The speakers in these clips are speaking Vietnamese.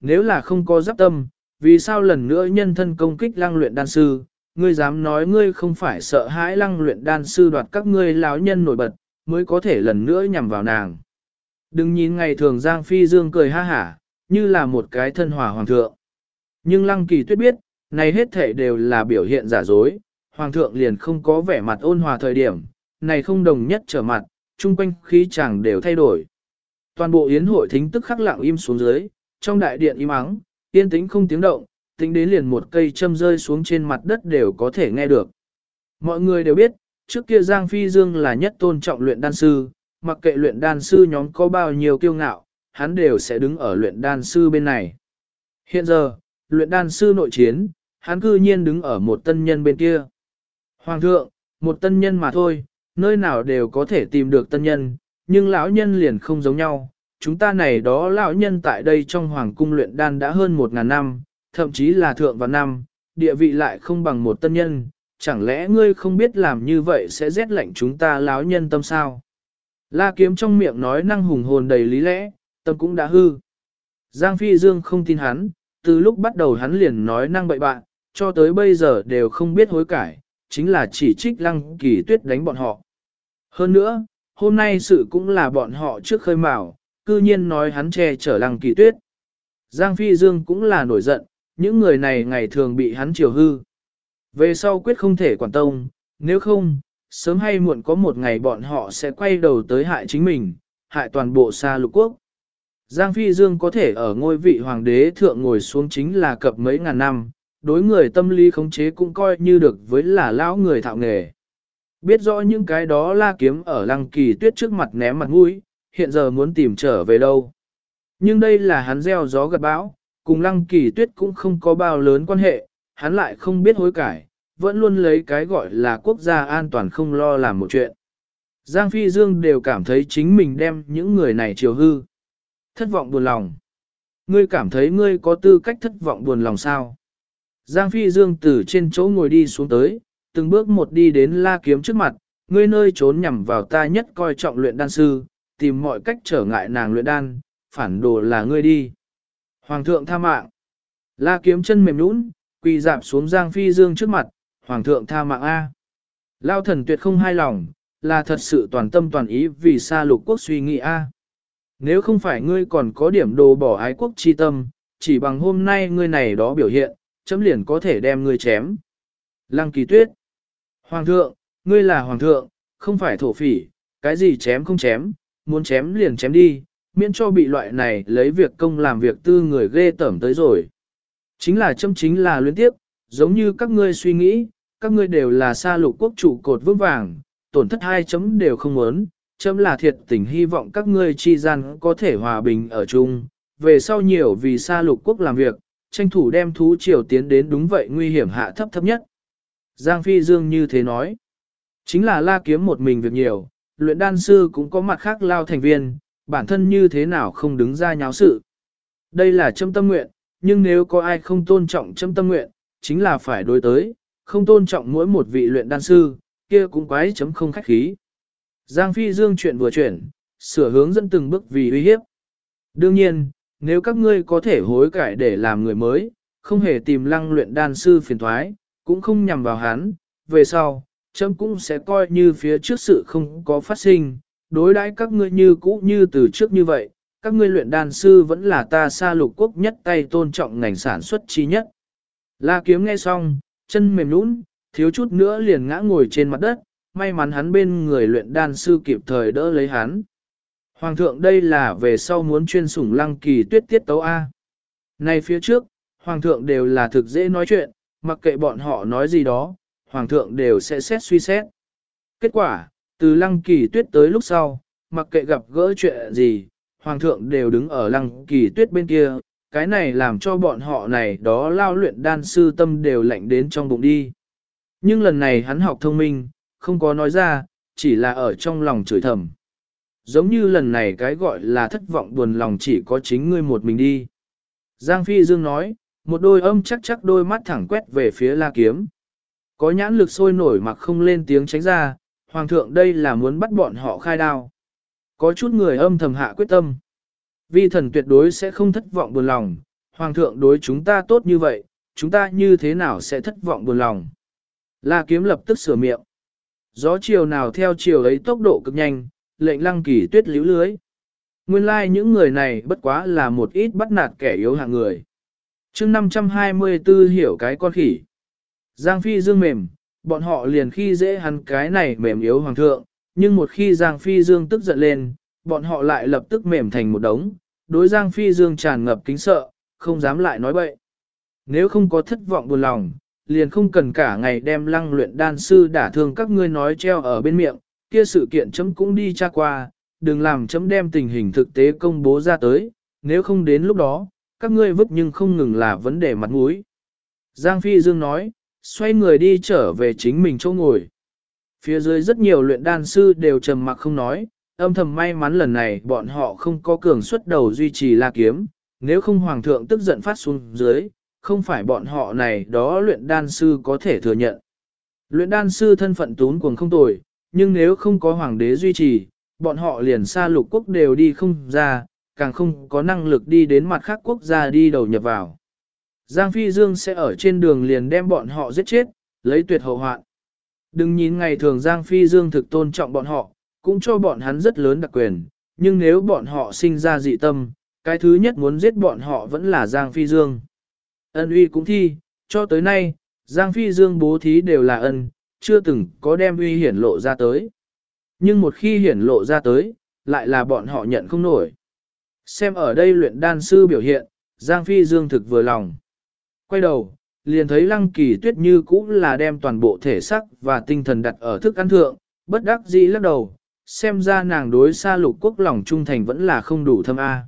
nếu là không có giáp tâm, vì sao lần nữa nhân thân công kích lăng luyện đan sư, ngươi dám nói ngươi không phải sợ hãi lăng luyện đan sư đoạt các ngươi lão nhân nổi bật, mới có thể lần nữa nhằm vào nàng. Đừng nhìn ngày thường Giang Phi Dương cười ha hả, như là một cái thân hòa hoàng thượng. Nhưng lăng kỳ tuyết biết, này hết thể đều là biểu hiện giả dối, hoàng thượng liền không có vẻ mặt ôn hòa thời điểm, này không đồng nhất trở mặt, chung quanh khí chàng đều thay đổi. Toàn bộ yến hội thính tức khắc lặng im xuống dưới, trong đại điện im ắng, yên tĩnh không tiếng động, tính đến liền một cây châm rơi xuống trên mặt đất đều có thể nghe được. Mọi người đều biết, trước kia Giang Phi Dương là nhất tôn trọng luyện đan sư, mặc kệ luyện đan sư nhóm có bao nhiêu kiêu ngạo, hắn đều sẽ đứng ở luyện đan sư bên này. Hiện giờ, luyện đan sư nội chiến, hắn cư nhiên đứng ở một tân nhân bên kia. Hoàng thượng, một tân nhân mà thôi, nơi nào đều có thể tìm được tân nhân, nhưng lão nhân liền không giống nhau. Chúng ta này đó lão nhân tại đây trong hoàng cung luyện đan đã hơn một ngàn năm, thậm chí là thượng và năm, địa vị lại không bằng một tân nhân, chẳng lẽ ngươi không biết làm như vậy sẽ rét lạnh chúng ta lão nhân tâm sao? La kiếm trong miệng nói năng hùng hồn đầy lý lẽ, tâm cũng đã hư. Giang Phi Dương không tin hắn, từ lúc bắt đầu hắn liền nói năng bậy bạn, cho tới bây giờ đều không biết hối cải, chính là chỉ trích lăng kỳ tuyết đánh bọn họ. Hơn nữa, hôm nay sự cũng là bọn họ trước khơi mào, cư nhiên nói hắn che chở lăng kỳ tuyết. Giang Phi Dương cũng là nổi giận, những người này ngày thường bị hắn chiều hư. Về sau quyết không thể quản tông, nếu không, sớm hay muộn có một ngày bọn họ sẽ quay đầu tới hại chính mình, hại toàn bộ xa lục quốc. Giang Phi Dương có thể ở ngôi vị hoàng đế thượng ngồi xuống chính là cập mấy ngàn năm, đối người tâm lý khống chế cũng coi như được với là lão người thạo nghề. Biết rõ những cái đó la kiếm ở lăng kỳ tuyết trước mặt ném mặt mũi, hiện giờ muốn tìm trở về đâu. Nhưng đây là hắn gieo gió gật bão, cùng lăng kỳ tuyết cũng không có bao lớn quan hệ, hắn lại không biết hối cải, vẫn luôn lấy cái gọi là quốc gia an toàn không lo làm một chuyện. Giang Phi Dương đều cảm thấy chính mình đem những người này chiều hư. Thất vọng buồn lòng. Ngươi cảm thấy ngươi có tư cách thất vọng buồn lòng sao? Giang Phi Dương từ trên chỗ ngồi đi xuống tới, từng bước một đi đến la kiếm trước mặt, ngươi nơi trốn nhằm vào ta nhất coi trọng luyện đan sư, tìm mọi cách trở ngại nàng luyện đan, phản đồ là ngươi đi. Hoàng thượng tha mạng. La kiếm chân mềm nhũn, quỳ dạp xuống Giang Phi Dương trước mặt, Hoàng thượng tha mạng A. Lao thần tuyệt không hai lòng, là thật sự toàn tâm toàn ý vì xa lục quốc suy nghĩ A. Nếu không phải ngươi còn có điểm đồ bỏ ái quốc chi tâm, chỉ bằng hôm nay ngươi này đó biểu hiện, chấm liền có thể đem ngươi chém. Lăng kỳ tuyết. Hoàng thượng, ngươi là hoàng thượng, không phải thổ phỉ, cái gì chém không chém, muốn chém liền chém đi, miễn cho bị loại này lấy việc công làm việc tư người ghê tởm tới rồi. Chính là châm chính là luyến tiếp, giống như các ngươi suy nghĩ, các ngươi đều là xa lục quốc chủ cột vững vàng, tổn thất hai chấm đều không muốn, chấm là thiệt tình hy vọng các ngươi chi gian có thể hòa bình ở chung, về sau nhiều vì xa lục quốc làm việc, tranh thủ đem thú triều tiến đến đúng vậy nguy hiểm hạ thấp thấp nhất. Giang Phi Dương như thế nói, chính là la kiếm một mình việc nhiều, luyện đan sư cũng có mặt khác lao thành viên, bản thân như thế nào không đứng ra nháo sự. Đây là châm tâm nguyện, nhưng nếu có ai không tôn trọng châm tâm nguyện, chính là phải đối tới, không tôn trọng mỗi một vị luyện đan sư, kia cũng quái chấm không khách khí. Giang Phi Dương chuyện vừa chuyển, sửa hướng dẫn từng bước vì uy hiếp. Đương nhiên, nếu các ngươi có thể hối cải để làm người mới, không hề tìm lăng luyện đan sư phiền thoái, cũng không nhằm vào hắn, về sau, chấm cũng sẽ coi như phía trước sự không có phát sinh, đối đãi các ngươi như cũ như từ trước như vậy, các ngươi luyện đan sư vẫn là ta xa lục quốc nhất tay tôn trọng ngành sản xuất chi nhất. La kiếm nghe xong, chân mềm nũng, thiếu chút nữa liền ngã ngồi trên mặt đất, may mắn hắn bên người luyện đan sư kịp thời đỡ lấy hắn. Hoàng thượng đây là về sau muốn chuyên sủng lăng kỳ tuyết tiết tấu A. Này phía trước, hoàng thượng đều là thực dễ nói chuyện, mặc kệ bọn họ nói gì đó, hoàng thượng đều sẽ xét suy xét. Kết quả, từ lăng kỳ tuyết tới lúc sau, mặc kệ gặp gỡ chuyện gì, hoàng thượng đều đứng ở lăng kỳ tuyết bên kia, cái này làm cho bọn họ này đó lao luyện đan sư tâm đều lạnh đến trong bụng đi. Nhưng lần này hắn học thông minh, không có nói ra, chỉ là ở trong lòng chửi thầm. Giống như lần này cái gọi là thất vọng buồn lòng chỉ có chính ngươi một mình đi. Giang Phi Dương nói, một đôi âm chắc chắc đôi mắt thẳng quét về phía la kiếm. Có nhãn lực sôi nổi mà không lên tiếng tránh ra, hoàng thượng đây là muốn bắt bọn họ khai đao. Có chút người âm thầm hạ quyết tâm. Vi thần tuyệt đối sẽ không thất vọng buồn lòng, Hoàng thượng đối chúng ta tốt như vậy, chúng ta như thế nào sẽ thất vọng buồn lòng. La kiếm lập tức sửa miệng. Gió chiều nào theo chiều ấy tốc độ cực nhanh, lệnh lăng kỳ tuyết liễu lưới. Nguyên lai like những người này bất quá là một ít bắt nạt kẻ yếu hạng người. chương 524 hiểu cái con khỉ. Giang Phi Dương mềm, bọn họ liền khi dễ hắn cái này mềm yếu hoàng thượng, nhưng một khi Giang Phi Dương tức giận lên, bọn họ lại lập tức mềm thành một đống, đối Giang Phi Dương tràn ngập kính sợ, không dám lại nói bậy. Nếu không có thất vọng buồn lòng, liền không cần cả ngày đem lăng luyện đan sư đả thương các ngươi nói treo ở bên miệng, kia sự kiện chấm cũng đi tra qua, đừng làm chấm đem tình hình thực tế công bố ra tới, nếu không đến lúc đó, các ngươi vứt nhưng không ngừng là vấn đề mặt mũi. Giang Phi Dương nói, xoay người đi trở về chính mình chỗ ngồi. Phía dưới rất nhiều luyện đan sư đều trầm mặc không nói, âm thầm may mắn lần này bọn họ không có cường suất đầu duy trì la kiếm, nếu không hoàng thượng tức giận phát xuống dưới, không phải bọn họ này đó luyện đan sư có thể thừa nhận. Luyện đan sư thân phận tún cuồng không tồi, nhưng nếu không có hoàng đế duy trì, bọn họ liền xa lục quốc đều đi không ra, càng không có năng lực đi đến mặt khác quốc gia đi đầu nhập vào. Giang Phi Dương sẽ ở trên đường liền đem bọn họ giết chết, lấy tuyệt hậu hoạn. Đừng nhìn ngày thường Giang Phi Dương thực tôn trọng bọn họ, cũng cho bọn hắn rất lớn đặc quyền, nhưng nếu bọn họ sinh ra dị tâm, cái thứ nhất muốn giết bọn họ vẫn là Giang Phi Dương. Ân uy cũng thi, cho tới nay, Giang Phi Dương bố thí đều là ân, chưa từng có đem uy hiển lộ ra tới. Nhưng một khi hiển lộ ra tới, lại là bọn họ nhận không nổi. Xem ở đây luyện đan sư biểu hiện, Giang Phi Dương thực vừa lòng. Quay đầu, liền thấy lăng kỳ tuyết như cũ là đem toàn bộ thể sắc và tinh thần đặt ở thức ăn thượng, bất đắc dĩ lắc đầu, xem ra nàng đối xa lục quốc lòng trung thành vẫn là không đủ thâm A.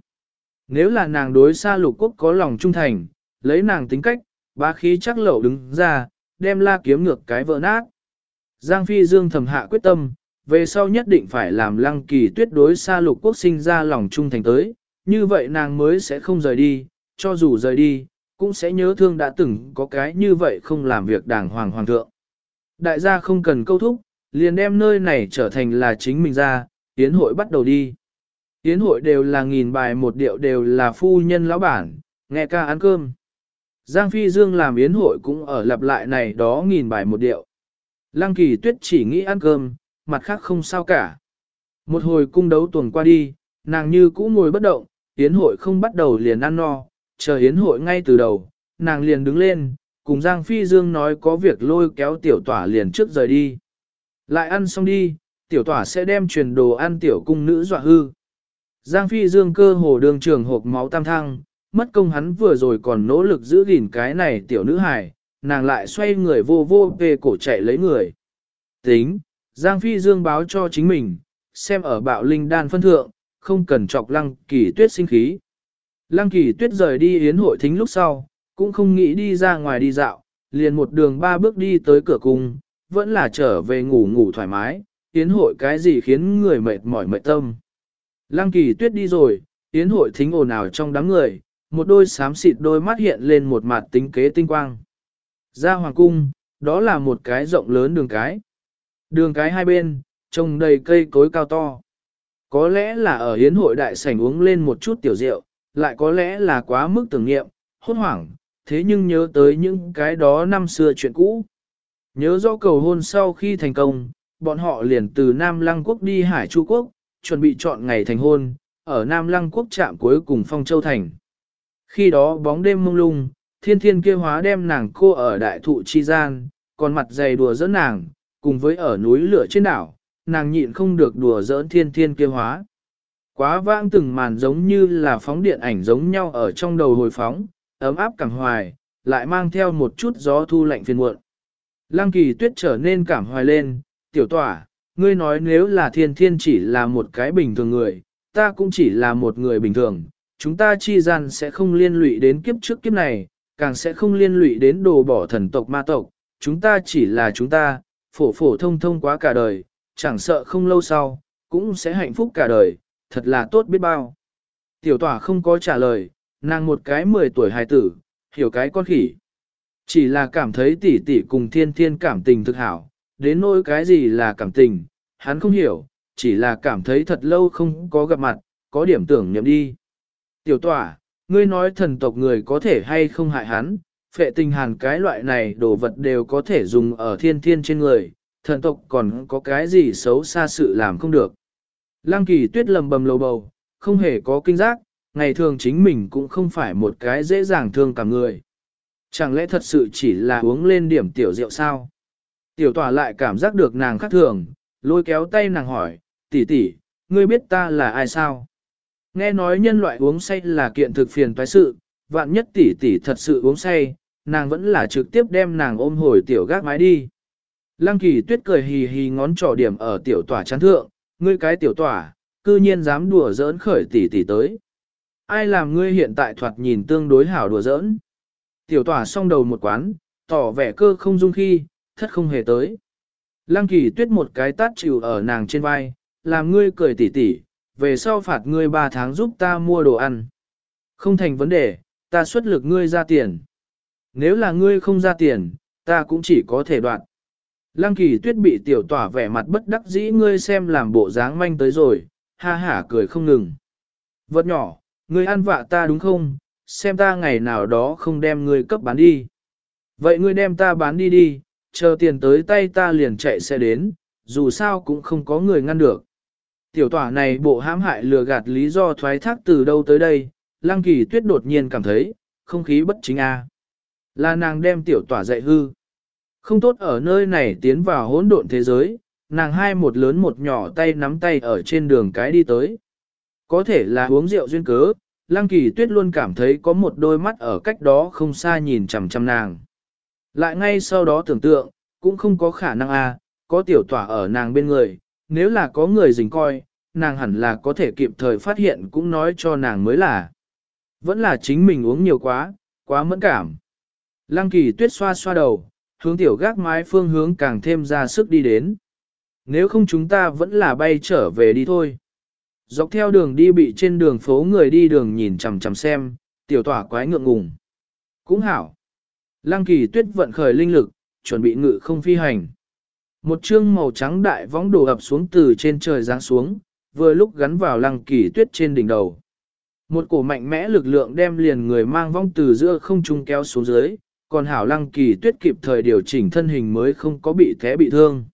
Nếu là nàng đối xa lục quốc có lòng trung thành, lấy nàng tính cách, bá khí chắc lẩu đứng ra, đem la kiếm ngược cái vỡ nát. Giang Phi Dương thầm hạ quyết tâm, về sau nhất định phải làm lăng kỳ tuyết đối xa lục quốc sinh ra lòng trung thành tới, như vậy nàng mới sẽ không rời đi, cho dù rời đi, cũng sẽ nhớ thương đã từng có cái như vậy không làm việc đàng hoàng hoàng thượng. Đại gia không cần câu thúc, liền đem nơi này trở thành là chính mình ra, tiến hội bắt đầu đi. Tiến hội đều là nghìn bài một điệu đều là phu nhân lão bản, nghe ca ăn cơm. Giang Phi Dương làm yến hội cũng ở lặp lại này đó nghìn bài một điệu. Lăng kỳ tuyết chỉ nghĩ ăn cơm, mặt khác không sao cả. Một hồi cung đấu tuần qua đi, nàng như cũ ngồi bất động, yến hội không bắt đầu liền ăn no, chờ hiến hội ngay từ đầu, nàng liền đứng lên, cùng Giang Phi Dương nói có việc lôi kéo tiểu tỏa liền trước rời đi. Lại ăn xong đi, tiểu tỏa sẽ đem truyền đồ ăn tiểu cung nữ dọa hư. Giang Phi Dương cơ hồ đường trường hộp máu tam thăng, mất công hắn vừa rồi còn nỗ lực giữ gìn cái này tiểu nữ hài, nàng lại xoay người vô vô về cổ chạy lấy người. Tính, Giang Phi Dương báo cho chính mình, xem ở bạo linh đan phân thượng, không cần chọc lăng kỳ tuyết sinh khí. Lăng kỳ tuyết rời đi yến hội thính lúc sau, cũng không nghĩ đi ra ngoài đi dạo, liền một đường ba bước đi tới cửa cung, vẫn là trở về ngủ ngủ thoải mái, yến hội cái gì khiến người mệt mỏi mệt tâm. Lăng kỳ tuyết đi rồi, yến hội thính ồn ào trong đám người, một đôi xám xịt đôi mắt hiện lên một mặt tính kế tinh quang. Ra hoàng cung, đó là một cái rộng lớn đường cái. Đường cái hai bên, trồng đầy cây cối cao to. Có lẽ là ở hiến hội đại sảnh uống lên một chút tiểu rượu, lại có lẽ là quá mức tưởng nghiệm, hốt hoảng, thế nhưng nhớ tới những cái đó năm xưa chuyện cũ. Nhớ rõ cầu hôn sau khi thành công, bọn họ liền từ Nam Lăng Quốc đi Hải Chu Quốc, chuẩn bị chọn ngày thành hôn, ở Nam Lăng Quốc trạm cuối cùng Phong Châu Thành. Khi đó bóng đêm mông lung, thiên thiên kia hóa đem nàng cô ở đại thụ chi gian, còn mặt dày đùa dẫn nàng, cùng với ở núi lửa trên đảo, nàng nhịn không được đùa giỡn thiên thiên kia hóa. Quá vãng từng màn giống như là phóng điện ảnh giống nhau ở trong đầu hồi phóng, ấm áp càng hoài, lại mang theo một chút gió thu lạnh phiền muộn. Lăng kỳ tuyết trở nên cảm hoài lên, tiểu tỏa, ngươi nói nếu là thiên thiên chỉ là một cái bình thường người, ta cũng chỉ là một người bình thường, chúng ta chi gian sẽ không liên lụy đến kiếp trước kiếp này, càng sẽ không liên lụy đến đồ bỏ thần tộc ma tộc, chúng ta chỉ là chúng ta, phổ phổ thông thông quá cả đời, chẳng sợ không lâu sau, cũng sẽ hạnh phúc cả đời, thật là tốt biết bao. Tiểu tỏa không có trả lời, nàng một cái 10 tuổi hài tử, hiểu cái con khỉ. Chỉ là cảm thấy tỷ tỷ cùng thiên thiên cảm tình thực hảo, đến nỗi cái gì là cảm tình, hắn không hiểu, chỉ là cảm thấy thật lâu không có gặp mặt, có điểm tưởng nhậm đi. Tiểu tỏa, Ngươi nói thần tộc người có thể hay không hại hắn, phệ tình hàn cái loại này đồ vật đều có thể dùng ở thiên thiên trên người, thần tộc còn có cái gì xấu xa sự làm không được. Lăng kỳ tuyết lầm bầm lầu bầu, không hề có kinh giác, ngày thường chính mình cũng không phải một cái dễ dàng thương cả người. Chẳng lẽ thật sự chỉ là uống lên điểm tiểu rượu sao? Tiểu tỏa lại cảm giác được nàng khác thường, lôi kéo tay nàng hỏi, tỷ tỷ, ngươi biết ta là ai sao? Nghe nói nhân loại uống say là kiện thực phiền toái sự, vạn nhất tỷ tỷ thật sự uống say, nàng vẫn là trực tiếp đem nàng ôm hồi tiểu gác mái đi. Lăng kỳ tuyết cười hì hì ngón trỏ điểm ở tiểu tỏa chán thượng, ngươi cái tiểu tỏa, cư nhiên dám đùa giỡn khởi tỷ tỷ tới. Ai làm ngươi hiện tại thoạt nhìn tương đối hảo đùa giỡn? Tiểu tỏa song đầu một quán, tỏ vẻ cơ không dung khi, thất không hề tới. Lăng kỳ tuyết một cái tát chịu ở nàng trên vai, làm ngươi cười tỉ tỉ, về sau phạt ngươi ba tháng giúp ta mua đồ ăn. Không thành vấn đề, ta xuất lực ngươi ra tiền. Nếu là ngươi không ra tiền, ta cũng chỉ có thể đoạn. Lăng kỳ tuyết bị tiểu tỏa vẻ mặt bất đắc dĩ ngươi xem làm bộ dáng manh tới rồi, ha hả cười không ngừng. Vật nhỏ, ngươi ăn vạ ta đúng không, xem ta ngày nào đó không đem ngươi cấp bán đi. Vậy ngươi đem ta bán đi đi, chờ tiền tới tay ta liền chạy xe đến, dù sao cũng không có người ngăn được. Tiểu tỏa này bộ hãm hại lừa gạt lý do thoái thác từ đâu tới đây, lăng kỳ tuyết đột nhiên cảm thấy, không khí bất chính a. Là nàng đem tiểu tỏa dạy hư. Không tốt ở nơi này tiến vào hỗn độn thế giới, nàng hai một lớn một nhỏ tay nắm tay ở trên đường cái đi tới. Có thể là uống rượu duyên cớ, Lăng Kỳ Tuyết luôn cảm thấy có một đôi mắt ở cách đó không xa nhìn chằm chằm nàng. Lại ngay sau đó tưởng tượng, cũng không có khả năng a, có tiểu tỏa ở nàng bên người, nếu là có người dình coi, nàng hẳn là có thể kịp thời phát hiện cũng nói cho nàng mới là. Vẫn là chính mình uống nhiều quá, quá mẫn cảm. Lăng Kỳ Tuyết xoa xoa đầu, hướng tiểu gác mái phương hướng càng thêm ra sức đi đến. Nếu không chúng ta vẫn là bay trở về đi thôi. Dọc theo đường đi bị trên đường phố người đi đường nhìn chằm chằm xem, tiểu tỏa quái ngượng ngùng. Cũng hảo. Lăng kỳ tuyết vận khởi linh lực, chuẩn bị ngự không phi hành. Một chương màu trắng đại võng đổ ập xuống từ trên trời giáng xuống, vừa lúc gắn vào lăng kỳ tuyết trên đỉnh đầu. Một cổ mạnh mẽ lực lượng đem liền người mang vong từ giữa không trung kéo xuống dưới, còn hảo lăng kỳ tuyết kịp thời điều chỉnh thân hình mới không có bị té bị thương.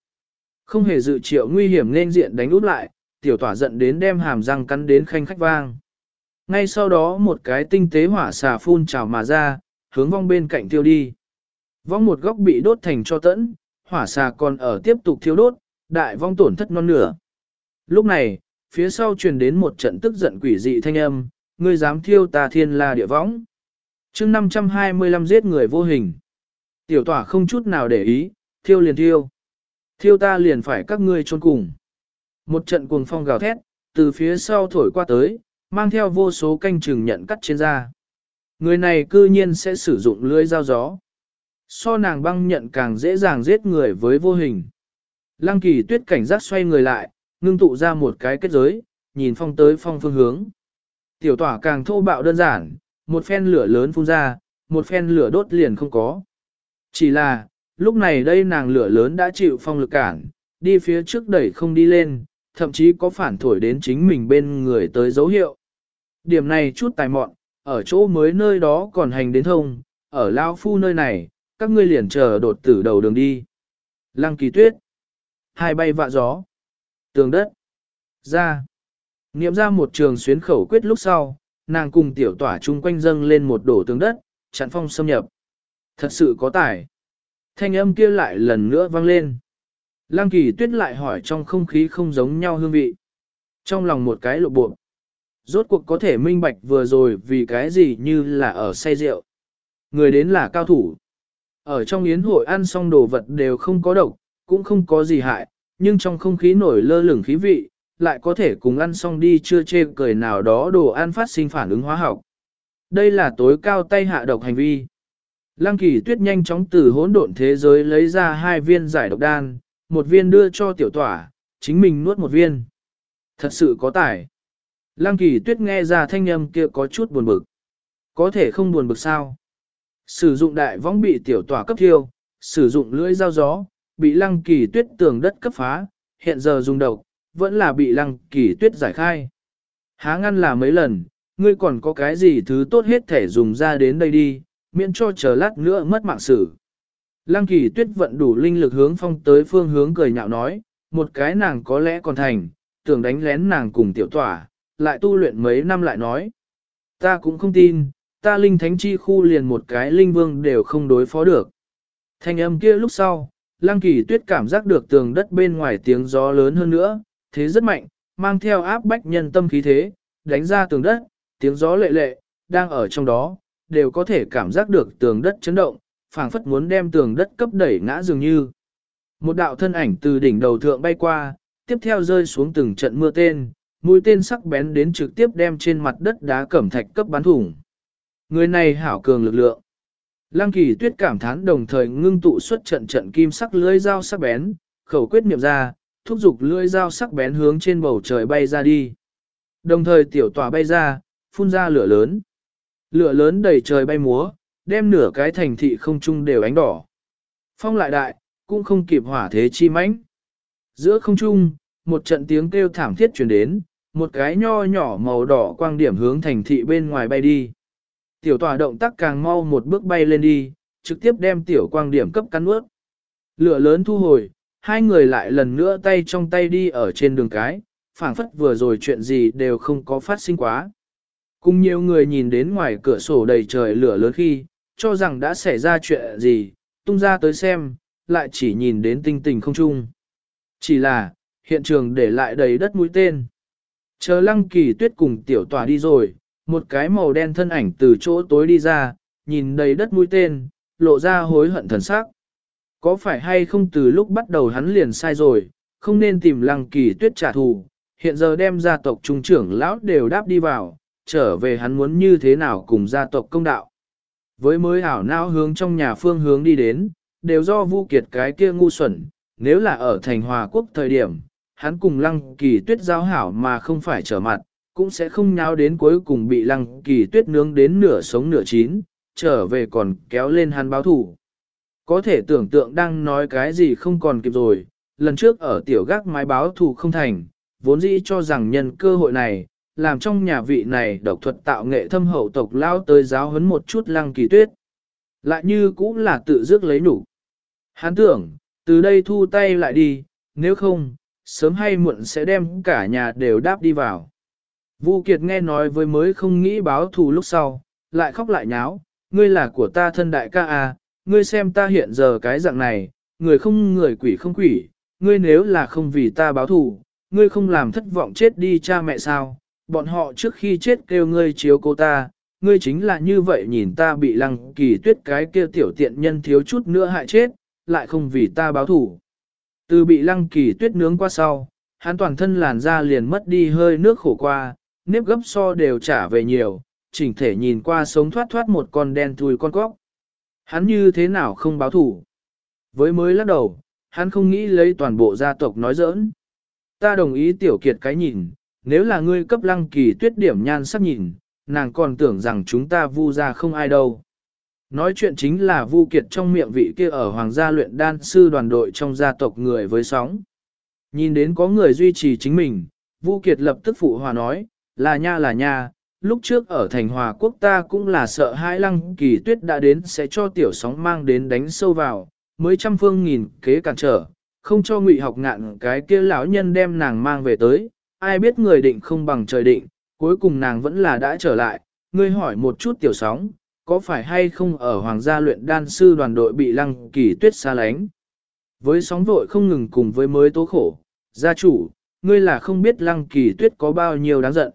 Không hề dự triệu nguy hiểm nên diện đánh út lại, tiểu tỏa giận đến đem hàm răng cắn đến khanh khách vang. Ngay sau đó một cái tinh tế hỏa xà phun trào mà ra, hướng vong bên cạnh tiêu đi. Vong một góc bị đốt thành cho tẫn, hỏa xà còn ở tiếp tục thiêu đốt, đại vong tổn thất non nửa. Lúc này, phía sau truyền đến một trận tức giận quỷ dị thanh âm, ngươi dám thiêu ta thiên la địa võng chương 525 giết người vô hình. Tiểu tỏa không chút nào để ý, thiêu liền thiêu. Thiêu ta liền phải các ngươi trôn cùng. Một trận cuồng phong gào thét, từ phía sau thổi qua tới, mang theo vô số canh chừng nhận cắt trên da. Người này cư nhiên sẽ sử dụng lưới dao gió. So nàng băng nhận càng dễ dàng giết người với vô hình. Lăng kỳ tuyết cảnh giác xoay người lại, ngưng tụ ra một cái kết giới, nhìn phong tới phong phương hướng. Tiểu tỏa càng thô bạo đơn giản, một phen lửa lớn phun ra, một phen lửa đốt liền không có. Chỉ là, lúc này đây nàng lửa lớn đã chịu phong lực cản, đi phía trước đẩy không đi lên, thậm chí có phản thổi đến chính mình bên người tới dấu hiệu. Điểm này chút tài mọn, ở chỗ mới nơi đó còn hành đến thông, ở Lao Phu nơi này, các ngươi liền chờ đột tử đầu đường đi. Lăng kỳ tuyết, hai bay vạ gió, tường đất, ra. Niệm ra một trường xuyến khẩu quyết lúc sau, nàng cùng tiểu tỏa chung quanh dâng lên một đổ tường đất, chặn phong xâm nhập. Thật sự có tài. Thanh âm kia lại lần nữa vang lên. Lăng kỳ tuyết lại hỏi trong không khí không giống nhau hương vị. Trong lòng một cái lộ buộc. Rốt cuộc có thể minh bạch vừa rồi vì cái gì như là ở say rượu. Người đến là cao thủ. Ở trong yến hội ăn xong đồ vật đều không có độc, cũng không có gì hại, nhưng trong không khí nổi lơ lửng khí vị, lại có thể cùng ăn xong đi chưa chê cười nào đó đồ ăn phát sinh phản ứng hóa học. Đây là tối cao tay hạ độc hành vi. Lăng kỳ tuyết nhanh chóng từ hỗn độn thế giới lấy ra hai viên giải độc đan, một viên đưa cho tiểu tỏa, chính mình nuốt một viên. Thật sự có tải. Lăng kỳ tuyết nghe ra thanh âm kia có chút buồn bực. Có thể không buồn bực sao? Sử dụng đại võng bị tiểu tỏa cấp thiêu, sử dụng lưỡi dao gió, bị lăng kỳ tuyết tường đất cấp phá, hiện giờ dùng độc, vẫn là bị lăng kỳ tuyết giải khai. Há ngăn là mấy lần, ngươi còn có cái gì thứ tốt hết thể dùng ra đến đây đi, miễn cho chờ lát nữa mất mạng xử. Lăng kỳ tuyết vận đủ linh lực hướng phong tới phương hướng cười nhạo nói, một cái nàng có lẽ còn thành, tưởng đánh lén nàng cùng tiểu tỏa, lại tu luyện mấy năm lại nói. Ta cũng không tin, ta linh thánh chi khu liền một cái linh vương đều không đối phó được. Thanh âm kia lúc sau, lăng kỳ tuyết cảm giác được tường đất bên ngoài tiếng gió lớn hơn nữa, thế rất mạnh, mang theo áp bách nhân tâm khí thế, đánh ra tường đất, tiếng gió lệ lệ, đang ở trong đó, đều có thể cảm giác được tường đất chấn động, phảng phất muốn đem tường đất cấp đẩy ngã dường như. Một đạo thân ảnh từ đỉnh đầu thượng bay qua, tiếp theo rơi xuống từng trận mưa tên, mũi tên sắc bén đến trực tiếp đem trên mặt đất đá cẩm thạch cấp bắn thủng. Người này hảo cường lực lượng. Lăng kỳ tuyết cảm thán đồng thời ngưng tụ xuất trận trận kim sắc lưới dao sắc bén, khẩu quyết niệm ra, thúc giục lưỡi dao sắc bén hướng trên bầu trời bay ra đi. Đồng thời tiểu tòa bay ra, phun ra lửa lớn. Lửa lớn đầy trời bay múa, đem nửa cái thành thị không trung đều ánh đỏ. Phong lại đại, cũng không kịp hỏa thế chi mãnh. Giữa không trung, một trận tiếng kêu thảm thiết truyền đến, một cái nho nhỏ màu đỏ quang điểm hướng thành thị bên ngoài bay đi. Tiểu tòa động tác càng mau một bước bay lên đi, trực tiếp đem tiểu quang điểm cấp cắn ướt. Lửa lớn thu hồi, hai người lại lần nữa tay trong tay đi ở trên đường cái, phảng phất vừa rồi chuyện gì đều không có phát sinh quá. Cùng nhiều người nhìn đến ngoài cửa sổ đầy trời lửa lớn khi, cho rằng đã xảy ra chuyện gì, tung ra tới xem, lại chỉ nhìn đến tinh tình không chung. Chỉ là, hiện trường để lại đầy đất mũi tên. Chờ lăng kỳ tuyết cùng tiểu tòa đi rồi, một cái màu đen thân ảnh từ chỗ tối đi ra, nhìn đầy đất mũi tên, lộ ra hối hận thần sắc. Có phải hay không từ lúc bắt đầu hắn liền sai rồi, không nên tìm lăng kỳ tuyết trả thù, hiện giờ đem gia tộc trung trưởng lão đều đáp đi vào, trở về hắn muốn như thế nào cùng gia tộc công đạo. Với mới ảo não hướng trong nhà phương hướng đi đến, đều do Vu Kiệt cái kia ngu xuẩn, nếu là ở thành Hòa Quốc thời điểm, hắn cùng Lăng Kỳ Tuyết giao hảo mà không phải trở mặt, cũng sẽ không nháo đến cuối cùng bị Lăng Kỳ Tuyết nướng đến nửa sống nửa chín, trở về còn kéo lên hắn báo thủ. Có thể tưởng tượng đang nói cái gì không còn kịp rồi, lần trước ở tiểu gác mái báo thù không thành, vốn dĩ cho rằng nhân cơ hội này, làm trong nhà vị này độc thuật tạo nghệ thâm hậu tộc lao tới giáo huấn một chút lăng kỳ tuyết. Lại như cũng là tự dứt lấy đủ. Hắn tưởng, từ đây thu tay lại đi, nếu không, sớm hay muộn sẽ đem cả nhà đều đáp đi vào. Vu Kiệt nghe nói với mới không nghĩ báo thù lúc sau, lại khóc lại nháo, ngươi là của ta thân đại ca à, ngươi xem ta hiện giờ cái dạng này, người không người quỷ không quỷ, ngươi nếu là không vì ta báo thù, ngươi không làm thất vọng chết đi cha mẹ sao, bọn họ trước khi chết kêu ngươi chiếu cô ta, ngươi chính là như vậy nhìn ta bị lăng kỳ tuyết cái kia tiểu tiện nhân thiếu chút nữa hại chết, lại không vì ta báo thù. Từ bị lăng kỳ tuyết nướng qua sau, hắn toàn thân làn da liền mất đi hơi nước khổ qua, nếp gấp so đều trả về nhiều, chỉnh thể nhìn qua sống thoát thoát một con đen thui con cóc. Hắn như thế nào không báo thủ? Với mới lắc đầu, hắn không nghĩ lấy toàn bộ gia tộc nói giỡn. Ta đồng ý tiểu kiệt cái nhìn, nếu là ngươi cấp lăng kỳ tuyết điểm nhan sắc nhìn, nàng còn tưởng rằng chúng ta vu ra không ai đâu. Nói chuyện chính là vu kiệt trong miệng vị kia ở hoàng gia luyện đan sư đoàn đội trong gia tộc người với sóng. Nhìn đến có người duy trì chính mình, vu kiệt lập tức phụ hòa nói, là nha là nha, lúc trước ở thành hòa quốc ta cũng là sợ hai lăng kỳ tuyết đã đến sẽ cho tiểu sóng mang đến đánh sâu vào, mới trăm phương nghìn kế cản trở, không cho ngụy học ngạn cái kia lão nhân đem nàng mang về tới, ai biết người định không bằng trời định, cuối cùng nàng vẫn là đã trở lại, ngươi hỏi một chút tiểu sóng, có phải hay không ở hoàng gia luyện đan sư đoàn đội bị lăng kỳ tuyết xa lánh. Với sóng vội không ngừng cùng với mới tố khổ, gia chủ, ngươi là không biết lăng kỳ tuyết có bao nhiêu đáng giận.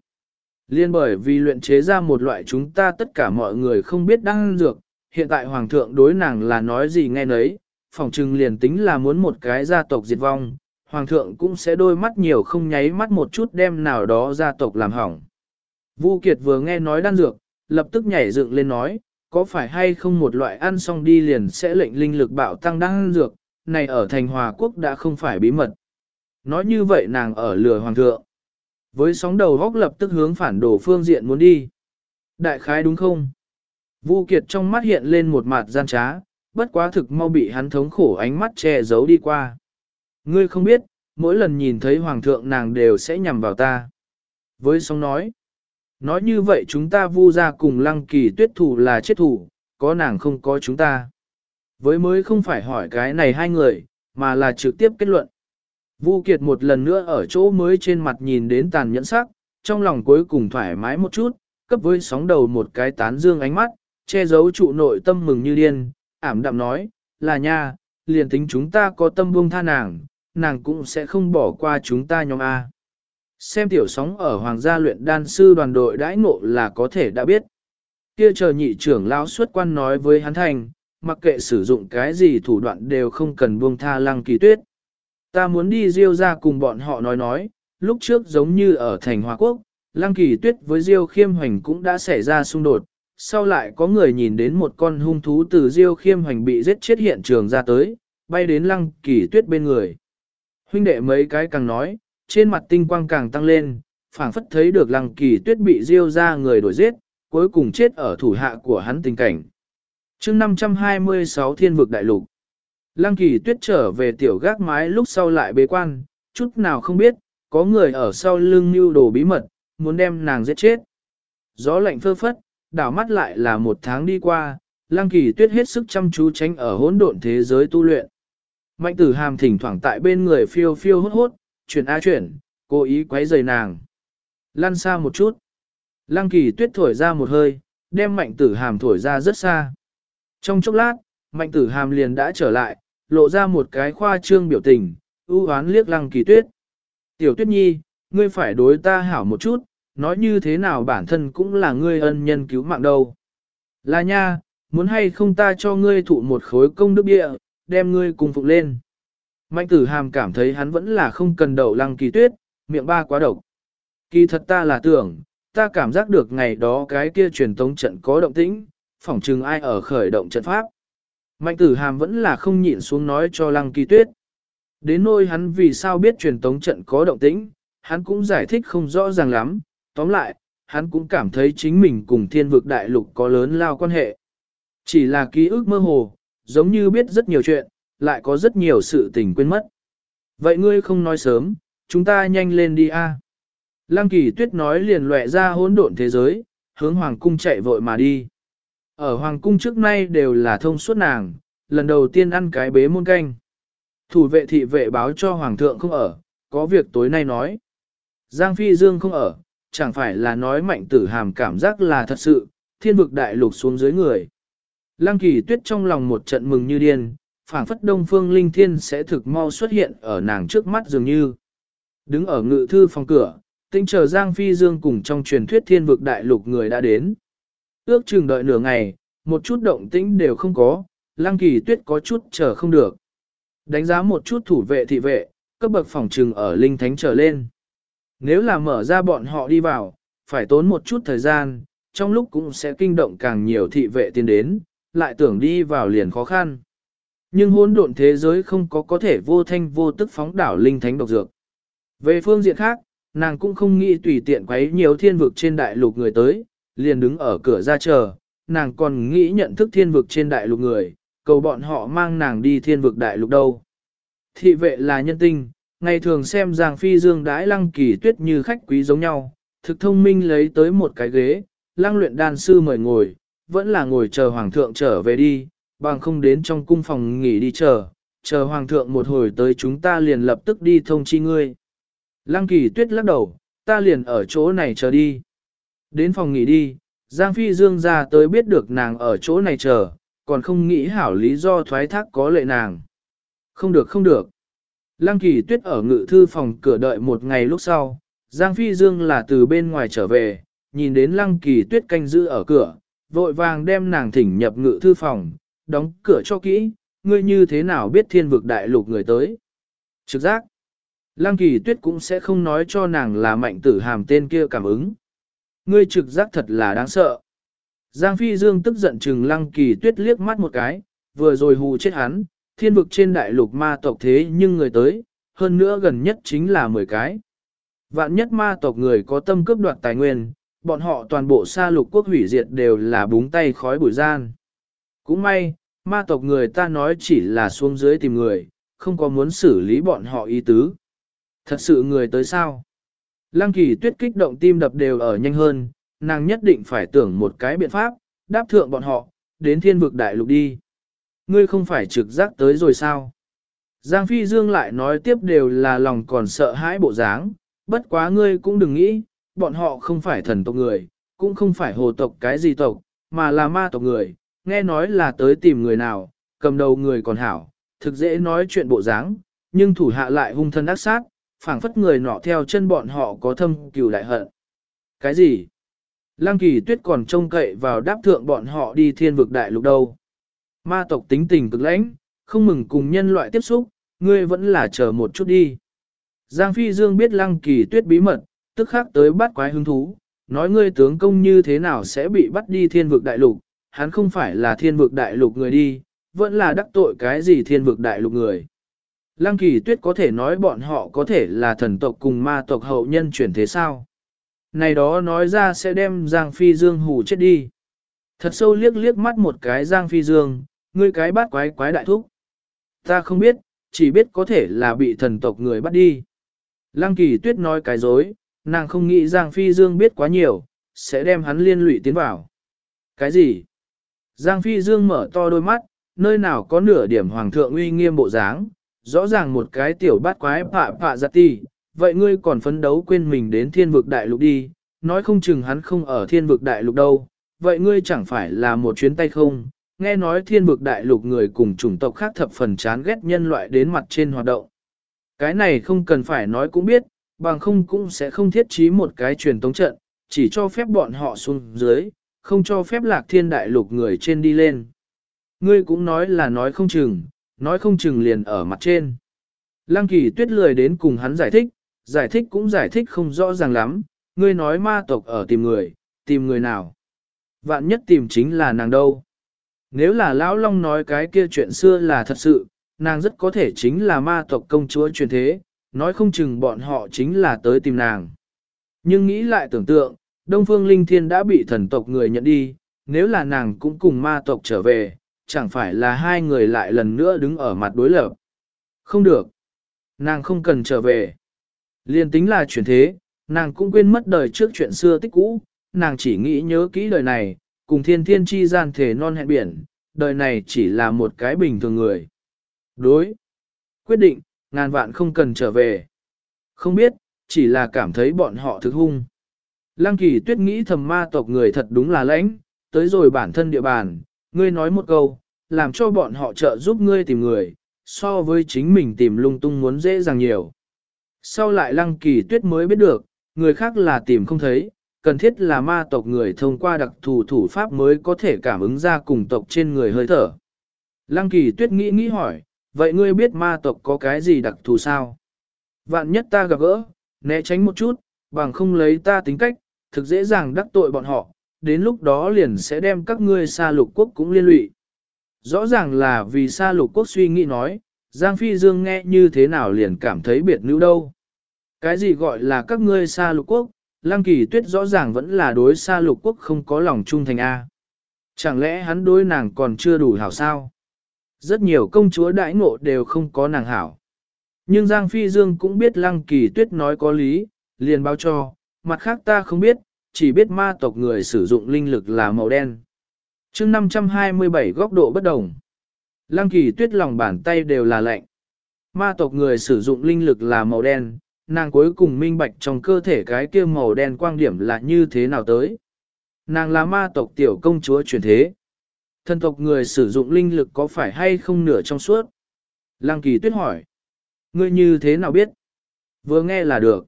Liên bởi vì luyện chế ra một loại chúng ta tất cả mọi người không biết đang dược, hiện tại hoàng thượng đối nàng là nói gì nghe nấy, phòng trừng liền tính là muốn một cái gia tộc diệt vong, hoàng thượng cũng sẽ đôi mắt nhiều không nháy mắt một chút đem nào đó gia tộc làm hỏng. Vu Kiệt vừa nghe nói đan dược, lập tức nhảy dựng lên nói, có phải hay không một loại ăn xong đi liền sẽ lệnh linh lực bạo tăng đan dược, này ở thành hòa quốc đã không phải bí mật. Nói như vậy nàng ở lừa hoàng thượng. Với sóng đầu góc lập tức hướng phản đồ phương diện muốn đi. Đại khái đúng không? Vu Kiệt trong mắt hiện lên một mặt gian trá, bất quá thực mau bị hắn thống khổ ánh mắt che giấu đi qua. Ngươi không biết, mỗi lần nhìn thấy hoàng thượng nàng đều sẽ nhằm vào ta. Với sóng nói, Nói như vậy chúng ta vu ra cùng lăng kỳ tuyết thủ là chết thủ, có nàng không có chúng ta. Với mới không phải hỏi cái này hai người, mà là trực tiếp kết luận. Vu Kiệt một lần nữa ở chỗ mới trên mặt nhìn đến tàn nhẫn sắc, trong lòng cuối cùng thoải mái một chút, cấp với sóng đầu một cái tán dương ánh mắt, che giấu trụ nội tâm mừng như điên, ảm đạm nói, là nha, liền tính chúng ta có tâm buông tha nàng, nàng cũng sẽ không bỏ qua chúng ta nhóm A. Xem tiểu sóng ở Hoàng gia luyện đan sư đoàn đội đãi ngộ là có thể đã biết. Kia chờ nhị trưởng lão xuất quan nói với hắn thành, mặc kệ sử dụng cái gì thủ đoạn đều không cần buông tha lăng kỳ tuyết. Ta muốn đi Diêu ra cùng bọn họ nói nói, lúc trước giống như ở thành Hoa Quốc, lăng kỳ tuyết với Diêu khiêm hoành cũng đã xảy ra xung đột, sau lại có người nhìn đến một con hung thú từ Diêu khiêm hoành bị giết chết hiện trường ra tới, bay đến lăng kỳ tuyết bên người. Huynh đệ mấy cái càng nói, trên mặt tinh quang càng tăng lên, phảng phất thấy được lăng kỳ tuyết bị Diêu ra người đuổi giết, cuối cùng chết ở thủ hạ của hắn tình cảnh. chương 526 thiên vực đại lục. Lăng kỳ tuyết trở về tiểu gác mái lúc sau lại bế quan, chút nào không biết, có người ở sau lưng mưu đồ bí mật, muốn đem nàng giết chết. Gió lạnh phơ phất, đảo mắt lại là một tháng đi qua, lăng kỳ tuyết hết sức chăm chú tránh ở hỗn độn thế giới tu luyện. Mạnh tử hàm thỉnh thoảng tại bên người phiêu phiêu hốt hốt, chuyển a chuyển, cố ý quấy rầy nàng. Lăn xa một chút. Lăng kỳ tuyết thổi ra một hơi, đem mạnh tử hàm thổi ra rất xa. Trong chốc lát, mạnh tử hàm liền đã trở lại, lộ ra một cái khoa trương biểu tình, ưu hoán liếc lăng kỳ tuyết. Tiểu tuyết nhi, ngươi phải đối ta hảo một chút, nói như thế nào bản thân cũng là ngươi ân nhân cứu mạng đâu. Là nha, muốn hay không ta cho ngươi thụ một khối công đức địa, đem ngươi cùng phục lên. Mạnh tử hàm cảm thấy hắn vẫn là không cần đậu lăng kỳ tuyết, miệng ba quá độc. Kỳ thật ta là tưởng, ta cảm giác được ngày đó cái kia truyền tống trận có động tĩnh, phỏng chừng ai ở khởi động trận pháp. Mạnh tử hàm vẫn là không nhịn xuống nói cho lăng kỳ tuyết. Đến nôi hắn vì sao biết truyền tống trận có động tĩnh, hắn cũng giải thích không rõ ràng lắm, tóm lại, hắn cũng cảm thấy chính mình cùng thiên vực đại lục có lớn lao quan hệ. Chỉ là ký ức mơ hồ, giống như biết rất nhiều chuyện, lại có rất nhiều sự tình quên mất. Vậy ngươi không nói sớm, chúng ta nhanh lên đi a. Lăng kỳ tuyết nói liền lệ ra hỗn độn thế giới, hướng hoàng cung chạy vội mà đi. Ở hoàng cung trước nay đều là thông suốt nàng, lần đầu tiên ăn cái bế môn canh. Thủ vệ thị vệ báo cho hoàng thượng không ở, có việc tối nay nói. Giang Phi Dương không ở, chẳng phải là nói mạnh tử hàm cảm giác là thật sự, thiên vực đại lục xuống dưới người. Lăng kỳ tuyết trong lòng một trận mừng như điên, phảng phất đông phương linh thiên sẽ thực mau xuất hiện ở nàng trước mắt dường như. Đứng ở ngự thư phòng cửa, tinh chờ Giang Phi Dương cùng trong truyền thuyết thiên vực đại lục người đã đến. Ước chừng đợi nửa ngày, một chút động tĩnh đều không có, lăng kỳ tuyết có chút chờ không được. Đánh giá một chút thủ vệ thị vệ, cấp bậc phòng trừng ở linh thánh trở lên. Nếu là mở ra bọn họ đi vào, phải tốn một chút thời gian, trong lúc cũng sẽ kinh động càng nhiều thị vệ tiến đến, lại tưởng đi vào liền khó khăn. Nhưng hỗn độn thế giới không có có thể vô thanh vô tức phóng đảo linh thánh độc dược. Về phương diện khác, nàng cũng không nghĩ tùy tiện quấy nhiều thiên vực trên đại lục người tới, liền đứng ở cửa ra chờ, nàng còn nghĩ nhận thức thiên vực trên đại lục người, cầu bọn họ mang nàng đi thiên vực đại lục đâu. Thị vệ là nhân tinh, ngày thường xem Giang Phi Dương đãi lăng kỳ tuyết như khách quý giống nhau, thực thông minh lấy tới một cái ghế, lăng luyện đan sư mời ngồi, vẫn là ngồi chờ hoàng thượng trở về đi, bằng không đến trong cung phòng nghỉ đi chờ, chờ hoàng thượng một hồi tới chúng ta liền lập tức đi thông chi ngươi. Lăng kỳ tuyết lắc đầu, ta liền ở chỗ này chờ đi. Đến phòng nghỉ đi, Giang Phi Dương ra tới biết được nàng ở chỗ này chờ, còn không nghĩ hảo lý do thoái thác có lệ nàng. Không được không được. Lăng kỳ tuyết ở ngự thư phòng cửa đợi một ngày lúc sau, Giang Phi Dương là từ bên ngoài trở về, nhìn đến lăng kỳ tuyết canh giữ ở cửa, vội vàng đem nàng thỉnh nhập ngự thư phòng, đóng cửa cho kỹ, ngươi như thế nào biết thiên vực đại lục người tới. Trực giác, lăng kỳ tuyết cũng sẽ không nói cho nàng là mạnh tử hàm tên kia cảm ứng. Ngươi trực giác thật là đáng sợ. Giang Phi Dương tức giận chừng lăng kỳ tuyết liếc mắt một cái, vừa rồi hù chết hắn, thiên vực trên đại lục ma tộc thế nhưng người tới, hơn nữa gần nhất chính là 10 cái. Vạn nhất ma tộc người có tâm cướp đoạt tài nguyên, bọn họ toàn bộ xa lục quốc hủy diệt đều là búng tay khói bụi gian. Cũng may, ma tộc người ta nói chỉ là xuống dưới tìm người, không có muốn xử lý bọn họ ý tứ. Thật sự người tới sao? Lăng kỳ tuyết kích động tim đập đều ở nhanh hơn, nàng nhất định phải tưởng một cái biện pháp, đáp thượng bọn họ, đến thiên vực đại lục đi. Ngươi không phải trực giác tới rồi sao? Giang Phi Dương lại nói tiếp đều là lòng còn sợ hãi bộ dáng, bất quá ngươi cũng đừng nghĩ, bọn họ không phải thần tộc người, cũng không phải hồ tộc cái gì tộc, mà là ma tộc người, nghe nói là tới tìm người nào, cầm đầu người còn hảo, thực dễ nói chuyện bộ dáng, nhưng thủ hạ lại hung thân ác sát, phảng phất người nọ theo chân bọn họ có thâm cừu đại hận. Cái gì? Lăng kỳ tuyết còn trông cậy vào đáp thượng bọn họ đi thiên vực đại lục đâu. Ma tộc tính tình cực lãnh, không mừng cùng nhân loại tiếp xúc, ngươi vẫn là chờ một chút đi. Giang Phi Dương biết lăng kỳ tuyết bí mật, tức khắc tới bắt quái hứng thú, nói ngươi tướng công như thế nào sẽ bị bắt đi thiên vực đại lục, hắn không phải là thiên vực đại lục người đi, vẫn là đắc tội cái gì thiên vực đại lục người. Lăng kỳ tuyết có thể nói bọn họ có thể là thần tộc cùng ma tộc hậu nhân chuyển thế sao. Này đó nói ra sẽ đem Giang Phi Dương hù chết đi. Thật sâu liếc liếc mắt một cái Giang Phi Dương, ngươi cái bát quái quái đại thúc. Ta không biết, chỉ biết có thể là bị thần tộc người bắt đi. Lăng kỳ tuyết nói cái dối, nàng không nghĩ Giang Phi Dương biết quá nhiều, sẽ đem hắn liên lụy tiến vào. Cái gì? Giang Phi Dương mở to đôi mắt, nơi nào có nửa điểm hoàng thượng uy nghiêm bộ dáng, rõ ràng một cái tiểu bát quái phạ phạ giặt ti, vậy ngươi còn phấn đấu quên mình đến thiên vực đại lục đi, nói không chừng hắn không ở thiên vực đại lục đâu, vậy ngươi chẳng phải là một chuyến tay không, nghe nói thiên vực đại lục người cùng chủng tộc khác thập phần chán ghét nhân loại đến mặt trên hoạt động. Cái này không cần phải nói cũng biết, bằng không cũng sẽ không thiết trí một cái truyền tống trận, chỉ cho phép bọn họ xuống dưới, không cho phép lạc thiên đại lục người trên đi lên. Ngươi cũng nói là nói không chừng, nói không chừng liền ở mặt trên. Lăng kỳ tuyết lười đến cùng hắn giải thích, giải thích cũng giải thích không rõ ràng lắm, ngươi nói ma tộc ở tìm người, tìm người nào. Vạn nhất tìm chính là nàng đâu. Nếu là Lão Long nói cái kia chuyện xưa là thật sự, nàng rất có thể chính là ma tộc công chúa truyền thế, nói không chừng bọn họ chính là tới tìm nàng. Nhưng nghĩ lại tưởng tượng, Đông Phương Linh Thiên đã bị thần tộc người nhận đi, nếu là nàng cũng cùng ma tộc trở về, chẳng phải là hai người lại lần nữa đứng ở mặt đối lập. Không được. Nàng không cần trở về. Liên tính là chuyển thế, nàng cũng quên mất đời trước chuyện xưa tích cũ, nàng chỉ nghĩ nhớ kỹ đời này, cùng thiên thiên chi gian thể non hẹn biển, đời này chỉ là một cái bình thường người. Đối. Quyết định, ngàn vạn không cần trở về. Không biết, chỉ là cảm thấy bọn họ thực hung. Lăng kỳ tuyết nghĩ thầm ma tộc người thật đúng là lãnh, tới rồi bản thân địa bàn, ngươi nói một câu, làm cho bọn họ trợ giúp ngươi tìm người, so với chính mình tìm lung tung muốn dễ dàng nhiều. Sau lại lăng kỳ tuyết mới biết được, người khác là tìm không thấy, cần thiết là ma tộc người thông qua đặc thù thủ pháp mới có thể cảm ứng ra cùng tộc trên người hơi thở. Lăng kỳ tuyết nghĩ nghĩ hỏi, vậy ngươi biết ma tộc có cái gì đặc thù sao? Vạn nhất ta gặp gỡ, né tránh một chút, bằng không lấy ta tính cách, thực dễ dàng đắc tội bọn họ, đến lúc đó liền sẽ đem các ngươi xa lục quốc cũng liên lụy. Rõ ràng là vì Sa lục quốc suy nghĩ nói, Giang Phi Dương nghe như thế nào liền cảm thấy biệt nữ đâu. Cái gì gọi là các ngươi Sa lục quốc, Lăng Kỳ Tuyết rõ ràng vẫn là đối Sa lục quốc không có lòng trung thành A. Chẳng lẽ hắn đối nàng còn chưa đủ hảo sao? Rất nhiều công chúa đại ngộ đều không có nàng hảo. Nhưng Giang Phi Dương cũng biết Lăng Kỳ Tuyết nói có lý, liền báo cho, mặt khác ta không biết, chỉ biết ma tộc người sử dụng linh lực là màu đen chương 527 góc độ bất đồng. Lăng kỳ tuyết lòng bàn tay đều là lạnh. Ma tộc người sử dụng linh lực là màu đen, nàng cuối cùng minh bạch trong cơ thể cái kia màu đen quang điểm là như thế nào tới. Nàng là ma tộc tiểu công chúa truyền thế. Thân tộc người sử dụng linh lực có phải hay không nửa trong suốt? Lăng kỳ tuyết hỏi. Ngươi như thế nào biết? Vừa nghe là được.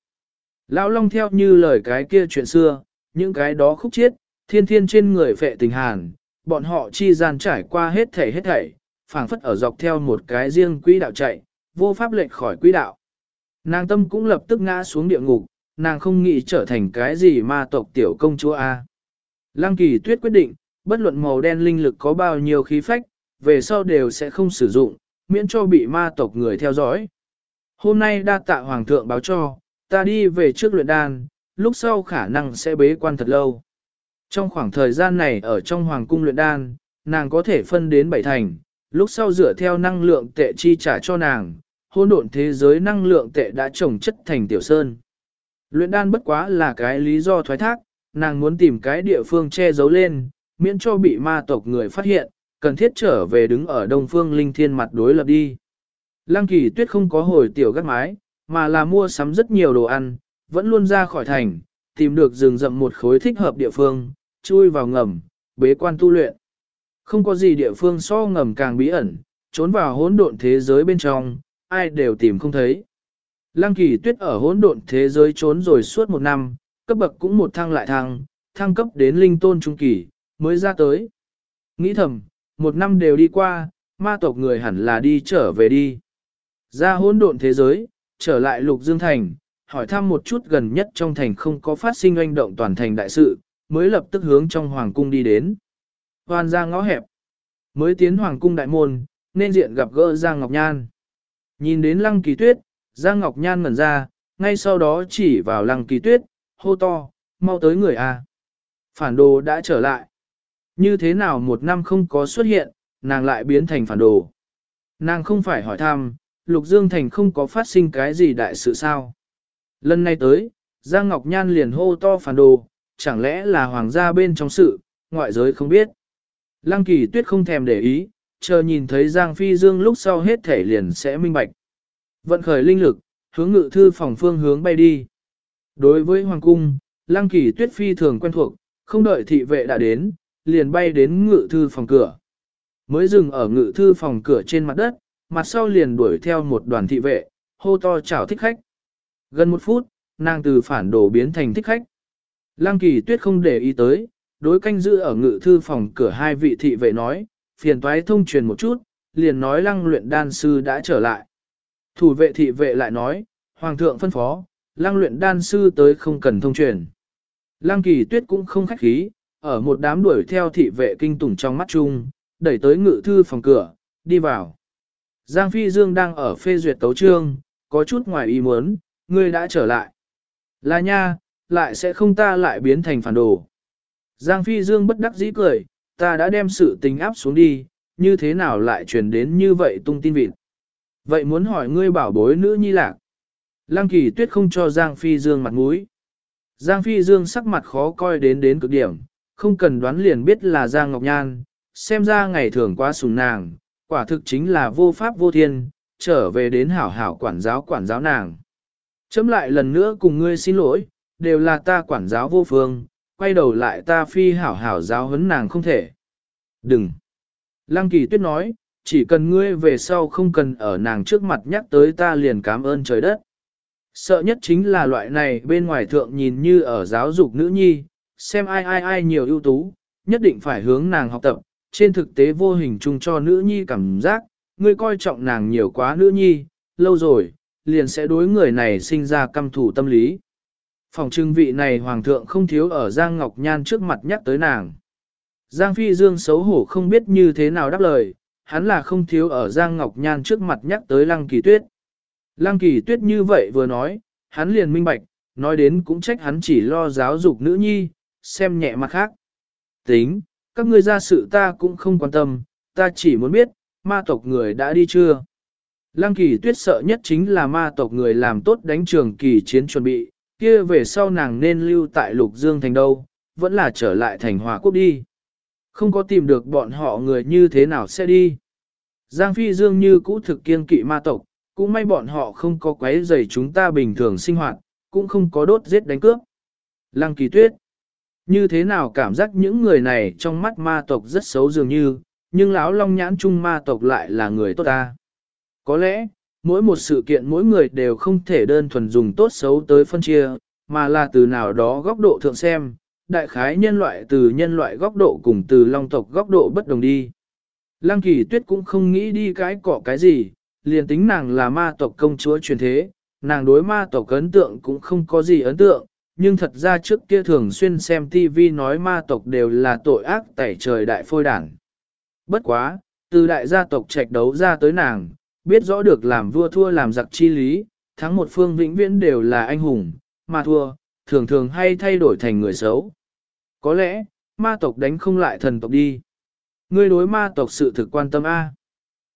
Lão Long theo như lời cái kia chuyện xưa, những cái đó khúc chiết, thiên thiên trên người phệ tình hàn, bọn họ chi gian trải qua hết thảy hết thảy, phảng phất ở dọc theo một cái riêng quỹ đạo chạy, vô pháp lệch khỏi quỹ đạo. Nàng tâm cũng lập tức ngã xuống địa ngục, nàng không nghĩ trở thành cái gì ma tộc tiểu công chúa A. Lăng kỳ tuyết quyết định, bất luận màu đen linh lực có bao nhiêu khí phách, về sau đều sẽ không sử dụng, miễn cho bị ma tộc người theo dõi. Hôm nay đa tạ hoàng thượng báo cho, ta đi về trước luyện đan, lúc sau khả năng sẽ bế quan thật lâu. Trong khoảng thời gian này ở trong hoàng cung luyện đan, nàng có thể phân đến bảy thành, lúc sau dựa theo năng lượng tệ chi trả cho nàng, hôn độn thế giới năng lượng tệ đã trồng chất thành tiểu sơn. Luyện đan bất quá là cái lý do thoái thác, nàng muốn tìm cái địa phương che giấu lên, miễn cho bị ma tộc người phát hiện, cần thiết trở về đứng ở đông phương linh thiên mặt đối lập đi. Lăng kỳ tuyết không có hồi tiểu gắt mái, mà là mua sắm rất nhiều đồ ăn, vẫn luôn ra khỏi thành, tìm được rừng rậm một khối thích hợp địa phương, chui vào ngầm, bế quan tu luyện. Không có gì địa phương so ngầm càng bí ẩn, trốn vào hỗn độn thế giới bên trong, ai đều tìm không thấy. Lăng kỳ tuyết ở hỗn độn thế giới trốn rồi suốt một năm, cấp bậc cũng một thăng lại thăng, thăng cấp đến linh tôn trung kỳ, mới ra tới. Nghĩ thầm, một năm đều đi qua, ma tộc người hẳn là đi trở về đi. Ra hỗn độn thế giới, trở lại lục dương thành, hỏi thăm một chút gần nhất trong thành không có phát sinh oanh động toàn thành đại sự, mới lập tức hướng trong hoàng cung đi đến. Hoàn ra ngõ hẹp, mới tiến hoàng cung đại môn, nên diện gặp gỡ Giang Ngọc Nhan. Nhìn đến lăng kỳ tuyết, Giang Ngọc Nhan ngẩn ra, ngay sau đó chỉ vào lăng kỳ tuyết, hô to, mau tới người à. Phản đồ đã trở lại. Như thế nào một năm không có xuất hiện, nàng lại biến thành phản đồ. Nàng không phải hỏi thăm, Lục Dương Thành không có phát sinh cái gì đại sự sao. Lần này tới, Giang Ngọc Nhan liền hô to phản đồ, chẳng lẽ là hoàng gia bên trong sự, ngoại giới không biết. Lăng kỳ tuyết không thèm để ý, chờ nhìn thấy Giang Phi Dương lúc sau hết thể liền sẽ minh bạch. Vận khởi linh lực, hướng ngự thư phòng phương hướng bay đi. Đối với Hoàng Cung, Lăng Kỳ Tuyết Phi thường quen thuộc, không đợi thị vệ đã đến, liền bay đến ngự thư phòng cửa. Mới dừng ở ngự thư phòng cửa trên mặt đất, mặt sau liền đuổi theo một đoàn thị vệ, hô to chào thích khách. Gần một phút, nàng từ phản đồ biến thành thích khách. Lăng Kỳ Tuyết không để ý tới, đối canh giữ ở ngự thư phòng cửa hai vị thị vệ nói, phiền toái thông truyền một chút, liền nói lăng luyện đan sư đã trở lại. Thủ vệ thị vệ lại nói, Hoàng thượng phân phó, lăng luyện đan sư tới không cần thông truyền. Lăng kỳ tuyết cũng không khách khí, ở một đám đuổi theo thị vệ kinh tủng trong mắt chung, đẩy tới ngự thư phòng cửa, đi vào. Giang Phi Dương đang ở phê duyệt tấu trương, có chút ngoài ý muốn, ngươi đã trở lại. Là nha, lại sẽ không ta lại biến thành phản đồ. Giang Phi Dương bất đắc dĩ cười, ta đã đem sự tình áp xuống đi, như thế nào lại truyền đến như vậy tung tin vịt. Vậy muốn hỏi ngươi bảo bối nữ nhi lạc. Lăng kỳ tuyết không cho Giang Phi Dương mặt mũi. Giang Phi Dương sắc mặt khó coi đến đến cực điểm, không cần đoán liền biết là Giang Ngọc Nhan, xem ra ngày thường quá sùng nàng, quả thực chính là vô pháp vô thiên, trở về đến hảo hảo quản giáo quản giáo nàng. Chấm lại lần nữa cùng ngươi xin lỗi, đều là ta quản giáo vô phương, quay đầu lại ta phi hảo hảo giáo huấn nàng không thể. Đừng! Lăng kỳ tuyết nói, chỉ cần ngươi về sau không cần ở nàng trước mặt nhắc tới ta liền cảm ơn trời đất. Sợ nhất chính là loại này bên ngoài thượng nhìn như ở giáo dục nữ nhi, xem ai ai ai nhiều ưu tú, nhất định phải hướng nàng học tập, trên thực tế vô hình chung cho nữ nhi cảm giác, ngươi coi trọng nàng nhiều quá nữ nhi, lâu rồi, liền sẽ đối người này sinh ra căm thủ tâm lý. Phòng trưng vị này hoàng thượng không thiếu ở Giang Ngọc Nhan trước mặt nhắc tới nàng. Giang Phi Dương xấu hổ không biết như thế nào đáp lời, hắn là không thiếu ở Giang Ngọc Nhan trước mặt nhắc tới Lăng Kỳ Tuyết. Lăng Kỳ Tuyết như vậy vừa nói, hắn liền minh bạch, nói đến cũng trách hắn chỉ lo giáo dục nữ nhi, xem nhẹ mặt khác. Tính, các ngươi ra sự ta cũng không quan tâm, ta chỉ muốn biết, ma tộc người đã đi chưa. Lăng Kỳ Tuyết sợ nhất chính là ma tộc người làm tốt đánh trường kỳ chiến chuẩn bị, kia về sau nàng nên lưu tại Lục Dương thành đâu, vẫn là trở lại thành Hòa Quốc đi. Không có tìm được bọn họ người như thế nào sẽ đi. Giang Phi Dương như cũ thực kiên kỵ ma tộc, cũng may bọn họ không có quấy rầy chúng ta bình thường sinh hoạt, cũng không có đốt giết đánh cướp. Lăng kỳ tuyết. Như thế nào cảm giác những người này trong mắt ma tộc rất xấu dường như, nhưng lão long nhãn chung ma tộc lại là người tốt ta. Có lẽ, mỗi một sự kiện mỗi người đều không thể đơn thuần dùng tốt xấu tới phân chia, mà là từ nào đó góc độ thượng xem, đại khái nhân loại từ nhân loại góc độ cùng từ long tộc góc độ bất đồng đi. Lăng kỳ tuyết cũng không nghĩ đi cái cọ cái gì, liền tính nàng là ma tộc công chúa truyền thế, nàng đối ma tộc ấn tượng cũng không có gì ấn tượng, nhưng thật ra trước kia thường xuyên xem TV nói ma tộc đều là tội ác tẩy trời đại phôi đảng. Bất quá, từ đại gia tộc trạch đấu ra tới nàng, biết rõ được làm vua thua làm giặc chi lý, thắng một phương vĩnh viễn đều là anh hùng, mà thua, thường thường hay thay đổi thành người xấu. Có lẽ, ma tộc đánh không lại thần tộc đi. Ngươi đối ma tộc sự thực quan tâm A.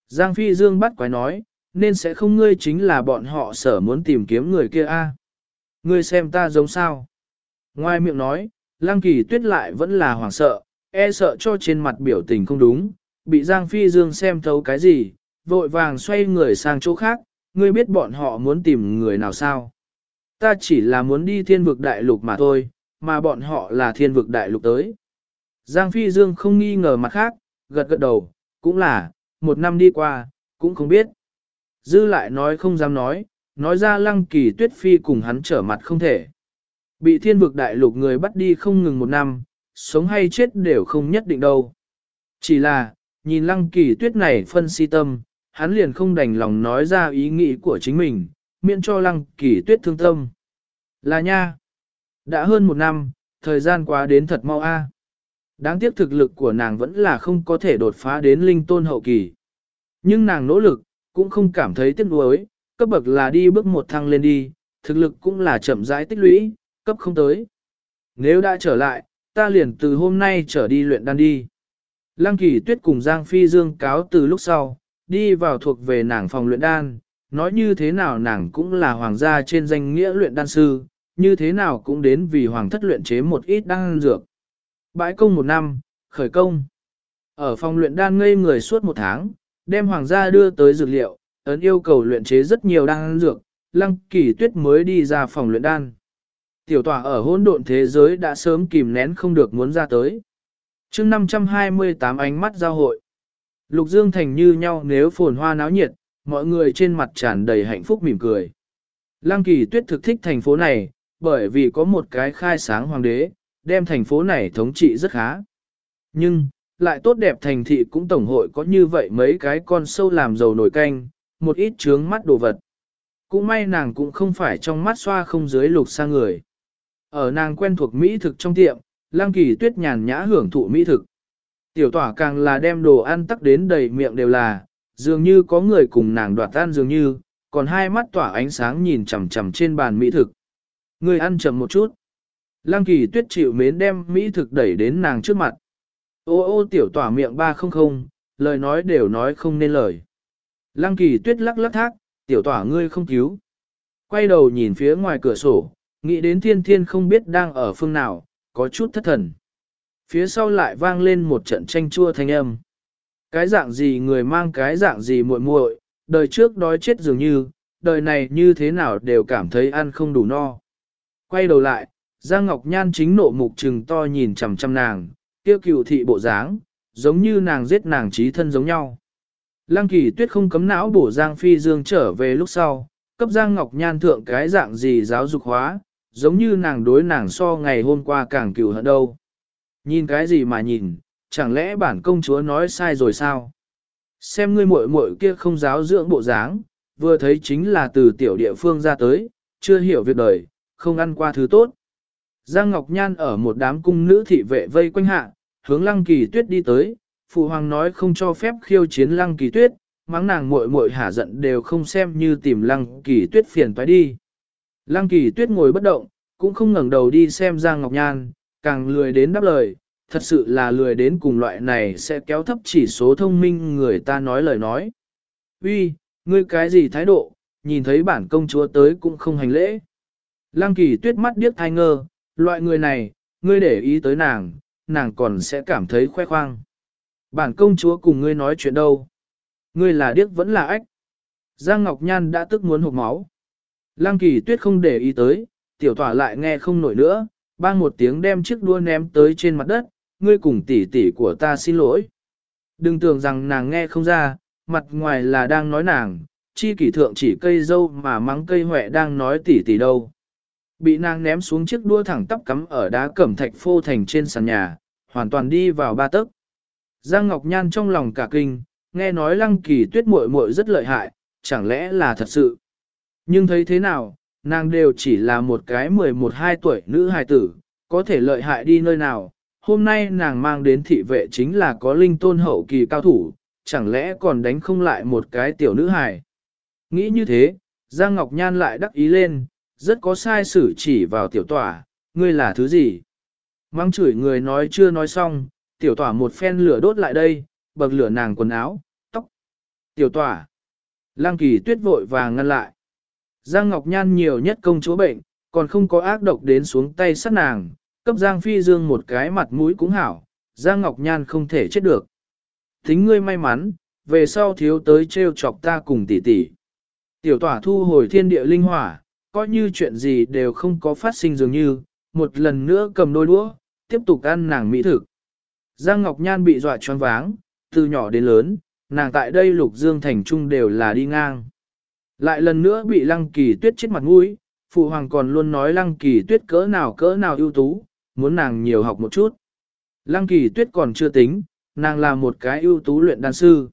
Giang Phi Dương bắt quái nói, nên sẽ không ngươi chính là bọn họ sở muốn tìm kiếm người kia A. Ngươi xem ta giống sao. Ngoài miệng nói, Lăng kỳ tuyết lại vẫn là hoảng sợ, e sợ cho trên mặt biểu tình không đúng, bị Giang Phi Dương xem thấu cái gì, vội vàng xoay người sang chỗ khác, ngươi biết bọn họ muốn tìm người nào sao? Ta chỉ là muốn đi thiên vực đại lục mà thôi, mà bọn họ là thiên vực đại lục tới. Giang Phi Dương không nghi ngờ mặt khác, gật gật đầu, cũng là, một năm đi qua, cũng không biết. Dư lại nói không dám nói, nói ra lăng kỳ tuyết phi cùng hắn trở mặt không thể. Bị thiên vực đại lục người bắt đi không ngừng một năm, sống hay chết đều không nhất định đâu. Chỉ là, nhìn lăng kỳ tuyết này phân si tâm, hắn liền không đành lòng nói ra ý nghĩ của chính mình, miễn cho lăng kỳ tuyết thương tâm. Là nha. Đã hơn một năm, thời gian quá đến thật mau a. Đáng tiếc thực lực của nàng vẫn là không có thể đột phá đến linh tôn hậu kỳ. Nhưng nàng nỗ lực, cũng không cảm thấy tiếc nuối, cấp bậc là đi bước một thăng lên đi, thực lực cũng là chậm rãi tích lũy, cấp không tới. Nếu đã trở lại, ta liền từ hôm nay trở đi luyện đan đi. Lăng kỳ tuyết cùng Giang Phi Dương cáo từ lúc sau, đi vào thuộc về nàng phòng luyện đan, nói như thế nào nàng cũng là hoàng gia trên danh nghĩa luyện đan sư, như thế nào cũng đến vì hoàng thất luyện chế một ít đan dược. Bãi công một năm, khởi công. Ở phòng luyện đan ngây người suốt một tháng, đem hoàng gia đưa tới dược liệu, ấn yêu cầu luyện chế rất nhiều đan dược, lăng kỳ tuyết mới đi ra phòng luyện đan. Tiểu tòa ở hỗn độn thế giới đã sớm kìm nén không được muốn ra tới. chương 528 ánh mắt giao hội. Lục Dương Thành như nhau nếu phồn hoa náo nhiệt, mọi người trên mặt tràn đầy hạnh phúc mỉm cười. Lăng kỳ tuyết thực thích thành phố này, bởi vì có một cái khai sáng hoàng đế, đem thành phố này thống trị rất khá. Nhưng, lại tốt đẹp thành thị cũng tổng hội có như vậy mấy cái con sâu làm dầu nổi canh, một ít trướng mắt đồ vật. Cũng may nàng cũng không phải trong mắt xoa không dưới lục xa người. Ở nàng quen thuộc Mỹ thực trong tiệm, lang kỳ tuyết nhàn nhã hưởng thụ Mỹ thực. Tiểu tỏa càng là đem đồ ăn tắc đến đầy miệng đều là, dường như có người cùng nàng đoạt ăn dường như, còn hai mắt tỏa ánh sáng nhìn chằm chằm trên bàn Mỹ thực. Người ăn chậm một chút. Lăng kỳ tuyết chịu mến đem Mỹ thực đẩy đến nàng trước mặt. Ô ô tiểu tỏa miệng ba không không, lời nói đều nói không nên lời. Lăng kỳ tuyết lắc lắc thác, tiểu tỏa ngươi không cứu. Quay đầu nhìn phía ngoài cửa sổ, nghĩ đến thiên thiên không biết đang ở phương nào, có chút thất thần. Phía sau lại vang lên một trận tranh chua thanh âm. Cái dạng gì người mang cái dạng gì muội muội, đời trước đói chết dường như, đời này như thế nào đều cảm thấy ăn không đủ no. Quay đầu lại, Giang Ngọc Nhan chính nộ mục trừng to nhìn chằm chằm nàng, tiêu cựu thị bộ dáng, giống như nàng giết nàng trí thân giống nhau. Lăng kỳ tuyết không cấm não bổ Giang Phi Dương trở về lúc sau, cấp Giang Ngọc Nhan thượng cái dạng gì giáo dục hóa, giống như nàng đối nàng so ngày hôm qua càng cựu hận đâu. Nhìn cái gì mà nhìn, chẳng lẽ bản công chúa nói sai rồi sao? Xem ngươi muội muội kia không giáo dưỡng bộ dáng, vừa thấy chính là từ tiểu địa phương ra tới, chưa hiểu việc đời, không ăn qua thứ tốt. Giang Ngọc Nhan ở một đám cung nữ thị vệ vây quanh hạ, hướng Lăng Kỳ Tuyết đi tới, phụ hoàng nói không cho phép khiêu chiến Lăng Kỳ Tuyết, mắng nàng muội muội hả giận đều không xem như tìm Lăng Kỳ Tuyết phiền toái đi. Lăng Kỳ Tuyết ngồi bất động, cũng không ngẩng đầu đi xem Giang Ngọc Nhan, càng lười đến đáp lời, thật sự là lười đến cùng loại này sẽ kéo thấp chỉ số thông minh người ta nói lời nói. Uy, ngươi cái gì thái độ, nhìn thấy bản công chúa tới cũng không hành lễ. Lăng kỳ tuyết mắt điếc thai ngơ, loại người này, ngươi để ý tới nàng, nàng còn sẽ cảm thấy khoe khoang. Bản công chúa cùng ngươi nói chuyện đâu? Ngươi là điếc vẫn là ách. Giang Ngọc Nhan đã tức muốn hụt máu. Lăng kỳ tuyết không để ý tới, tiểu tỏa lại nghe không nổi nữa, bang một tiếng đem chiếc đua ném tới trên mặt đất, ngươi cùng tỷ tỷ của ta xin lỗi. Đừng tưởng rằng nàng nghe không ra, mặt ngoài là đang nói nàng, chi kỷ thượng chỉ cây dâu mà mắng cây huệ đang nói tỷ tỷ đâu. Bị nàng ném xuống chiếc đua thẳng tắp cắm ở đá cẩm thạch phô thành trên sàn nhà, hoàn toàn đi vào ba tấc. Giang Ngọc Nhan trong lòng cả kinh, nghe nói lăng kỳ tuyết muội muội rất lợi hại, chẳng lẽ là thật sự. Nhưng thấy thế nào, nàng đều chỉ là một cái 11-12 tuổi nữ hài tử, có thể lợi hại đi nơi nào. Hôm nay nàng mang đến thị vệ chính là có linh tôn hậu kỳ cao thủ, chẳng lẽ còn đánh không lại một cái tiểu nữ hài. Nghĩ như thế, Giang Ngọc Nhan lại đắc ý lên, rất có sai sử chỉ vào tiểu tỏa, ngươi là thứ gì? Mang chửi người nói chưa nói xong, tiểu tỏa một phen lửa đốt lại đây, bậc lửa nàng quần áo, tóc. Tiểu tỏa. Lăng kỳ tuyết vội vàng ngăn lại. Giang Ngọc Nhan nhiều nhất công chúa bệnh, còn không có ác độc đến xuống tay sát nàng, cấp Giang Phi Dương một cái mặt mũi cũng hảo, Giang Ngọc Nhan không thể chết được. Tính ngươi may mắn, về sau thiếu tới trêu chọc ta cùng tỷ tỷ. Tiểu tỏa thu hồi thiên địa linh hỏa, coi như chuyện gì đều không có phát sinh dường như, một lần nữa cầm đôi đũa, tiếp tục ăn nàng mỹ thực. Giang Ngọc Nhan bị dọa choáng váng, từ nhỏ đến lớn, nàng tại đây lục dương thành trung đều là đi ngang. Lại lần nữa bị lăng kỳ tuyết chết mặt mũi, phụ hoàng còn luôn nói lăng kỳ tuyết cỡ nào cỡ nào ưu tú, muốn nàng nhiều học một chút. Lăng kỳ tuyết còn chưa tính, nàng là một cái ưu tú luyện đan sư.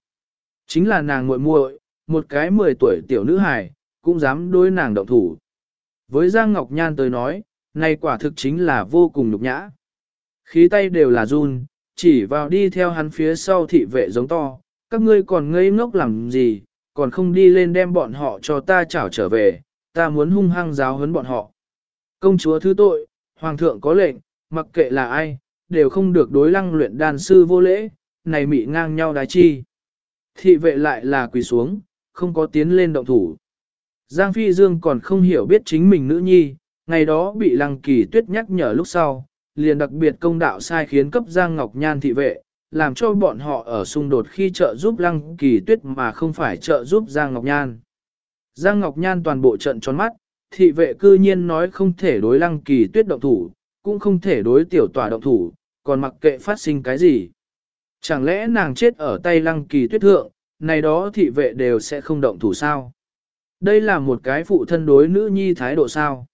Chính là nàng muội muội, một cái 10 tuổi tiểu nữ hài, cũng dám đối nàng động thủ. Với Giang Ngọc Nhan tới nói, này quả thực chính là vô cùng nhục nhã. Khí tay đều là run, chỉ vào đi theo hắn phía sau thị vệ giống to, các ngươi còn ngây ngốc làm gì, còn không đi lên đem bọn họ cho ta chảo trở về, ta muốn hung hăng giáo huấn bọn họ. Công chúa thứ tội, hoàng thượng có lệnh, mặc kệ là ai, đều không được đối lăng luyện đàn sư vô lễ, này mị ngang nhau đái chi. Thị vệ lại là quỳ xuống, không có tiến lên động thủ. Giang Phi Dương còn không hiểu biết chính mình nữ nhi, ngày đó bị lăng kỳ tuyết nhắc nhở lúc sau, liền đặc biệt công đạo sai khiến cấp Giang Ngọc Nhan thị vệ, làm cho bọn họ ở xung đột khi trợ giúp lăng kỳ tuyết mà không phải trợ giúp Giang Ngọc Nhan. Giang Ngọc Nhan toàn bộ trận tròn mắt, thị vệ cư nhiên nói không thể đối lăng kỳ tuyết động thủ, cũng không thể đối tiểu tòa động thủ, còn mặc kệ phát sinh cái gì. Chẳng lẽ nàng chết ở tay lăng kỳ tuyết thượng, này đó thị vệ đều sẽ không động thủ sao? Đây là một cái phụ thân đối nữ nhi thái độ sao?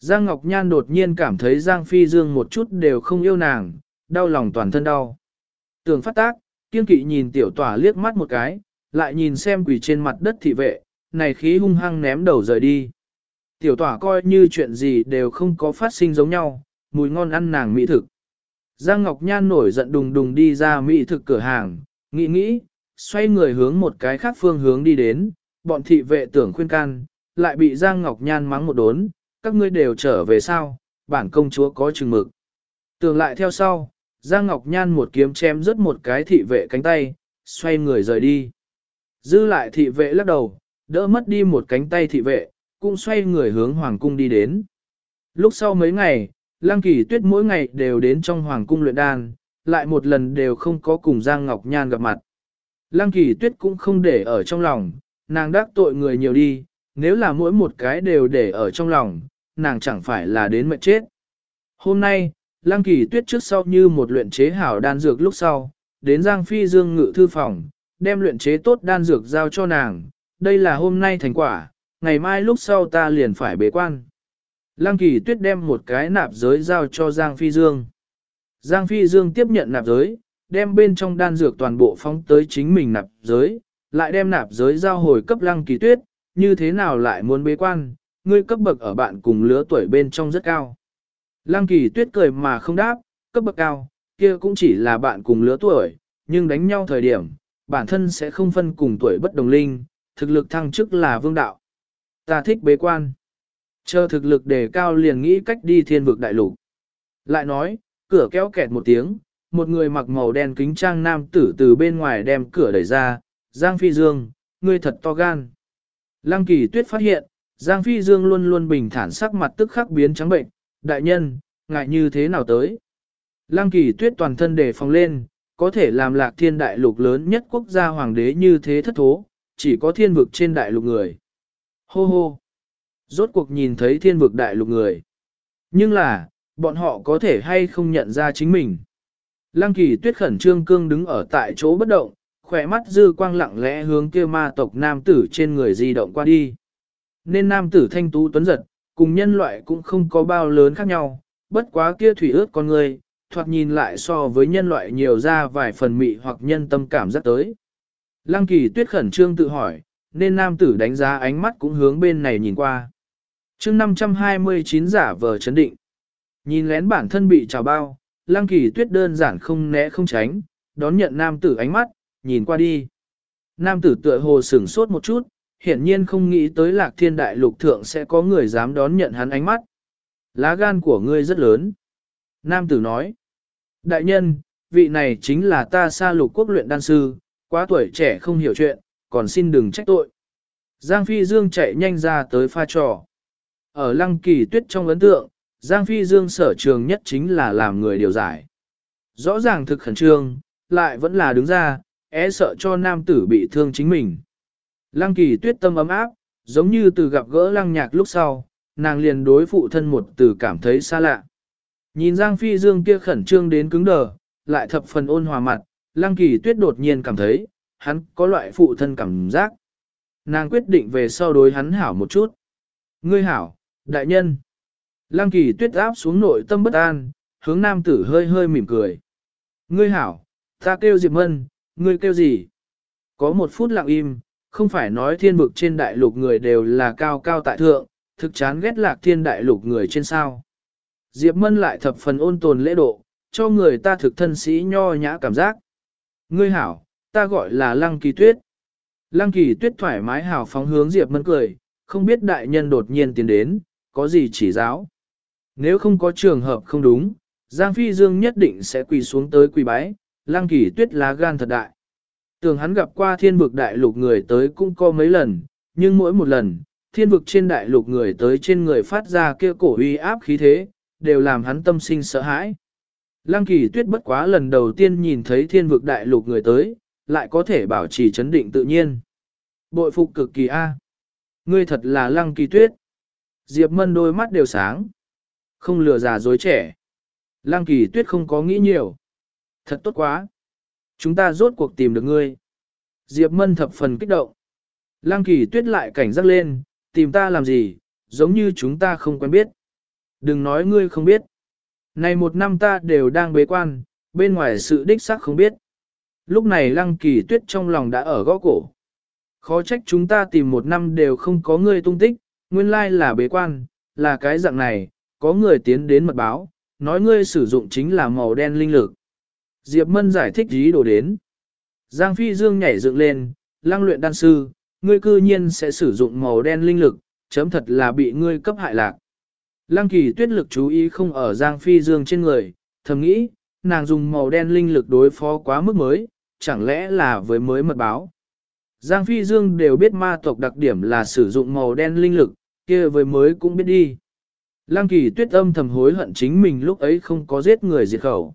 Giang Ngọc Nhan đột nhiên cảm thấy Giang Phi Dương một chút đều không yêu nàng, đau lòng toàn thân đau. Tường phát tác, kiên kỵ nhìn tiểu tỏa liếc mắt một cái, lại nhìn xem quỷ trên mặt đất thị vệ, này khí hung hăng ném đầu rời đi. Tiểu tỏa coi như chuyện gì đều không có phát sinh giống nhau, mùi ngon ăn nàng mỹ thực. Giang Ngọc Nhan nổi giận đùng đùng đi ra mỹ thực cửa hàng, nghĩ nghĩ, xoay người hướng một cái khác phương hướng đi đến, bọn thị vệ tưởng khuyên can, lại bị Giang Ngọc Nhan mắng một đốn, các ngươi đều trở về sao, bản công chúa có chừng mực. Tưởng lại theo sau, Giang Ngọc Nhan một kiếm chém rớt một cái thị vệ cánh tay, xoay người rời đi. Dư lại thị vệ lắc đầu, đỡ mất đi một cánh tay thị vệ, cũng xoay người hướng Hoàng cung đi đến. Lúc sau mấy ngày, Lăng Kỳ Tuyết mỗi ngày đều đến trong Hoàng cung luyện đan, lại một lần đều không có cùng Giang Ngọc Nhan gặp mặt. Lăng Kỳ Tuyết cũng không để ở trong lòng, nàng đắc tội người nhiều đi, nếu là mỗi một cái đều để ở trong lòng, nàng chẳng phải là đến mệt chết. Hôm nay, Lăng Kỳ Tuyết trước sau như một luyện chế hảo đan dược lúc sau, đến Giang Phi Dương ngự thư phòng, đem luyện chế tốt đan dược giao cho nàng, đây là hôm nay thành quả, ngày mai lúc sau ta liền phải bế quan. Lăng Kỳ Tuyết đem một cái nạp giới giao cho Giang Phi Dương. Giang Phi Dương tiếp nhận nạp giới, đem bên trong đan dược toàn bộ phóng tới chính mình nạp giới, lại đem nạp giới giao hồi cấp Lăng Kỳ Tuyết, như thế nào lại muốn bế quan, ngươi cấp bậc ở bạn cùng lứa tuổi bên trong rất cao. Lăng Kỳ Tuyết cười mà không đáp, cấp bậc cao, kia cũng chỉ là bạn cùng lứa tuổi, nhưng đánh nhau thời điểm, bản thân sẽ không phân cùng tuổi bất đồng linh, thực lực thăng chức là vương đạo. Ta thích bế quan. Chờ thực lực đề cao liền nghĩ cách đi thiên vực đại lục. Lại nói, cửa kéo kẹt một tiếng, một người mặc màu đen kính trang nam tử từ bên ngoài đem cửa đẩy ra, Giang Phi Dương, ngươi thật to gan. Lăng kỳ tuyết phát hiện, Giang Phi Dương luôn luôn bình thản sắc mặt tức khắc biến trắng bệnh, đại nhân, ngại như thế nào tới. Lăng kỳ tuyết toàn thân đề phòng lên, có thể làm lạc thiên đại lục lớn nhất quốc gia hoàng đế như thế thất thố, chỉ có thiên vực trên đại lục người. Hô hô! Rốt cuộc nhìn thấy thiên vực đại lục người. Nhưng là, bọn họ có thể hay không nhận ra chính mình. Lăng kỳ tuyết khẩn trương cương đứng ở tại chỗ bất động, khỏe mắt dư quang lặng lẽ hướng kia ma tộc nam tử trên người di động qua đi. Nên nam tử thanh tú tuấn giật, cùng nhân loại cũng không có bao lớn khác nhau, bất quá kia thủy ướt con người, thoạt nhìn lại so với nhân loại nhiều ra vài phần mị hoặc nhân tâm cảm giác tới. Lăng kỳ tuyết khẩn trương tự hỏi, nên nam tử đánh giá ánh mắt cũng hướng bên này nhìn qua. chương 529 giả vờ chấn định. Nhìn lén bản thân bị trào bao, lăng kỳ tuyết đơn giản không né không tránh, đón nhận nam tử ánh mắt, nhìn qua đi. Nam tử tựa hồ sửng sốt một chút, hiển nhiên không nghĩ tới lạc thiên đại lục thượng sẽ có người dám đón nhận hắn ánh mắt. Lá gan của ngươi rất lớn. Nam tử nói, đại nhân, vị này chính là ta xa lục quốc luyện đan sư, quá tuổi trẻ không hiểu chuyện, còn xin đừng trách tội. Giang Phi Dương chạy nhanh ra tới pha trò. Ở lăng kỳ tuyết trong ấn tượng, Giang Phi Dương sở trường nhất chính là làm người điều giải. Rõ ràng thực khẩn trương, lại vẫn là đứng ra, é sợ cho nam tử bị thương chính mình. Lăng kỳ tuyết tâm ấm áp, giống như từ gặp gỡ lăng nhạc lúc sau, nàng liền đối phụ thân một từ cảm thấy xa lạ. Nhìn Giang Phi Dương kia khẩn trương đến cứng đờ, lại thập phần ôn hòa mặt, lăng kỳ tuyết đột nhiên cảm thấy, hắn có loại phụ thân cảm giác. Nàng quyết định về sau đối hắn hảo một chút. Ngươi hảo, đại nhân. Lăng kỳ tuyết áp xuống nội tâm bất an, hướng nam tử hơi hơi mỉm cười. Ngươi hảo, ta kêu Diệp Mân, ngươi kêu gì? Có một phút lặng im, không phải nói thiên vực trên đại lục người đều là cao cao tại thượng, thực chán ghét lạc thiên đại lục người trên sao. Diệp Mân lại thập phần ôn tồn lễ độ, cho người ta thực thân sĩ nho nhã cảm giác. Ngươi hảo, ta gọi là Lăng Kỳ Tuyết. Lăng Kỳ Tuyết thoải mái hảo phóng hướng Diệp Mân cười, không biết đại nhân đột nhiên tiến đến, có gì chỉ giáo. Nếu không có trường hợp không đúng, Giang Phi Dương nhất định sẽ quỳ xuống tới quỳ bái, Lăng Kỳ Tuyết lá gan thật đại. Tưởng hắn gặp qua thiên vực đại lục người tới cũng có mấy lần, nhưng mỗi một lần, thiên vực trên đại lục người tới trên người phát ra kia cổ uy áp khí thế, đều làm hắn tâm sinh sợ hãi. Lăng kỳ tuyết bất quá lần đầu tiên nhìn thấy thiên vực đại lục người tới, lại có thể bảo trì chấn định tự nhiên. Bội phục cực kỳ A. Ngươi thật là lăng kỳ tuyết. Diệp mân đôi mắt đều sáng. Không lừa già dối trẻ. Lăng kỳ tuyết không có nghĩ nhiều. Thật tốt quá. Chúng ta rốt cuộc tìm được ngươi. Diệp mân thập phần kích động. Lăng kỳ tuyết lại cảnh giác lên, tìm ta làm gì, giống như chúng ta không quen biết. Đừng nói ngươi không biết. Này một năm ta đều đang bế quan, bên ngoài sự đích xác không biết. Lúc này lăng kỳ tuyết trong lòng đã ở gõ cổ. Khó trách chúng ta tìm một năm đều không có ngươi tung tích, nguyên lai là bế quan, là cái dạng này, có người tiến đến mật báo, nói ngươi sử dụng chính là màu đen linh lực. Diệp Mân giải thích ý đồ đến. Giang Phi Dương nhảy dựng lên, lăng luyện đan sư, ngươi cư nhiên sẽ sử dụng màu đen linh lực, chấm thật là bị ngươi cấp hại lạc. Lăng kỳ tuyết lực chú ý không ở Giang Phi Dương trên người, thầm nghĩ, nàng dùng màu đen linh lực đối phó quá mức mới, chẳng lẽ là với mới mật báo. Giang Phi Dương đều biết ma tộc đặc điểm là sử dụng màu đen linh lực, kia với mới cũng biết đi. Lăng kỳ tuyết âm thầm hối hận chính mình lúc ấy không có giết người diệt khẩu.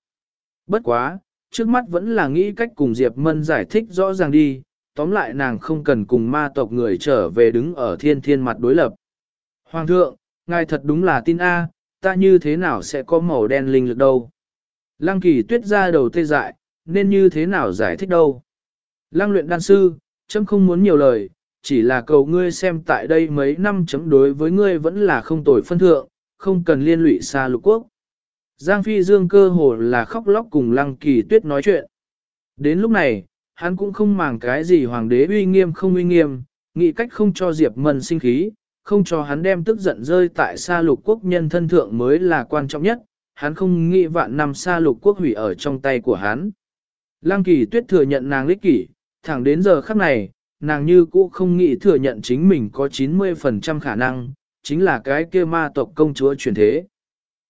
Bất quá, trước mắt vẫn là nghĩ cách cùng Diệp Mân giải thích rõ ràng đi, tóm lại nàng không cần cùng ma tộc người trở về đứng ở thiên thiên mặt đối lập. Hoàng thượng, ngài thật đúng là tin A, ta như thế nào sẽ có màu đen linh lực đâu. Lăng kỳ tuyết ra đầu tê dại, nên như thế nào giải thích đâu. Lăng luyện đan sư, chấm không muốn nhiều lời, chỉ là cầu ngươi xem tại đây mấy năm chấm đối với ngươi vẫn là không tồi phân thượng, không cần liên lụy xa lục quốc. Giang Phi Dương cơ hồ là khóc lóc cùng Lăng Kỳ Tuyết nói chuyện. Đến lúc này, hắn cũng không màng cái gì hoàng đế uy nghiêm không uy nghiêm, nghĩ cách không cho Diệp Mân sinh khí, không cho hắn đem tức giận rơi tại xa lục quốc nhân thân thượng mới là quan trọng nhất, hắn không nghĩ vạn năm xa lục quốc hủy ở trong tay của hắn. Lăng kỳ tuyết thừa nhận nàng lích kỷ, thẳng đến giờ khắc này, nàng như cũ không nghĩ thừa nhận chính mình có 90% khả năng, chính là cái kia ma tộc công chúa truyền thế.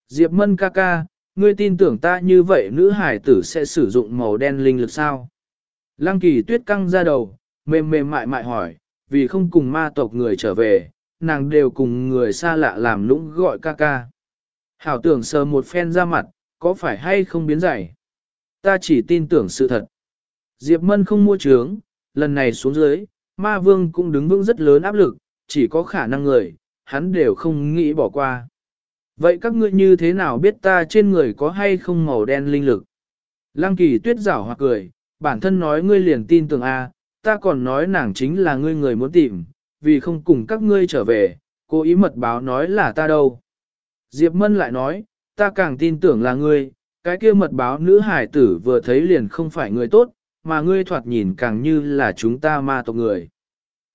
Diệp mân ca ca, ngươi tin tưởng ta như vậy nữ hải tử sẽ sử dụng màu đen linh lực sao? Lăng kỳ tuyết căng ra đầu, mềm mềm mại mại hỏi, vì không cùng ma tộc người trở về, nàng đều cùng người xa lạ làm lũng gọi ca ca. Hảo tưởng sờ một phen ra mặt, có phải hay không biến dạy? Ta chỉ tin tưởng sự thật. Diệp Mân không mua trướng, lần này xuống dưới, ma vương cũng đứng vững rất lớn áp lực, chỉ có khả năng người, hắn đều không nghĩ bỏ qua. Vậy các ngươi như thế nào biết ta trên người có hay không màu đen linh lực? Lăng kỳ tuyết giảo hoặc cười, bản thân nói ngươi liền tin tưởng A, ta còn nói nàng chính là ngươi người muốn tìm, vì không cùng các ngươi trở về, cố ý mật báo nói là ta đâu. Diệp Mân lại nói, ta càng tin tưởng là ngươi, cái kia mật báo nữ hải tử vừa thấy liền không phải người tốt, mà ngươi thoạt nhìn càng như là chúng ta ma tộc người.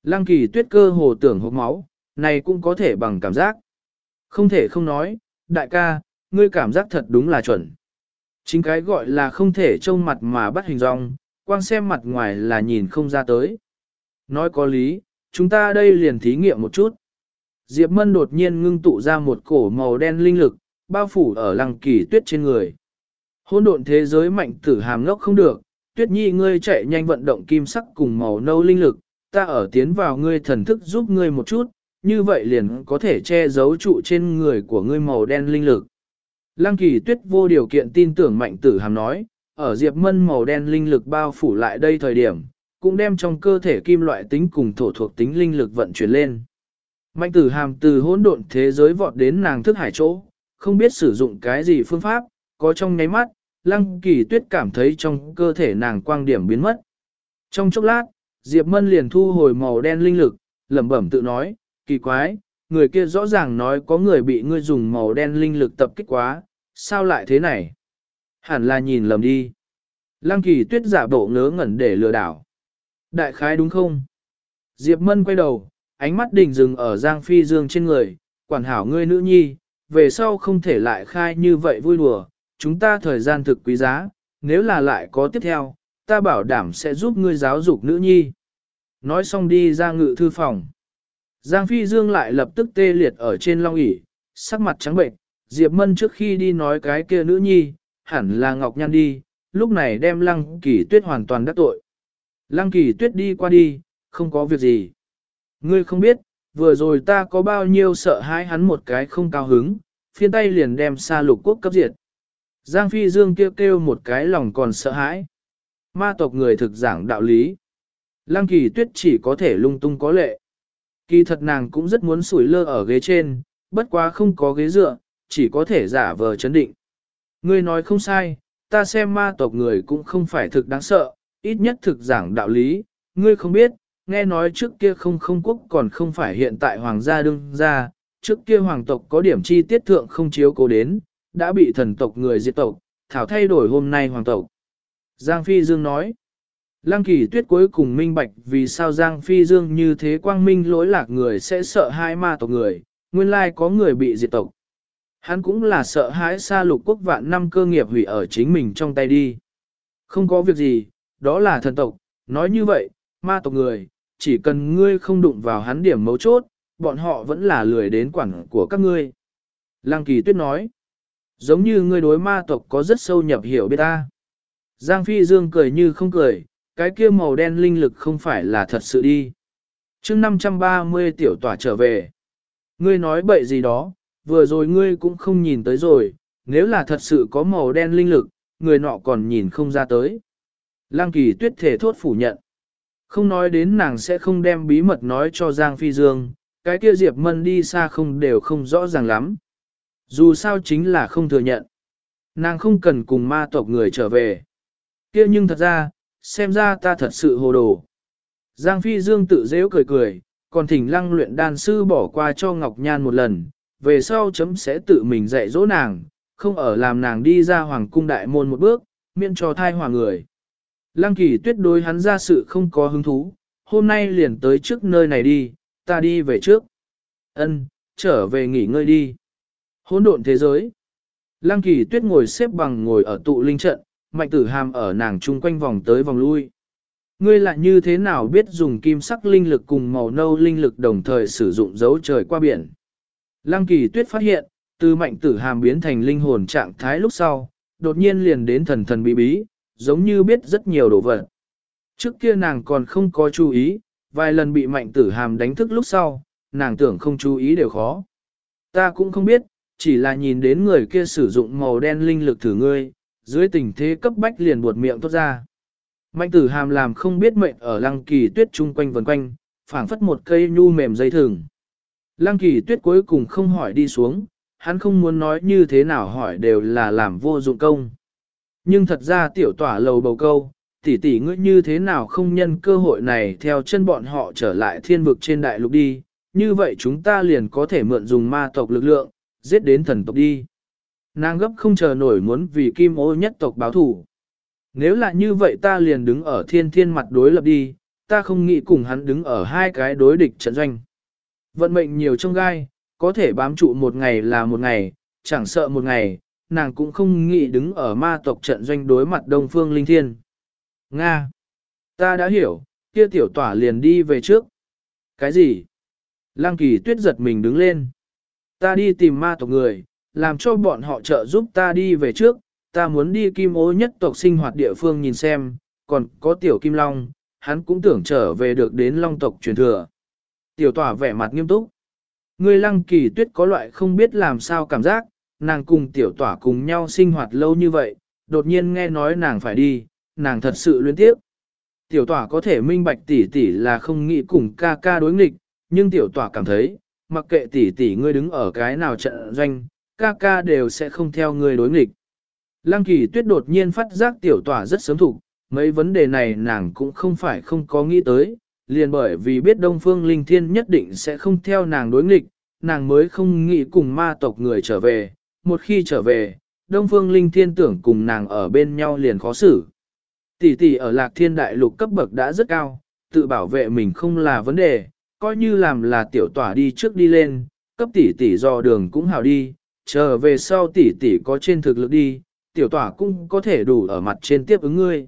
Lăng kỳ tuyết cơ hồ tưởng hốc máu, này cũng có thể bằng cảm giác. Không thể không nói, đại ca, ngươi cảm giác thật đúng là chuẩn. Chính cái gọi là không thể trông mặt mà bắt hình dong, quang xem mặt ngoài là nhìn không ra tới. Nói có lý, chúng ta đây liền thí nghiệm một chút. Diệp Mân đột nhiên ngưng tụ ra một cổ màu đen linh lực, bao phủ ở lăng kỳ tuyết trên người. Hôn độn thế giới mạnh tử hàm ngốc không được, tuyết nhi ngươi chạy nhanh vận động kim sắc cùng màu nâu linh lực, ta ở tiến vào ngươi thần thức giúp ngươi một chút, như vậy liền có thể che giấu trụ trên người của ngươi màu đen linh lực. Lăng kỳ tuyết vô điều kiện tin tưởng mạnh tử hàm nói, ở Diệp Mân màu đen linh lực bao phủ lại đây thời điểm, cũng đem trong cơ thể kim loại tính cùng thổ thuộc tính linh lực vận chuyển lên. Mạnh tử hàm từ hỗn độn thế giới vọt đến nàng thức hải chỗ, không biết sử dụng cái gì phương pháp, có trong nháy mắt, lăng kỳ tuyết cảm thấy trong cơ thể nàng quang điểm biến mất. Trong chốc lát, Diệp Mân liền thu hồi màu đen linh lực, lẩm bẩm tự nói, kỳ quái, người kia rõ ràng nói có người bị ngươi dùng màu đen linh lực tập kích quá, sao lại thế này? Hẳn là nhìn lầm đi. Lăng kỳ tuyết giả bộ ngớ ngẩn để lừa đảo. Đại khái đúng không? Diệp Mân quay đầu, ánh mắt đỉnh dừng ở Giang Phi Dương trên người, quản hảo ngươi nữ nhi, về sau không thể lại khai như vậy vui đùa, chúng ta thời gian thực quý giá, nếu là lại có tiếp theo, ta bảo đảm sẽ giúp ngươi giáo dục nữ nhi. Nói xong đi ra ngự thư phòng. Giang Phi Dương lại lập tức tê liệt ở trên long ỷ, sắc mặt trắng bệnh, Diệp Mân trước khi đi nói cái kia nữ nhi, hẳn là Ngọc Nhan đi, lúc này đem Lăng Kỳ Tuyết hoàn toàn đắc tội. Lăng Kỳ Tuyết đi qua đi, không có việc gì. Ngươi không biết, vừa rồi ta có bao nhiêu sợ hãi hắn một cái không cao hứng, phiên tay liền đem xa lục quốc cấp diệt. Giang Phi Dương kêu kêu một cái lòng còn sợ hãi. Ma tộc người thực giảng đạo lý. Lăng kỳ tuyết chỉ có thể lung tung có lệ. Kỳ thật nàng cũng rất muốn sủi lơ ở ghế trên, bất quá không có ghế dựa, chỉ có thể giả vờ chấn định. Ngươi nói không sai, ta xem ma tộc người cũng không phải thực đáng sợ, ít nhất thực giảng đạo lý, ngươi không biết, nghe nói trước kia không không quốc còn không phải hiện tại hoàng gia đương gia, trước kia hoàng tộc có điểm chi tiết thượng không chiếu cố đến, đã bị thần tộc người diệt tộc, thảo thay đổi hôm nay hoàng tộc. Giang Phi Dương nói, Lăng kỳ tuyết cuối cùng minh bạch vì sao Giang Phi Dương như thế quang minh lỗi lạc người sẽ sợ hai ma tộc người, nguyên lai có người bị diệt tộc. Hắn cũng là sợ hãi xa lục quốc vạn năm cơ nghiệp hủy ở chính mình trong tay đi. Không có việc gì, đó là thần tộc, nói như vậy, ma tộc người, chỉ cần ngươi không đụng vào hắn điểm mấu chốt, bọn họ vẫn là lười đến quản của các ngươi. Lăng kỳ tuyết nói, giống như ngươi đối ma tộc có rất sâu nhập hiểu biết ta. Giang Phi Dương cười như không cười, cái kia màu đen linh lực không phải là thật sự đi. chương 530 tiểu tỏa trở về. Ngươi nói bậy gì đó, vừa rồi ngươi cũng không nhìn tới rồi, nếu là thật sự có màu đen linh lực, người nọ còn nhìn không ra tới. Lăng kỳ tuyết thể thốt phủ nhận. Không nói đến nàng sẽ không đem bí mật nói cho Giang Phi Dương, cái kia Diệp Mân đi xa không đều không rõ ràng lắm. Dù sao chính là không thừa nhận. Nàng không cần cùng ma tộc người trở về. kia nhưng thật ra, xem ra ta thật sự hồ đồ. Giang Phi Dương tự dễ cười cười, còn thỉnh lăng luyện đan sư bỏ qua cho Ngọc Nhan một lần, về sau chấm sẽ tự mình dạy dỗ nàng, không ở làm nàng đi ra hoàng cung đại môn một bước, miễn cho thai hòa người. Lăng kỳ tuyết đối hắn ra sự không có hứng thú, hôm nay liền tới trước nơi này đi, ta đi về trước. Ân, trở về nghỉ ngơi đi. Hỗn độn thế giới. Lăng kỳ tuyết ngồi xếp bằng ngồi ở tụ linh trận, mạnh tử hàm ở nàng chung quanh vòng tới vòng lui. Ngươi lại như thế nào biết dùng kim sắc linh lực cùng màu nâu linh lực đồng thời sử dụng dấu trời qua biển. Lăng kỳ tuyết phát hiện, từ mạnh tử hàm biến thành linh hồn trạng thái lúc sau, đột nhiên liền đến thần thần bí bí, giống như biết rất nhiều đồ vật. Trước kia nàng còn không có chú ý, vài lần bị mạnh tử hàm đánh thức lúc sau, nàng tưởng không chú ý đều khó. Ta cũng không biết, chỉ là nhìn đến người kia sử dụng màu đen linh lực thử ngươi, dưới tình thế cấp bách liền buột miệng tốt ra. Mạnh tử hàm làm không biết mệnh ở lăng kỳ tuyết chung quanh vần quanh, phảng phất một cây nhu mềm dây thừng. Lăng kỳ tuyết cuối cùng không hỏi đi xuống, hắn không muốn nói như thế nào hỏi đều là làm vô dụng công. Nhưng thật ra tiểu tỏa lầu bầu câu, tỷ tỷ ngươi như thế nào không nhân cơ hội này theo chân bọn họ trở lại thiên vực trên đại lục đi, như vậy chúng ta liền có thể mượn dùng ma tộc lực lượng, giết đến thần tộc đi. Nàng gấp không chờ nổi muốn vì kim ô nhất tộc báo thủ. Nếu là như vậy ta liền đứng ở thiên thiên mặt đối lập đi, ta không nghĩ cùng hắn đứng ở hai cái đối địch trận doanh. Vận mệnh nhiều trong gai, có thể bám trụ một ngày là một ngày, chẳng sợ một ngày, nàng cũng không nghĩ đứng ở ma tộc trận doanh đối mặt Đông Phương Linh Thiên. Nga! Ta đã hiểu, kia tiểu tỏa liền đi về trước. Cái gì? Lăng kỳ tuyết giật mình đứng lên. Ta đi tìm ma tộc người, làm cho bọn họ trợ giúp ta đi về trước, ta muốn đi kim ô nhất tộc sinh hoạt địa phương nhìn xem, còn có tiểu kim long, hắn cũng tưởng trở về được đến long tộc truyền thừa. Tiểu tỏa vẻ mặt nghiêm túc. Người lăng kỳ tuyết có loại không biết làm sao cảm giác, nàng cùng tiểu tỏa cùng nhau sinh hoạt lâu như vậy, đột nhiên nghe nói nàng phải đi, nàng thật sự luyến tiếc. Tiểu tỏa có thể minh bạch tỷ tỷ là không nghĩ cùng ca ca đối nghịch, nhưng tiểu tỏa cảm thấy, mặc kệ tỷ tỷ ngươi đứng ở cái nào trận doanh, ca ca đều sẽ không theo người đối nghịch. Lăng kỳ tuyết đột nhiên phát giác tiểu tỏa rất sớm thủ, mấy vấn đề này nàng cũng không phải không có nghĩ tới, liền bởi vì biết Đông Phương Linh Thiên nhất định sẽ không theo nàng đối nghịch, nàng mới không nghĩ cùng ma tộc người trở về, một khi trở về, Đông Phương Linh Thiên tưởng cùng nàng ở bên nhau liền khó xử. Tỷ tỷ ở Lạc Thiên Đại Lục cấp bậc đã rất cao, tự bảo vệ mình không là vấn đề, coi như làm là tiểu tỏa đi trước đi lên, cấp tỷ tỷ dò đường cũng hào đi, chờ về sau tỷ tỷ có trên thực lực đi, tiểu tỏa cũng có thể đủ ở mặt trên tiếp ứng ngươi.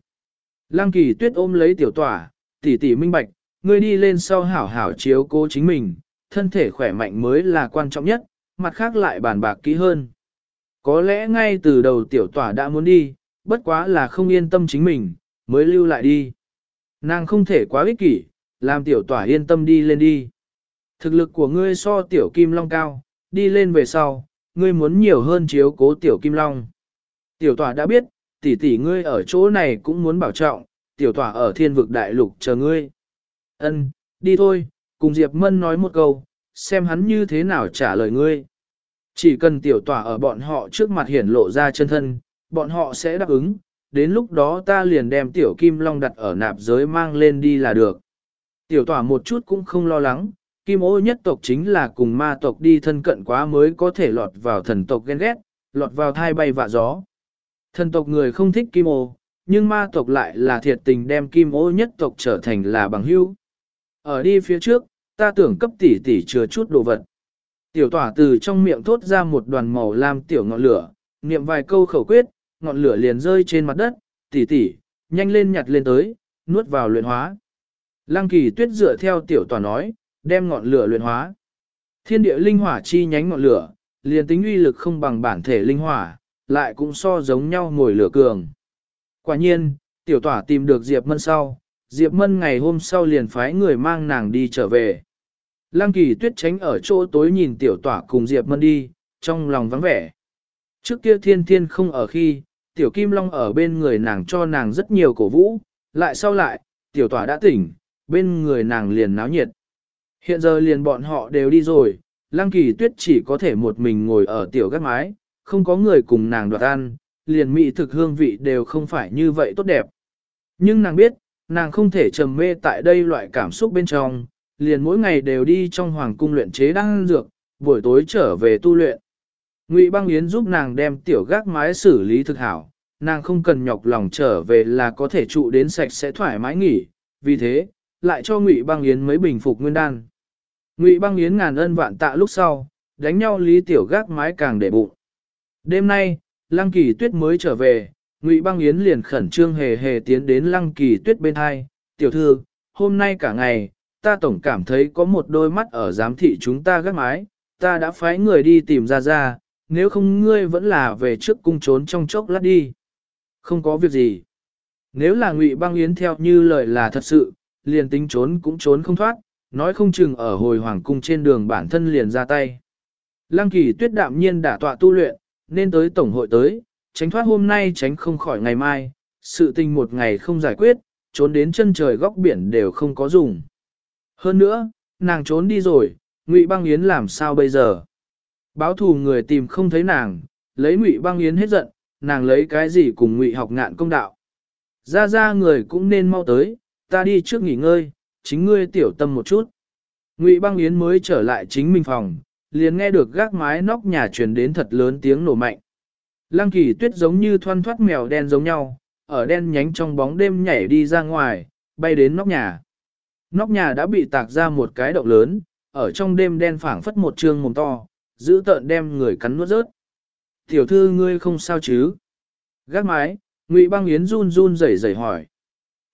Lăng kỳ tuyết ôm lấy tiểu tỏa, tỷ tỷ minh bạch, ngươi đi lên sau hảo hảo chiếu cố chính mình, thân thể khỏe mạnh mới là quan trọng nhất, mặt khác lại bàn bạc kỹ hơn. Có lẽ ngay từ đầu tiểu tỏa đã muốn đi, bất quá là không yên tâm chính mình, mới lưu lại đi. Nàng không thể quá ích kỷ, làm tiểu tỏa yên tâm đi lên đi. Thực lực của ngươi so tiểu kim long cao, đi lên về sau, ngươi muốn nhiều hơn chiếu cố tiểu kim long. Tiểu tỏa đã biết, tỷ tỷ ngươi ở chỗ này cũng muốn bảo trọng, tiểu tỏa ở thiên vực đại lục chờ ngươi. Ân, đi thôi, cùng Diệp Mân nói một câu, xem hắn như thế nào trả lời ngươi. Chỉ cần tiểu tỏa ở bọn họ trước mặt hiển lộ ra chân thân, bọn họ sẽ đáp ứng, đến lúc đó ta liền đem tiểu kim long đặt ở nạp giới mang lên đi là được. Tiểu tỏa một chút cũng không lo lắng, kim ô nhất tộc chính là cùng ma tộc đi thân cận quá mới có thể lọt vào thần tộc ghen ghét, lọt vào thai bay vạ gió. Thần tộc người không thích kim ô, nhưng ma tộc lại là thiệt tình đem kim ô nhất tộc trở thành là bằng hữu. Ở đi phía trước, ta tưởng cấp tỷ tỷ chứa chút đồ vật. Tiểu tỏa từ trong miệng thốt ra một đoàn màu lam tiểu ngọn lửa, niệm vài câu khẩu quyết, ngọn lửa liền rơi trên mặt đất, tỷ tỷ, nhanh lên nhặt lên tới, nuốt vào luyện hóa. Lăng kỳ tuyết dựa theo tiểu tỏa nói, đem ngọn lửa luyện hóa. Thiên địa linh hỏa chi nhánh ngọn lửa, liền tính uy lực không bằng bản thể linh hỏa, lại cũng so giống nhau ngồi lửa cường. Quả nhiên, tiểu tỏa tìm được Diệp Mân sau, Diệp Mân ngày hôm sau liền phái người mang nàng đi trở về. Lăng kỳ tuyết tránh ở chỗ tối nhìn tiểu tỏa cùng Diệp Mân đi, trong lòng vắng vẻ. Trước kia thiên thiên không ở khi, tiểu kim long ở bên người nàng cho nàng rất nhiều cổ vũ, lại sau lại, tiểu tỏa đã tỉnh, bên người nàng liền náo nhiệt. Hiện giờ liền bọn họ đều đi rồi, lăng kỳ tuyết chỉ có thể một mình ngồi ở tiểu gác mái, không có người cùng nàng đoạt ăn, liền mỹ thực hương vị đều không phải như vậy tốt đẹp. Nhưng nàng biết, nàng không thể trầm mê tại đây loại cảm xúc bên trong, liền mỗi ngày đều đi trong hoàng cung luyện chế đăng dược, buổi tối trở về tu luyện. Ngụy Băng Yến giúp nàng đem tiểu gác mái xử lý thực hảo, nàng không cần nhọc lòng trở về là có thể trụ đến sạch sẽ thoải mái nghỉ, vì thế, lại cho Ngụy Băng Yến mấy bình phục nguyên đan. Ngụy Băng Yến ngàn ân vạn tạ lúc sau, đánh nhau lý tiểu gác mái càng để bụng. Đêm nay, Lăng Kỳ Tuyết mới trở về, Ngụy Băng Yến liền khẩn trương hề hề tiến đến Lăng Kỳ Tuyết bên hai, "Tiểu thư, hôm nay cả ngày, ta tổng cảm thấy có một đôi mắt ở giám thị chúng ta gác mái, ta đã phái người đi tìm ra ra, nếu không ngươi vẫn là về trước cung trốn trong chốc lát đi." Không có việc gì. Nếu là Ngụy Băng Yến theo như lời là thật sự, liền tính trốn cũng trốn không thoát, nói không chừng ở hồi hoàng cung trên đường bản thân liền ra tay. Lăng kỳ tuyết đạm nhiên đã tọa tu luyện, nên tới tổng hội tới, tránh thoát hôm nay tránh không khỏi ngày mai, sự tình một ngày không giải quyết, trốn đến chân trời góc biển đều không có dùng. Hơn nữa, nàng trốn đi rồi, Ngụy Băng Yến làm sao bây giờ? Báo thù người tìm không thấy nàng, lấy Ngụy Băng Yến hết giận, nàng lấy cái gì cùng Ngụy học ngạn công đạo? Ra ra người cũng nên mau tới, ta đi trước nghỉ ngơi, chính ngươi tiểu tâm một chút. Ngụy Băng Yến mới trở lại chính mình phòng, liền nghe được gác mái nóc nhà truyền đến thật lớn tiếng nổ mạnh. Lăng kỳ tuyết giống như thoăn thoát mèo đen giống nhau, ở đen nhánh trong bóng đêm nhảy đi ra ngoài, bay đến nóc nhà. Nóc nhà đã bị tạc ra một cái động lớn, ở trong đêm đen phảng phất một trương mồm to, giữ tợn đem người cắn nuốt rớt. Tiểu thư ngươi không sao chứ? Gác mái, Ngụy Băng Yến run run rẩy rẩy hỏi.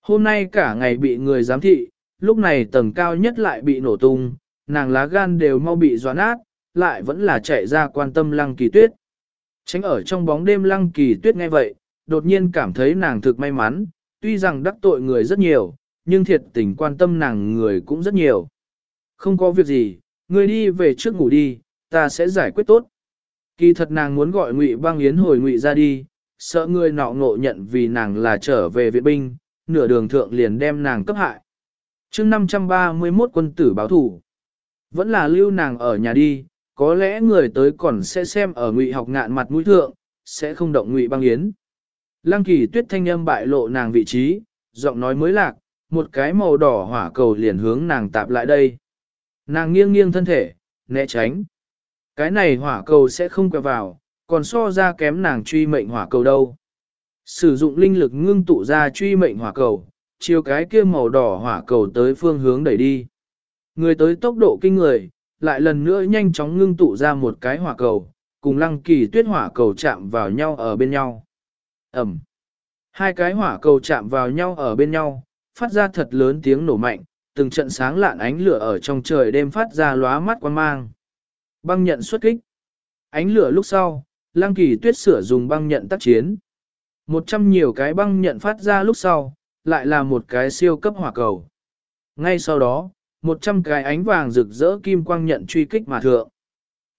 Hôm nay cả ngày bị người giám thị, lúc này tầng cao nhất lại bị nổ tung, nàng lá gan đều mau bị doán át, lại vẫn là chạy ra quan tâm lăng kỳ tuyết. Tránh ở trong bóng đêm lăng kỳ tuyết nghe vậy, đột nhiên cảm thấy nàng thực may mắn, tuy rằng đắc tội người rất nhiều, nhưng thiệt tình quan tâm nàng người cũng rất nhiều. Không có việc gì, người đi về trước ngủ đi, ta sẽ giải quyết tốt. Kỳ thật nàng muốn gọi Ngụy Băng Yến hồi Ngụy ra đi, sợ người nọ ngộ nhận vì nàng là trở về viện binh, nửa đường thượng liền đem nàng cấp hại chương 531 quân tử báo thủ, vẫn là lưu nàng ở nhà đi, có lẽ người tới còn sẽ xem ở Ngụy học ngạn mặt mũi thượng, sẽ không động Ngụy Băng Yến. Lăng kỳ tuyết thanh âm bại lộ nàng vị trí, giọng nói mới lạc, một cái màu đỏ hỏa cầu liền hướng nàng tạp lại đây. Nàng nghiêng nghiêng thân thể, né tránh. Cái này hỏa cầu sẽ không quẹo vào, còn so ra kém nàng truy mệnh hỏa cầu đâu. Sử dụng linh lực ngưng tụ ra truy mệnh hỏa cầu, chiều cái kia màu đỏ hỏa cầu tới phương hướng đẩy đi. Người tới tốc độ kinh người, lại lần nữa nhanh chóng ngưng tụ ra một cái hỏa cầu, cùng lăng kỳ tuyết hỏa cầu chạm vào nhau ở bên nhau. Ẩm. Hai cái hỏa cầu chạm vào nhau ở bên nhau, phát ra thật lớn tiếng nổ mạnh, từng trận sáng lạn ánh lửa ở trong trời đêm phát ra lóa mắt quan mang. Băng nhận xuất kích. Ánh lửa lúc sau, Lăng Kỳ Tuyết sửa dùng băng nhận tác chiến. Một trăm nhiều cái băng nhận phát ra lúc sau, lại là một cái siêu cấp hỏa cầu. Ngay sau đó, một trăm cái ánh vàng rực rỡ kim quang nhận truy kích mà thượng.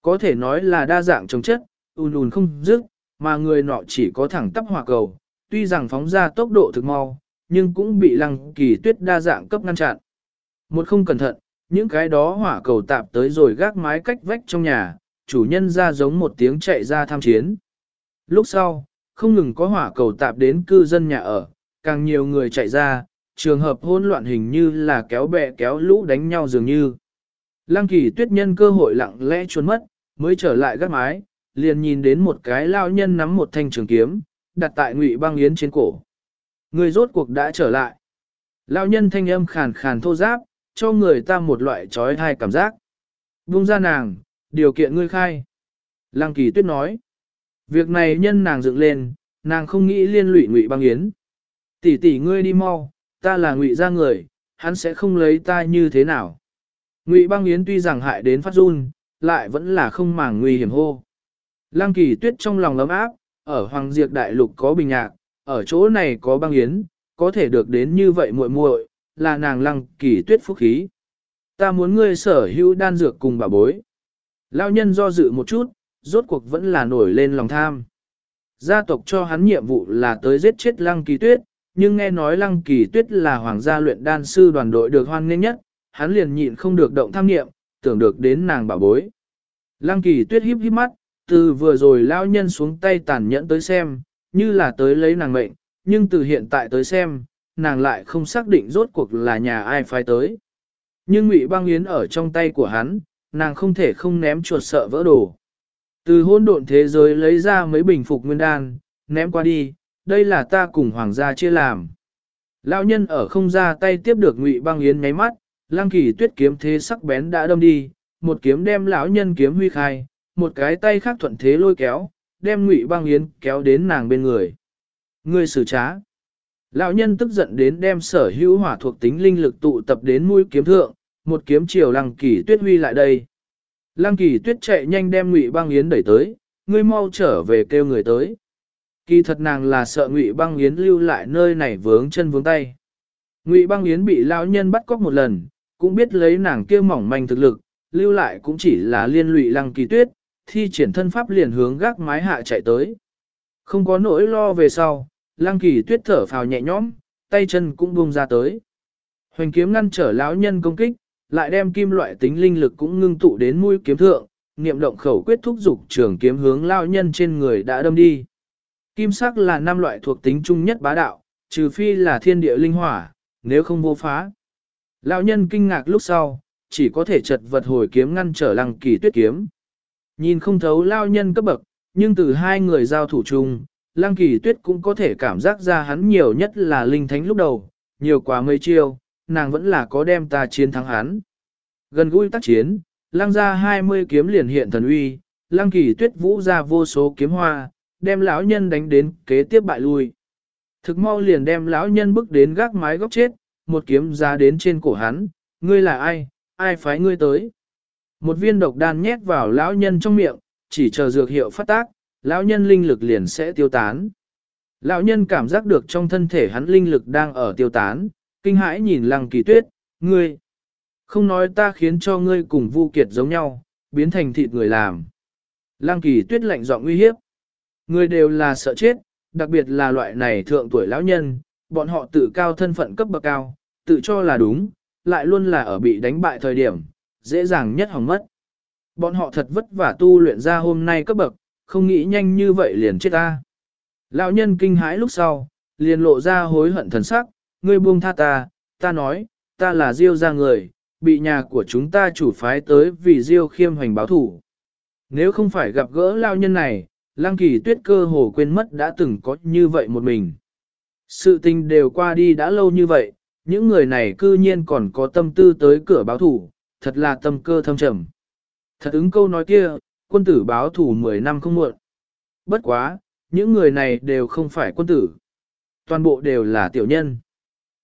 Có thể nói là đa dạng chống chất, ùn ùn không dứt, mà người nọ chỉ có thẳng tắp hỏa cầu, tuy rằng phóng ra tốc độ thực mau, nhưng cũng bị lăng kỳ tuyết đa dạng cấp ngăn chặn. Một không cẩn thận, những cái đó hỏa cầu tạp tới rồi gác mái cách vách trong nhà, chủ nhân ra giống một tiếng chạy ra tham chiến. Lúc sau, không ngừng có hỏa cầu tạp đến cư dân nhà ở, càng nhiều người chạy ra, trường hợp hỗn loạn hình như là kéo bè kéo lũ đánh nhau dường như. Lăng kỳ tuyết nhân cơ hội lặng lẽ trốn mất, mới trở lại gác mái, liền nhìn đến một cái lao nhân nắm một thanh trường kiếm, đặt tại ngụy băng yến trên cổ. Người rốt cuộc đã trở lại. Lao nhân thanh âm khàn khàn thô giáp, cho người ta một loại trói thai cảm giác. Vung ra nàng, điều kiện ngươi khai. Lăng kỳ tuyết nói. Việc này nhân nàng dựng lên, nàng không nghĩ liên lụy ngụy băng yến. Tỷ tỷ ngươi đi mau, ta là ngụy gia người, hắn sẽ không lấy ta như thế nào. Ngụy băng yến tuy rằng hại đến phát run, lại vẫn là không màng nguy hiểm hô. Lăng kỳ tuyết trong lòng lấm áp, ở Hoàng Diệp Đại Lục có bình nhạc, ở chỗ này có băng yến, có thể được đến như vậy muội muội, là nàng lăng kỳ tuyết phúc khí. Ta muốn ngươi sở hữu đan dược cùng bà bối. Lao nhân do dự một chút, rốt cuộc vẫn là nổi lên lòng tham. Gia tộc cho hắn nhiệm vụ là tới giết chết lăng kỳ tuyết, nhưng nghe nói lăng kỳ tuyết là hoàng gia luyện đan sư đoàn đội được hoan nghênh nhất, hắn liền nhịn không được động tham niệm, tưởng được đến nàng bảo bối. Lăng kỳ tuyết híp híp mắt, từ vừa rồi lao nhân xuống tay tàn nhẫn tới xem, như là tới lấy nàng mệnh, nhưng từ hiện tại tới xem, nàng lại không xác định rốt cuộc là nhà ai phái tới. Nhưng Ngụy Băng Yến ở trong tay của hắn, nàng không thể không ném chuột sợ vỡ đồ. Từ hôn độn thế giới lấy ra mấy bình phục nguyên đan, ném qua đi, đây là ta cùng hoàng gia chia làm. Lão nhân ở không ra tay tiếp được Ngụy Băng Yến nháy mắt, Lăng Kỳ Tuyết kiếm thế sắc bén đã đâm đi, một kiếm đem lão nhân kiếm huy khai, một cái tay khác thuận thế lôi kéo, đem Ngụy Băng Yến kéo đến nàng bên người. Ngươi xử trá. Lão nhân tức giận đến đem sở hữu hỏa thuộc tính linh lực tụ tập đến mũi kiếm thượng, một kiếm chiều lăng kỳ tuyết huy lại đây. Lăng kỳ tuyết chạy nhanh đem ngụy băng yến đẩy tới, ngươi mau trở về kêu người tới. Kỳ thật nàng là sợ ngụy băng yến lưu lại nơi này vướng chân vướng tay. Ngụy băng yến bị lão nhân bắt cóc một lần, cũng biết lấy nàng kia mỏng manh thực lực, lưu lại cũng chỉ là liên lụy lăng kỳ tuyết, thi triển thân pháp liền hướng gác mái hạ chạy tới. Không có nỗi lo về sau, lăng kỳ tuyết thở phào nhẹ nhõm, tay chân cũng buông ra tới. Hoành kiếm ngăn trở lão nhân công kích, lại đem kim loại tính linh lực cũng ngưng tụ đến mũi kiếm thượng, niệm động khẩu quyết thúc dục trường kiếm hướng lão nhân trên người đã đâm đi. Kim sắc là năm loại thuộc tính chung nhất bá đạo, trừ phi là thiên địa linh hỏa, nếu không vô phá. Lão nhân kinh ngạc lúc sau, chỉ có thể chật vật hồi kiếm ngăn trở lăng kỳ tuyết kiếm. Nhìn không thấu lão nhân cấp bậc, nhưng từ hai người giao thủ chung, lăng kỳ tuyết cũng có thể cảm giác ra hắn nhiều nhất là linh thánh lúc đầu, nhiều quá mấy chiêu, nàng vẫn là có đem ta chiến thắng hắn. Gần gũi tác chiến, lăng ra 20 kiếm liền hiện thần uy, lăng kỳ tuyết vũ ra vô số kiếm hoa, đem lão nhân đánh đến kế tiếp bại lui. Thực mau liền đem lão nhân bước đến gác mái góc chết, một kiếm ra đến trên cổ hắn, ngươi là ai, ai phái ngươi tới. Một viên độc đan nhét vào lão nhân trong miệng, chỉ chờ dược hiệu phát tác, lão nhân linh lực liền sẽ tiêu tán. Lão nhân cảm giác được trong thân thể hắn linh lực đang ở tiêu tán, kinh hãi nhìn lăng kỳ tuyết, ngươi, Không nói ta khiến cho ngươi cùng Vu Kiệt giống nhau, biến thành thịt người làm. Lăng kỳ tuyết lạnh giọng uy hiếp. Người đều là sợ chết, đặc biệt là loại này thượng tuổi lão nhân, bọn họ tự cao thân phận cấp bậc cao, tự cho là đúng, lại luôn là ở bị đánh bại thời điểm, dễ dàng nhất hỏng mất. Bọn họ thật vất vả tu luyện ra hôm nay cấp bậc, không nghĩ nhanh như vậy liền chết ta. Lão nhân kinh hãi lúc sau, liền lộ ra hối hận thần sắc, ngươi buông tha ta, ta nói, ta là Diêu ra người, bị nhà của chúng ta chủ phái tới vì Diêu khiêm hoành báo thủ. Nếu không phải gặp gỡ lao nhân này, Lăng kỳ tuyết cơ hồ quên mất đã từng có như vậy một mình. Sự tình đều qua đi đã lâu như vậy, những người này cư nhiên còn có tâm tư tới cửa báo thủ, thật là tâm cơ thâm trầm. Thật ứng câu nói kia, quân tử báo thủ 10 năm không muộn. Bất quá, những người này đều không phải quân tử. Toàn bộ đều là tiểu nhân.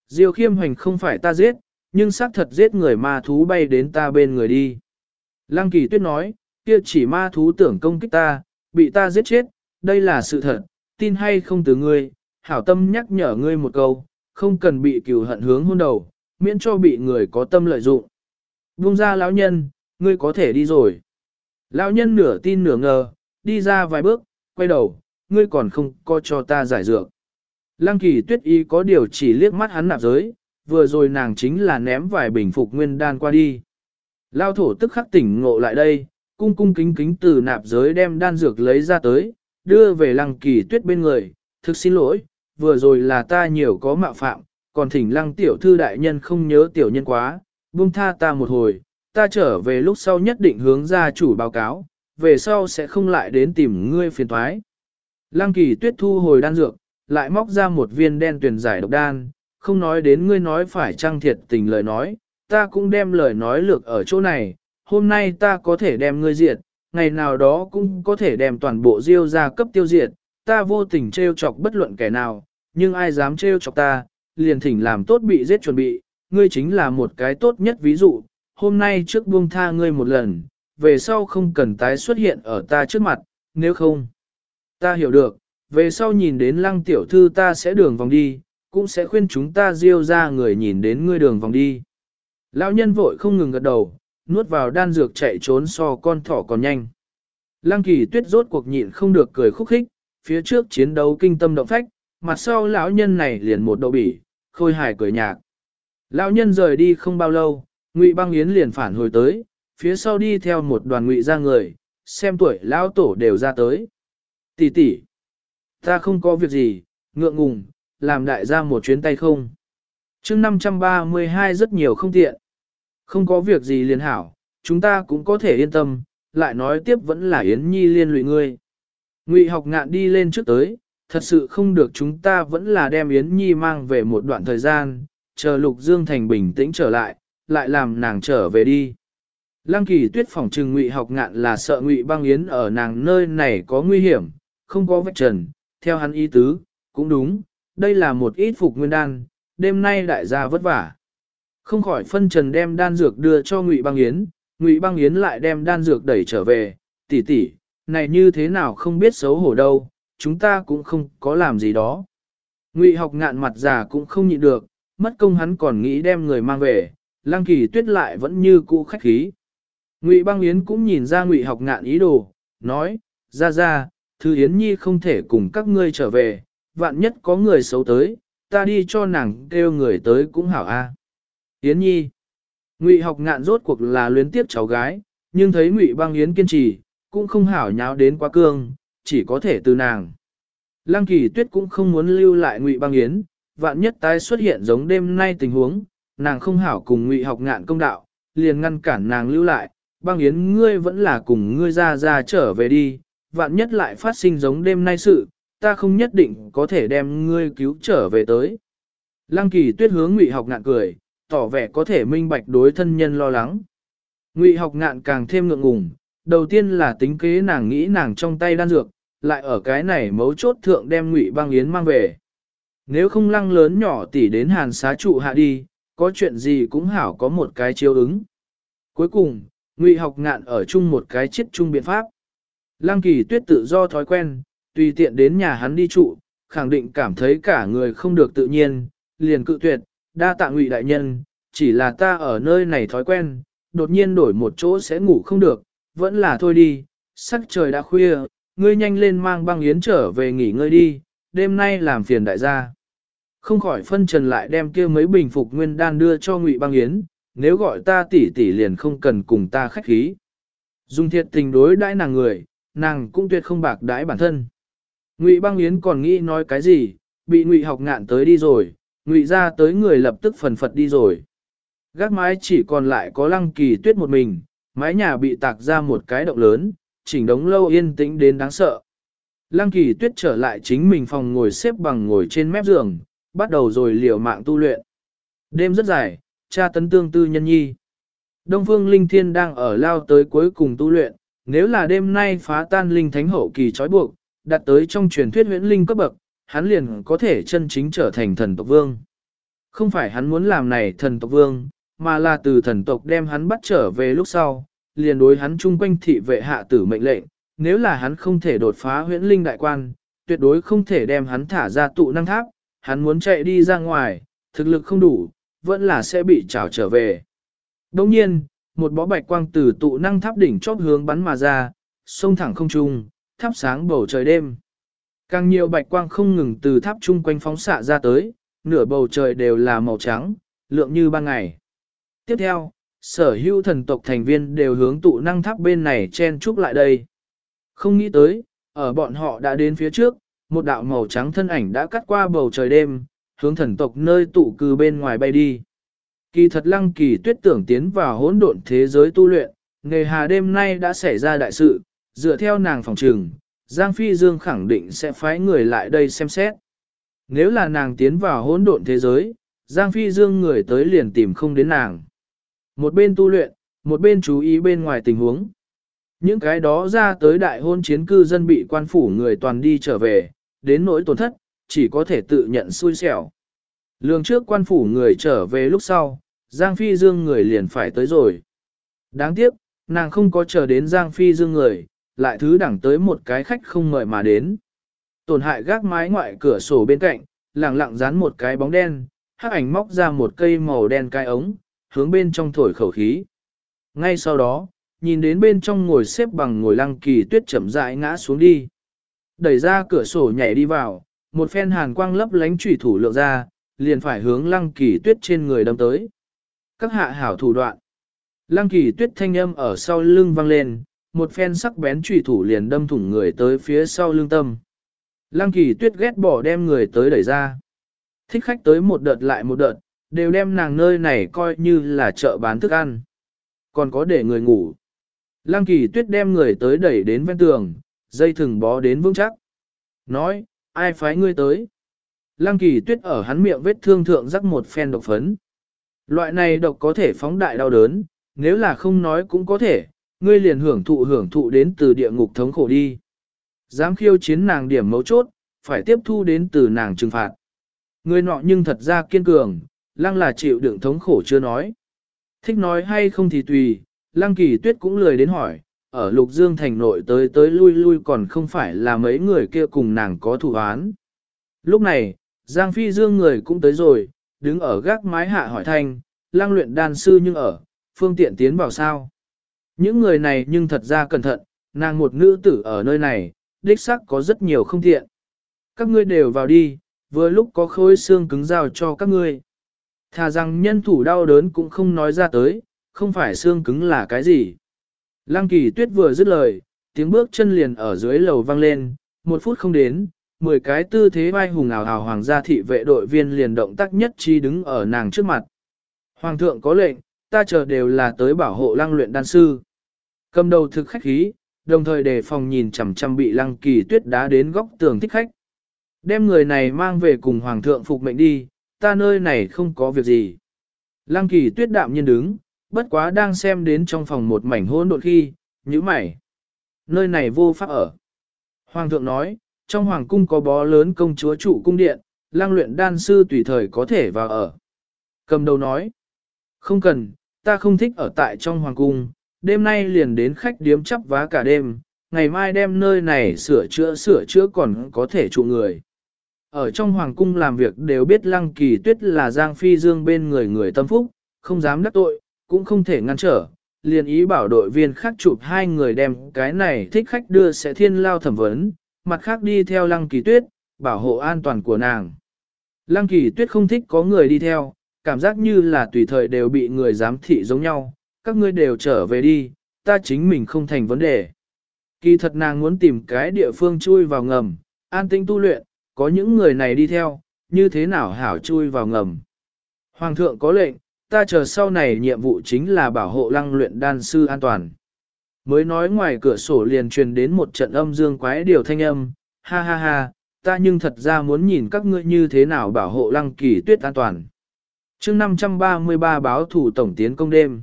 Diêu khiêm hoành không phải ta giết, nhưng xác thật giết người ma thú bay đến ta bên người đi. Lăng kỳ tuyết nói, kia chỉ ma thú tưởng công kích ta, bị ta giết chết, đây là sự thật, tin hay không từ ngươi, hảo tâm nhắc nhở ngươi một câu, không cần bị cừu hận hướng hôn đầu, miễn cho bị người có tâm lợi dụng. vung ra lão nhân, ngươi có thể đi rồi. Lão nhân nửa tin nửa ngờ, đi ra vài bước, quay đầu, ngươi còn không có cho ta giải dược. Lăng kỳ tuyết y có điều chỉ liếc mắt hắn nạp giới, vừa rồi nàng chính là ném vài bình phục nguyên đan qua đi. Lao thổ tức khắc tỉnh ngộ lại đây, cung cung kính kính từ nạp giới đem đan dược lấy ra tới, đưa về lăng kỳ tuyết bên người, thực xin lỗi, vừa rồi là ta nhiều có mạo phạm, còn thỉnh lăng tiểu thư đại nhân không nhớ tiểu nhân quá, buông tha ta một hồi, ta trở về lúc sau nhất định hướng gia chủ báo cáo, về sau sẽ không lại đến tìm ngươi phiền thoái. Lăng kỳ tuyết thu hồi đan dược, lại móc ra một viên đen tuyển giải độc đan, không nói đến ngươi nói phải trăng thiệt tình lời nói, ta cũng đem lời nói lược ở chỗ này, hôm nay ta có thể đem ngươi diệt, ngày nào đó cũng có thể đem toàn bộ diêu ra cấp tiêu diệt, ta vô tình trêu chọc bất luận kẻ nào, nhưng ai dám trêu chọc ta, liền thỉnh làm tốt bị giết chuẩn bị, ngươi chính là một cái tốt nhất ví dụ, hôm nay trước buông tha ngươi một lần, về sau không cần tái xuất hiện ở ta trước mặt, nếu không, ta hiểu được, về sau nhìn đến lăng tiểu thư ta sẽ đường vòng đi, cũng sẽ khuyên chúng ta diêu ra người nhìn đến ngươi đường vòng đi. Lão nhân vội không ngừng gật đầu, nuốt vào đan dược chạy trốn so con thỏ còn nhanh. Lăng kỳ tuyết rốt cuộc nhịn không được cười khúc khích, phía trước chiến đấu kinh tâm động phách, mặt sau lão nhân này liền một đầu bỉ, khôi hài cười nhạc. Lão nhân rời đi không bao lâu, Ngụy Băng Yến liền phản hồi tới, phía sau đi theo một đoàn ngụy ra người, xem tuổi lão tổ đều ra tới. Tỷ tỷ, ta không có việc gì, ngượng ngùng, làm đại gia một chuyến tay không. chương 532 rất nhiều không tiện. Không có việc gì liền hảo, chúng ta cũng có thể yên tâm, lại nói tiếp vẫn là Yến Nhi liên lụy ngươi. Ngụy học ngạn đi lên trước tới, thật sự không được chúng ta vẫn là đem Yến Nhi mang về một đoạn thời gian, chờ Lục Dương Thành bình tĩnh trở lại, lại làm nàng trở về đi. Lăng kỳ tuyết phỏng trừng Ngụy học ngạn là sợ Ngụy băng Yến ở nàng nơi này có nguy hiểm, không có vết trần, theo hắn ý tứ, cũng đúng, đây là một ít phục nguyên đan, đêm nay đại gia vất vả. Không khỏi phân trần đem đan dược đưa cho Ngụy Băng Yến, Ngụy Băng Yến lại đem đan dược đẩy trở về, tỷ tỷ, này như thế nào không biết xấu hổ đâu, chúng ta cũng không có làm gì đó. Ngụy học ngạn mặt già cũng không nhịn được, mất công hắn còn nghĩ đem người mang về, Lăng Kỳ Tuyết lại vẫn như cũ khách khí. Ngụy Băng Yến cũng nhìn ra Ngụy học ngạn ý đồ, nói, ra ra, Thư Yến Nhi không thể cùng các ngươi trở về, vạn nhất có người xấu tới, ta đi cho nàng kêu người tới cũng hảo a. Yến Nhi. Ngụy học ngạn rốt cuộc là luyến tiếp cháu gái, nhưng thấy Ngụy băng Yến kiên trì, cũng không hảo nháo đến quá cương, chỉ có thể từ nàng. Lăng kỳ tuyết cũng không muốn lưu lại Ngụy băng Yến, vạn nhất tái xuất hiện giống đêm nay tình huống, nàng không hảo cùng Ngụy học ngạn công đạo, liền ngăn cản nàng lưu lại, băng Yến ngươi vẫn là cùng ngươi ra ra trở về đi, vạn nhất lại phát sinh giống đêm nay sự, ta không nhất định có thể đem ngươi cứu trở về tới. Lăng kỳ tuyết hướng Ngụy học ngạn cười, tỏ vẻ có thể minh bạch đối thân nhân lo lắng. Ngụy học ngạn càng thêm ngượng ngùng, đầu tiên là tính kế nàng nghĩ nàng trong tay đan dược, lại ở cái này mấu chốt thượng đem Ngụy băng yến mang về. Nếu không lăng lớn nhỏ tỉ đến hàn xá trụ hạ đi, có chuyện gì cũng hảo có một cái chiếu ứng. Cuối cùng, Ngụy học ngạn ở chung một cái chết chung biện pháp. Lăng kỳ tuyết tự do thói quen, tùy tiện đến nhà hắn đi trụ, khẳng định cảm thấy cả người không được tự nhiên, liền cự tuyệt, đa tạ ngụy đại nhân, chỉ là ta ở nơi này thói quen, đột nhiên đổi một chỗ sẽ ngủ không được, vẫn là thôi đi, sắc trời đã khuya, ngươi nhanh lên mang băng yến trở về nghỉ ngơi đi, đêm nay làm phiền đại gia. Không khỏi phân trần lại đem kia mấy bình phục nguyên đan đưa cho ngụy băng yến, nếu gọi ta tỷ tỷ liền không cần cùng ta khách khí. Dung thiệt tình đối đãi nàng người, nàng cũng tuyệt không bạc đãi bản thân. Ngụy băng yến còn nghĩ nói cái gì, bị ngụy học ngạn tới đi rồi, ngụy ra tới người lập tức phần phật đi rồi. Gác mái chỉ còn lại có lăng kỳ tuyết một mình, mái nhà bị tạc ra một cái động lớn, chỉnh đống lâu yên tĩnh đến đáng sợ. Lăng kỳ tuyết trở lại chính mình phòng ngồi xếp bằng ngồi trên mép giường, bắt đầu rồi liều mạng tu luyện. Đêm rất dài, cha tấn tương tư nhân nhi. Đông phương linh thiên đang ở lao tới cuối cùng tu luyện, nếu là đêm nay phá tan linh thánh hậu kỳ trói buộc, đặt tới trong truyền thuyết huyễn linh cấp bậc, hắn liền có thể chân chính trở thành thần tộc vương. Không phải hắn muốn làm này thần tộc vương, mà là từ thần tộc đem hắn bắt trở về lúc sau, liền đối hắn chung quanh thị vệ hạ tử mệnh lệnh, nếu là hắn không thể đột phá huyễn linh đại quan, tuyệt đối không thể đem hắn thả ra tụ năng tháp, hắn muốn chạy đi ra ngoài, thực lực không đủ, vẫn là sẽ bị trào trở về. Đồng nhiên, một bó bạch quang từ tụ năng tháp đỉnh chót hướng bắn mà ra, sông thẳng không trung, thắp sáng bầu trời đêm. Càng nhiều bạch quang không ngừng từ tháp chung quanh phóng xạ ra tới, nửa bầu trời đều là màu trắng, lượng như ban ngày. Tiếp theo, sở hữu thần tộc thành viên đều hướng tụ năng tháp bên này chen chúc lại đây. Không nghĩ tới, ở bọn họ đã đến phía trước, một đạo màu trắng thân ảnh đã cắt qua bầu trời đêm, hướng thần tộc nơi tụ cư bên ngoài bay đi. Kỳ thật lăng kỳ tuyết tưởng tiến vào hỗn độn thế giới tu luyện, nghề hà đêm nay đã xảy ra đại sự, dựa theo nàng phòng trừng, Giang Phi Dương khẳng định sẽ phái người lại đây xem xét. Nếu là nàng tiến vào hỗn độn thế giới, Giang Phi Dương người tới liền tìm không đến nàng. Một bên tu luyện, một bên chú ý bên ngoài tình huống. Những cái đó ra tới đại hôn chiến cư dân bị quan phủ người toàn đi trở về, đến nỗi tổn thất, chỉ có thể tự nhận xui xẻo. Lương trước quan phủ người trở về lúc sau, Giang Phi Dương người liền phải tới rồi. Đáng tiếc, nàng không có chờ đến Giang Phi Dương người, lại thứ đẳng tới một cái khách không mời mà đến. Tổn hại gác mái ngoại cửa sổ bên cạnh, lặng lặng dán một cái bóng đen, hắc ảnh móc ra một cây màu đen cái ống, hướng bên trong thổi khẩu khí. Ngay sau đó, nhìn đến bên trong ngồi xếp bằng ngồi lăng kỳ tuyết chậm rãi ngã xuống đi. Đẩy ra cửa sổ nhảy đi vào, một phen hàn quang lấp lánh trùy thủ lượng ra, liền phải hướng lăng kỳ tuyết trên người đâm tới. Các hạ hảo thủ đoạn. Lăng kỳ tuyết thanh âm ở sau lưng vang lên, một phen sắc bén trùy thủ liền đâm thủng người tới phía sau lưng tâm. Lăng kỳ tuyết ghét bỏ đem người tới đẩy ra. Thích khách tới một đợt lại một đợt, đều đem nàng nơi này coi như là chợ bán thức ăn. Còn có để người ngủ. Lăng kỳ tuyết đem người tới đẩy đến ven tường, dây thừng bó đến vững chắc. Nói, ai phái ngươi tới? Lăng kỳ tuyết ở hắn miệng vết thương thượng rắc một phen độc phấn. Loại này độc có thể phóng đại đau đớn, nếu là không nói cũng có thể, ngươi liền hưởng thụ hưởng thụ đến từ địa ngục thống khổ đi. Dám khiêu chiến nàng điểm mấu chốt, phải tiếp thu đến từ nàng trừng phạt. Ngươi nọ nhưng thật ra kiên cường, lăng là chịu đựng thống khổ chưa nói. Thích nói hay không thì tùy, lăng kỳ tuyết cũng lười đến hỏi, ở lục dương thành nội tới tới lui lui còn không phải là mấy người kia cùng nàng có thủ án. Lúc này, Giang Phi Dương người cũng tới rồi, đứng ở gác mái hạ hỏi thanh, lăng luyện đan sư nhưng ở, phương tiện tiến vào sao. Những người này nhưng thật ra cẩn thận, nàng một nữ tử ở nơi này, đích xác có rất nhiều không tiện. Các ngươi đều vào đi, vừa lúc có khối xương cứng rào cho các ngươi. Thà rằng nhân thủ đau đớn cũng không nói ra tới, không phải xương cứng là cái gì. Lăng kỳ tuyết vừa dứt lời, tiếng bước chân liền ở dưới lầu vang lên, một phút không đến, mười cái tư thế vai hùng ảo hào hoàng gia thị vệ đội viên liền động tác nhất chi đứng ở nàng trước mặt. Hoàng thượng có lệnh, ta chờ đều là tới bảo hộ lăng luyện đan sư. Cầm đầu thực khách khí, đồng thời đề phòng nhìn chằm chằm bị lăng kỳ tuyết đá đến góc tường thích khách. Đem người này mang về cùng hoàng thượng phục mệnh đi, ta nơi này không có việc gì. Lăng kỳ tuyết đạm nhiên đứng, bất quá đang xem đến trong phòng một mảnh hôn đột khi, như mày. Nơi này vô pháp ở. Hoàng thượng nói, trong hoàng cung có bó lớn công chúa trụ cung điện, lang luyện đan sư tùy thời có thể vào ở. Cầm đầu nói, không cần, ta không thích ở tại trong hoàng cung, đêm nay liền đến khách điếm chắp vá cả đêm, ngày mai đem nơi này sửa chữa sửa chữa còn có thể trụ người. Ở trong hoàng cung làm việc đều biết lăng kỳ tuyết là Giang Phi Dương bên người người tâm phúc, không dám đắc tội, cũng không thể ngăn trở, liền ý bảo đội viên khác chụp hai người đem cái này thích khách đưa sẽ thiên lao thẩm vấn, mặt khác đi theo lăng kỳ tuyết, bảo hộ an toàn của nàng. Lăng kỳ tuyết không thích có người đi theo, cảm giác như là tùy thời đều bị người giám thị giống nhau, các ngươi đều trở về đi, ta chính mình không thành vấn đề. Kỳ thật nàng muốn tìm cái địa phương chui vào ngầm, an tinh tu luyện, có những người này đi theo, như thế nào hảo chui vào ngầm. Hoàng thượng có lệnh, ta chờ sau này nhiệm vụ chính là bảo hộ lăng luyện đan sư an toàn. Mới nói ngoài cửa sổ liền truyền đến một trận âm dương quái điều thanh âm, ha ha ha, ta nhưng thật ra muốn nhìn các ngươi như thế nào bảo hộ lăng kỳ tuyết an toàn chương 533 báo thủ tổng tiến công đêm.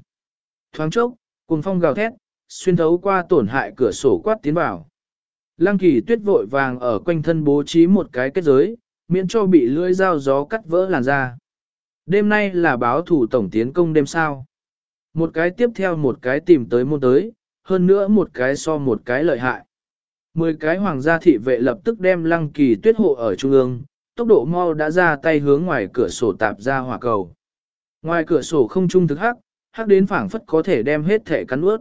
Thoáng chốc, cùng phong gào thét, xuyên thấu qua tổn hại cửa sổ quát tiến vào. Lăng kỳ tuyết vội vàng ở quanh thân bố trí một cái kết giới, miễn cho bị lưỡi dao gió cắt vỡ làn da. Đêm nay là báo thủ tổng tiến công đêm sao. Một cái tiếp theo một cái tìm tới môn tới, hơn nữa một cái so một cái lợi hại. Mười cái hoàng gia thị vệ lập tức đem lăng kỳ tuyết hộ ở trung ương, tốc độ mau đã ra tay hướng ngoài cửa sổ tạp ra hỏa cầu. Ngoài cửa sổ không trung thực hắc, hắc đến phảng phất có thể đem hết thể cắn ướt.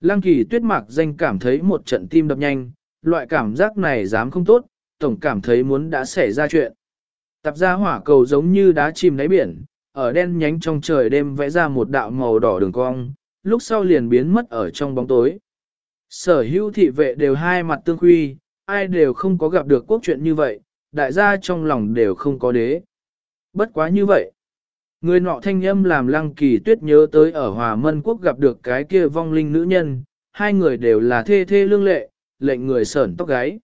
Lăng kỳ tuyết mặc danh cảm thấy một trận tim đập nhanh, loại cảm giác này dám không tốt, tổng cảm thấy muốn đã xảy ra chuyện. Tạp ra hỏa cầu giống như đá chìm đáy biển, ở đen nhánh trong trời đêm vẽ ra một đạo màu đỏ đường cong, lúc sau liền biến mất ở trong bóng tối. Sở hữu thị vệ đều hai mặt tương quy, ai đều không có gặp được quốc chuyện như vậy, đại gia trong lòng đều không có đế. Bất quá như vậy. Người nọ thanh âm làm lăng kỳ tuyết nhớ tới ở Hòa Mân Quốc gặp được cái kia vong linh nữ nhân, hai người đều là thê thê lương lệ, lệnh người sởn tóc gáy.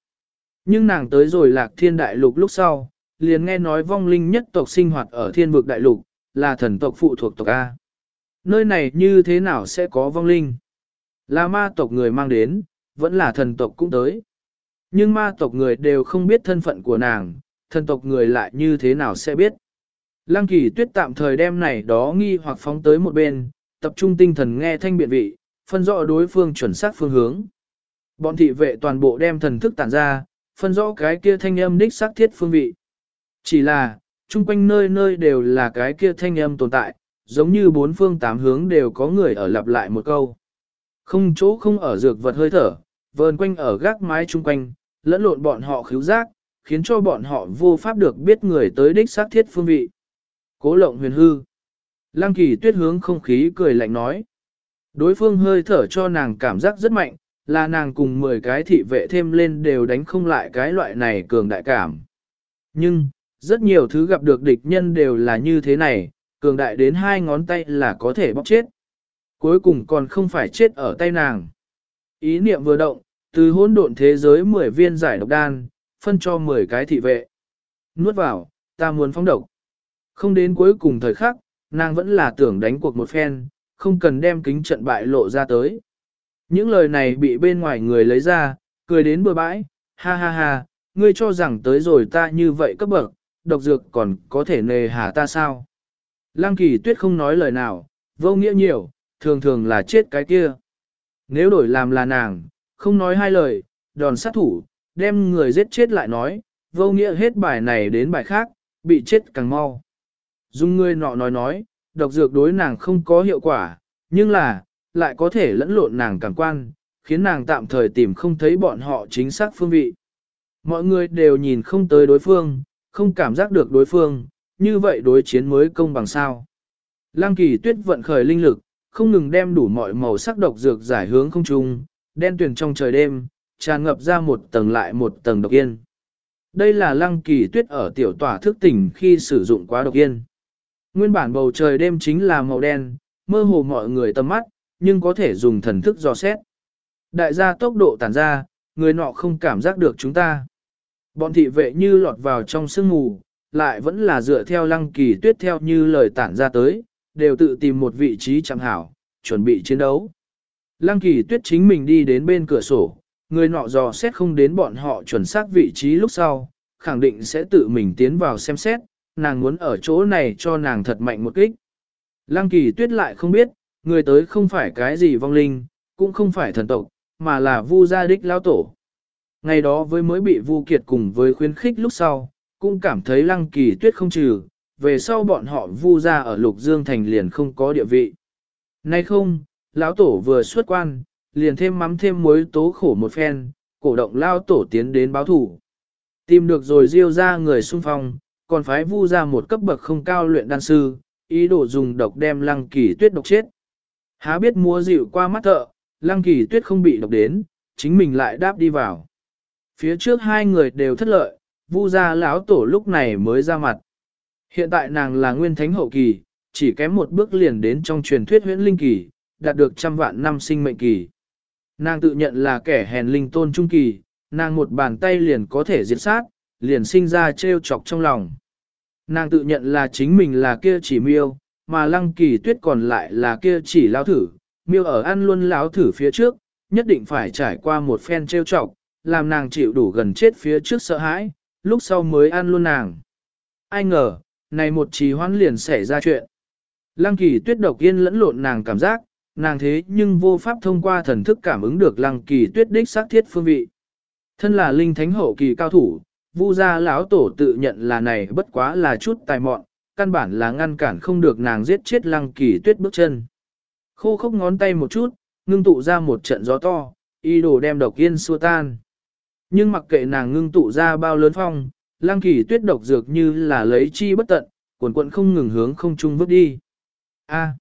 Nhưng nàng tới rồi lạc thiên đại lục lúc sau, liền nghe nói vong linh nhất tộc sinh hoạt ở thiên vực đại lục, là thần tộc phụ thuộc tộc A. Nơi này như thế nào sẽ có vong linh? Là ma tộc người mang đến, vẫn là thần tộc cũng tới. Nhưng ma tộc người đều không biết thân phận của nàng, thần tộc người lại như thế nào sẽ biết. Lăng kỳ tuyết tạm thời đem này đó nghi hoặc phóng tới một bên, tập trung tinh thần nghe thanh biện vị, phân rõ đối phương chuẩn xác phương hướng. Bọn thị vệ toàn bộ đem thần thức tản ra, phân rõ cái kia thanh âm đích xác thiết phương vị. Chỉ là, chung quanh nơi nơi đều là cái kia thanh âm tồn tại, giống như bốn phương tám hướng đều có người ở lặp lại một câu. Không chỗ không ở dược vật hơi thở, vờn quanh ở gác mái chung quanh, lẫn lộn bọn họ khứu giác, khiến cho bọn họ vô pháp được biết người tới đích xác thiết phương vị. Cố lộng huyền hư. Lăng kỳ tuyết hướng không khí cười lạnh nói. Đối phương hơi thở cho nàng cảm giác rất mạnh, là nàng cùng 10 cái thị vệ thêm lên đều đánh không lại cái loại này cường đại cảm. Nhưng, rất nhiều thứ gặp được địch nhân đều là như thế này, cường đại đến hai ngón tay là có thể bóc chết. Cuối cùng còn không phải chết ở tay nàng. Ý niệm vừa động, từ hỗn độn thế giới 10 viên giải độc đan, phân cho 10 cái thị vệ. Nuốt vào, ta muốn phóng độc. Không đến cuối cùng thời khắc, nàng vẫn là tưởng đánh cuộc một phen, không cần đem kính trận bại lộ ra tới. Những lời này bị bên ngoài người lấy ra, cười đến bừa bãi, ha ha ha, ngươi cho rằng tới rồi ta như vậy cấp bậc, độc dược còn có thể nề hà ta sao? Lăng kỳ tuyết không nói lời nào, vô nghĩa nhiều, thường thường là chết cái kia. Nếu đổi làm là nàng, không nói hai lời, đòn sát thủ, đem người giết chết lại nói, vô nghĩa hết bài này đến bài khác, bị chết càng mau. Dung ngươi nọ nói nói, độc dược đối nàng không có hiệu quả, nhưng là, lại có thể lẫn lộn nàng càng quan, khiến nàng tạm thời tìm không thấy bọn họ chính xác phương vị. Mọi người đều nhìn không tới đối phương, không cảm giác được đối phương, như vậy đối chiến mới công bằng sao. Lăng kỳ tuyết vận khởi linh lực, không ngừng đem đủ mọi màu sắc độc dược giải hướng không trung, đen tuyền trong trời đêm, tràn ngập ra một tầng lại một tầng độc yên. Đây là lăng kỳ tuyết ở tiểu tỏa thức tỉnh khi sử dụng quá độc yên. Nguyên bản bầu trời đêm chính là màu đen, mơ hồ mọi người tầm mắt, nhưng có thể dùng thần thức dò xét. Đại gia tốc độ tản ra, người nọ không cảm giác được chúng ta. Bọn thị vệ như lọt vào trong sương mù, lại vẫn là dựa theo lăng kỳ tuyết theo như lời tản ra tới, đều tự tìm một vị trí chẳng hảo, chuẩn bị chiến đấu. Lăng kỳ tuyết chính mình đi đến bên cửa sổ, người nọ dò xét không đến bọn họ chuẩn xác vị trí lúc sau, khẳng định sẽ tự mình tiến vào xem xét, nàng muốn ở chỗ này cho nàng thật mạnh một kích. Lăng kỳ tuyết lại không biết, người tới không phải cái gì vong linh, cũng không phải thần tộc, mà là vu gia đích lao tổ. Ngày đó với mới bị vu kiệt cùng với khuyến khích lúc sau, cũng cảm thấy lăng kỳ tuyết không trừ, về sau bọn họ vu ra ở Lục Dương Thành liền không có địa vị. Nay không, lão tổ vừa xuất quan, liền thêm mắm thêm muối tố khổ một phen, cổ động lao tổ tiến đến báo thủ. Tìm được rồi diêu ra người xung phong, còn phái vu ra một cấp bậc không cao luyện đan sư, ý đồ dùng độc đem lăng kỳ tuyết độc chết. Há biết mua dịu qua mắt thợ, lăng kỳ tuyết không bị độc đến, chính mình lại đáp đi vào. Phía trước hai người đều thất lợi, vu ra lão tổ lúc này mới ra mặt. Hiện tại nàng là nguyên thánh hậu kỳ, chỉ kém một bước liền đến trong truyền thuyết huyễn linh kỳ, đạt được trăm vạn năm sinh mệnh kỳ. Nàng tự nhận là kẻ hèn linh tôn trung kỳ, nàng một bàn tay liền có thể diệt sát, liền sinh ra trêu chọc trong lòng. Nàng tự nhận là chính mình là kia chỉ miêu, mà lăng kỳ tuyết còn lại là kia chỉ lao thử, miêu ở ăn luôn lão thử phía trước, nhất định phải trải qua một phen trêu chọc, làm nàng chịu đủ gần chết phía trước sợ hãi, lúc sau mới ăn luôn nàng. Ai ngờ, này một trì hoãn liền xảy ra chuyện. Lăng kỳ tuyết độc yên lẫn lộn nàng cảm giác, nàng thế nhưng vô pháp thông qua thần thức cảm ứng được lăng kỳ tuyết đích xác thiết phương vị. Thân là linh thánh hậu kỳ cao thủ, vu gia lão tổ tự nhận là này bất quá là chút tài mọn, căn bản là ngăn cản không được nàng giết chết lăng kỳ tuyết bước chân. Khô khốc ngón tay một chút, ngưng tụ ra một trận gió to, y đồ đem độc yên xua tan. Nhưng mặc kệ nàng ngưng tụ ra bao lớn phong, lăng kỳ tuyết độc dược như là lấy chi bất tận, cuộn cuộn không ngừng hướng không trung vứt đi. A.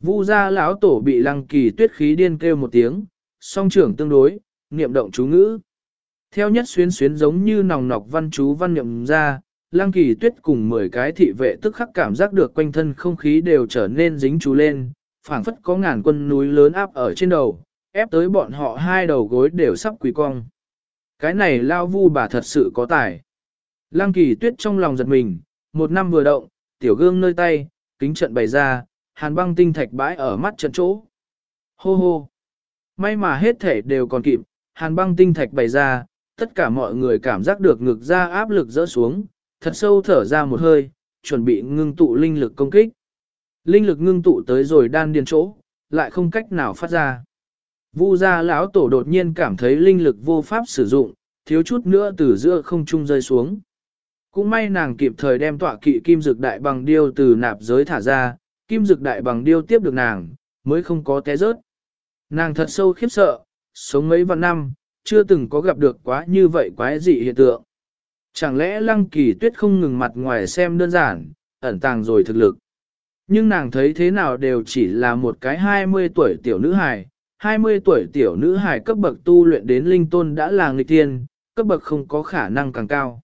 Vu gia lão tổ bị lăng kỳ tuyết khí điên kêu một tiếng, song trưởng tương đối, niệm động chú ngữ. Theo nhất xuyến xuyến giống như nòng nọc văn chú văn niệm ra, lăng kỳ tuyết cùng 10 cái thị vệ tức khắc cảm giác được quanh thân không khí đều trở nên dính chú lên, phảng phất có ngàn quân núi lớn áp ở trên đầu, ép tới bọn họ hai đầu gối đều sắp quỳ cong. Cái này lao vu bà thật sự có tài. Lăng kỳ tuyết trong lòng giật mình, một năm vừa động, tiểu gương nơi tay, kính trận bày ra, hàn băng tinh thạch bãi ở mắt trận chỗ. Hô hô! May mà hết thể đều còn kịp, hàn băng tinh thạch bày ra, tất cả mọi người cảm giác được ngực ra áp lực dỡ xuống, thật sâu thở ra một hơi, chuẩn bị ngưng tụ linh lực công kích. Linh lực ngưng tụ tới rồi đan điền chỗ, lại không cách nào phát ra. Vu gia lão tổ đột nhiên cảm thấy linh lực vô pháp sử dụng, thiếu chút nữa từ giữa không trung rơi xuống. Cũng may nàng kịp thời đem tọa kỵ kim dược đại bằng điêu từ nạp giới thả ra, kim Dực đại bằng điêu tiếp được nàng, mới không có té rớt. Nàng thật sâu khiếp sợ, sống mấy vạn năm, chưa từng có gặp được quá như vậy quái dị hiện tượng. Chẳng lẽ lăng kỳ tuyết không ngừng mặt ngoài xem đơn giản, ẩn tàng rồi thực lực. Nhưng nàng thấy thế nào đều chỉ là một cái 20 tuổi tiểu nữ hài, 20 tuổi tiểu nữ hài cấp bậc tu luyện đến linh tôn đã là nghịch tiên, cấp bậc không có khả năng càng cao.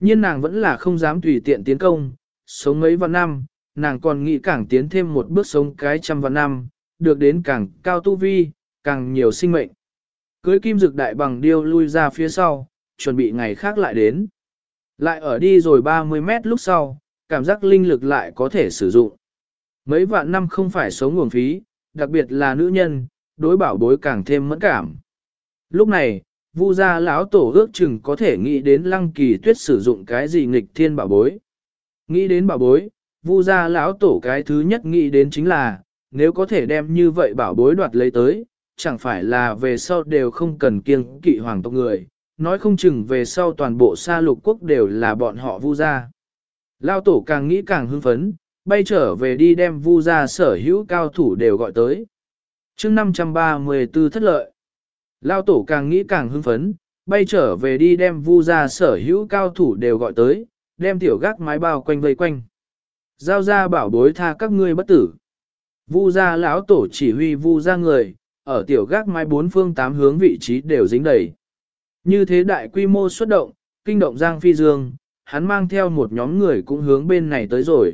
Nhưng nàng vẫn là không dám tùy tiện tiến công, sống mấy vạn năm, nàng còn nghĩ càng tiến thêm một bước sống cái trăm vạn năm, được đến càng cao tu vi, càng nhiều sinh mệnh. Cưới kim dực đại bằng điêu lui ra phía sau, chuẩn bị ngày khác lại đến. Lại ở đi rồi 30 mét lúc sau, cảm giác linh lực lại có thể sử dụng. Mấy vạn năm không phải sống nguồn phí, đặc biệt là nữ nhân, đối bảo bối càng thêm mẫn cảm. Lúc này, Vu gia lão tổ ước chừng có thể nghĩ đến lăng kỳ tuyết sử dụng cái gì nghịch thiên bảo bối. Nghĩ đến bảo bối, Vu gia lão tổ cái thứ nhất nghĩ đến chính là, nếu có thể đem như vậy bảo bối đoạt lấy tới, chẳng phải là về sau đều không cần kiêng kỵ hoàng tộc người, nói không chừng về sau toàn bộ xa lục quốc đều là bọn họ vu gia. Lão tổ càng nghĩ càng hưng phấn, bay trở về đi đem vu gia sở hữu cao thủ đều gọi tới. chương 534 thất lợi. Lão tổ càng nghĩ càng hưng phấn, bay trở về đi đem vu gia sở hữu cao thủ đều gọi tới, đem tiểu gác mái bao quanh vây quanh. Giao ra bảo bối tha các ngươi bất tử. Vu gia lão tổ chỉ huy vu gia người, ở tiểu gác mái bốn phương tám hướng vị trí đều dính đầy. Như thế đại quy mô xuất động, kinh động Giang Phi Dương, hắn mang theo một nhóm người cũng hướng bên này tới rồi.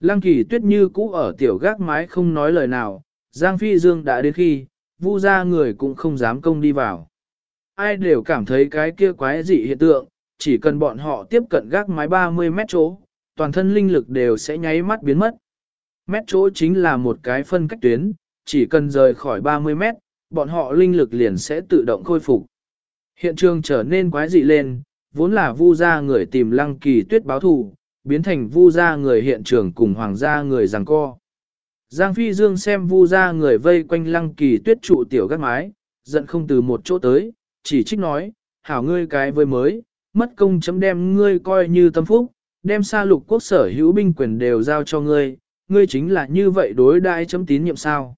Lăng kỳ tuyết như cũ ở tiểu gác mái không nói lời nào, Giang Phi Dương đã đến khi, vu ra người cũng không dám công đi vào. Ai đều cảm thấy cái kia quái dị hiện tượng, chỉ cần bọn họ tiếp cận gác mái 30 mét chỗ, toàn thân linh lực đều sẽ nháy mắt biến mất. Mét chỗ chính là một cái phân cách tuyến, chỉ cần rời khỏi 30 mét, bọn họ linh lực liền sẽ tự động khôi phục. Hiện trường trở nên quái dị lên, vốn là vu gia người tìm lăng kỳ tuyết báo thù, biến thành vu gia người hiện trường cùng hoàng gia người giằng co. Giang Phi Dương xem vu gia người vây quanh lăng kỳ tuyết trụ tiểu gác mái, giận không từ một chỗ tới, chỉ trích nói, hảo ngươi cái với mới, mất công chấm đem ngươi coi như tâm phúc, đem xa lục quốc sở hữu binh quyền đều giao cho ngươi, ngươi chính là như vậy đối đãi chấm tín nhiệm sao.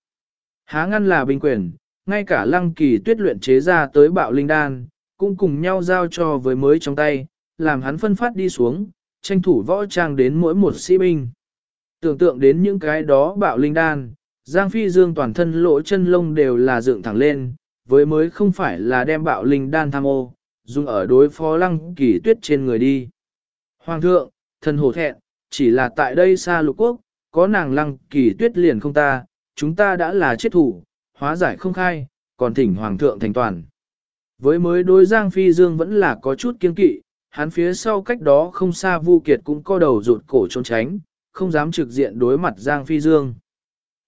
Há ngăn là binh quyền, ngay cả lăng kỳ tuyết luyện chế ra tới bạo linh đan, cũng cùng nhau giao cho với mới trong tay, làm hắn phân phát đi xuống, tranh thủ võ trang đến mỗi một sĩ binh. Tưởng tượng đến những cái đó bạo linh đan, Giang Phi Dương toàn thân lỗ chân lông đều là dựng thẳng lên, với mới không phải là đem bạo linh đan tham ô, dùng ở đối phó lăng kỳ tuyết trên người đi. Hoàng thượng, thần hổ thẹn, chỉ là tại đây xa lục quốc, có nàng lăng kỳ tuyết liền không ta, chúng ta đã là chết thủ, hóa giải không khai, còn thỉnh hoàng thượng thành toàn. Với mới đối Giang Phi Dương vẫn là có chút kiên kỵ, hắn phía sau cách đó không xa Vu Kiệt cũng co đầu rụt cổ trốn tránh, không dám trực diện đối mặt Giang Phi Dương.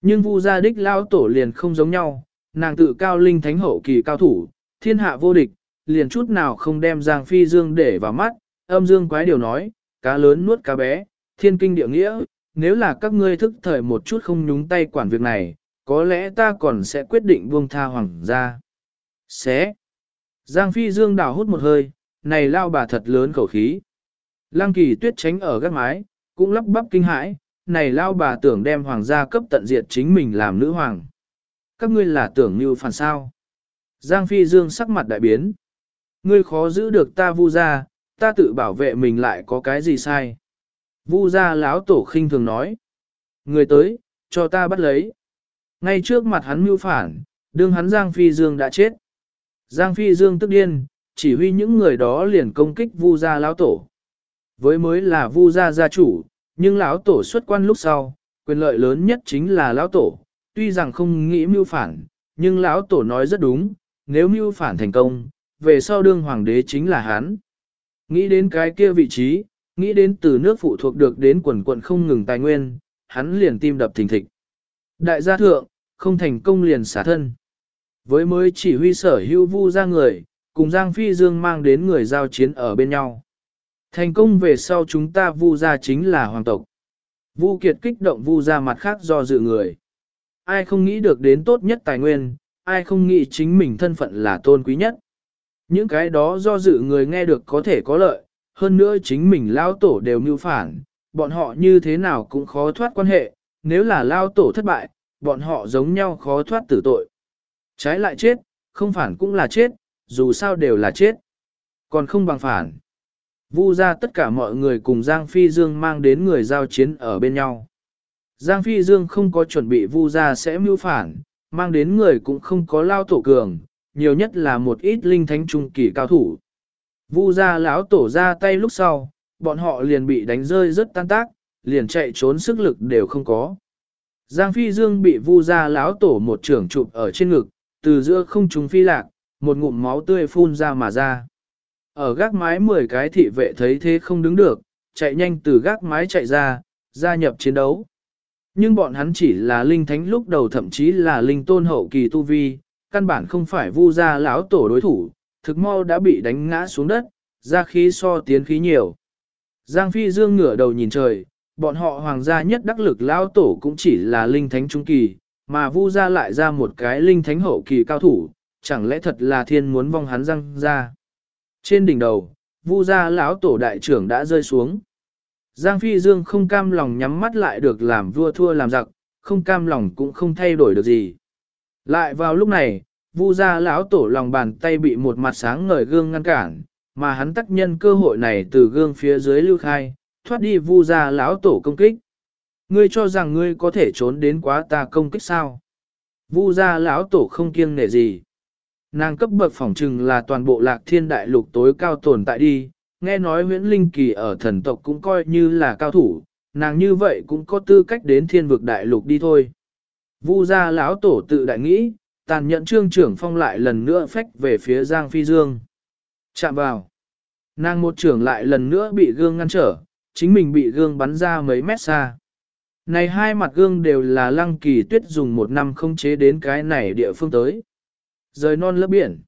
Nhưng Vu gia đích lao tổ liền không giống nhau, nàng tự cao linh thánh hậu kỳ cao thủ, thiên hạ vô địch, liền chút nào không đem Giang Phi Dương để vào mắt, âm dương quái điều nói, cá lớn nuốt cá bé, thiên kinh địa nghĩa, nếu là các ngươi thức thời một chút không nhúng tay quản việc này, có lẽ ta còn sẽ quyết định buông tha hoàng gia. Sẽ. Giang Phi Dương đào hút một hơi, này lao bà thật lớn khẩu khí. Lăng kỳ tuyết tránh ở gác mái, cũng lắp bắp kinh hãi, này lao bà tưởng đem hoàng gia cấp tận diệt chính mình làm nữ hoàng. Các ngươi là tưởng như phản sao. Giang Phi Dương sắc mặt đại biến. Ngươi khó giữ được ta vu ra, ta tự bảo vệ mình lại có cái gì sai. Vu gia lão tổ khinh thường nói. Người tới, cho ta bắt lấy. Ngay trước mặt hắn mưu phản, đương hắn Giang Phi Dương đã chết. Giang Phi Dương tức điên, chỉ huy những người đó liền công kích Vu gia lão tổ. Với mới là Vu gia gia chủ, nhưng lão tổ xuất quan lúc sau, quyền lợi lớn nhất chính là lão tổ. Tuy rằng không nghĩ mưu phản, nhưng lão tổ nói rất đúng, nếu mưu phản thành công, về sau đương hoàng đế chính là hắn. Nghĩ đến cái kia vị trí, nghĩ đến từ nước phụ thuộc được đến quần quận không ngừng tài nguyên, hắn liền tim đập thình thịch. Đại gia thượng, không thành công liền xả thân. Với mới chỉ huy sở hữu vu ra người, cùng Giang Phi Dương mang đến người giao chiến ở bên nhau. Thành công về sau chúng ta vu ra chính là hoàng tộc. Vu Kiệt kích động vu ra mặt khác do dự người. Ai không nghĩ được đến tốt nhất tài nguyên, ai không nghĩ chính mình thân phận là tôn quý nhất. Những cái đó do dự người nghe được có thể có lợi, hơn nữa chính mình lao tổ đều mưu phản, bọn họ như thế nào cũng khó thoát quan hệ, nếu là lao tổ thất bại, bọn họ giống nhau khó thoát tử tội. Trái lại chết, không phản cũng là chết, dù sao đều là chết. Còn không bằng phản. Vu ra tất cả mọi người cùng Giang Phi Dương mang đến người giao chiến ở bên nhau. Giang Phi Dương không có chuẩn bị Vu ra sẽ mưu phản, mang đến người cũng không có lao tổ cường, nhiều nhất là một ít linh thánh trung kỳ cao thủ. Vu gia lão tổ ra tay lúc sau, bọn họ liền bị đánh rơi rất tan tác, liền chạy trốn sức lực đều không có. Giang Phi Dương bị vu gia lão tổ một trưởng chụp ở trên ngực, từ giữa không trung phi lạc, một ngụm máu tươi phun ra mà ra. Ở gác mái 10 cái thị vệ thấy thế không đứng được, chạy nhanh từ gác mái chạy ra, gia nhập chiến đấu. Nhưng bọn hắn chỉ là linh thánh lúc đầu thậm chí là linh tôn hậu kỳ tu vi, căn bản không phải vu Gia lão tổ đối thủ, thực mau đã bị đánh ngã xuống đất, ra khí so tiến khí nhiều. Giang Phi Dương ngửa đầu nhìn trời, bọn họ hoàng gia nhất đắc lực lão tổ cũng chỉ là linh thánh trung kỳ, mà vu Gia lại ra một cái linh thánh hậu kỳ cao thủ, chẳng lẽ thật là thiên muốn vong hắn răng ra. Trên đỉnh đầu, vu Gia lão tổ đại trưởng đã rơi xuống. Giang Phi Dương không cam lòng nhắm mắt lại được làm vua thua làm giặc, không cam lòng cũng không thay đổi được gì. Lại vào lúc này, Vu gia lão tổ lòng bàn tay bị một mặt sáng ngời gương ngăn cản, mà hắn tác nhân cơ hội này từ gương phía dưới lưu khai, thoát đi Vu gia lão tổ công kích. Ngươi cho rằng ngươi có thể trốn đến quá ta công kích sao? Vu gia lão tổ không kiêng nể gì. Nàng cấp bậc phỏng trừng là toàn bộ lạc thiên đại lục tối cao tồn tại đi, nghe nói huyễn linh kỳ ở thần tộc cũng coi như là cao thủ, nàng như vậy cũng có tư cách đến thiên vực đại lục đi thôi. Vu gia lão tổ tự đại nghĩ, tàn nhẫn trương trưởng phong lại lần nữa phách về phía Giang Phi Dương. Chạm vào. Nàng một trưởng lại lần nữa bị gương ngăn trở, chính mình bị gương bắn ra mấy mét xa. Này hai mặt gương đều là lăng kỳ tuyết dùng một năm không chế đến cái này địa phương tới. Rời non lớp biển.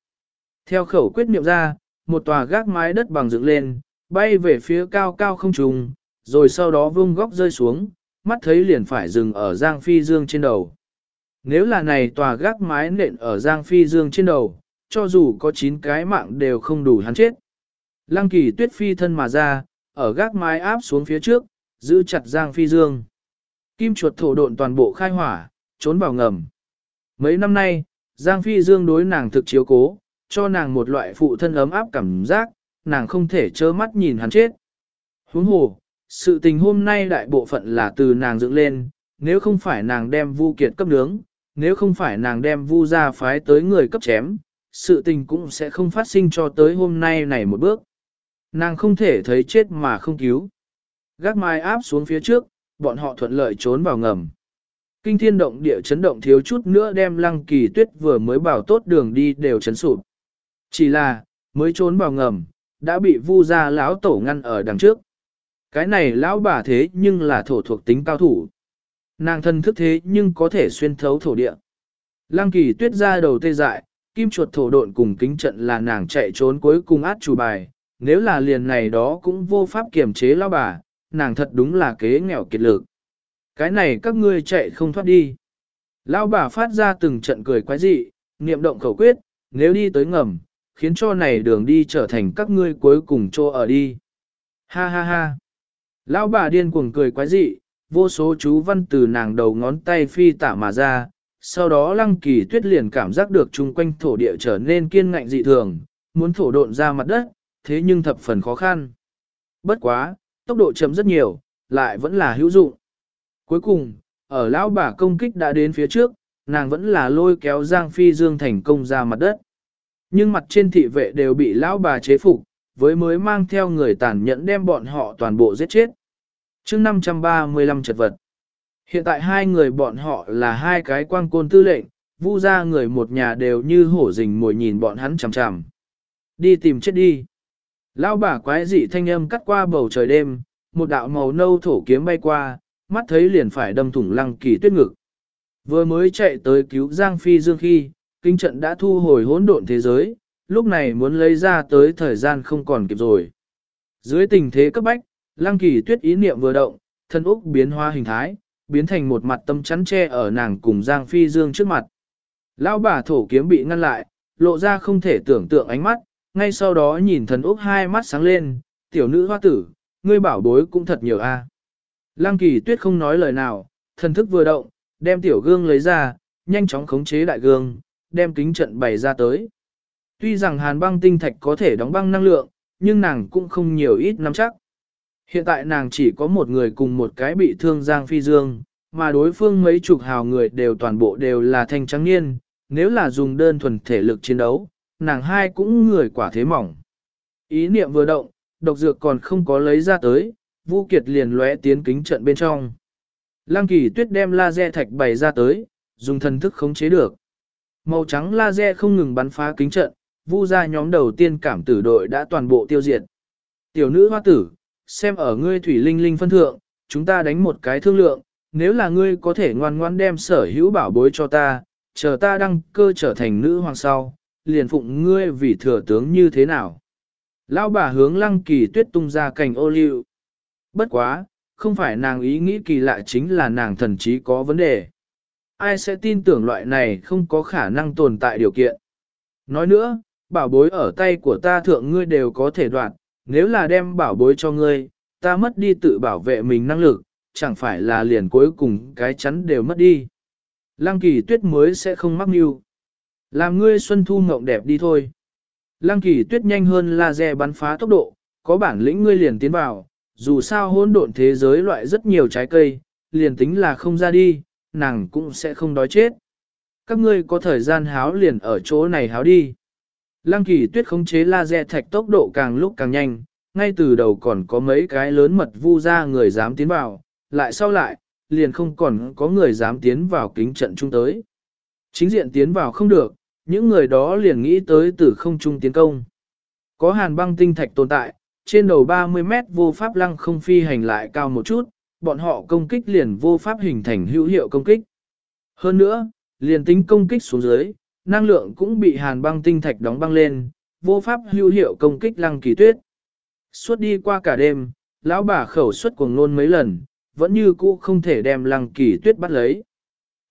Theo khẩu quyết niệm ra, một tòa gác mái đất bằng dựng lên, bay về phía cao cao không trùng, rồi sau đó vung góc rơi xuống, mắt thấy liền phải dừng ở Giang Phi Dương trên đầu. Nếu là này tòa gác mái nện ở Giang Phi Dương trên đầu, cho dù có 9 cái mạng đều không đủ hắn chết. Lăng kỳ tuyết phi thân mà ra, ở gác mái áp xuống phía trước, giữ chặt Giang Phi Dương. Kim chuột thổ độn toàn bộ khai hỏa, trốn vào ngầm. Mấy năm nay, Giang Phi Dương đối nàng thực chiếu cố, cho nàng một loại phụ thân ấm áp cảm giác, nàng không thể trơ mắt nhìn hắn chết. Huống hồ, sự tình hôm nay đại bộ phận là từ nàng dựng lên, nếu không phải nàng đem vu kiệt cấp nướng, nếu không phải nàng đem vu ra phái tới người cấp chém, sự tình cũng sẽ không phát sinh cho tới hôm nay này một bước. Nàng không thể thấy chết mà không cứu. Gác mai áp xuống phía trước, bọn họ thuận lợi trốn vào ngầm. Kinh thiên động địa chấn động thiếu chút nữa đem lăng kỳ tuyết vừa mới bảo tốt đường đi đều chấn sụp. Chỉ là, mới trốn vào ngầm, đã bị vu ra lão tổ ngăn ở đằng trước. Cái này lão bà thế nhưng là thổ thuộc tính cao thủ. Nàng thân thức thế nhưng có thể xuyên thấu thổ địa. Lăng kỳ tuyết ra đầu tê dại, kim chuột thổ độn cùng kính trận là nàng chạy trốn cuối cùng át chủ bài. Nếu là liền này đó cũng vô pháp kiềm chế lão bà, nàng thật đúng là kế nghèo kiệt lực. Cái này các ngươi chạy không thoát đi. Lão bà phát ra từng trận cười quái dị, niệm động khẩu quyết, nếu đi tới ngầm, khiến cho này đường đi trở thành các ngươi cuối cùng chỗ ở đi. Ha ha ha. Lão bà điên cuồng cười quái dị, vô số chú văn từ nàng đầu ngón tay phi tả mà ra, sau đó lăng kỳ tuyết liền cảm giác được chung quanh thổ địa trở nên kiên ngạnh dị thường, muốn thổ độn ra mặt đất, thế nhưng thập phần khó khăn. Bất quá, tốc độ chậm rất nhiều, lại vẫn là hữu dụng. Cuối cùng, ở lão bà công kích đã đến phía trước, nàng vẫn là lôi kéo Giang Phi Dương thành công ra mặt đất. Nhưng mặt trên thị vệ đều bị lão bà chế phục, với mới mang theo người tàn nhẫn đem bọn họ toàn bộ giết chết chương 535 chật vật. Hiện tại hai người bọn họ là hai cái quang côn tư lệnh, vu ra người một nhà đều như hổ rình mồi nhìn bọn hắn chằm chằm. Đi tìm chết đi. Lão bà quái dị thanh âm cắt qua bầu trời đêm, một đạo màu nâu thổ kiếm bay qua, mắt thấy liền phải đâm thủng lăng kỳ tuyết ngực. Vừa mới chạy tới cứu Giang Phi Dương khi, kinh trận đã thu hồi hỗn độn thế giới, lúc này muốn lấy ra tới thời gian không còn kịp rồi. Dưới tình thế cấp bách, lăng kỳ tuyết ý niệm vừa động, thân úc biến hóa hình thái, biến thành một mặt tâm chắn tre ở nàng cùng Giang Phi Dương trước mặt. Lão bà thổ kiếm bị ngăn lại, lộ ra không thể tưởng tượng ánh mắt, ngay sau đó nhìn thần úc hai mắt sáng lên, tiểu nữ hoa tử, ngươi bảo bối cũng thật nhiều a. Lăng kỳ tuyết không nói lời nào, thần thức vừa động, đem tiểu gương lấy ra, nhanh chóng khống chế đại gương, đem kính trận bày ra tới. Tuy rằng hàn băng tinh thạch có thể đóng băng năng lượng, nhưng nàng cũng không nhiều ít nắm chắc. Hiện tại nàng chỉ có một người cùng một cái bị thương Giang Phi Dương, mà đối phương mấy chục hào người đều toàn bộ đều là thanh trắng niên, nếu là dùng đơn thuần thể lực chiến đấu, nàng hai cũng người quả thế mỏng. Ý niệm vừa động, độc dược còn không có lấy ra tới, Vu Kiệt liền lóe tiến kính trận bên trong. Lăng kỳ tuyết đem laser thạch bày ra tới, dùng thần thức khống chế được. Màu trắng laser không ngừng bắn phá kính trận, vu ra nhóm đầu tiên cảm tử đội đã toàn bộ tiêu diệt. Tiểu nữ hoa tử, xem ở ngươi thủy linh linh phân thượng, chúng ta đánh một cái thương lượng, nếu là ngươi có thể ngoan ngoan đem sở hữu bảo bối cho ta, chờ ta đăng cơ trở thành nữ hoàng sau, liền phụng ngươi vì thừa tướng như thế nào. Lão bà hướng lăng kỳ tuyết tung ra cành ô liu. Bất quá, không phải nàng ý nghĩ kỳ lạ chính là nàng thần trí có vấn đề. Ai sẽ tin tưởng loại này không có khả năng tồn tại điều kiện. Nói nữa, bảo bối ở tay của ta thượng ngươi đều có thể đoạt, nếu là đem bảo bối cho ngươi, ta mất đi tự bảo vệ mình năng lực, chẳng phải là liền cuối cùng cái chắn đều mất đi. Lăng kỳ tuyết mới sẽ không mắc mưu. Làm ngươi xuân thu ngộng đẹp đi thôi. Lăng kỳ tuyết nhanh hơn laser bắn phá tốc độ, có bản lĩnh ngươi liền tiến vào, dù sao hỗn độn thế giới loại rất nhiều trái cây, liền tính là không ra đi, nàng cũng sẽ không đói chết. Các ngươi có thời gian háo liền ở chỗ này háo đi. Lăng kỳ tuyết khống chế laser thạch tốc độ càng lúc càng nhanh, ngay từ đầu còn có mấy cái lớn mật vu ra người dám tiến vào, lại sau lại, liền không còn có người dám tiến vào kính trận chung tới. Chính diện tiến vào không được, những người đó liền nghĩ tới từ không trung tiến công. Có hàn băng tinh thạch tồn tại, trên đầu 30 mét vô pháp lăng không phi hành lại cao một chút, bọn họ công kích liền vô pháp hình thành hữu hiệu công kích. Hơn nữa, liền tính công kích xuống dưới, năng lượng cũng bị hàn băng tinh thạch đóng băng lên, vô pháp hữu hiệu công kích lăng kỳ tuyết. Suốt đi qua cả đêm, lão bà khẩu suất cuồng nôn mấy lần, vẫn như cũ không thể đem lăng kỳ tuyết bắt lấy.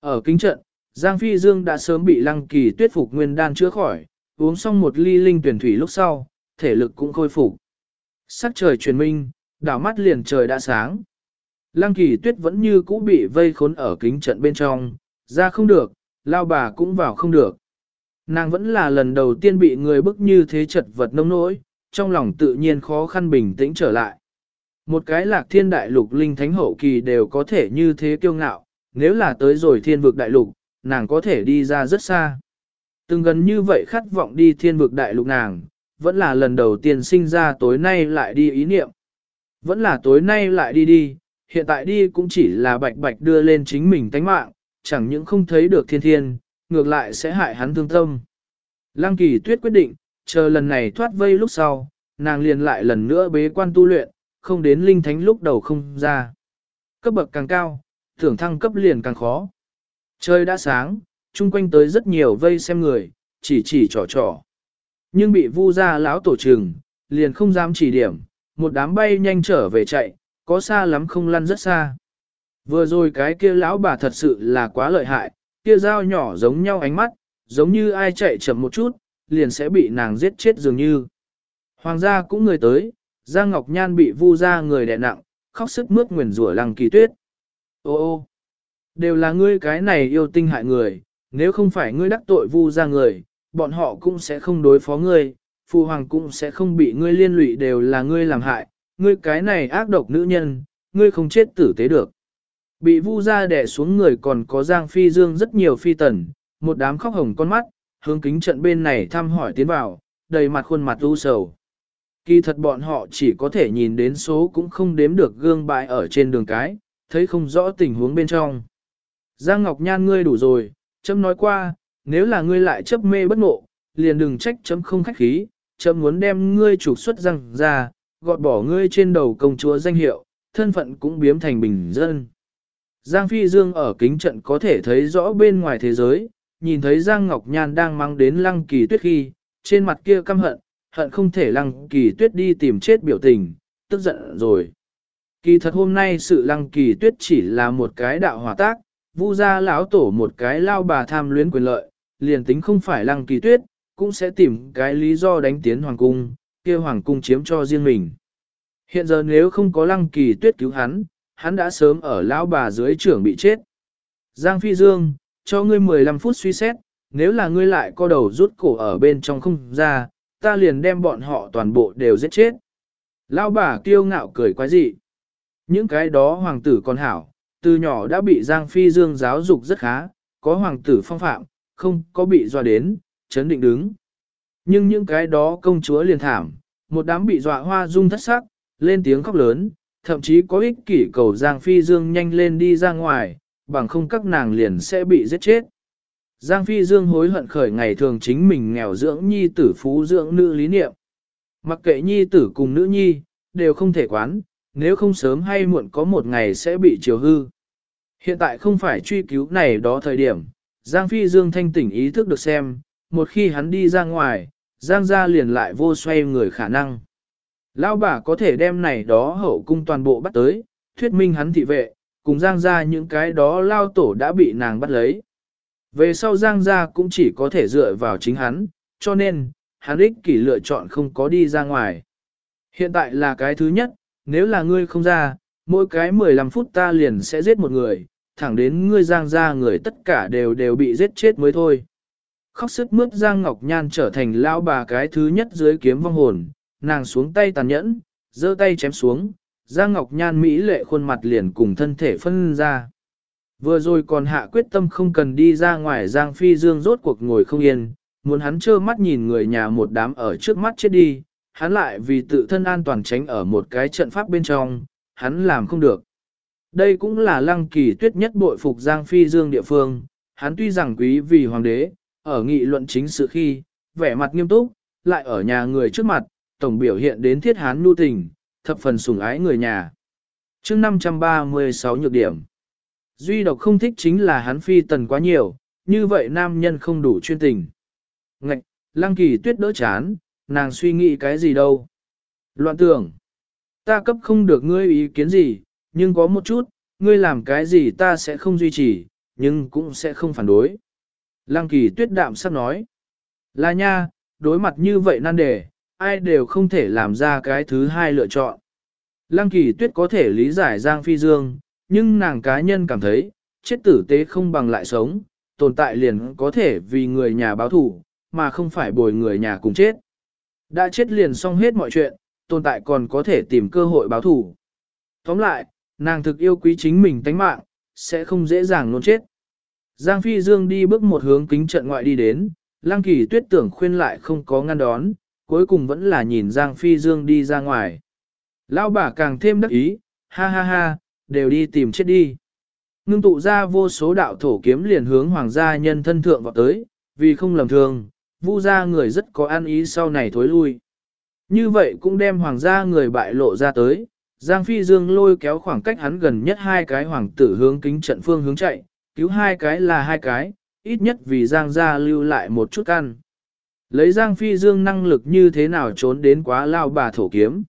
Ở kính trận, Giang Phi Dương đã sớm bị lăng kỳ tuyết phục nguyên đan chữa khỏi, uống xong một ly linh tuyển thủy lúc sau, thể lực cũng khôi phục. Sắc trời truyền minh, đảo mắt liền trời đã sáng. Lăng kỳ tuyết vẫn như cũ bị vây khốn ở kính trận bên trong, ra không được, lao bà cũng vào không được. Nàng vẫn là lần đầu tiên bị người bức như thế chật vật nông nỗi, trong lòng tự nhiên khó khăn bình tĩnh trở lại. Một cái lạc thiên đại lục linh thánh hậu kỳ đều có thể như thế kiêu ngạo, nếu là tới rồi thiên vực đại lục, nàng có thể đi ra rất xa. Từng gần như vậy khát vọng đi thiên vực đại lục nàng, vẫn là lần đầu tiên sinh ra tối nay lại đi ý niệm. Vẫn là tối nay lại đi đi, hiện tại đi cũng chỉ là bạch bạch đưa lên chính mình tánh mạng, chẳng những không thấy được thiên thiên, ngược lại sẽ hại hắn thương tâm. Lăng kỳ tuyết quyết định, chờ lần này thoát vây lúc sau, nàng liền lại lần nữa bế quan tu luyện, không đến linh thánh lúc đầu không ra. Cấp bậc càng cao, thưởng thăng cấp liền càng khó. Trời đã sáng, chung quanh tới rất nhiều vây xem người, chỉ chỉ trò trò. Nhưng bị vu ra lão tổ trừng, liền không dám chỉ điểm, một đám bay nhanh trở về chạy, có xa lắm không lăn rất xa. Vừa rồi cái kia lão bà thật sự là quá lợi hại, kia dao nhỏ giống nhau ánh mắt, giống như ai chạy chậm một chút, liền sẽ bị nàng giết chết dường như. Hoàng gia cũng người tới, Giang Ngọc Nhan bị vu ra người đè nặng, khóc sức mướt nguyền rủa lăng kỳ tuyết. Ô ô, đều là ngươi cái này yêu tinh hại người, nếu không phải ngươi đắc tội vu ra người, bọn họ cũng sẽ không đối phó ngươi, phu hoàng cũng sẽ không bị ngươi liên lụy đều là ngươi làm hại, ngươi cái này ác độc nữ nhân, ngươi không chết tử tế được. Bị vu ra đẻ xuống người còn có Giang Phi Dương rất nhiều phi tần, một đám khóc hồng con mắt, hướng kính trận bên này thăm hỏi tiến vào, đầy mặt khuôn mặt u sầu. Kỳ thật bọn họ chỉ có thể nhìn đến số cũng không đếm được gương bại ở trên đường cái, thấy không rõ tình huống bên trong. Giang Ngọc Nhan ngươi đủ rồi, chấm nói qua, nếu là ngươi lại chấp mê bất ngộ, liền đừng trách chấm không khách khí, chấm muốn đem ngươi trục xuất răng ra, gọt bỏ ngươi trên đầu công chúa danh hiệu, thân phận cũng biếm thành bình dân. Giang Phi Dương ở kính trận có thể thấy rõ bên ngoài thế giới, nhìn thấy Giang Ngọc Nhan đang mang đến lăng kỳ tuyết khi, trên mặt kia căm hận, hận không thể lăng kỳ tuyết đi tìm chết biểu tình, tức giận rồi. Kỳ thật hôm nay sự lăng kỳ tuyết chỉ là một cái đạo hòa tác, vu ra lão tổ một cái lao bà tham luyến quyền lợi, liền tính không phải lăng kỳ tuyết, cũng sẽ tìm cái lý do đánh tiến hoàng cung, kia hoàng cung chiếm cho riêng mình. Hiện giờ nếu không có lăng kỳ tuyết cứu hắn, hắn đã sớm ở lão bà dưới trưởng bị chết. Giang Phi Dương, cho ngươi 15 phút suy xét, nếu là ngươi lại co đầu rút cổ ở bên trong không ra, ta liền đem bọn họ toàn bộ đều giết chết. Lão bà kiêu ngạo cười quái dị. Những cái đó hoàng tử còn hảo, từ nhỏ đã bị Giang Phi Dương giáo dục rất khá, có hoàng tử phong phạm, không có bị dọa đến, chấn định đứng. Nhưng những cái đó công chúa liền thảm, một đám bị dọa hoa dung thất sắc, lên tiếng khóc lớn, thậm chí có ích kỷ cầu Giang Phi Dương nhanh lên đi ra ngoài, bằng không các nàng liền sẽ bị giết chết. Giang Phi Dương hối hận khởi ngày thường chính mình nghèo dưỡng nhi tử phú dưỡng nữ lý niệm. Mặc kệ nhi tử cùng nữ nhi, đều không thể quán, nếu không sớm hay muộn có một ngày sẽ bị chiều hư. Hiện tại không phải truy cứu này đó thời điểm, Giang Phi Dương thanh tỉnh ý thức được xem, một khi hắn đi ra ngoài, Giang gia liền lại vô xoay người khả năng. Lão bà có thể đem này đó hậu cung toàn bộ bắt tới, thuyết minh hắn thị vệ, cùng Giang gia những cái đó lao tổ đã bị nàng bắt lấy. Về sau Giang gia cũng chỉ có thể dựa vào chính hắn, cho nên, hắn ích kỷ lựa chọn không có đi ra ngoài. Hiện tại là cái thứ nhất, nếu là ngươi không ra, mỗi cái 15 phút ta liền sẽ giết một người, thẳng đến ngươi Giang gia người tất cả đều đều bị giết chết mới thôi. Khóc sức mướt Giang Ngọc Nhan trở thành lao bà cái thứ nhất dưới kiếm vong hồn, nàng xuống tay tàn nhẫn, giơ tay chém xuống, Giang Ngọc Nhan Mỹ lệ khuôn mặt liền cùng thân thể phân ra. Vừa rồi còn hạ quyết tâm không cần đi ra ngoài Giang Phi Dương rốt cuộc ngồi không yên, muốn hắn trơ mắt nhìn người nhà một đám ở trước mắt chết đi, hắn lại vì tự thân an toàn tránh ở một cái trận pháp bên trong, hắn làm không được. Đây cũng là lăng kỳ tuyết nhất bội phục Giang Phi Dương địa phương, hắn tuy rằng quý vì hoàng đế, ở nghị luận chính sự khi, vẻ mặt nghiêm túc, lại ở nhà người trước mặt, tổng biểu hiện đến thiết hán nu tình, thập phần sủng ái người nhà. chương 536 nhược điểm. Duy độc không thích chính là hắn phi tần quá nhiều, như vậy nam nhân không đủ chuyên tình. Ngạch, lăng kỳ tuyết đỡ chán, nàng suy nghĩ cái gì đâu. Loạn tưởng. Ta cấp không được ngươi ý kiến gì, nhưng có một chút, ngươi làm cái gì ta sẽ không duy trì, nhưng cũng sẽ không phản đối. Lăng kỳ tuyết đạm sắp nói. Là nha, đối mặt như vậy nan đề, ai đều không thể làm ra cái thứ hai lựa chọn. Lăng kỳ tuyết có thể lý giải Giang Phi Dương, nhưng nàng cá nhân cảm thấy, chết tử tế không bằng lại sống, tồn tại liền có thể vì người nhà báo thủ, mà không phải bồi người nhà cùng chết. Đã chết liền xong hết mọi chuyện, tồn tại còn có thể tìm cơ hội báo thủ. Tóm lại, nàng thực yêu quý chính mình tánh mạng, sẽ không dễ dàng nôn chết. Giang Phi Dương đi bước một hướng kính trận ngoại đi đến, Lăng Kỳ Tuyết tưởng khuyên lại không có ngăn đón, cuối cùng vẫn là nhìn Giang Phi Dương đi ra ngoài. Lão bà càng thêm đắc ý, ha ha ha, đều đi tìm chết đi. Ngưng tụ ra vô số đạo thổ kiếm liền hướng hoàng gia nhân thân thượng vào tới, vì không lầm thường, vu gia người rất có an ý sau này thối lui. Như vậy cũng đem hoàng gia người bại lộ ra tới, Giang Phi Dương lôi kéo khoảng cách hắn gần nhất hai cái hoàng tử hướng kính trận phương hướng chạy, cứu hai cái là hai cái, ít nhất vì Giang gia lưu lại một chút căn. Lấy Giang Phi Dương năng lực như thế nào trốn đến quá lao bà thổ kiếm.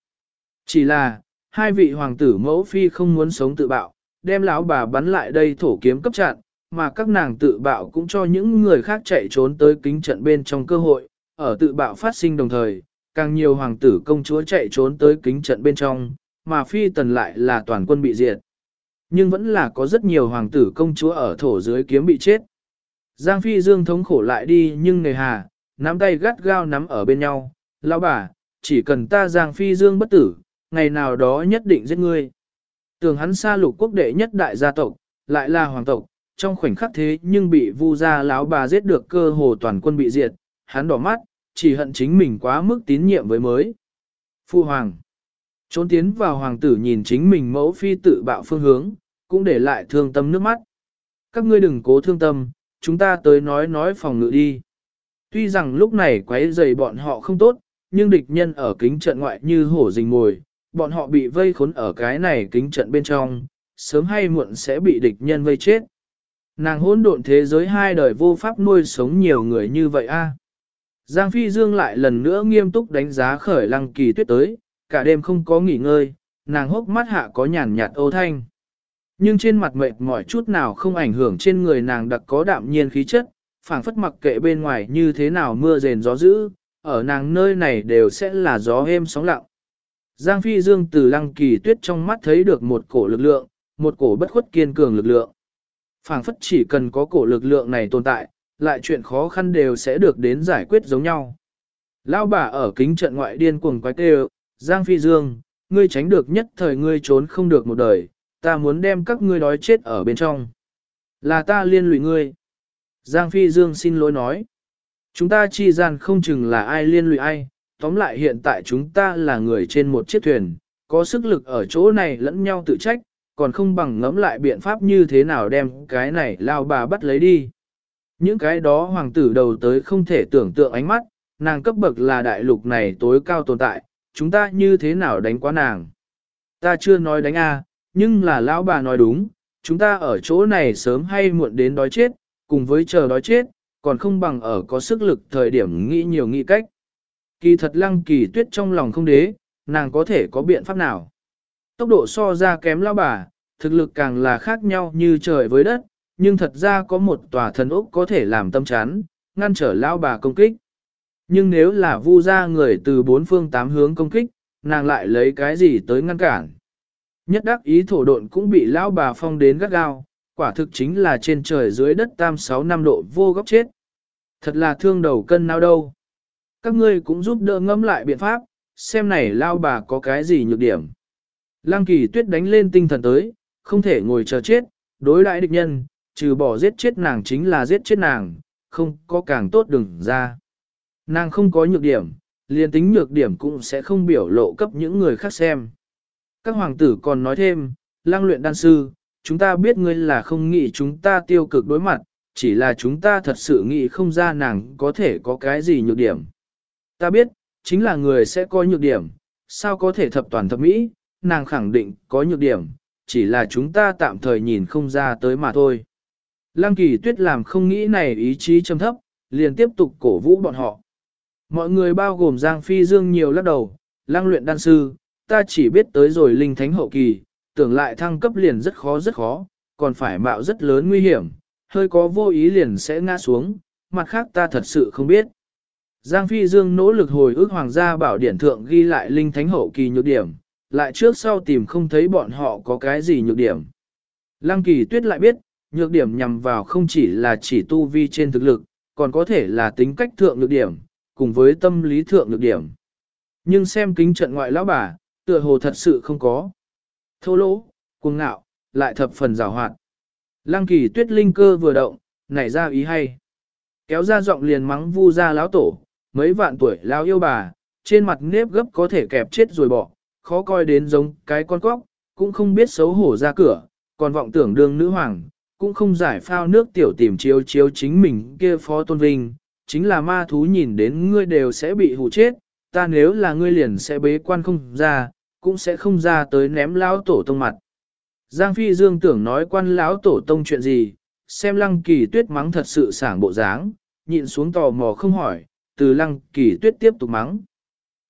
Chỉ là, hai vị hoàng tử mẫu phi không muốn sống tự bạo, đem lão bà bắn lại đây thổ kiếm cấp chặn, mà các nàng tự bạo cũng cho những người khác chạy trốn tới kính trận bên trong cơ hội, ở tự bạo phát sinh đồng thời, càng nhiều hoàng tử công chúa chạy trốn tới kính trận bên trong, mà phi tần lại là toàn quân bị diệt. Nhưng vẫn là có rất nhiều hoàng tử công chúa ở thổ dưới kiếm bị chết. Giang phi dương thống khổ lại đi nhưng nề hà, nắm tay gắt gao nắm ở bên nhau, lão bà, chỉ cần ta Giang phi dương bất tử, ngày nào đó nhất định giết ngươi. Tưởng hắn xa lục quốc đệ nhất đại gia tộc, lại là hoàng tộc, trong khoảnh khắc thế nhưng bị vu gia lão bà giết được cơ hồ toàn quân bị diệt, hắn đỏ mắt, chỉ hận chính mình quá mức tín nhiệm với mới. Phu hoàng. Trốn tiến vào hoàng tử nhìn chính mình mẫu phi tự bạo phương hướng, cũng để lại thương tâm nước mắt. Các ngươi đừng cố thương tâm, chúng ta tới nói nói phòng ngự đi. Tuy rằng lúc này quấy rầy bọn họ không tốt, nhưng địch nhân ở kính trận ngoại như hổ rình mồi, bọn họ bị vây khốn ở cái này kính trận bên trong, sớm hay muộn sẽ bị địch nhân vây chết. Nàng hỗn độn thế giới hai đời vô pháp nuôi sống nhiều người như vậy a. Giang Phi Dương lại lần nữa nghiêm túc đánh giá khởi lăng kỳ tuyết tới, cả đêm không có nghỉ ngơi, nàng hốc mắt hạ có nhàn nhạt ô thanh. Nhưng trên mặt mệt mỏi chút nào không ảnh hưởng trên người nàng đặc có đạm nhiên khí chất, phảng phất mặc kệ bên ngoài như thế nào mưa rền gió dữ, ở nàng nơi này đều sẽ là gió êm sóng lặng. Giang Phi Dương từ lăng kỳ tuyết trong mắt thấy được một cổ lực lượng, một cổ bất khuất kiên cường lực lượng. phảng phất chỉ cần có cổ lực lượng này tồn tại, lại chuyện khó khăn đều sẽ được đến giải quyết giống nhau. Lão bà ở kính trận ngoại điên cuồng quái kêu, Giang Phi Dương, ngươi tránh được nhất thời ngươi trốn không được một đời, ta muốn đem các ngươi đói chết ở bên trong. Là ta liên lụy ngươi. Giang Phi Dương xin lỗi nói. Chúng ta chi gian không chừng là ai liên lụy ai, tóm lại hiện tại chúng ta là người trên một chiếc thuyền, có sức lực ở chỗ này lẫn nhau tự trách, còn không bằng ngẫm lại biện pháp như thế nào đem cái này lao bà bắt lấy đi. Những cái đó hoàng tử đầu tới không thể tưởng tượng ánh mắt, nàng cấp bậc là đại lục này tối cao tồn tại, chúng ta như thế nào đánh quá nàng. Ta chưa nói đánh a, nhưng là lão bà nói đúng, chúng ta ở chỗ này sớm hay muộn đến đói chết, cùng với chờ đói chết, còn không bằng ở có sức lực thời điểm nghĩ nhiều nghĩ cách. Kỳ thật lăng kỳ tuyết trong lòng không đế, nàng có thể có biện pháp nào. Tốc độ so ra kém lão bà, thực lực càng là khác nhau như trời với đất, nhưng thật ra có một tòa thần ốc có thể làm tâm chán, ngăn trở lão bà công kích. Nhưng nếu là vu ra người từ bốn phương tám hướng công kích, nàng lại lấy cái gì tới ngăn cản. Nhất đắc ý thổ độn cũng bị lão bà phong đến gắt gao, quả thực chính là trên trời dưới đất tam sáu năm độ vô góc chết. Thật là thương đầu cân nào đâu. Các ngươi cũng giúp đỡ ngẫm lại biện pháp, xem này lao bà có cái gì nhược điểm. Lăng kỳ tuyết đánh lên tinh thần tới, không thể ngồi chờ chết, đối lại địch nhân, trừ bỏ giết chết nàng chính là giết chết nàng, không có càng tốt đừng ra. Nàng không có nhược điểm, liền tính nhược điểm cũng sẽ không biểu lộ cấp những người khác xem. Các hoàng tử còn nói thêm, lang luyện đan sư, chúng ta biết ngươi là không nghĩ chúng ta tiêu cực đối mặt, chỉ là chúng ta thật sự nghĩ không ra nàng có thể có cái gì nhược điểm. Ta biết, chính là người sẽ có nhược điểm, sao có thể thập toàn thập mỹ, nàng khẳng định có nhược điểm, chỉ là chúng ta tạm thời nhìn không ra tới mà thôi. Lăng kỳ tuyết làm không nghĩ này ý chí trầm thấp, liền tiếp tục cổ vũ bọn họ. Mọi người bao gồm Giang Phi Dương nhiều lắc đầu, lăng luyện đan sư, ta chỉ biết tới rồi linh thánh hậu kỳ, tưởng lại thăng cấp liền rất khó rất khó, còn phải mạo rất lớn nguy hiểm, hơi có vô ý liền sẽ ngã xuống, mặt khác ta thật sự không biết. Giang Phi Dương nỗ lực hồi ức hoàng gia bảo điển thượng ghi lại linh thánh hậu kỳ nhược điểm, lại trước sau tìm không thấy bọn họ có cái gì nhược điểm. Lăng kỳ tuyết lại biết, nhược điểm nhằm vào không chỉ là chỉ tu vi trên thực lực, còn có thể là tính cách thượng nhược điểm, cùng với tâm lý thượng nhược điểm. Nhưng xem kính trận ngoại lão bà, tựa hồ thật sự không có. Thô lỗ, cuồng ngạo, lại thập phần rào hoạt. Lăng kỳ tuyết linh cơ vừa động, nảy ra ý hay. Kéo ra giọng liền mắng vu ra lão tổ, mấy vạn tuổi lão yêu bà, trên mặt nếp gấp có thể kẹp chết rồi bỏ, khó coi đến giống cái con cóc, cũng không biết xấu hổ ra cửa, còn vọng tưởng đương nữ hoàng, cũng không giải phao nước tiểu tìm chiếu chiếu chính mình kia phó tôn vinh, chính là ma thú nhìn đến ngươi đều sẽ bị hù chết, ta nếu là ngươi liền sẽ bế quan không ra, cũng sẽ không ra tới ném lão tổ tông mặt. Giang Phi Dương tưởng nói quan lão tổ tông chuyện gì, xem lăng kỳ tuyết mắng thật sự sảng bộ dáng, nhịn xuống tò mò không hỏi, từ lăng kỳ tuyết tiếp tục mắng.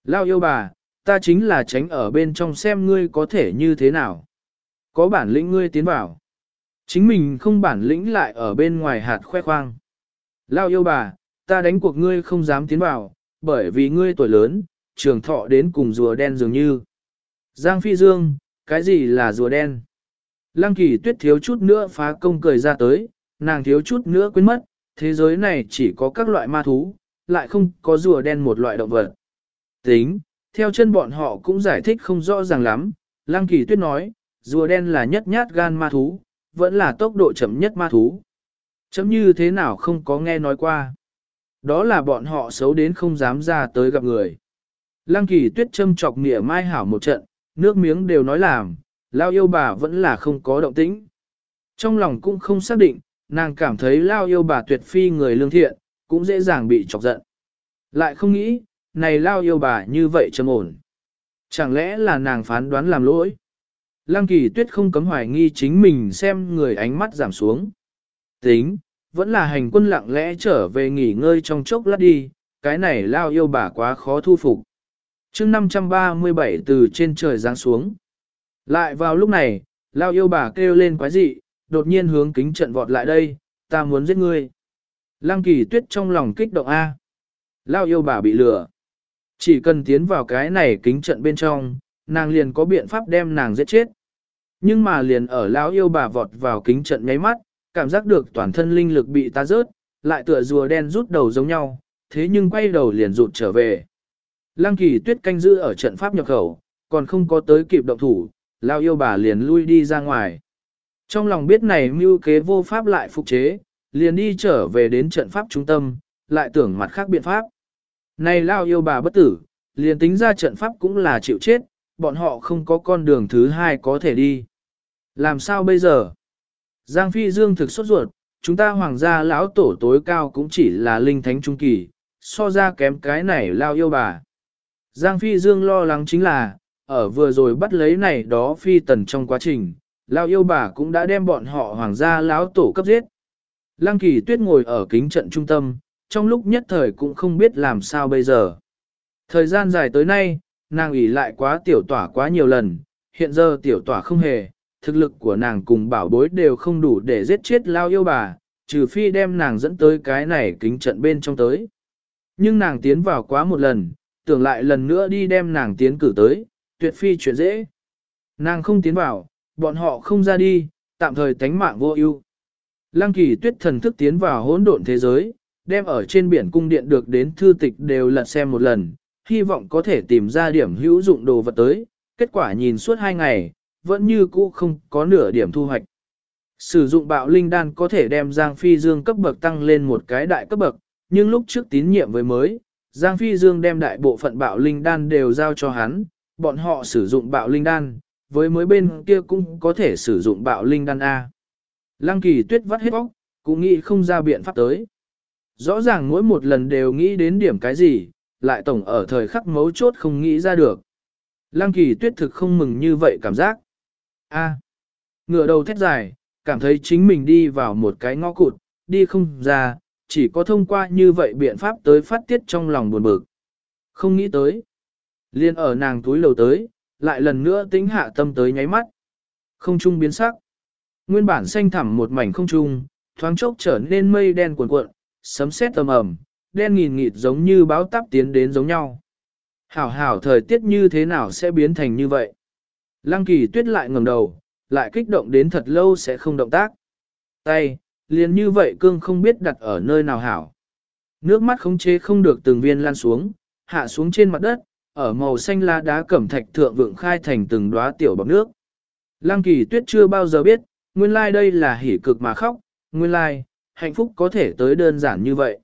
Lao yêu bà, ta chính là tránh ở bên trong xem ngươi có thể như thế nào. Có bản lĩnh ngươi tiến vào. Chính mình không bản lĩnh lại ở bên ngoài hạt khoe khoang. Lao yêu bà, ta đánh cuộc ngươi không dám tiến vào, bởi vì ngươi tuổi lớn, trường thọ đến cùng rùa đen dường như. Giang Phi Dương, cái gì là rùa đen? Lăng kỳ tuyết thiếu chút nữa phá công cười ra tới, nàng thiếu chút nữa quên mất, thế giới này chỉ có các loại ma thú, lại không có rùa đen một loại động vật. Tính, theo chân bọn họ cũng giải thích không rõ ràng lắm, Lăng kỳ tuyết nói, rùa đen là nhất nhát gan ma thú, vẫn là tốc độ chậm nhất ma thú. Chấm như thế nào không có nghe nói qua. Đó là bọn họ xấu đến không dám ra tới gặp người. Lăng kỳ tuyết châm chọc nghĩa mai hảo một trận, nước miếng đều nói làm, lao yêu bà vẫn là không có động tĩnh. Trong lòng cũng không xác định, nàng cảm thấy lao yêu bà tuyệt phi người lương thiện, cũng dễ dàng bị chọc giận. Lại không nghĩ, này lao yêu bà như vậy trầm ổn. Chẳng lẽ là nàng phán đoán làm lỗi? Lăng kỳ tuyết không cấm hoài nghi chính mình xem người ánh mắt giảm xuống. Tính, vẫn là hành quân lặng lẽ trở về nghỉ ngơi trong chốc lát đi, cái này lao yêu bà quá khó thu phục chương 537 từ trên trời giáng xuống. Lại vào lúc này, lao yêu bà kêu lên quái dị, đột nhiên hướng kính trận vọt lại đây, ta muốn giết ngươi. Lăng kỳ tuyết trong lòng kích động A. Lao yêu bà bị lừa. Chỉ cần tiến vào cái này kính trận bên trong, nàng liền có biện pháp đem nàng giết chết. Nhưng mà liền ở lão yêu bà vọt vào kính trận nháy mắt, cảm giác được toàn thân linh lực bị ta rớt, lại tựa rùa đen rút đầu giống nhau, thế nhưng quay đầu liền rụt trở về. Lăng kỳ tuyết canh giữ ở trận pháp nhập khẩu, còn không có tới kịp động thủ, lao yêu bà liền lui đi ra ngoài. Trong lòng biết này mưu kế vô pháp lại phục chế, liền đi trở về đến trận pháp trung tâm, lại tưởng mặt khác biện pháp. Này lao yêu bà bất tử, liền tính ra trận pháp cũng là chịu chết, bọn họ không có con đường thứ hai có thể đi. Làm sao bây giờ? Giang Phi Dương thực sốt ruột, chúng ta hoàng gia lão tổ tối cao cũng chỉ là linh thánh trung kỳ, so ra kém cái này lao yêu bà. Giang Phi Dương lo lắng chính là, ở vừa rồi bắt lấy này đó phi tần trong quá trình, lao yêu bà cũng đã đem bọn họ hoàng gia lão tổ cấp giết. Lăng kỳ tuyết ngồi ở kính trận trung tâm, trong lúc nhất thời cũng không biết làm sao bây giờ. Thời gian dài tới nay, nàng ủy lại quá tiểu tỏa quá nhiều lần, hiện giờ tiểu tỏa không hề, thực lực của nàng cùng bảo bối đều không đủ để giết chết lao yêu bà, trừ phi đem nàng dẫn tới cái này kính trận bên trong tới. Nhưng nàng tiến vào quá một lần, tưởng lại lần nữa đi đem nàng tiến cử tới, tuyệt phi chuyện dễ. Nàng không tiến vào, bọn họ không ra đi, tạm thời tánh mạng vô ưu. Lăng kỳ tuyết thần thức tiến vào hỗn độn thế giới, đem ở trên biển cung điện được đến thư tịch đều lật xem một lần, hy vọng có thể tìm ra điểm hữu dụng đồ vật tới, kết quả nhìn suốt hai ngày, vẫn như cũ không có nửa điểm thu hoạch. Sử dụng bạo linh đan có thể đem Giang Phi Dương cấp bậc tăng lên một cái đại cấp bậc, nhưng lúc trước tín nhiệm với mới, Giang Phi Dương đem đại bộ phận bạo linh đan đều giao cho hắn, bọn họ sử dụng bạo linh đan, với mới bên kia cũng có thể sử dụng bạo linh đan A. Lăng kỳ tuyết vắt hết óc, cũng nghĩ không ra biện pháp tới. Rõ ràng mỗi một lần đều nghĩ đến điểm cái gì, lại tổng ở thời khắc mấu chốt không nghĩ ra được. Lăng kỳ tuyết thực không mừng như vậy cảm giác. A. Ngựa đầu thét dài, cảm thấy chính mình đi vào một cái ngõ cụt, đi không ra, chỉ có thông qua như vậy biện pháp tới phát tiết trong lòng buồn bực. Không nghĩ tới. Liên ở nàng túi lầu tới, lại lần nữa tính hạ tâm tới nháy mắt. Không trung biến sắc. Nguyên bản xanh thẳm một mảnh không trung, thoáng chốc trở nên mây đen cuộn cuộn, sấm sét tầm ẩm, đen nghìn nghịt giống như báo táp tiến đến giống nhau. Hảo hảo thời tiết như thế nào sẽ biến thành như vậy? Lăng kỳ tuyết lại ngẩng đầu, lại kích động đến thật lâu sẽ không động tác. Tay, liền như vậy cương không biết đặt ở nơi nào hảo. Nước mắt khống chế không được từng viên lan xuống, hạ xuống trên mặt đất, ở màu xanh lá đá cẩm thạch thượng vượng khai thành từng đóa tiểu bọc nước. Lăng kỳ tuyết chưa bao giờ biết, nguyên lai like đây là hỉ cực mà khóc, nguyên lai, like, hạnh phúc có thể tới đơn giản như vậy.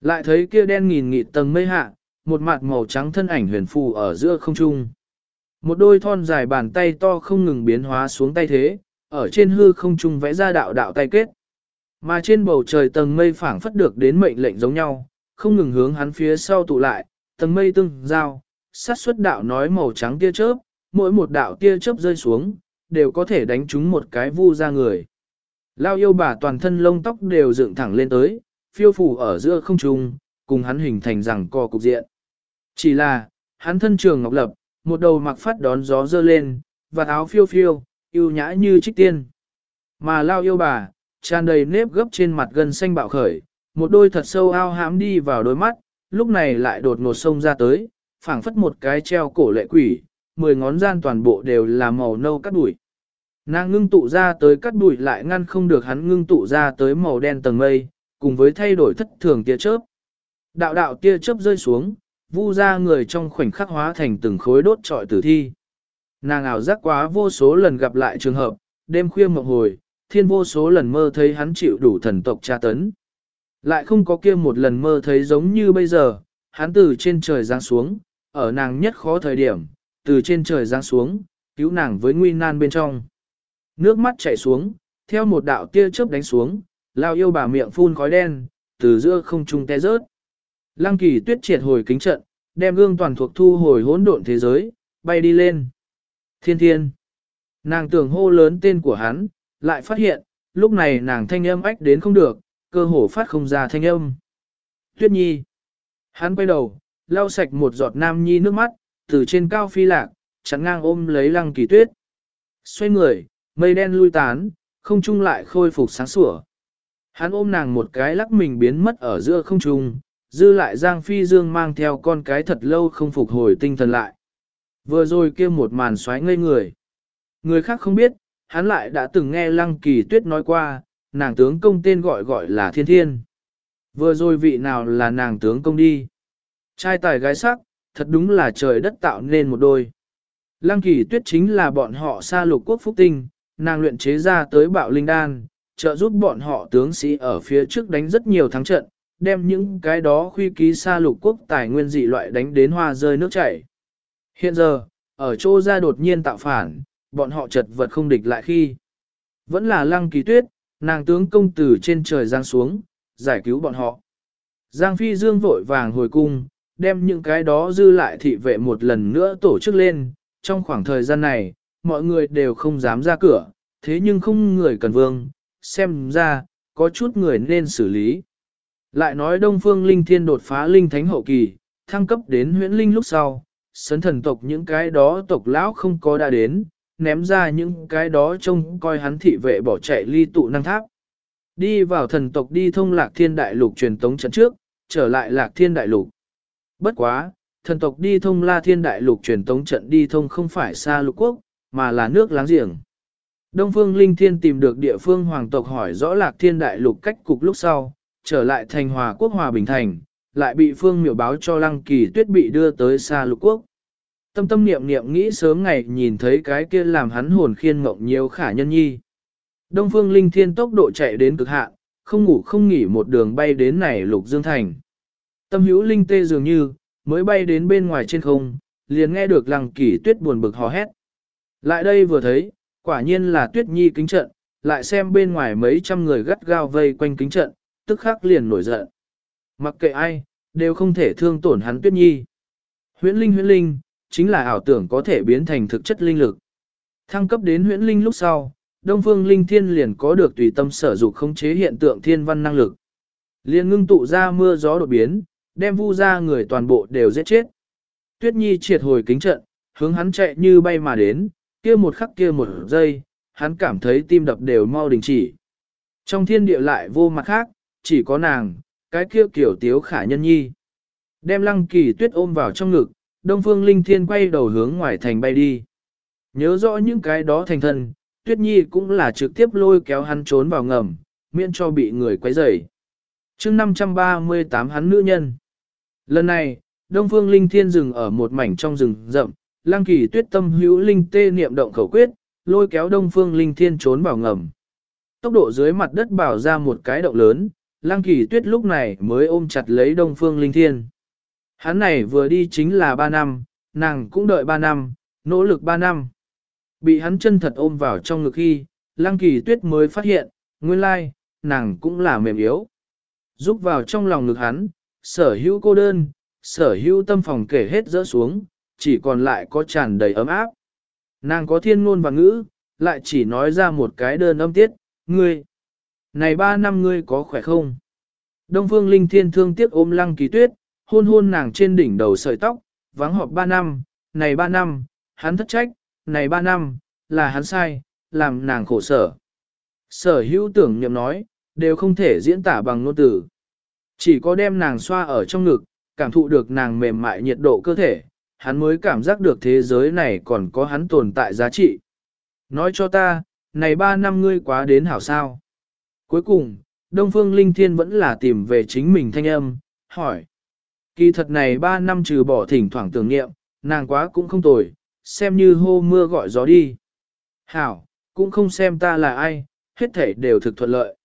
Lại thấy kia đen nghìn nghị tầng mây hạ, một mặt màu trắng thân ảnh huyền phù ở giữa không trung. Một đôi thon dài bàn tay to không ngừng biến hóa xuống tay thế, ở trên hư không trung vẽ ra đạo đạo tay kết. Mà trên bầu trời tầng mây phảng phất được đến mệnh lệnh giống nhau, không ngừng hướng hắn phía sau tụ lại, tầng mây tương giao, sát xuất đạo nói màu trắng tia chớp, mỗi một đạo tia chớp rơi xuống, đều có thể đánh trúng một cái vu ra người. Lao yêu bà toàn thân lông tóc đều dựng thẳng lên tới, phiêu phủ ở giữa không trung, cùng hắn hình thành rằng co cục diện. Chỉ là, hắn thân trường ngọc lập, một đầu mặc phát đón gió dơ lên, và áo phiêu phiêu, yêu nhã như trích tiên. Mà lao yêu bà, tràn đầy nếp gấp trên mặt gần xanh bạo khởi, một đôi thật sâu ao hãm đi vào đôi mắt, lúc này lại đột ngột sông ra tới, phảng phất một cái treo cổ lệ quỷ, mười ngón gian toàn bộ đều là màu nâu cắt đuổi. Nàng ngưng tụ ra tới cắt đuổi lại ngăn không được hắn ngưng tụ ra tới màu đen tầng mây, cùng với thay đổi thất thường tia chớp. Đạo đạo tia chớp rơi xuống, vu ra người trong khoảnh khắc hóa thành từng khối đốt trọi tử thi. Nàng ảo giác quá vô số lần gặp lại trường hợp, đêm khuya mộng hồi, thiên vô số lần mơ thấy hắn chịu đủ thần tộc tra tấn. Lại không có kia một lần mơ thấy giống như bây giờ, hắn từ trên trời giáng xuống, ở nàng nhất khó thời điểm, từ trên trời giáng xuống, cứu nàng với nguy nan bên trong. Nước mắt chảy xuống, theo một đạo tia chớp đánh xuống, lao yêu bà miệng phun khói đen, từ giữa không trung té rớt. Lăng kỳ tuyết triệt hồi kính trận, đem gương toàn thuộc thu hồi hỗn độn thế giới, bay đi lên. Thiên thiên. Nàng tưởng hô lớn tên của hắn, lại phát hiện, lúc này nàng thanh âm ách đến không được, cơ hồ phát không ra thanh âm. Tuyết nhi. Hắn quay đầu, lau sạch một giọt nam nhi nước mắt, từ trên cao phi lạc, chắn ngang ôm lấy lăng kỳ tuyết. Xoay người, mây đen lui tán, không trung lại khôi phục sáng sủa. Hắn ôm nàng một cái lắc mình biến mất ở giữa không trung, dư lại Giang Phi Dương mang theo con cái thật lâu không phục hồi tinh thần lại. Vừa rồi kia một màn xoáy ngây người. Người khác không biết, hắn lại đã từng nghe Lăng Kỳ Tuyết nói qua, nàng tướng công tên gọi gọi là Thiên Thiên. Vừa rồi vị nào là nàng tướng công đi. Trai tài gái sắc, thật đúng là trời đất tạo nên một đôi. Lăng Kỳ Tuyết chính là bọn họ xa lục quốc phúc tinh, nàng luyện chế ra tới bạo linh đan, trợ giúp bọn họ tướng sĩ ở phía trước đánh rất nhiều thắng trận, đem những cái đó khuy ký xa lục quốc tài nguyên dị loại đánh đến hoa rơi nước chảy. Hiện giờ, ở chỗ ra đột nhiên tạo phản, bọn họ chật vật không địch lại khi. Vẫn là lăng kỳ tuyết, nàng tướng công tử trên trời giang xuống, giải cứu bọn họ. Giang Phi Dương vội vàng hồi cung, đem những cái đó dư lại thị vệ một lần nữa tổ chức lên. Trong khoảng thời gian này, mọi người đều không dám ra cửa, thế nhưng không người cần vương, xem ra, có chút người nên xử lý. Lại nói Đông Phương Linh Thiên đột phá Linh Thánh hậu kỳ, thăng cấp đến huyễn linh lúc sau, sấn thần tộc những cái đó tộc lão không có đã đến, ném ra những cái đó trông coi hắn thị vệ bỏ chạy ly tụ năng tháp. Đi vào thần tộc đi thông lạc thiên đại lục truyền tống trận trước, trở lại lạc thiên đại lục. Bất quá, thần tộc đi thông la thiên đại lục truyền tống trận đi thông không phải xa lục quốc, mà là nước láng giềng. Đông phương linh thiên tìm được địa phương hoàng tộc hỏi rõ lạc thiên đại lục cách cục lúc sau, trở lại thành hòa quốc hòa bình thành, lại bị phương miểu báo cho lăng kỳ tuyết bị đưa tới xa lục quốc. Tâm tâm niệm niệm nghĩ sớm ngày nhìn thấy cái kia làm hắn hồn khiên mộng nhiều khả nhân nhi. Đông phương linh thiên tốc độ chạy đến cực hạn, không ngủ không nghỉ một đường bay đến này lục dương thành. Tâm hữu linh tê dường như, mới bay đến bên ngoài trên không, liền nghe được lăng kỳ tuyết buồn bực hò hét. Lại đây vừa thấy, quả nhiên là tuyết nhi kính trận, lại xem bên ngoài mấy trăm người gắt gao vây quanh kính trận, tức khắc liền nổi giận. Mặc kệ ai, đều không thể thương tổn hắn tuyết nhi. Huyễn linh huyễn linh, chính là ảo tưởng có thể biến thành thực chất linh lực. Thăng cấp đến huyễn linh lúc sau, Đông Phương Linh Thiên liền có được tùy tâm sở dục khống chế hiện tượng thiên văn năng lực. Liền ngưng tụ ra mưa gió đột biến, đem vu ra người toàn bộ đều giết chết. Tuyết Nhi triệt hồi kính trận, hướng hắn chạy như bay mà đến, kia một khắc kia một giây, hắn cảm thấy tim đập đều mau đình chỉ. Trong thiên địa lại vô mặt khác, chỉ có nàng, cái kia kiểu tiếu khả nhân nhi. Đem lăng kỳ tuyết ôm vào trong ngực, Đông Phương Linh Thiên quay đầu hướng ngoài thành bay đi. Nhớ rõ những cái đó thành thân, Tuyết Nhi cũng là trực tiếp lôi kéo hắn trốn vào ngầm, miễn cho bị người quấy rầy. chương 538 hắn nữ nhân. Lần này, Đông Phương Linh Thiên dừng ở một mảnh trong rừng rậm, Lăng Kỳ Tuyết tâm hữu linh tê niệm động khẩu quyết, lôi kéo Đông Phương Linh Thiên trốn vào ngầm. Tốc độ dưới mặt đất bảo ra một cái động lớn, Lăng Kỳ Tuyết lúc này mới ôm chặt lấy Đông Phương Linh Thiên. Hắn này vừa đi chính là 3 năm, nàng cũng đợi 3 năm, nỗ lực 3 năm. Bị hắn chân thật ôm vào trong ngực khi, Lăng Kỳ Tuyết mới phát hiện, nguyên lai, nàng cũng là mềm yếu. Giúp vào trong lòng ngực hắn, sở hữu cô đơn, sở hữu tâm phòng kể hết rỡ xuống, chỉ còn lại có tràn đầy ấm áp. Nàng có thiên ngôn và ngữ, lại chỉ nói ra một cái đơn âm tiết, ngươi. Này ba năm ngươi có khỏe không? Đông phương linh thiên thương tiếc ôm lăng kỳ tuyết, hôn hôn nàng trên đỉnh đầu sợi tóc, vắng họp ba năm, này ba năm, hắn thất trách, này ba năm, là hắn sai, làm nàng khổ sở. Sở hữu tưởng nhậm nói, đều không thể diễn tả bằng ngôn từ. Chỉ có đem nàng xoa ở trong ngực, cảm thụ được nàng mềm mại nhiệt độ cơ thể, hắn mới cảm giác được thế giới này còn có hắn tồn tại giá trị. Nói cho ta, này ba năm ngươi quá đến hảo sao. Cuối cùng, Đông Phương Linh Thiên vẫn là tìm về chính mình thanh âm, hỏi. Kỳ thật này ba năm trừ bỏ thỉnh thoảng tưởng niệm, nàng quá cũng không tồi, xem như hô mưa gọi gió đi. Hảo, cũng không xem ta là ai, hết thể đều thực thuận lợi.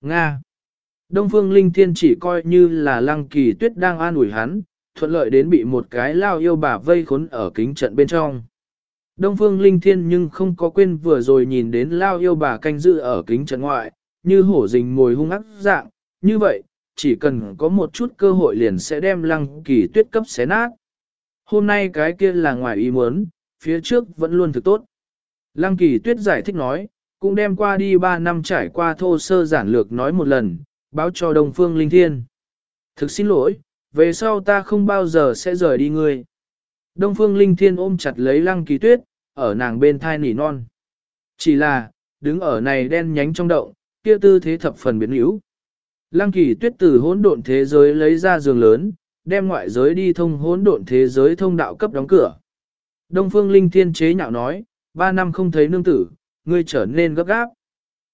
Nga. Đông Phương Linh Thiên chỉ coi như là lăng kỳ tuyết đang an ủi hắn, thuận lợi đến bị một cái lao yêu bà vây khốn ở kính trận bên trong. Đông Phương Linh Thiên nhưng không có quên vừa rồi nhìn đến lao yêu bà canh dự ở kính trận ngoại, như hổ rình ngồi hung ác dạng, như vậy, chỉ cần có một chút cơ hội liền sẽ đem lăng kỳ tuyết cấp xé nát. Hôm nay cái kia là ngoài ý muốn, phía trước vẫn luôn thực tốt. Lăng kỳ tuyết giải thích nói, cũng đem qua đi 3 năm trải qua thô sơ giản lược nói một lần, báo cho Đông Phương Linh Thiên. Thực xin lỗi, về sau ta không bao giờ sẽ rời đi ngươi. Đông Phương Linh Thiên ôm chặt lấy Lăng Kỳ Tuyết, ở nàng bên thai nỉ non. Chỉ là, đứng ở này đen nhánh trong động, kia tư thế thập phần biến yếu. Lăng Kỳ Tuyết từ hỗn độn thế giới lấy ra giường lớn, đem ngoại giới đi thông hỗn độn thế giới thông đạo cấp đóng cửa. Đông Phương Linh Thiên chế nhạo nói, ba năm không thấy nương tử, ngươi trở nên gấp gáp.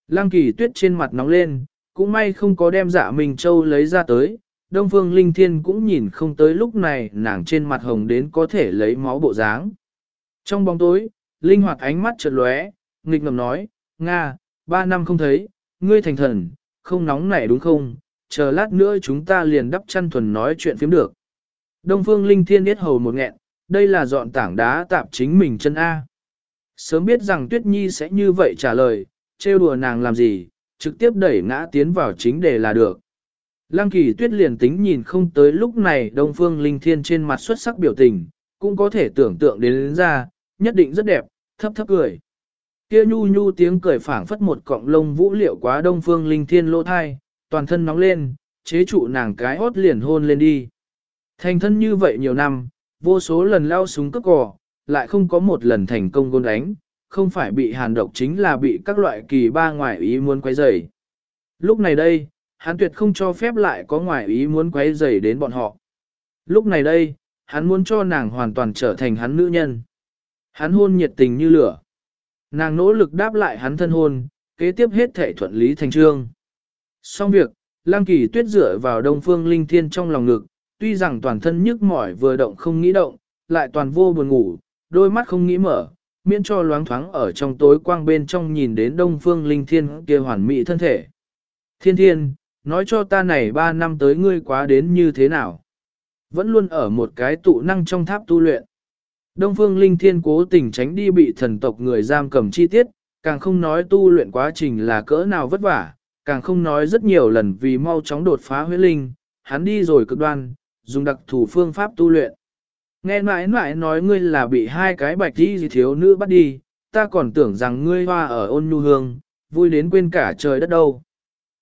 Lăng Kỳ Tuyết trên mặt nóng lên, cũng may không có đem dạ mình châu lấy ra tới, Đông Phương Linh Thiên cũng nhìn không tới lúc này nàng trên mặt hồng đến có thể lấy máu bộ dáng. Trong bóng tối, linh hoạt ánh mắt chợt lóe, nghịch ngầm nói, Nga, ba năm không thấy, ngươi thành thần, không nóng nảy đúng không, chờ lát nữa chúng ta liền đắp chăn thuần nói chuyện phiếm được. Đông Phương Linh Thiên biết hầu một nghẹn, đây là dọn tảng đá tạp chính mình chân A. Sớm biết rằng Tuyết Nhi sẽ như vậy trả lời, trêu đùa nàng làm gì, trực tiếp đẩy ngã tiến vào chính đề là được. Lăng kỳ tuyết liền tính nhìn không tới lúc này Đông Phương Linh Thiên trên mặt xuất sắc biểu tình, cũng có thể tưởng tượng đến, đến ra, nhất định rất đẹp, thấp thấp cười. Kia nhu nhu tiếng cười phảng phất một cọng lông vũ liệu quá Đông Phương Linh Thiên lỗ thai, toàn thân nóng lên, chế trụ nàng cái hốt liền hôn lên đi. Thành thân như vậy nhiều năm, vô số lần lao súng cướp cỏ, lại không có một lần thành công gôn đánh, không phải bị hàn độc chính là bị các loại kỳ ba ngoại ý muốn quấy rầy. Lúc này đây, hắn tuyệt không cho phép lại có ngoại ý muốn quấy rầy đến bọn họ. Lúc này đây, hắn muốn cho nàng hoàn toàn trở thành hắn nữ nhân. Hắn hôn nhiệt tình như lửa. Nàng nỗ lực đáp lại hắn thân hôn, kế tiếp hết thể thuận lý thành trương. Xong việc, Lăng Kỳ Tuyết dựa vào Đông Phương Linh Thiên trong lòng ngực, tuy rằng toàn thân nhức mỏi vừa động không nghĩ động, lại toàn vô buồn ngủ, đôi mắt không nghĩ mở, miễn cho loáng thoáng ở trong tối quang bên trong nhìn đến Đông Phương Linh Thiên kia hoàn mỹ thân thể. Thiên Thiên, nói cho ta này ba năm tới ngươi quá đến như thế nào? Vẫn luôn ở một cái tụ năng trong tháp tu luyện. Đông Phương Linh Thiên cố tình tránh đi bị thần tộc người giam cầm chi tiết, càng không nói tu luyện quá trình là cỡ nào vất vả, càng không nói rất nhiều lần vì mau chóng đột phá huyết linh, hắn đi rồi cực đoan, dùng đặc thủ phương pháp tu luyện. Nghe mãi mãi nói ngươi là bị hai cái bạch đi gì thiếu nữ bắt đi, ta còn tưởng rằng ngươi hoa ở ôn nhu hương, vui đến quên cả trời đất đâu.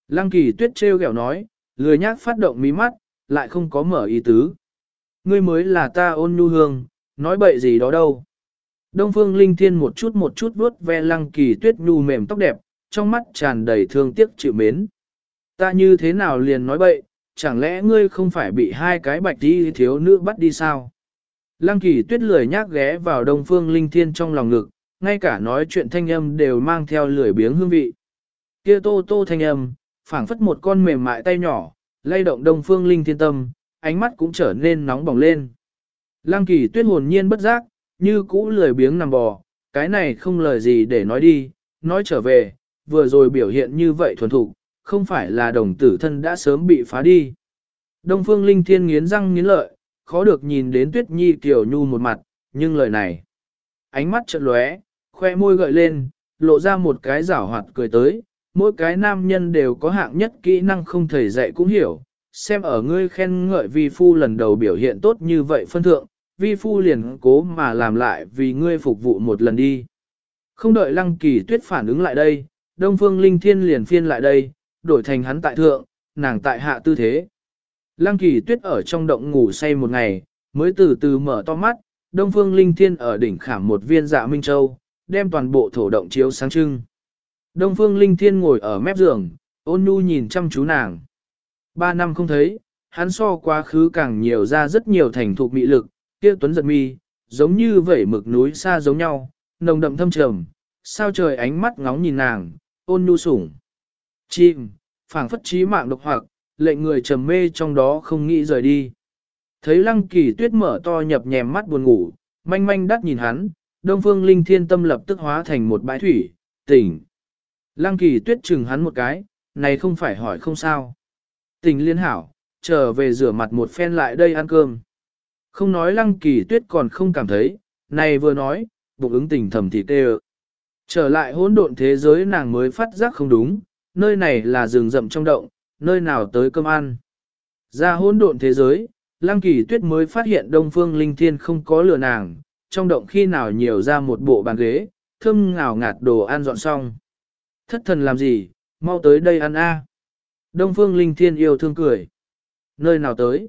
Lăng kỳ tuyết trêu ghẹo nói, lười nhác phát động mí mắt, lại không có mở ý tứ. Ngươi mới là ta ôn nhu hương, nói bậy gì đó đâu. Đông phương linh thiên một chút một chút vuốt ve lăng kỳ tuyết nhu mềm tóc đẹp, trong mắt tràn đầy thương tiếc chịu mến. Ta như thế nào liền nói bậy, chẳng lẽ ngươi không phải bị hai cái bạch đi thiếu nữ bắt đi sao? Lăng kỳ tuyết lười nhác ghé vào đông phương linh thiên trong lòng ngực, ngay cả nói chuyện thanh âm đều mang theo lười biếng hương vị. Kia tô tô thanh âm, phảng phất một con mềm mại tay nhỏ, lay động đông phương linh thiên tâm, ánh mắt cũng trở nên nóng bỏng lên. Lăng kỳ tuyết hồn nhiên bất giác, như cũ lười biếng nằm bò, cái này không lời gì để nói đi, nói trở về, vừa rồi biểu hiện như vậy thuần thục, không phải là đồng tử thân đã sớm bị phá đi. Đông phương linh thiên nghiến răng nghiến lợi, khó được nhìn đến tuyết nhi kiểu nhu một mặt, nhưng lời này, ánh mắt chợt lóe, khoe môi gợi lên, lộ ra một cái rảo hoạt cười tới, mỗi cái nam nhân đều có hạng nhất kỹ năng không thầy dạy cũng hiểu, xem ở ngươi khen ngợi vi phu lần đầu biểu hiện tốt như vậy phân thượng, vi phu liền cố mà làm lại vì ngươi phục vụ một lần đi. Không đợi lăng kỳ tuyết phản ứng lại đây, đông phương linh thiên liền phiên lại đây, đổi thành hắn tại thượng, nàng tại hạ tư thế. Lăng kỳ tuyết ở trong động ngủ say một ngày, mới từ từ mở to mắt, đông phương linh thiên ở đỉnh khảm một viên dạ minh châu, đem toàn bộ thổ động chiếu sáng trưng. Đông phương linh thiên ngồi ở mép giường, ôn nhu nhìn chăm chú nàng. Ba năm không thấy, hắn so quá khứ càng nhiều ra rất nhiều thành thục mị lực, kia tuấn giật mi, giống như vẩy mực núi xa giống nhau, nồng đậm thâm trầm, sao trời ánh mắt ngóng nhìn nàng, ôn nhu sủng. Chim, phảng phất trí mạng độc hoặc, lệnh người trầm mê trong đó không nghĩ rời đi. Thấy lăng kỳ tuyết mở to nhập nhèm mắt buồn ngủ, manh manh đắt nhìn hắn, đông phương linh thiên tâm lập tức hóa thành một bãi thủy, tỉnh. Lăng kỳ tuyết chừng hắn một cái, này không phải hỏi không sao. Tình liên hảo, trở về rửa mặt một phen lại đây ăn cơm. Không nói lăng kỳ tuyết còn không cảm thấy, này vừa nói, bụng ứng tình thầm thì tê Trở lại hỗn độn thế giới nàng mới phát giác không đúng, nơi này là rừng rậm trong động, nơi nào tới cơm ăn. Ra hỗn độn thế giới, lăng kỳ tuyết mới phát hiện đông phương linh thiên không có lừa nàng, trong động khi nào nhiều ra một bộ bàn ghế, thơm ngào ngạt đồ ăn dọn xong. Thất thần làm gì, mau tới đây ăn a. Đông phương linh thiên yêu thương cười. Nơi nào tới?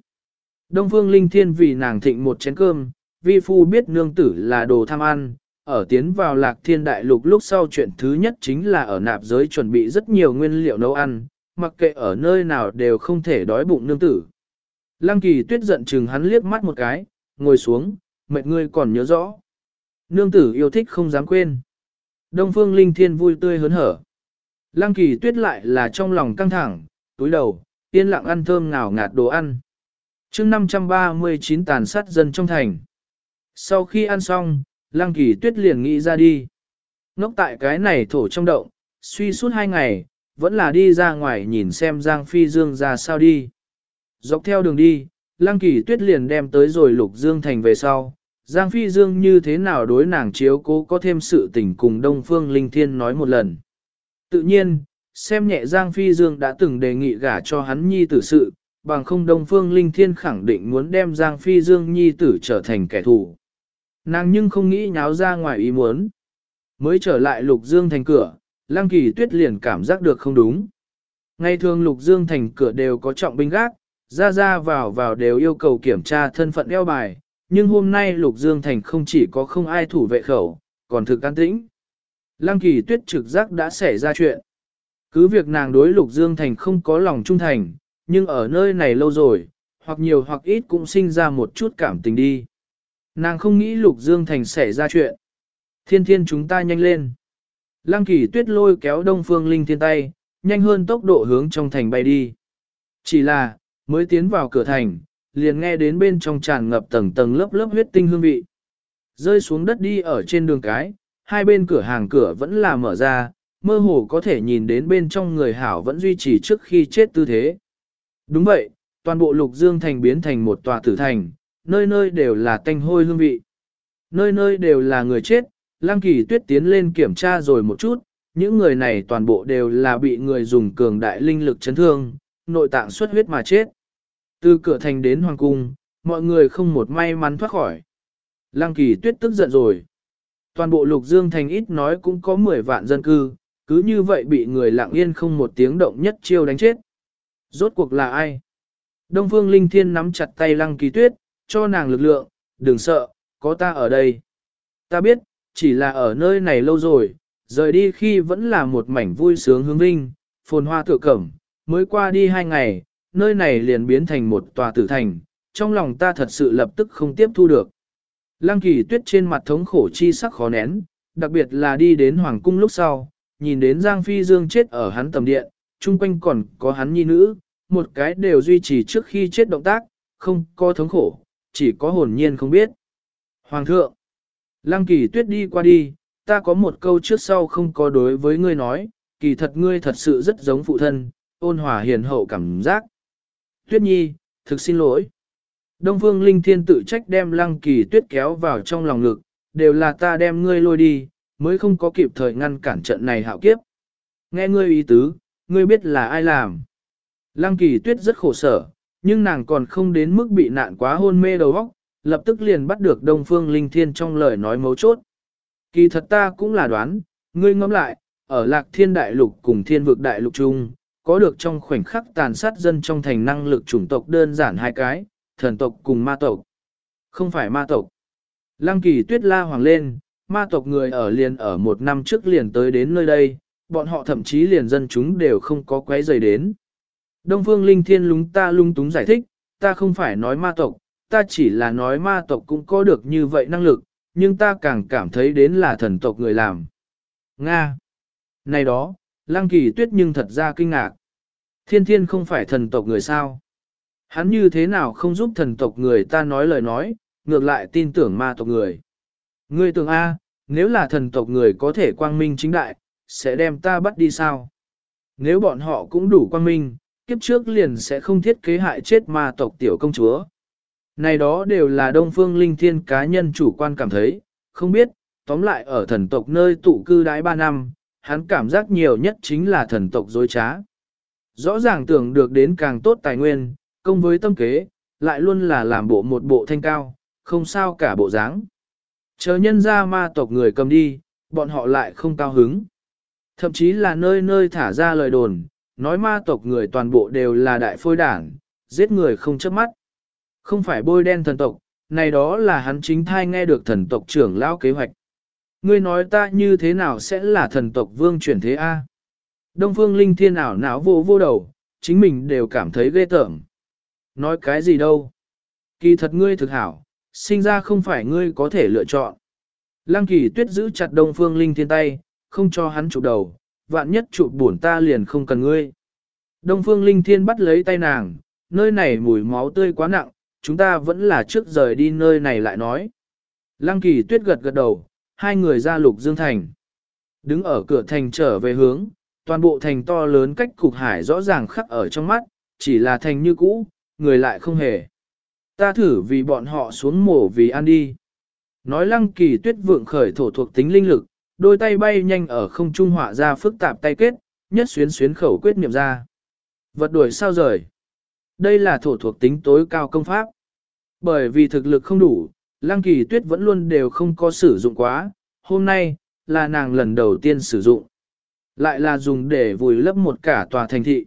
Đông phương linh thiên vì nàng thịnh một chén cơm, vi phu biết nương tử là đồ tham ăn, ở tiến vào lạc thiên đại lục lúc sau chuyện thứ nhất chính là ở nạp giới chuẩn bị rất nhiều nguyên liệu nấu ăn, mặc kệ ở nơi nào đều không thể đói bụng nương tử. Lăng kỳ tuyết giận chừng hắn liếc mắt một cái, ngồi xuống, mệt ngươi còn nhớ rõ. Nương tử yêu thích không dám quên. Đông phương linh thiên vui tươi hớn hở. Lăng kỳ tuyết lại là trong lòng căng thẳng, túi đầu, yên lặng ăn thơm ngào ngạt đồ ăn chương 539 tàn sát dân trong thành. Sau khi ăn xong, lăng kỳ tuyết liền nghĩ ra đi. Nốc tại cái này thổ trong động, suy suốt hai ngày, vẫn là đi ra ngoài nhìn xem Giang Phi Dương ra sao đi. Dọc theo đường đi, lăng kỳ tuyết liền đem tới rồi lục Dương thành về sau. Giang Phi Dương như thế nào đối nàng chiếu cố có thêm sự tình cùng Đông Phương Linh Thiên nói một lần. Tự nhiên, xem nhẹ Giang Phi Dương đã từng đề nghị gả cho hắn nhi tử sự, bằng không Đông Phương Linh Thiên khẳng định muốn đem Giang Phi Dương nhi tử trở thành kẻ thù. Nàng nhưng không nghĩ nháo ra ngoài ý muốn. Mới trở lại Lục Dương thành cửa, Lăng Kỳ Tuyết liền cảm giác được không đúng. Ngày thường Lục Dương thành cửa đều có trọng binh gác, ra ra vào vào đều yêu cầu kiểm tra thân phận đeo bài, nhưng hôm nay Lục Dương thành không chỉ có không ai thủ vệ khẩu, còn thực an tĩnh. Lăng Kỳ Tuyết trực giác đã xảy ra chuyện. Cứ việc nàng đối Lục Dương thành không có lòng trung thành, nhưng ở nơi này lâu rồi, hoặc nhiều hoặc ít cũng sinh ra một chút cảm tình đi. Nàng không nghĩ Lục Dương Thành xảy ra chuyện. Thiên thiên chúng ta nhanh lên. Lăng kỳ tuyết lôi kéo đông phương linh thiên tay, nhanh hơn tốc độ hướng trong thành bay đi. Chỉ là, mới tiến vào cửa thành, liền nghe đến bên trong tràn ngập tầng tầng lớp lớp huyết tinh hương vị. Rơi xuống đất đi ở trên đường cái, hai bên cửa hàng cửa vẫn là mở ra, mơ hồ có thể nhìn đến bên trong người hảo vẫn duy trì trước khi chết tư thế. Đúng vậy, toàn bộ lục dương thành biến thành một tòa tử thành, nơi nơi đều là tanh hôi hương vị. Nơi nơi đều là người chết, Lăng Kỳ Tuyết tiến lên kiểm tra rồi một chút, những người này toàn bộ đều là bị người dùng cường đại linh lực chấn thương, nội tạng xuất huyết mà chết. Từ cửa thành đến hoàng cung, mọi người không một may mắn thoát khỏi. Lăng Kỳ Tuyết tức giận rồi. Toàn bộ lục dương thành ít nói cũng có 10 vạn dân cư, cứ như vậy bị người lặng yên không một tiếng động nhất chiêu đánh chết. Rốt cuộc là ai? Đông Phương Linh Thiên nắm chặt tay Lăng Kỳ Tuyết, cho nàng lực lượng, đừng sợ, có ta ở đây. Ta biết, chỉ là ở nơi này lâu rồi, rời đi khi vẫn là một mảnh vui sướng hướng vinh, phồn hoa tựa cẩm, mới qua đi hai ngày, nơi này liền biến thành một tòa tử thành, trong lòng ta thật sự lập tức không tiếp thu được. Lăng kỳ tuyết trên mặt thống khổ chi sắc khó nén, đặc biệt là đi đến Hoàng Cung lúc sau, nhìn đến Giang Phi Dương chết ở hắn tầm điện, chung quanh còn có hắn nhi nữ, một cái đều duy trì trước khi chết động tác, không có thống khổ, chỉ có hồn nhiên không biết. Hoàng thượng, Lăng kỳ tuyết đi qua đi, ta có một câu trước sau không có đối với ngươi nói, kỳ thật ngươi thật sự rất giống phụ thân, ôn hòa hiền hậu cảm giác. Tuyết nhi, thực xin lỗi. Đông Phương Linh Thiên tự trách đem lăng kỳ tuyết kéo vào trong lòng ngực, đều là ta đem ngươi lôi đi, mới không có kịp thời ngăn cản trận này hạo kiếp. Nghe ngươi ý tứ, ngươi biết là ai làm. Lăng kỳ tuyết rất khổ sở, nhưng nàng còn không đến mức bị nạn quá hôn mê đầu óc, lập tức liền bắt được Đông Phương Linh Thiên trong lời nói mấu chốt. Kỳ thật ta cũng là đoán, ngươi ngẫm lại, ở lạc thiên đại lục cùng thiên vực đại lục chung, có được trong khoảnh khắc tàn sát dân trong thành năng lực chủng tộc đơn giản hai cái, thần tộc cùng ma tộc. Không phải ma tộc. Lăng kỳ tuyết la hoàng lên, ma tộc người ở liền ở một năm trước liền tới đến nơi đây, bọn họ thậm chí liền dân chúng đều không có quấy rầy đến. Đông phương linh thiên lúng ta lung túng giải thích, ta không phải nói ma tộc, ta chỉ là nói ma tộc cũng có được như vậy năng lực, nhưng ta càng cảm thấy đến là thần tộc người làm. Nga! Này đó, lăng kỳ tuyết nhưng thật ra kinh ngạc. Thiên thiên không phải thần tộc người sao? Hắn như thế nào không giúp thần tộc người ta nói lời nói, ngược lại tin tưởng ma tộc người. Ngươi tưởng A, nếu là thần tộc người có thể quang minh chính đại, sẽ đem ta bắt đi sao? Nếu bọn họ cũng đủ quang minh, kiếp trước liền sẽ không thiết kế hại chết ma tộc tiểu công chúa. Này đó đều là đông phương linh thiên cá nhân chủ quan cảm thấy, không biết, tóm lại ở thần tộc nơi tụ cư đái 3 năm, hắn cảm giác nhiều nhất chính là thần tộc dối trá. Rõ ràng tưởng được đến càng tốt tài nguyên, công với tâm kế, lại luôn là làm bộ một bộ thanh cao, không sao cả bộ dáng. Chờ nhân ra ma tộc người cầm đi, bọn họ lại không cao hứng. Thậm chí là nơi nơi thả ra lời đồn, nói ma tộc người toàn bộ đều là đại phôi đảng, giết người không chớp mắt. Không phải bôi đen thần tộc, này đó là hắn chính thai nghe được thần tộc trưởng lão kế hoạch. Ngươi nói ta như thế nào sẽ là thần tộc vương chuyển thế A? Đông phương linh thiên ảo não vô vô đầu, chính mình đều cảm thấy ghê tởm. Nói cái gì đâu? Kỳ thật ngươi thực hảo, sinh ra không phải ngươi có thể lựa chọn. Lăng kỳ tuyết giữ chặt đông phương linh thiên tay, không cho hắn chụp đầu, vạn nhất chụp bổn ta liền không cần ngươi. Đông phương linh thiên bắt lấy tay nàng, nơi này mùi máu tươi quá nặng, chúng ta vẫn là trước rời đi nơi này lại nói. Lăng kỳ tuyết gật gật đầu, hai người ra lục dương thành. Đứng ở cửa thành trở về hướng, toàn bộ thành to lớn cách cục hải rõ ràng khắc ở trong mắt, chỉ là thành như cũ, người lại không hề. Ta thử vì bọn họ xuống mổ vì ăn đi. Nói lăng kỳ tuyết vượng khởi thổ thuộc tính linh lực, đôi tay bay nhanh ở không trung họa ra phức tạp tay kết, nhất xuyến xuyến khẩu quyết niệm ra. Vật đuổi sao rời. Đây là thổ thuộc tính tối cao công pháp. Bởi vì thực lực không đủ, Lăng Kỳ Tuyết vẫn luôn đều không có sử dụng quá, hôm nay, là nàng lần đầu tiên sử dụng. Lại là dùng để vùi lấp một cả tòa thành thị.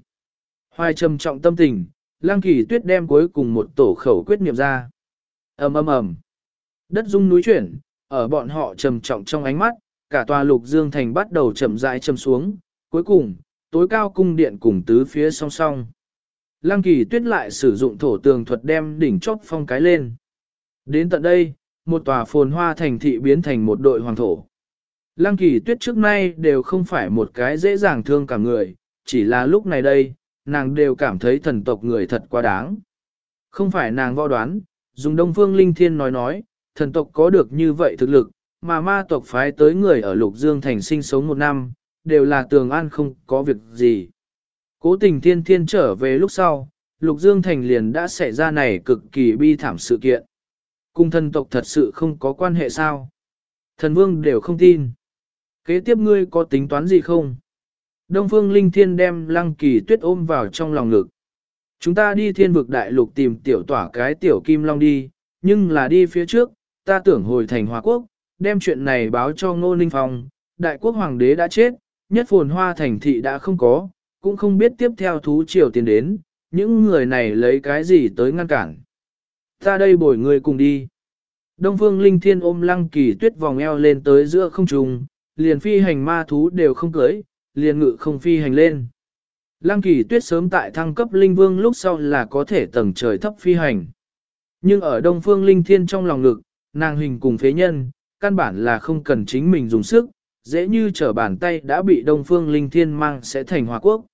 Hoài trầm trọng tâm tình, Lăng Kỳ Tuyết đem cuối cùng một tổ khẩu quyết niệm ra. ầm ầm ầm, Đất rung núi chuyển, ở bọn họ trầm trọng trong ánh mắt, cả tòa lục dương thành bắt đầu chậm rãi châm xuống, cuối cùng, tối cao cung điện cùng tứ phía song song. Lăng kỳ tuyết lại sử dụng thổ tường thuật đem đỉnh chóp phong cái lên. Đến tận đây, một tòa phồn hoa thành thị biến thành một đội hoàng thổ. Lăng kỳ tuyết trước nay đều không phải một cái dễ dàng thương cả người, chỉ là lúc này đây, nàng đều cảm thấy thần tộc người thật quá đáng. Không phải nàng võ đoán, dùng đông phương linh thiên nói nói, thần tộc có được như vậy thực lực, mà ma tộc phái tới người ở lục dương thành sinh sống một năm, đều là tường an không có việc gì. Cố tình thiên thiên trở về lúc sau, Lục Dương Thành liền đã xảy ra này cực kỳ bi thảm sự kiện. Cung thần tộc thật sự không có quan hệ sao? Thần vương đều không tin. Kế tiếp ngươi có tính toán gì không? Đông phương linh thiên đem lăng kỳ tuyết ôm vào trong lòng ngực. Chúng ta đi thiên vực đại lục tìm tiểu tỏa cái tiểu kim long đi, nhưng là đi phía trước, ta tưởng hồi thành hòa quốc, đem chuyện này báo cho ngô ninh phong, đại quốc hoàng đế đã chết, nhất phồn hoa thành thị đã không có, cũng không biết tiếp theo thú triều tiến đến, những người này lấy cái gì tới ngăn cản. Ta đây bồi người cùng đi. Đông phương linh thiên ôm lăng kỳ tuyết vòng eo lên tới giữa không trung, liền phi hành ma thú đều không cưới, liền ngự không phi hành lên. Lăng kỳ tuyết sớm tại thăng cấp linh vương lúc sau là có thể tầng trời thấp phi hành. Nhưng ở đông phương linh thiên trong lòng ngực, nàng hình cùng phế nhân, căn bản là không cần chính mình dùng sức, dễ như trở bàn tay đã bị Đông Phương Linh Thiên mang sẽ thành Hòa Quốc.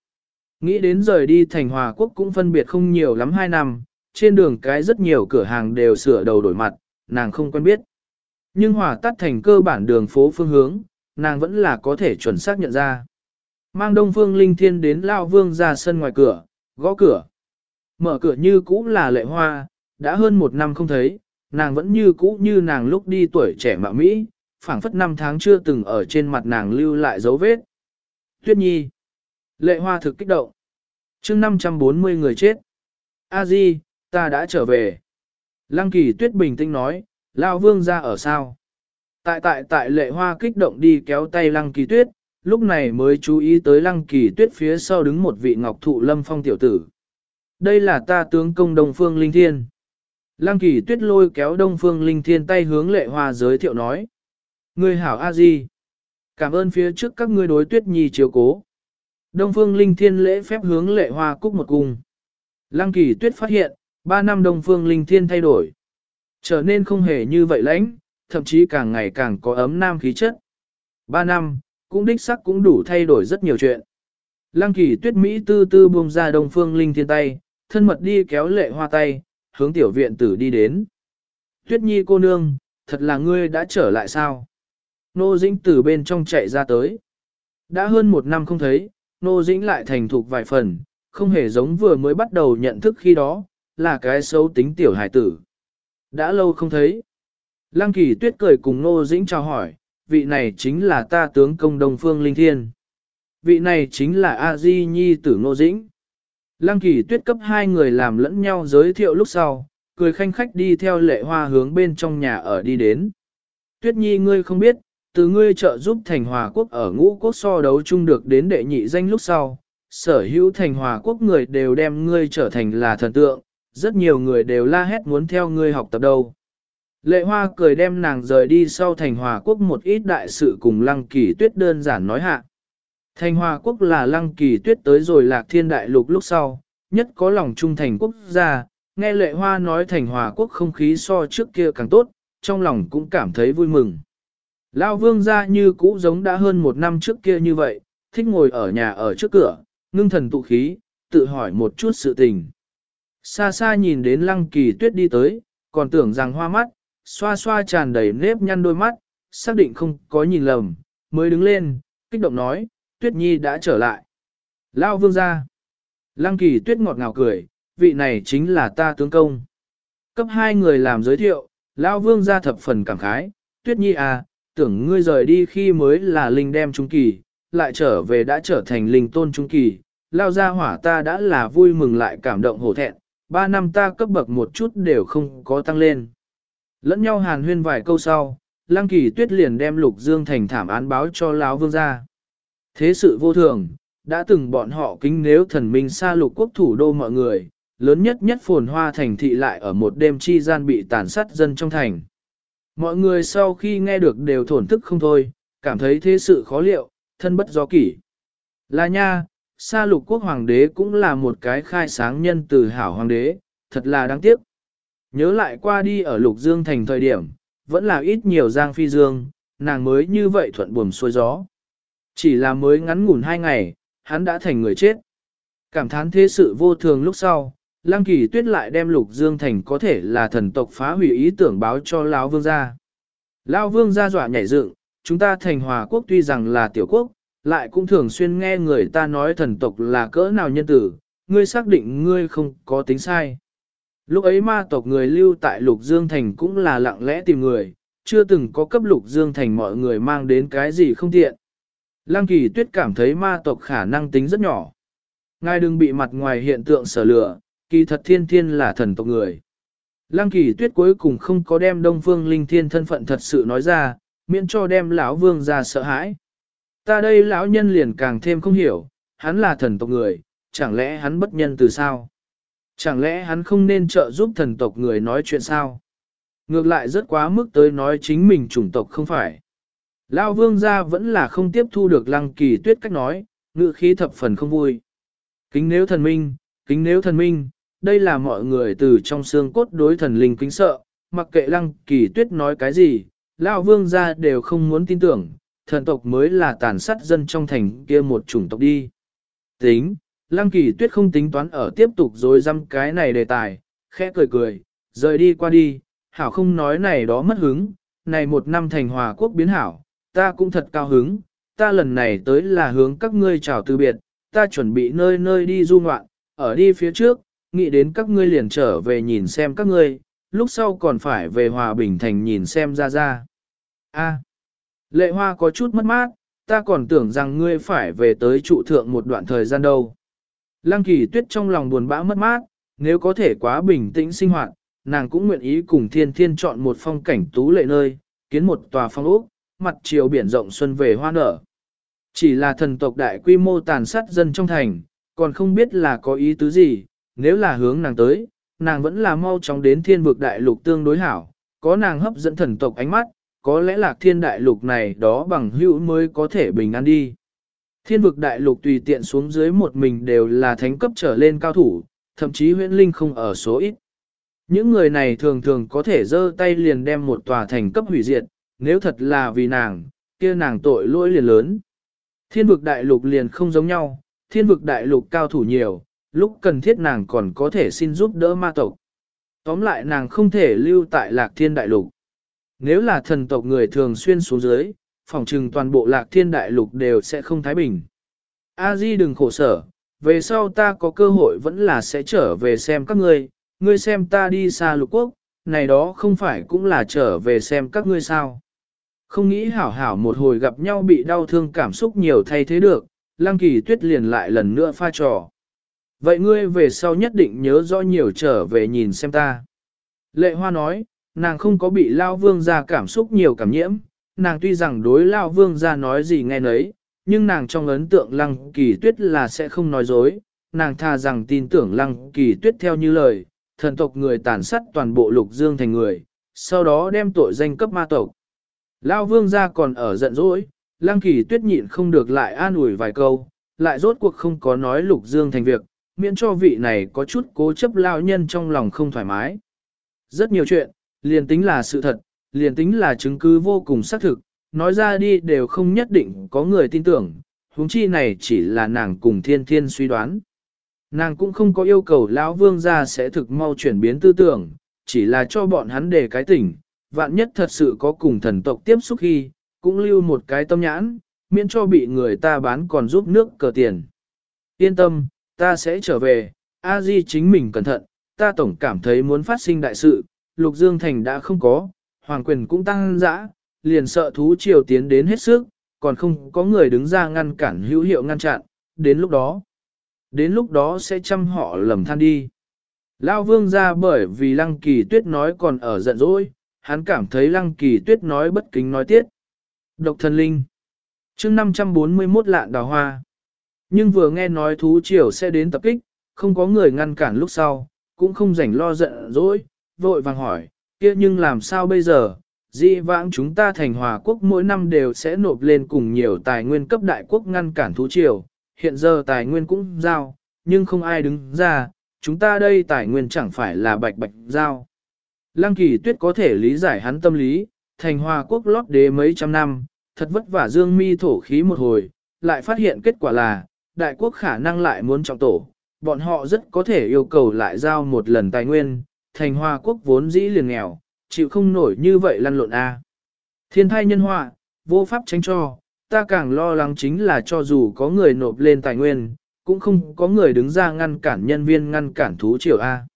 Nghĩ đến rời đi thành Hòa Quốc cũng phân biệt không nhiều lắm hai năm, trên đường cái rất nhiều cửa hàng đều sửa đầu đổi mặt, nàng không quen biết. Nhưng hòa tắt thành cơ bản đường phố phương hướng, nàng vẫn là có thể chuẩn xác nhận ra. Mang Đông Phương Linh Thiên đến Lao Vương ra sân ngoài cửa, gõ cửa. Mở cửa như cũ là lệ hoa, đã hơn một năm không thấy, nàng vẫn như cũ như nàng lúc đi tuổi trẻ mạo Mỹ, phảng phất năm tháng chưa từng ở trên mặt nàng lưu lại dấu vết. Tuyết Nhi. Lệ hoa thực kích động. chương 540 người chết. A Di, ta đã trở về. Lăng kỳ tuyết bình tĩnh nói, Lao Vương ra ở sao? Tại tại tại lệ hoa kích động đi kéo tay lăng kỳ tuyết, lúc này mới chú ý tới lăng kỳ tuyết phía sau đứng một vị ngọc thụ lâm phong tiểu tử. Đây là ta tướng công Đông Phương Linh Thiên. Lăng kỳ tuyết lôi kéo Đông Phương Linh Thiên tay hướng lệ hoa giới thiệu nói. Ngươi hảo a di, Cảm ơn phía trước các ngươi đối tuyết nhi chiếu cố. Đông Phương Linh Thiên lễ phép hướng lệ hoa cúc một cung. Lăng kỳ tuyết phát hiện, ba năm Đông Phương Linh Thiên thay đổi. Trở nên không hề như vậy lãnh, thậm chí càng ngày càng có ấm nam khí chất. Ba năm, cũng đích sắc cũng đủ thay đổi rất nhiều chuyện. Lăng kỳ tuyết Mỹ tư tư buông ra Đông Phương Linh Thiên tay, thân mật đi kéo lệ hoa tay, hướng tiểu viện tử đi đến. Tuyết nhi cô nương, thật là ngươi đã trở lại sao? Nô Dĩnh từ bên trong chạy ra tới. Đã hơn một năm không thấy, Nô Dĩnh lại thành thục vài phần, không hề giống vừa mới bắt đầu nhận thức khi đó, là cái xấu tính tiểu hải tử. Đã lâu không thấy. Lăng kỳ tuyết cười cùng Nô Dĩnh chào hỏi, vị này chính là ta tướng công Đông Phương Linh Thiên. Vị này chính là A Di Nhi tử Nô Dĩnh. Lăng kỳ tuyết cấp hai người làm lẫn nhau giới thiệu lúc sau, cười khanh khách đi theo lệ hoa hướng bên trong nhà ở đi đến. Tuyết Nhi ngươi không biết, từ ngươi trợ giúp thành hòa quốc ở ngũ quốc so đấu chung được đến đệ nhị danh lúc sau, sở hữu thành hòa quốc người đều đem ngươi trở thành là thần tượng, rất nhiều người đều la hét muốn theo ngươi học tập đâu. Lệ hoa cười đem nàng rời đi sau thành hòa quốc một ít đại sự cùng lăng kỳ tuyết đơn giản nói hạ. Thành hòa quốc là lăng kỳ tuyết tới rồi lạc thiên đại lục lúc sau, nhất có lòng trung thành quốc gia, nghe lệ hoa nói thành hòa quốc không khí so trước kia càng tốt, trong lòng cũng cảm thấy vui mừng. Lao vương ra như cũ giống đã hơn một năm trước kia như vậy, thích ngồi ở nhà ở trước cửa, ngưng thần tụ khí, tự hỏi một chút sự tình. Xa xa nhìn đến lăng kỳ tuyết đi tới, còn tưởng rằng hoa mắt, xoa xoa tràn đầy nếp nhăn đôi mắt, xác định không có nhìn lầm, mới đứng lên, kích động nói, tuyết nhi đã trở lại. Lao vương ra. Lăng kỳ tuyết ngọt ngào cười, vị này chính là ta tướng công. Cấp hai người làm giới thiệu, Lao vương ra thập phần cảm khái, tuyết nhi à, tưởng ngươi rời đi khi mới là linh đem trung kỳ, lại trở về đã trở thành linh tôn trung kỳ, lao ra hỏa ta đã là vui mừng lại cảm động hổ thẹn, ba năm ta cấp bậc một chút đều không có tăng lên. Lẫn nhau hàn huyên vài câu sau, Lăng Kỳ Tuyết liền đem Lục Dương thành thảm án báo cho lão vương gia. Thế sự vô thường, đã từng bọn họ kính nếu thần minh xa lục quốc thủ đô mọi người, lớn nhất nhất phồn hoa thành thị lại ở một đêm chi gian bị tàn sát dân trong thành. Mọi người sau khi nghe được đều thổn thức không thôi, cảm thấy thế sự khó liệu, thân bất do kỷ. Là nha, Sa lục quốc hoàng đế cũng là một cái khai sáng nhân từ hảo hoàng đế, thật là đáng tiếc. Nhớ lại qua đi ở lục dương thành thời điểm, vẫn là ít nhiều giang phi dương, nàng mới như vậy thuận buồm xuôi gió. Chỉ là mới ngắn ngủn hai ngày, hắn đã thành người chết. Cảm thán thế sự vô thường lúc sau, Lăng Kỳ Tuyết lại đem Lục Dương Thành có thể là thần tộc phá hủy ý tưởng báo cho Lão Vương gia. Lão Vương gia dọa nhảy dựng, chúng ta thành hòa quốc tuy rằng là tiểu quốc, lại cũng thường xuyên nghe người ta nói thần tộc là cỡ nào nhân tử, ngươi xác định ngươi không có tính sai. Lúc ấy ma tộc người lưu tại Lục Dương Thành cũng là lặng lẽ tìm người, chưa từng có cấp Lục Dương Thành mọi người mang đến cái gì không tiện. Lăng kỳ tuyết cảm thấy ma tộc khả năng tính rất nhỏ. Ngài đừng bị mặt ngoài hiện tượng sở lửa, kỳ thật thiên thiên là thần tộc người. Lăng kỳ tuyết cuối cùng không có đem đông phương linh thiên thân phận thật sự nói ra, miễn cho đem lão vương ra sợ hãi. Ta đây lão nhân liền càng thêm không hiểu, hắn là thần tộc người, chẳng lẽ hắn bất nhân từ sao? Chẳng lẽ hắn không nên trợ giúp thần tộc người nói chuyện sao? Ngược lại rất quá mức tới nói chính mình chủng tộc không phải. Lão vương gia vẫn là không tiếp thu được lăng kỳ tuyết cách nói, ngự khí thập phần không vui. Kính nếu thần minh, kính nếu thần minh, đây là mọi người từ trong xương cốt đối thần linh kính sợ, mặc kệ lăng kỳ tuyết nói cái gì, Lão vương gia đều không muốn tin tưởng, thần tộc mới là tàn sát dân trong thành kia một chủng tộc đi. Tính, lăng kỳ tuyết không tính toán ở tiếp tục dối dăm cái này đề tài, khẽ cười cười, rời đi qua đi, hảo không nói này đó mất hứng, này một năm thành hòa quốc biến hảo, ta cũng thật cao hứng, ta lần này tới là hướng các ngươi chào từ biệt, ta chuẩn bị nơi nơi đi du ngoạn, ở đi phía trước, nghĩ đến các ngươi liền trở về nhìn xem các ngươi, lúc sau còn phải về Hòa Bình Thành nhìn xem ra ra. A, lệ hoa có chút mất mát, ta còn tưởng rằng ngươi phải về tới trụ thượng một đoạn thời gian đâu. Lăng kỳ tuyết trong lòng buồn bã mất mát, nếu có thể quá bình tĩnh sinh hoạt, nàng cũng nguyện ý cùng thiên thiên chọn một phong cảnh tú lệ nơi, kiến một tòa phong ốc, mặt chiều biển rộng xuân về hoa nở. Chỉ là thần tộc đại quy mô tàn sát dân trong thành, còn không biết là có ý tứ gì, nếu là hướng nàng tới, nàng vẫn là mau chóng đến thiên vực đại lục tương đối hảo, có nàng hấp dẫn thần tộc ánh mắt, có lẽ là thiên đại lục này đó bằng hữu mới có thể bình an đi. Thiên vực đại lục tùy tiện xuống dưới một mình đều là thánh cấp trở lên cao thủ, thậm chí huyễn linh không ở số ít. Những người này thường thường có thể giơ tay liền đem một tòa thành cấp hủy diệt, nếu thật là vì nàng, kia nàng tội lỗi liền lớn. Thiên vực đại lục liền không giống nhau, thiên vực đại lục cao thủ nhiều, lúc cần thiết nàng còn có thể xin giúp đỡ ma tộc. Tóm lại nàng không thể lưu tại lạc thiên đại lục. Nếu là thần tộc người thường xuyên xuống dưới, phòng trừng toàn bộ lạc thiên đại lục đều sẽ không thái bình. A Di đừng khổ sở, về sau ta có cơ hội vẫn là sẽ trở về xem các ngươi, ngươi xem ta đi xa lục quốc, này đó không phải cũng là trở về xem các ngươi sao. Không nghĩ hảo hảo một hồi gặp nhau bị đau thương cảm xúc nhiều thay thế được, Lăng Kỳ Tuyết liền lại lần nữa pha trò. Vậy ngươi về sau nhất định nhớ rõ nhiều trở về nhìn xem ta. Lệ Hoa nói, nàng không có bị Lao Vương ra cảm xúc nhiều cảm nhiễm, nàng tuy rằng đối Lao Vương ra nói gì nghe nấy, nhưng nàng trong ấn tượng Lăng Kỳ Tuyết là sẽ không nói dối, nàng tha rằng tin tưởng Lăng Kỳ Tuyết theo như lời, thần tộc người tàn sát toàn bộ lục dương thành người, sau đó đem tội danh cấp ma tộc. Lao Vương ra còn ở giận dỗi, Lăng Kỳ Tuyết nhịn không được lại an ủi vài câu, lại rốt cuộc không có nói lục dương thành việc, miễn cho vị này có chút cố chấp lao nhân trong lòng không thoải mái. Rất nhiều chuyện, liền tính là sự thật, liền tính là chứng cứ vô cùng xác thực, nói ra đi đều không nhất định có người tin tưởng, huống chi này chỉ là nàng cùng thiên thiên suy đoán. Nàng cũng không có yêu cầu lão vương gia sẽ thực mau chuyển biến tư tưởng, chỉ là cho bọn hắn để cái tỉnh, vạn nhất thật sự có cùng thần tộc tiếp xúc khi, cũng lưu một cái tâm nhãn, miễn cho bị người ta bán còn giúp nước cờ tiền. Yên tâm, ta sẽ trở về, a di chính mình cẩn thận, ta tổng cảm thấy muốn phát sinh đại sự, lục dương thành đã không có, hoàng quyền cũng tăng dã, liền sợ thú triều tiến đến hết sức, còn không có người đứng ra ngăn cản hữu hiệu ngăn chặn, đến lúc đó. Đến lúc đó sẽ chăm họ lầm than đi. Lao vương ra bởi vì lăng kỳ tuyết nói còn ở giận dỗi, hắn cảm thấy lăng kỳ tuyết nói bất kính nói tiết. Độc thần linh. chương 541 lạn đào hoa. Nhưng vừa nghe nói thú triều sẽ đến tập kích, không có người ngăn cản lúc sau, cũng không rảnh lo giận dỗi, vội vàng hỏi, kia nhưng làm sao bây giờ, Di vãng chúng ta thành hòa quốc mỗi năm đều sẽ nộp lên cùng nhiều tài nguyên cấp đại quốc ngăn cản thú triều, hiện giờ tài nguyên cũng giao, nhưng không ai đứng ra, chúng ta đây tài nguyên chẳng phải là bạch bạch giao. Lăng kỳ tuyết có thể lý giải hắn tâm lý, thành hòa quốc lót đế mấy trăm năm, thật vất vả dương mi thổ khí một hồi, lại phát hiện kết quả là, đại quốc khả năng lại muốn trọng tổ, bọn họ rất có thể yêu cầu lại giao một lần tài nguyên, thành hòa quốc vốn dĩ liền nghèo, chịu không nổi như vậy lăn lộn a. Thiên thai nhân họa, vô pháp tránh cho, ta càng lo lắng chính là cho dù có người nộp lên tài nguyên, cũng không có người đứng ra ngăn cản nhân viên ngăn cản thú triều A.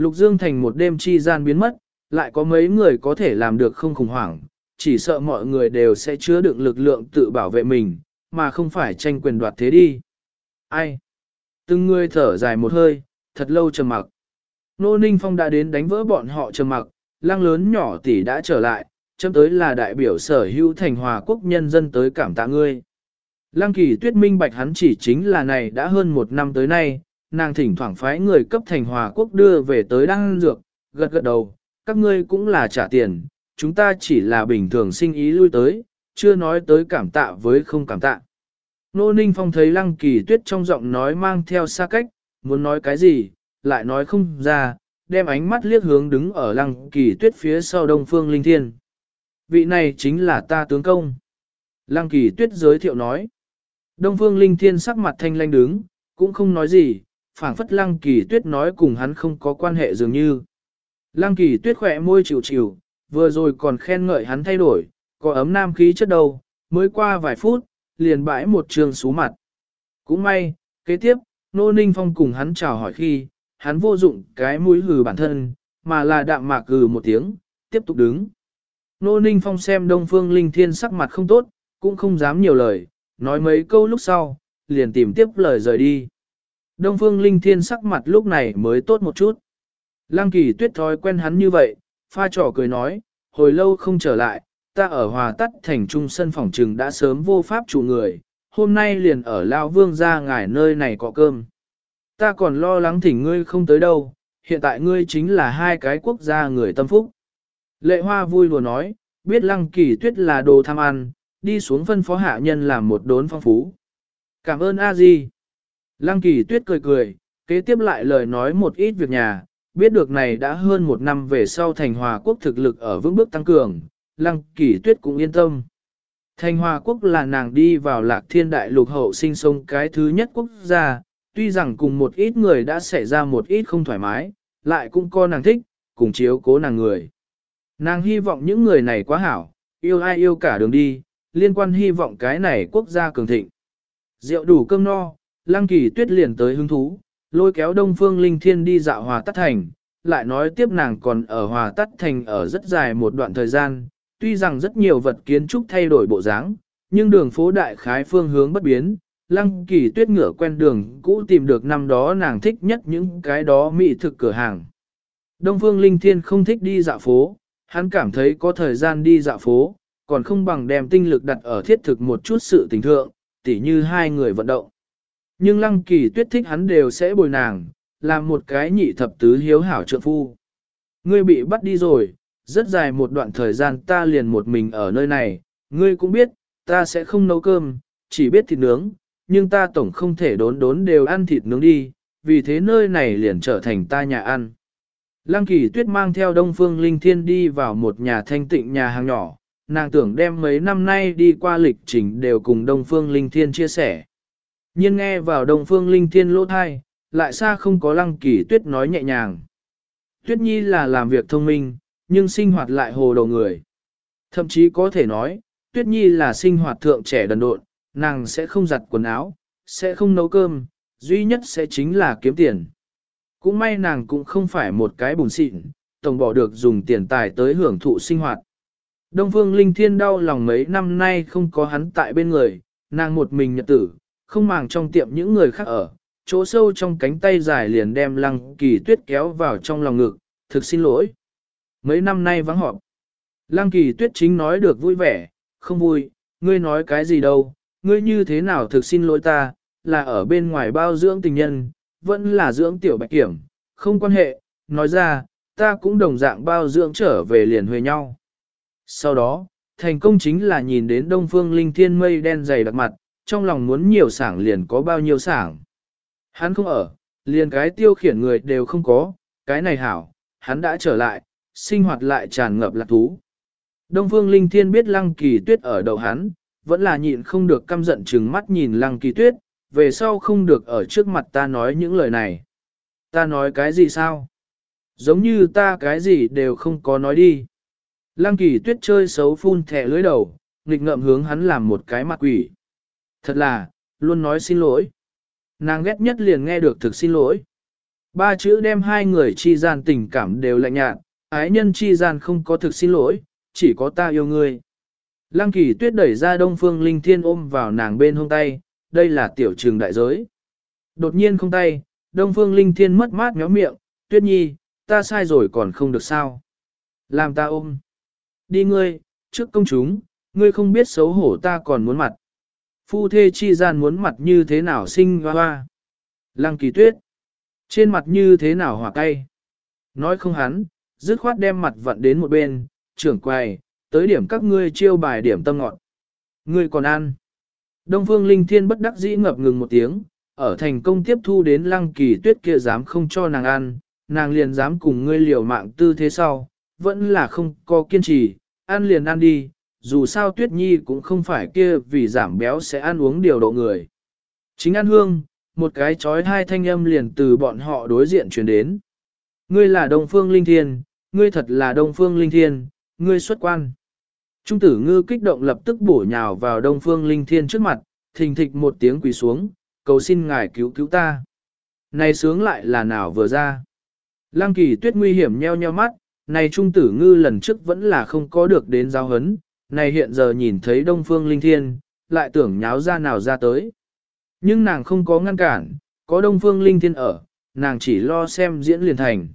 Lục Dương thành một đêm chi gian biến mất, lại có mấy người có thể làm được không khủng hoảng, chỉ sợ mọi người đều sẽ chứa đựng lực lượng tự bảo vệ mình, mà không phải tranh quyền đoạt thế đi. Ai? Từng người thở dài một hơi, thật lâu trầm mặc. Nô Ninh Phong đã đến đánh vỡ bọn họ trầm mặc, lang lớn nhỏ tỷ đã trở lại, chấm tới là đại biểu sở hữu thành hòa quốc nhân dân tới cảm tạ ngươi. Lăng kỳ tuyết minh bạch hắn chỉ chính là này đã hơn một năm tới nay, nàng thỉnh thoảng phái người cấp thành hòa quốc đưa về tới đăng dược, gật gật đầu, các ngươi cũng là trả tiền, chúng ta chỉ là bình thường sinh ý lui tới, chưa nói tới cảm tạ với không cảm tạ. Nô Ninh Phong thấy lăng kỳ tuyết trong giọng nói mang theo xa cách, muốn nói cái gì, lại nói không ra, đem ánh mắt liếc hướng đứng ở lăng kỳ tuyết phía sau đông phương linh thiên. vị này chính là ta tướng công. Lăng kỳ tuyết giới thiệu nói. Đông phương linh thiên sắc mặt thanh lanh đứng, cũng không nói gì, phảng phất lăng kỳ tuyết nói cùng hắn không có quan hệ dường như. Lăng kỳ tuyết khỏe môi chịu chịu, vừa rồi còn khen ngợi hắn thay đổi, có ấm nam khí chất đầu, mới qua vài phút, liền bãi một trường xú mặt. Cũng may, kế tiếp, Nô Ninh Phong cùng hắn chào hỏi khi, hắn vô dụng cái mũi hừ bản thân, mà là đạm mạc hừ một tiếng, tiếp tục đứng. Nô Ninh Phong xem Đông Phương Linh Thiên sắc mặt không tốt, cũng không dám nhiều lời, nói mấy câu lúc sau, liền tìm tiếp lời rời đi. Đông Phương Linh Thiên sắc mặt lúc này mới tốt một chút. Lăng kỳ tuyết thói quen hắn như vậy, pha trò cười nói, hồi lâu không trở lại, ta ở hòa tắt thành trung sân phòng trừng đã sớm vô pháp chủ người, hôm nay liền ở Lao Vương ra ngài nơi này có cơm. Ta còn lo lắng thỉnh ngươi không tới đâu, hiện tại ngươi chính là hai cái quốc gia người tâm phúc. Lệ Hoa vui lùa nói, biết lăng kỳ tuyết là đồ tham ăn, đi xuống phân phó hạ nhân làm một đốn phong phú. Cảm ơn a di. Lăng kỳ tuyết cười cười, kế tiếp lại lời nói một ít việc nhà, biết được này đã hơn một năm về sau thành hòa quốc thực lực ở vững bước tăng cường, lăng kỳ tuyết cũng yên tâm. Thành hòa quốc là nàng đi vào lạc thiên đại lục hậu sinh sống cái thứ nhất quốc gia, tuy rằng cùng một ít người đã xảy ra một ít không thoải mái, lại cũng có nàng thích, cùng chiếu cố nàng người. Nàng hy vọng những người này quá hảo, yêu ai yêu cả đường đi, liên quan hy vọng cái này quốc gia cường thịnh. Rượu đủ cơm no, lăng kỳ tuyết liền tới hứng thú, lôi kéo đông phương linh thiên đi dạo hòa tắt thành, lại nói tiếp nàng còn ở hòa tắt thành ở rất dài một đoạn thời gian, tuy rằng rất nhiều vật kiến trúc thay đổi bộ dáng, nhưng đường phố đại khái phương hướng bất biến, lăng kỳ tuyết ngựa quen đường cũ tìm được năm đó nàng thích nhất những cái đó mỹ thực cửa hàng. Đông phương linh thiên không thích đi dạo phố, hắn cảm thấy có thời gian đi dạo phố, còn không bằng đem tinh lực đặt ở thiết thực một chút sự tình thượng, tỉ như hai người vận động. Nhưng lăng kỳ tuyết thích hắn đều sẽ bồi nàng, làm một cái nhị thập tứ hiếu hảo trượng phu. Ngươi bị bắt đi rồi, rất dài một đoạn thời gian ta liền một mình ở nơi này, ngươi cũng biết, ta sẽ không nấu cơm, chỉ biết thịt nướng, nhưng ta tổng không thể đốn đốn đều ăn thịt nướng đi, vì thế nơi này liền trở thành ta nhà ăn. Lăng kỳ tuyết mang theo Đông Phương Linh Thiên đi vào một nhà thanh tịnh nhà hàng nhỏ, nàng tưởng đem mấy năm nay đi qua lịch trình đều cùng Đông Phương Linh Thiên chia sẻ. Nhiên nghe vào Đông Phương Linh Thiên lỗ thai, lại xa không có lăng kỳ tuyết nói nhẹ nhàng. Tuyết Nhi là làm việc thông minh, nhưng sinh hoạt lại hồ đầu người. Thậm chí có thể nói, Tuyết Nhi là sinh hoạt thượng trẻ đần độn, nàng sẽ không giặt quần áo, sẽ không nấu cơm, duy nhất sẽ chính là kiếm tiền. Cũng may nàng cũng không phải một cái bùn xịn, tổng bỏ được dùng tiền tài tới hưởng thụ sinh hoạt. Đông Phương Linh Thiên đau lòng mấy năm nay không có hắn tại bên người, nàng một mình nhật tử, không màng trong tiệm những người khác ở, chỗ sâu trong cánh tay dài liền đem lăng kỳ tuyết kéo vào trong lòng ngực, thực xin lỗi. Mấy năm nay vắng họp, lăng kỳ tuyết chính nói được vui vẻ, không vui, ngươi nói cái gì đâu, ngươi như thế nào thực xin lỗi ta, là ở bên ngoài bao dưỡng tình nhân, vẫn là dưỡng tiểu bạch kiểm, không quan hệ, nói ra, ta cũng đồng dạng bao dưỡng trở về liền huề nhau. Sau đó, thành công chính là nhìn đến đông phương linh thiên mây đen dày đặc mặt, trong lòng muốn nhiều sảng liền có bao nhiêu sảng. Hắn không ở, liền cái tiêu khiển người đều không có, cái này hảo, hắn đã trở lại, sinh hoạt lại tràn ngập lạc thú. Đông phương linh thiên biết lăng kỳ tuyết ở đầu hắn, vẫn là nhịn không được căm giận chừng mắt nhìn lăng kỳ tuyết, về sau không được ở trước mặt ta nói những lời này. Ta nói cái gì sao? Giống như ta cái gì đều không có nói đi. Lăng kỳ tuyết chơi xấu phun thẻ lưới đầu, nghịch ngợm hướng hắn làm một cái mặt quỷ. Thật là, luôn nói xin lỗi. Nàng ghét nhất liền nghe được thực xin lỗi. Ba chữ đem hai người chi gian tình cảm đều lạnh nhạt, ái nhân chi gian không có thực xin lỗi, chỉ có ta yêu ngươi. Lăng kỳ tuyết đẩy ra đông phương linh thiên ôm vào nàng bên hông tay, đây là tiểu trường đại giới. Đột nhiên không tay, đông phương linh thiên mất mát méo miệng, tuyết nhi, ta sai rồi còn không được sao. Làm ta ôm. Đi ngươi, trước công chúng, ngươi không biết xấu hổ ta còn muốn mặt. Phu thê chi gian muốn mặt như thế nào sinh hoa hoa. Lăng kỳ tuyết. Trên mặt như thế nào hỏa cay. Nói không hắn, dứt khoát đem mặt vặn đến một bên, trưởng quầy, tới điểm các ngươi chiêu bài điểm tâm ngọt. Ngươi còn ăn. Đông Phương Linh Thiên bất đắc dĩ ngập ngừng một tiếng, ở thành công tiếp thu đến lăng kỳ tuyết kia dám không cho nàng ăn, nàng liền dám cùng ngươi liều mạng tư thế sau, vẫn là không có kiên trì, ăn liền ăn đi, dù sao Tuyết Nhi cũng không phải kia vì giảm béo sẽ ăn uống điều độ người. Chính ăn hương, một cái chói hai thanh âm liền từ bọn họ đối diện truyền đến. Ngươi là Đông Phương Linh Thiên, ngươi thật là Đông Phương Linh Thiên, ngươi xuất quan. Trung tử ngư kích động lập tức bổ nhào vào Đông Phương Linh Thiên trước mặt, thình thịch một tiếng quỳ xuống, cầu xin ngài cứu cứu ta. Này sướng lại là nào vừa ra. Lăng kỳ tuyết nguy hiểm nheo nheo mắt, này trung tử ngư lần trước vẫn là không có được đến giao hấn, này hiện giờ nhìn thấy Đông Phương Linh Thiên, lại tưởng nháo ra nào ra tới. Nhưng nàng không có ngăn cản, có Đông Phương Linh Thiên ở, nàng chỉ lo xem diễn liền thành.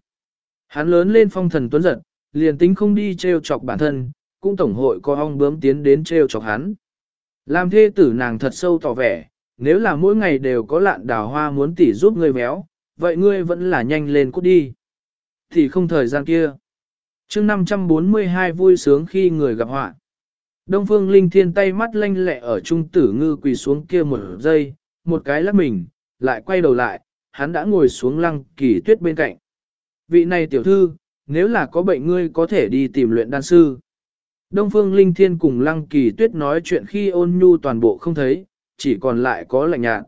Hắn lớn lên phong thần tuấn giật, liền tính không đi treo chọc bản thân, cũng tổng hội có ong bướm tiến đến treo chọc hắn. Làm thê tử nàng thật sâu tỏ vẻ, nếu là mỗi ngày đều có lạn đào hoa muốn tỉ giúp ngươi méo, vậy ngươi vẫn là nhanh lên cút đi. Thì không thời gian kia. chương 542 vui sướng khi người gặp họa. Đông phương linh thiên tay mắt lanh lẹ ở trung tử ngư quỳ xuống kia một giây, một cái lắc mình, lại quay đầu lại, hắn đã ngồi xuống lăng kỳ tuyết bên cạnh. Vị này tiểu thư, nếu là có bệnh ngươi có thể đi tìm luyện đan sư. Đông Phương Linh Thiên cùng Lăng Kỳ Tuyết nói chuyện khi ôn nhu toàn bộ không thấy, chỉ còn lại có lạnh nhạt.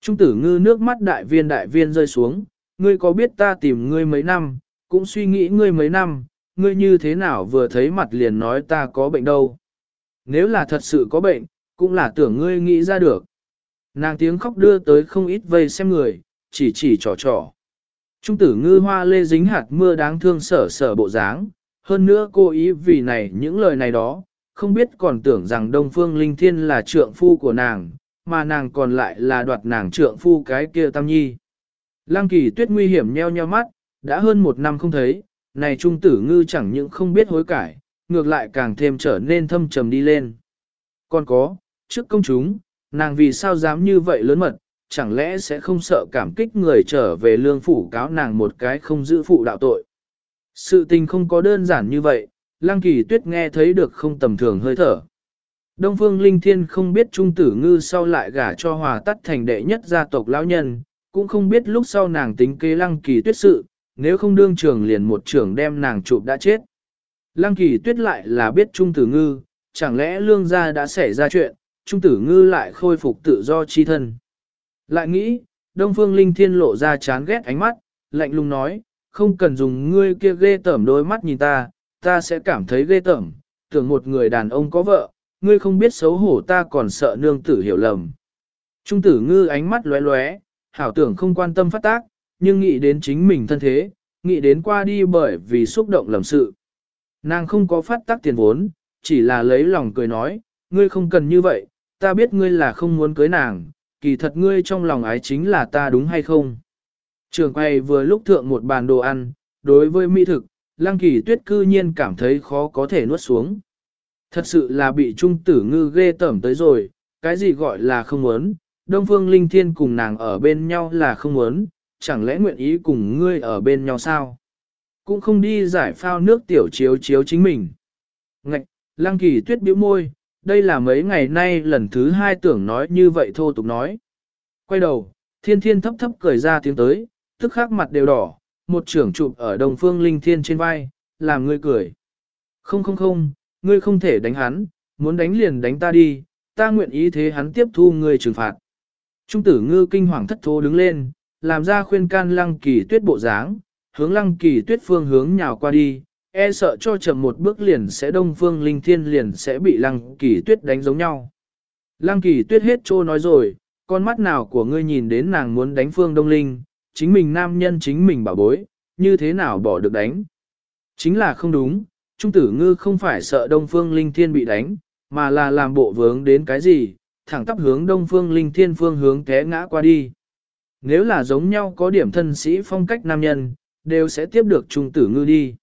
Trung tử ngư nước mắt đại viên đại viên rơi xuống, ngươi có biết ta tìm ngươi mấy năm, cũng suy nghĩ ngươi mấy năm, ngươi như thế nào vừa thấy mặt liền nói ta có bệnh đâu. Nếu là thật sự có bệnh, cũng là tưởng ngươi nghĩ ra được. Nàng tiếng khóc đưa tới không ít vây xem người, chỉ chỉ trò trò. Trung tử ngư hoa lê dính hạt mưa đáng thương sở sở bộ dáng, hơn nữa cô ý vì này những lời này đó, không biết còn tưởng rằng Đông Phương Linh Thiên là trượng phu của nàng, mà nàng còn lại là đoạt nàng trượng phu cái kia tam nhi. Lăng kỳ tuyết nguy hiểm nheo nheo mắt, đã hơn một năm không thấy, này trung tử ngư chẳng những không biết hối cải, ngược lại càng thêm trở nên thâm trầm đi lên. Còn có, trước công chúng, nàng vì sao dám như vậy lớn mật, chẳng lẽ sẽ không sợ cảm kích người trở về lương phủ cáo nàng một cái không giữ phụ đạo tội. Sự tình không có đơn giản như vậy, Lăng Kỳ Tuyết nghe thấy được không tầm thường hơi thở. Đông Phương Linh Thiên không biết Trung Tử Ngư sau lại gả cho hòa tắt thành đệ nhất gia tộc lão nhân, cũng không biết lúc sau nàng tính kế Lăng Kỳ Tuyết sự, nếu không đương trường liền một trưởng đem nàng chụp đã chết. Lăng Kỳ Tuyết lại là biết Trung Tử Ngư, chẳng lẽ lương gia đã xảy ra chuyện, Trung Tử Ngư lại khôi phục tự do chi thân. Lại nghĩ, Đông Phương Linh Thiên lộ ra chán ghét ánh mắt, lạnh lùng nói, không cần dùng ngươi kia ghê tởm đôi mắt nhìn ta, ta sẽ cảm thấy ghê tởm, tưởng một người đàn ông có vợ, ngươi không biết xấu hổ ta còn sợ nương tử hiểu lầm. Trung tử ngư ánh mắt lóe lóe, hảo tưởng không quan tâm phát tác, nhưng nghĩ đến chính mình thân thế, nghĩ đến qua đi bởi vì xúc động lầm sự. Nàng không có phát tác tiền vốn, chỉ là lấy lòng cười nói, ngươi không cần như vậy, ta biết ngươi là không muốn cưới nàng, kỳ thật ngươi trong lòng ái chính là ta đúng hay không. Trường quay vừa lúc thượng một bàn đồ ăn, đối với mỹ thực, lăng kỳ tuyết cư nhiên cảm thấy khó có thể nuốt xuống. Thật sự là bị trung tử ngư ghê tởm tới rồi, cái gì gọi là không muốn, Đông Phương Linh Thiên cùng nàng ở bên nhau là không muốn, chẳng lẽ nguyện ý cùng ngươi ở bên nhau sao? Cũng không đi giải phao nước tiểu chiếu chiếu chính mình. Ngạch, lăng kỳ tuyết bĩu môi, đây là mấy ngày nay lần thứ hai tưởng nói như vậy thô tục nói. Quay đầu, thiên thiên thấp thấp cười ra tiếng tới, tức khắc mặt đều đỏ, một trưởng chụp ở đồng phương linh thiên trên vai, làm ngươi cười. Không không không, ngươi không thể đánh hắn, muốn đánh liền đánh ta đi, ta nguyện ý thế hắn tiếp thu ngươi trừng phạt. Trung tử ngư kinh hoàng thất thố đứng lên, làm ra khuyên can lăng kỳ tuyết bộ dáng, hướng lăng kỳ tuyết phương hướng nhào qua đi, e sợ cho chậm một bước liền sẽ đông phương linh thiên liền sẽ bị lăng kỳ tuyết đánh giống nhau. Lăng kỳ tuyết hết trô nói rồi, con mắt nào của ngươi nhìn đến nàng muốn đánh phương đông linh, chính mình nam nhân chính mình bảo bối, như thế nào bỏ được đánh. Chính là không đúng, Trung tử ngư không phải sợ Đông Phương Linh Thiên bị đánh, mà là làm bộ vướng đến cái gì, thẳng tắp hướng Đông Phương Linh Thiên phương hướng té ngã qua đi. Nếu là giống nhau có điểm thân sĩ phong cách nam nhân, đều sẽ tiếp được Trung tử ngư đi.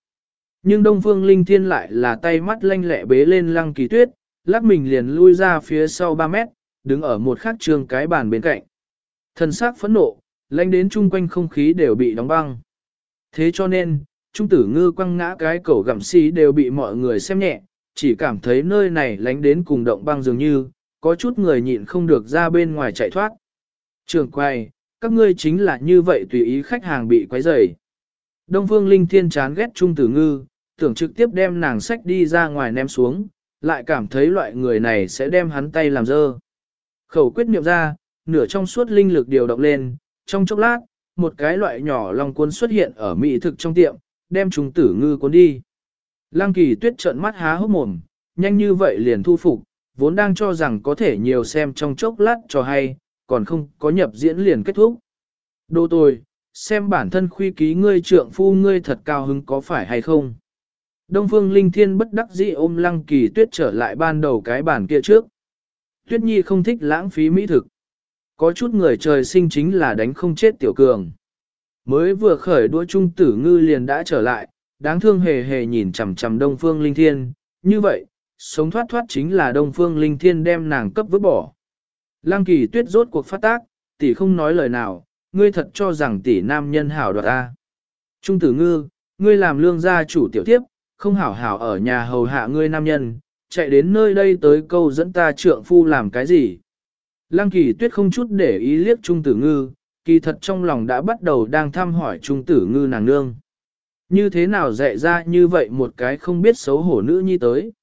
Nhưng Đông Phương Linh Thiên lại là tay mắt lanh lẹ bế lên lăng kỳ tuyết, lắc mình liền lui ra phía sau 3 mét, đứng ở một khắc trường cái bàn bên cạnh. Thần sắc phẫn nộ, lanh đến chung quanh không khí đều bị đóng băng. Thế cho nên, trung tử ngư quăng ngã cái cổ gặm xí đều bị mọi người xem nhẹ, chỉ cảm thấy nơi này lánh đến cùng động băng dường như, có chút người nhịn không được ra bên ngoài chạy thoát. Trường quay, các ngươi chính là như vậy tùy ý khách hàng bị quấy rầy. Đông Phương Linh Thiên chán ghét Trung Tử Ngư, tưởng trực tiếp đem nàng sách đi ra ngoài ném xuống, lại cảm thấy loại người này sẽ đem hắn tay làm dơ. Khẩu quyết niệm ra, nửa trong suốt linh lực điều động lên, trong chốc lát, một cái loại nhỏ lòng cuốn xuất hiện ở mỹ thực trong tiệm, đem Trung tử ngư cuốn đi. Lăng kỳ tuyết trợn mắt há hốc mồm, nhanh như vậy liền thu phục, vốn đang cho rằng có thể nhiều xem trong chốc lát cho hay, còn không có nhập diễn liền kết thúc. Đồ tôi, xem bản thân khuy ký ngươi trượng phu ngươi thật cao hứng có phải hay không. Đông phương linh thiên bất đắc dĩ ôm lăng kỳ tuyết trở lại ban đầu cái bản kia trước. Tuyết nhi không thích lãng phí mỹ thực. Có chút người trời sinh chính là đánh không chết tiểu cường. Mới vừa khởi đua trung tử ngư liền đã trở lại, đáng thương hề hề nhìn chằm chằm đông phương linh thiên, như vậy, sống thoát thoát chính là đông phương linh thiên đem nàng cấp vứt bỏ. Lăng kỳ tuyết rốt cuộc phát tác, tỷ không nói lời nào, ngươi thật cho rằng tỷ nam nhân hảo đoạt ta. Trung tử ngư, ngươi làm lương gia chủ tiểu tiếp, không hảo hảo ở nhà hầu hạ ngươi nam nhân, chạy đến nơi đây tới câu dẫn ta trượng phu làm cái gì. Lăng kỳ tuyết không chút để ý liếc trung tử ngư, kỳ thật trong lòng đã bắt đầu đang thăm hỏi trung tử ngư nàng nương. Như thế nào dạy ra như vậy một cái không biết xấu hổ nữ nhi tới.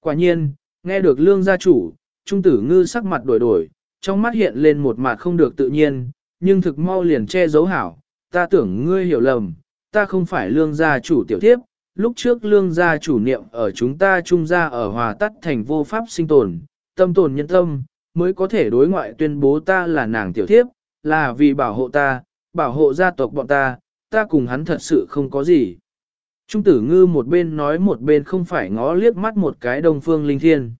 Quả nhiên, nghe được lương gia chủ, trung tử ngư sắc mặt đổi đổi, trong mắt hiện lên một mặt không được tự nhiên, nhưng thực mau liền che giấu hảo, ta tưởng ngươi hiểu lầm, ta không phải lương gia chủ tiểu tiếp, lúc trước lương gia chủ niệm ở chúng ta trung gia ở hòa tắt thành vô pháp sinh tồn, tâm tồn nhân tâm, mới có thể đối ngoại tuyên bố ta là nàng tiểu thiếp, là vì bảo hộ ta, bảo hộ gia tộc bọn ta, ta cùng hắn thật sự không có gì. Trung tử ngư một bên nói một bên không phải ngó liếc mắt một cái đông phương linh thiên.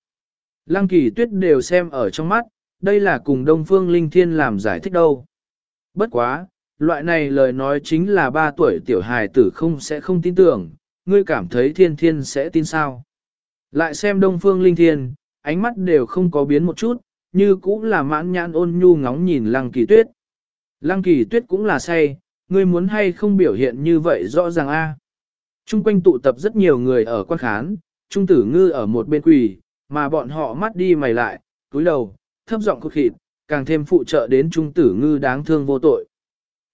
Lăng kỳ tuyết đều xem ở trong mắt, đây là cùng đông phương linh thiên làm giải thích đâu. Bất quá, loại này lời nói chính là ba tuổi tiểu hài tử không sẽ không tin tưởng, ngươi cảm thấy thiên thiên sẽ tin sao. Lại xem đông phương linh thiên, ánh mắt đều không có biến một chút, như cũng là mãn nhãn ôn nhu ngóng nhìn lăng kỳ tuyết. Lăng kỳ tuyết cũng là say, ngươi muốn hay không biểu hiện như vậy rõ ràng a. Trung quanh tụ tập rất nhiều người ở quan khán, trung tử ngư ở một bên quỳ, mà bọn họ mắt đi mày lại, túi đầu, thấp giọng khúc khịt, càng thêm phụ trợ đến trung tử ngư đáng thương vô tội.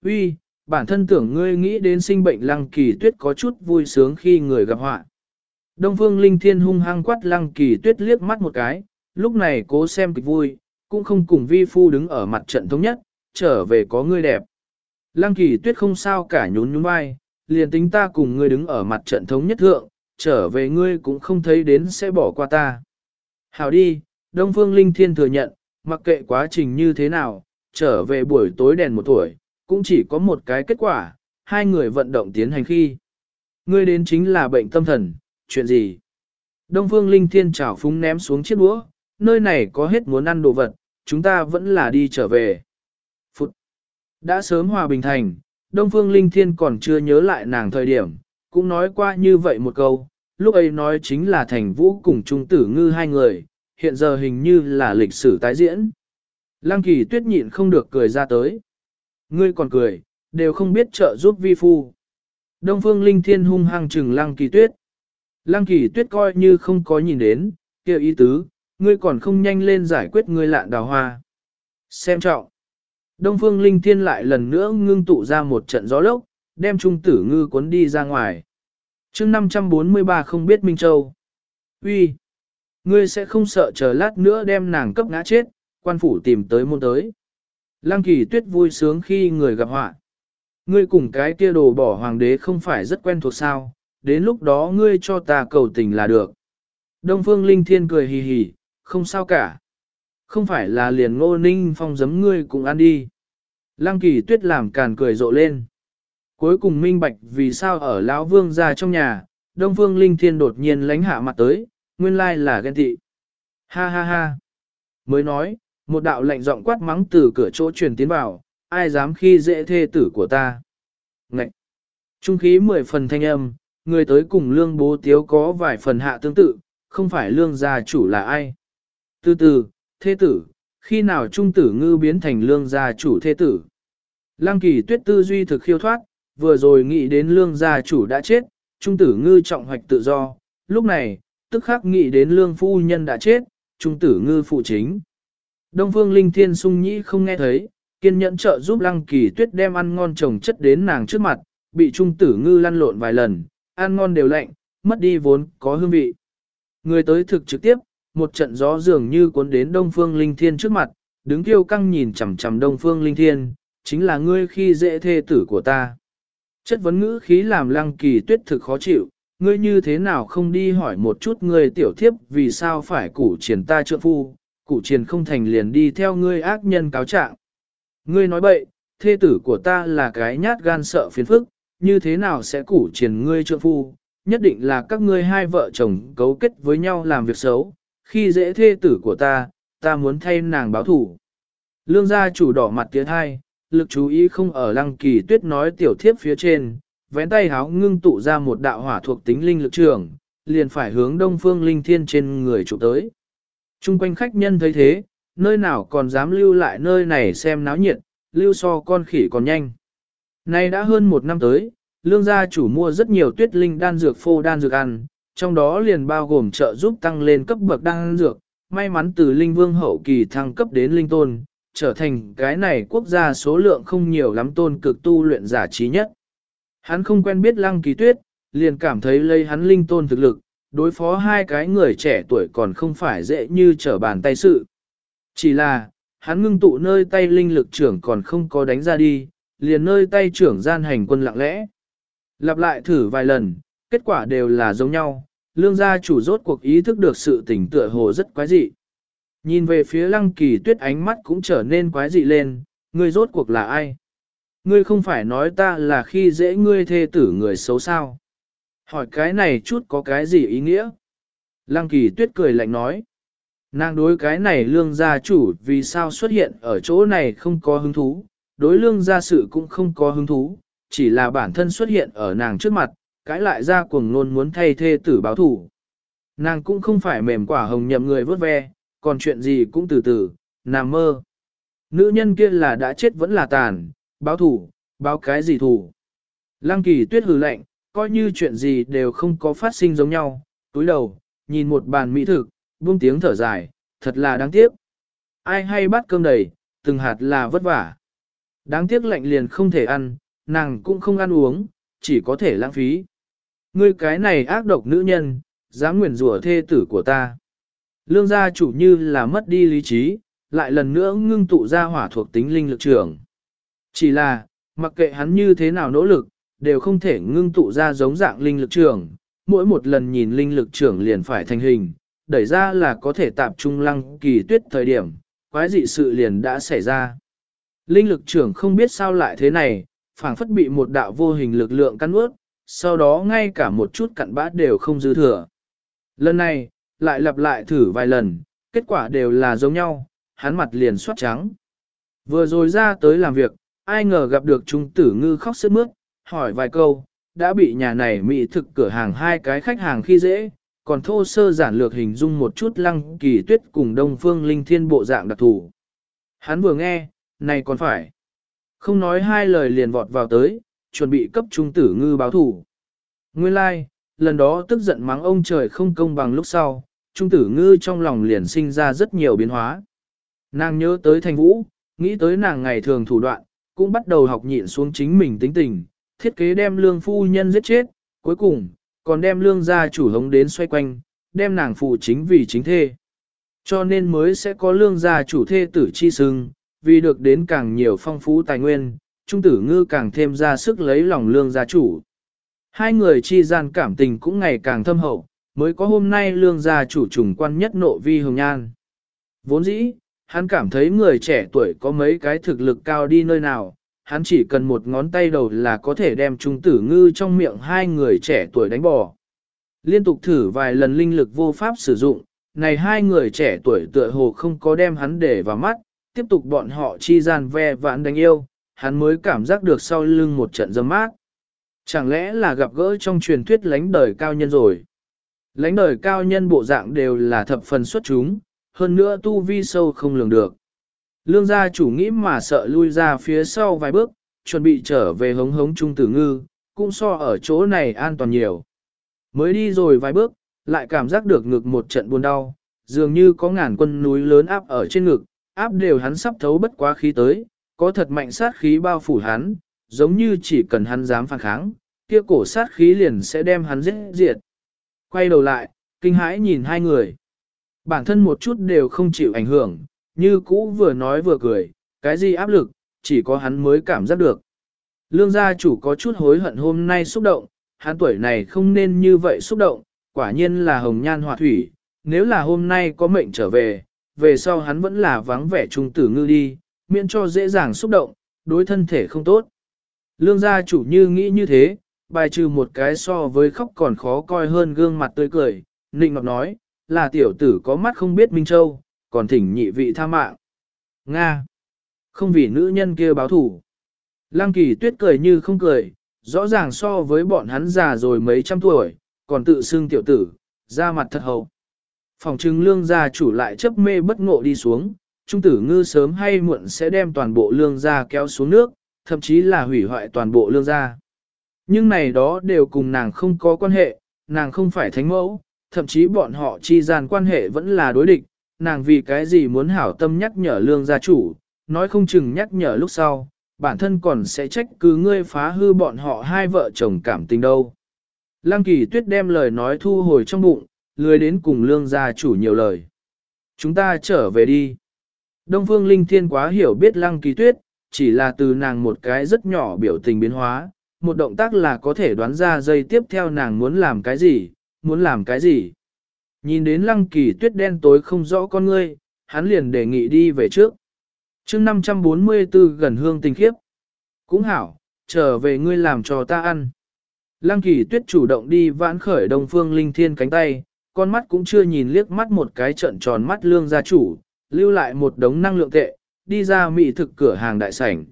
Uy, bản thân tưởng ngươi nghĩ đến sinh bệnh lăng kỳ tuyết có chút vui sướng khi người gặp họa. Đông phương linh thiên hung hăng quát lăng kỳ tuyết liếc mắt một cái, lúc này cố xem kịch vui, cũng không cùng vi phu đứng ở mặt trận thống nhất, trở về có ngươi đẹp. Lăng kỳ tuyết không sao cả nhún nhún vai, liền tính ta cùng ngươi đứng ở mặt trận thống nhất thượng, trở về ngươi cũng không thấy đến sẽ bỏ qua ta. Hảo đi, Đông Phương Linh Thiên thừa nhận, mặc kệ quá trình như thế nào, trở về buổi tối đèn một tuổi, cũng chỉ có một cái kết quả, hai người vận động tiến hành khi. Ngươi đến chính là bệnh tâm thần, chuyện gì? Đông Phương Linh Thiên chảo phúng ném xuống chiếc đũa, nơi này có hết muốn ăn đồ vật, chúng ta vẫn là đi trở về. Phụt! Đã sớm hòa bình thành, Đông Phương Linh Thiên còn chưa nhớ lại nàng thời điểm, cũng nói qua như vậy một câu, lúc ấy nói chính là thành vũ cùng trung tử ngư hai người, hiện giờ hình như là lịch sử tái diễn. Lăng kỳ tuyết nhịn không được cười ra tới. Ngươi còn cười, đều không biết trợ giúp vi phu. Đông Phương Linh Thiên hung hăng trừng Lăng kỳ tuyết. Lăng kỳ tuyết coi như không có nhìn đến, kêu ý tứ, ngươi còn không nhanh lên giải quyết ngươi lạn đào hoa. Xem trọng. Đông Phương Linh Thiên lại lần nữa ngưng tụ ra một trận gió lốc, đem trung tử ngư cuốn đi ra ngoài. chương 543 không biết Minh Châu. Uy, Ngươi sẽ không sợ chờ lát nữa đem nàng cấp ngã chết, quan phủ tìm tới môn tới. Lăng kỳ tuyết vui sướng khi người gặp họa. Ngươi cùng cái kia đồ bỏ hoàng đế không phải rất quen thuộc sao, đến lúc đó ngươi cho ta cầu tình là được. Đông Phương Linh Thiên cười hì hì, không sao cả. Không phải là liền ngô ninh phong giấm ngươi cùng ăn đi. Lăng kỳ tuyết làm càn cười rộ lên. Cuối cùng minh bạch vì sao ở lão vương ra trong nhà, Đông Phương Linh Thiên đột nhiên lánh hạ mặt tới, nguyên lai là ghen tị. Ha ha ha. Mới nói, một đạo lệnh giọng quát mắng từ cửa chỗ truyền tiến vào, ai dám khi dễ thê tử của ta. Ngậy. Trung khí mười phần thanh âm, người tới cùng lương bố tiếu có vài phần hạ tương tự, không phải lương gia chủ là ai. Từ từ, thế tử, khi nào trung tử ngư biến thành lương gia chủ thế tử. Lăng kỳ tuyết tư duy thực khiêu thoát, vừa rồi nghĩ đến lương gia chủ đã chết, trung tử ngư trọng hoạch tự do, lúc này, tức khắc nghĩ đến lương phu nhân đã chết, trung tử ngư phụ chính. Đông phương linh thiên sung nhĩ không nghe thấy, kiên nhẫn trợ giúp lăng kỳ tuyết đem ăn ngon trồng chất đến nàng trước mặt, bị trung tử ngư lăn lộn vài lần, ăn ngon đều lạnh, mất đi vốn có hương vị. Người tới thực trực tiếp, một trận gió dường như cuốn đến Đông Phương Linh Thiên trước mặt, đứng tiêu căng nhìn chằm chằm Đông Phương Linh Thiên, chính là ngươi khi dễ thê tử của ta. Chất vấn ngữ khí làm lăng kỳ tuyết thực khó chịu, ngươi như thế nào không đi hỏi một chút ngươi tiểu thiếp vì sao phải củ triển ta trượng phu, củ triển không thành liền đi theo ngươi ác nhân cáo trạng. Ngươi nói bậy, thê tử của ta là cái nhát gan sợ phiền phức, như thế nào sẽ củ triển ngươi trượng phu, nhất định là các ngươi hai vợ chồng cấu kết với nhau làm việc xấu, khi dễ thê tử của ta, ta muốn thay nàng báo thủ. Lương gia chủ đỏ mặt tiến hai, lực chú ý không ở lăng kỳ tuyết nói tiểu thiếp phía trên, vén tay háo ngưng tụ ra một đạo hỏa thuộc tính linh lực trường, liền phải hướng đông phương linh thiên trên người chụp tới. Trung quanh khách nhân thấy thế, nơi nào còn dám lưu lại nơi này xem náo nhiệt, lưu so con khỉ còn nhanh. Nay đã hơn một năm tới, lương gia chủ mua rất nhiều tuyết linh đan dược phô đan dược ăn, trong đó liền bao gồm trợ giúp tăng lên cấp bậc đan dược, may mắn từ linh vương hậu kỳ thăng cấp đến linh tôn, trở thành cái này quốc gia số lượng không nhiều lắm tôn cực tu luyện giả trí nhất. Hắn không quen biết lăng kỳ tuyết, liền cảm thấy lấy hắn linh tôn thực lực, đối phó hai cái người trẻ tuổi còn không phải dễ như trở bàn tay sự. Chỉ là, hắn ngưng tụ nơi tay linh lực trưởng còn không có đánh ra đi, liền nơi tay trưởng gian hành quân lặng lẽ. Lặp lại thử vài lần, kết quả đều là giống nhau, lương gia chủ rốt cuộc ý thức được sự tỉnh tựa hồ rất quái dị. Nhìn về phía lăng kỳ tuyết ánh mắt cũng trở nên quái dị lên, Người rốt cuộc là ai? Ngươi không phải nói ta là khi dễ ngươi thê tử người xấu sao? Hỏi cái này chút có cái gì ý nghĩa? Lăng kỳ tuyết cười lạnh nói. Nàng đối cái này lương gia chủ vì sao xuất hiện ở chỗ này không có hứng thú, đối lương gia sự cũng không có hứng thú, chỉ là bản thân xuất hiện ở nàng trước mặt, cãi lại ra cuồng luôn muốn thay thê tử báo thủ. Nàng cũng không phải mềm quả hồng nhậm người vớt ve, còn chuyện gì cũng từ từ, nằm mơ. Nữ nhân kia là đã chết vẫn là tàn, báo thủ, báo cái gì thủ. Lăng kỳ tuyết hừ lạnh, coi như chuyện gì đều không có phát sinh giống nhau, túi đầu, nhìn một bàn mỹ thực, buông tiếng thở dài, thật là đáng tiếc. Ai hay bắt cơm đầy, từng hạt là vất vả. Đáng tiếc lạnh liền không thể ăn, nàng cũng không ăn uống, chỉ có thể lãng phí. Ngươi cái này ác độc nữ nhân, dám nguyền rủa thê tử của ta. Lương gia chủ như là mất đi lý trí, lại lần nữa ngưng tụ ra hỏa thuộc tính linh lực trưởng. Chỉ là, mặc kệ hắn như thế nào nỗ lực, đều không thể ngưng tụ ra giống dạng linh lực trưởng. Mỗi một lần nhìn linh lực trưởng liền phải thành hình, đẩy ra là có thể tạp trung lăng kỳ tuyết thời điểm, quái dị sự liền đã xảy ra. Linh lực trưởng không biết sao lại thế này, phảng phất bị một đạo vô hình lực lượng cắn ướt, sau đó ngay cả một chút cặn bã đều không dư thừa. Lần này, lại lặp lại thử vài lần, kết quả đều là giống nhau, hắn mặt liền soát trắng. Vừa rồi ra tới làm việc, ai ngờ gặp được trung tử ngư khóc sướt mướt, hỏi vài câu, đã bị nhà này mỹ thực cửa hàng hai cái khách hàng khi dễ, còn thô sơ giản lược hình dung một chút lăng kỳ tuyết cùng đông phương linh thiên bộ dạng đặc thù. Hắn vừa nghe, này còn phải. Không nói hai lời liền vọt vào tới, chuẩn bị cấp trung tử ngư báo thủ. Nguyên lai, like, lần đó tức giận mắng ông trời không công bằng lúc sau, trung tử ngư trong lòng liền sinh ra rất nhiều biến hóa. Nàng nhớ tới thành vũ, nghĩ tới nàng ngày thường thủ đoạn, cũng bắt đầu học nhịn xuống chính mình tính tình, thiết kế đem lương phu nhân giết chết, cuối cùng, còn đem lương gia chủ hống đến xoay quanh, đem nàng phụ chính vì chính thê. Cho nên mới sẽ có lương gia chủ thê tử chi sưng, vì được đến càng nhiều phong phú tài nguyên, trung tử ngư càng thêm ra sức lấy lòng lương gia chủ. Hai người chi gian cảm tình cũng ngày càng thâm hậu, mới có hôm nay lương gia chủ trùng quan nhất nộ vi hồng nhan. Vốn dĩ, hắn cảm thấy người trẻ tuổi có mấy cái thực lực cao đi nơi nào, hắn chỉ cần một ngón tay đầu là có thể đem trung tử ngư trong miệng hai người trẻ tuổi đánh bỏ. Liên tục thử vài lần linh lực vô pháp sử dụng, này hai người trẻ tuổi tựa hồ không có đem hắn để vào mắt, tiếp tục bọn họ chi gian ve vãn đánh yêu, hắn mới cảm giác được sau lưng một trận dâm mát. Chẳng lẽ là gặp gỡ trong truyền thuyết lánh đời cao nhân rồi? Lánh đời cao nhân bộ dạng đều là thập phần xuất chúng, hơn nữa tu vi sâu không lường được. Lương gia chủ nghĩ mà sợ lui ra phía sau vài bước, chuẩn bị trở về hống hống trung tử ngư, cũng so ở chỗ này an toàn nhiều. Mới đi rồi vài bước, lại cảm giác được ngực một trận buồn đau, dường như có ngàn quân núi lớn áp ở trên ngực, áp đều hắn sắp thấu bất quá khí tới, có thật mạnh sát khí bao phủ hắn, giống như chỉ cần hắn dám phản kháng, kia cổ sát khí liền sẽ đem hắn giết diệt. Quay đầu lại, kinh hãi nhìn hai người. Bản thân một chút đều không chịu ảnh hưởng, như cũ vừa nói vừa cười, cái gì áp lực, chỉ có hắn mới cảm giác được. Lương gia chủ có chút hối hận hôm nay xúc động, hắn tuổi này không nên như vậy xúc động, quả nhiên là hồng nhan họa thủy, nếu là hôm nay có mệnh trở về, về sau hắn vẫn là vắng vẻ trung tử ngư đi, miễn cho dễ dàng xúc động, đối thân thể không tốt. Lương gia chủ như nghĩ như thế, bài trừ một cái so với khóc còn khó coi hơn gương mặt tươi cười, nịnh ngọc nói, là tiểu tử có mắt không biết Minh Châu, còn thỉnh nhị vị tha mạng. Nga! Không vì nữ nhân kia báo thủ. Lăng kỳ tuyết cười như không cười, rõ ràng so với bọn hắn già rồi mấy trăm tuổi, còn tự xưng tiểu tử, ra mặt thật hậu. Phòng trưng lương gia chủ lại chấp mê bất ngộ đi xuống, trung tử ngư sớm hay muộn sẽ đem toàn bộ lương gia kéo xuống nước, thậm chí là hủy hoại toàn bộ lương gia. Nhưng này đó đều cùng nàng không có quan hệ, nàng không phải thánh mẫu, thậm chí bọn họ chi gian quan hệ vẫn là đối địch, nàng vì cái gì muốn hảo tâm nhắc nhở lương gia chủ, nói không chừng nhắc nhở lúc sau, bản thân còn sẽ trách cứ ngươi phá hư bọn họ hai vợ chồng cảm tình đâu. Lăng kỳ tuyết đem lời nói thu hồi trong bụng, lười đến cùng lương gia chủ nhiều lời. Chúng ta trở về đi. Đông Phương Linh Thiên quá hiểu biết lăng kỳ tuyết, chỉ là từ nàng một cái rất nhỏ biểu tình biến hóa, một động tác là có thể đoán ra dây tiếp theo nàng muốn làm cái gì, muốn làm cái gì. Nhìn đến lăng kỳ tuyết đen tối không rõ con ngươi, hắn liền đề nghị đi về trước. chương 544 gần hương tình khiếp. Cũng hảo, trở về ngươi làm cho ta ăn. Lăng kỳ tuyết chủ động đi vãn khởi đông phương linh thiên cánh tay, con mắt cũng chưa nhìn liếc mắt một cái trận tròn mắt lương gia chủ, lưu lại một đống năng lượng tệ, đi ra mỹ thực cửa hàng đại sảnh.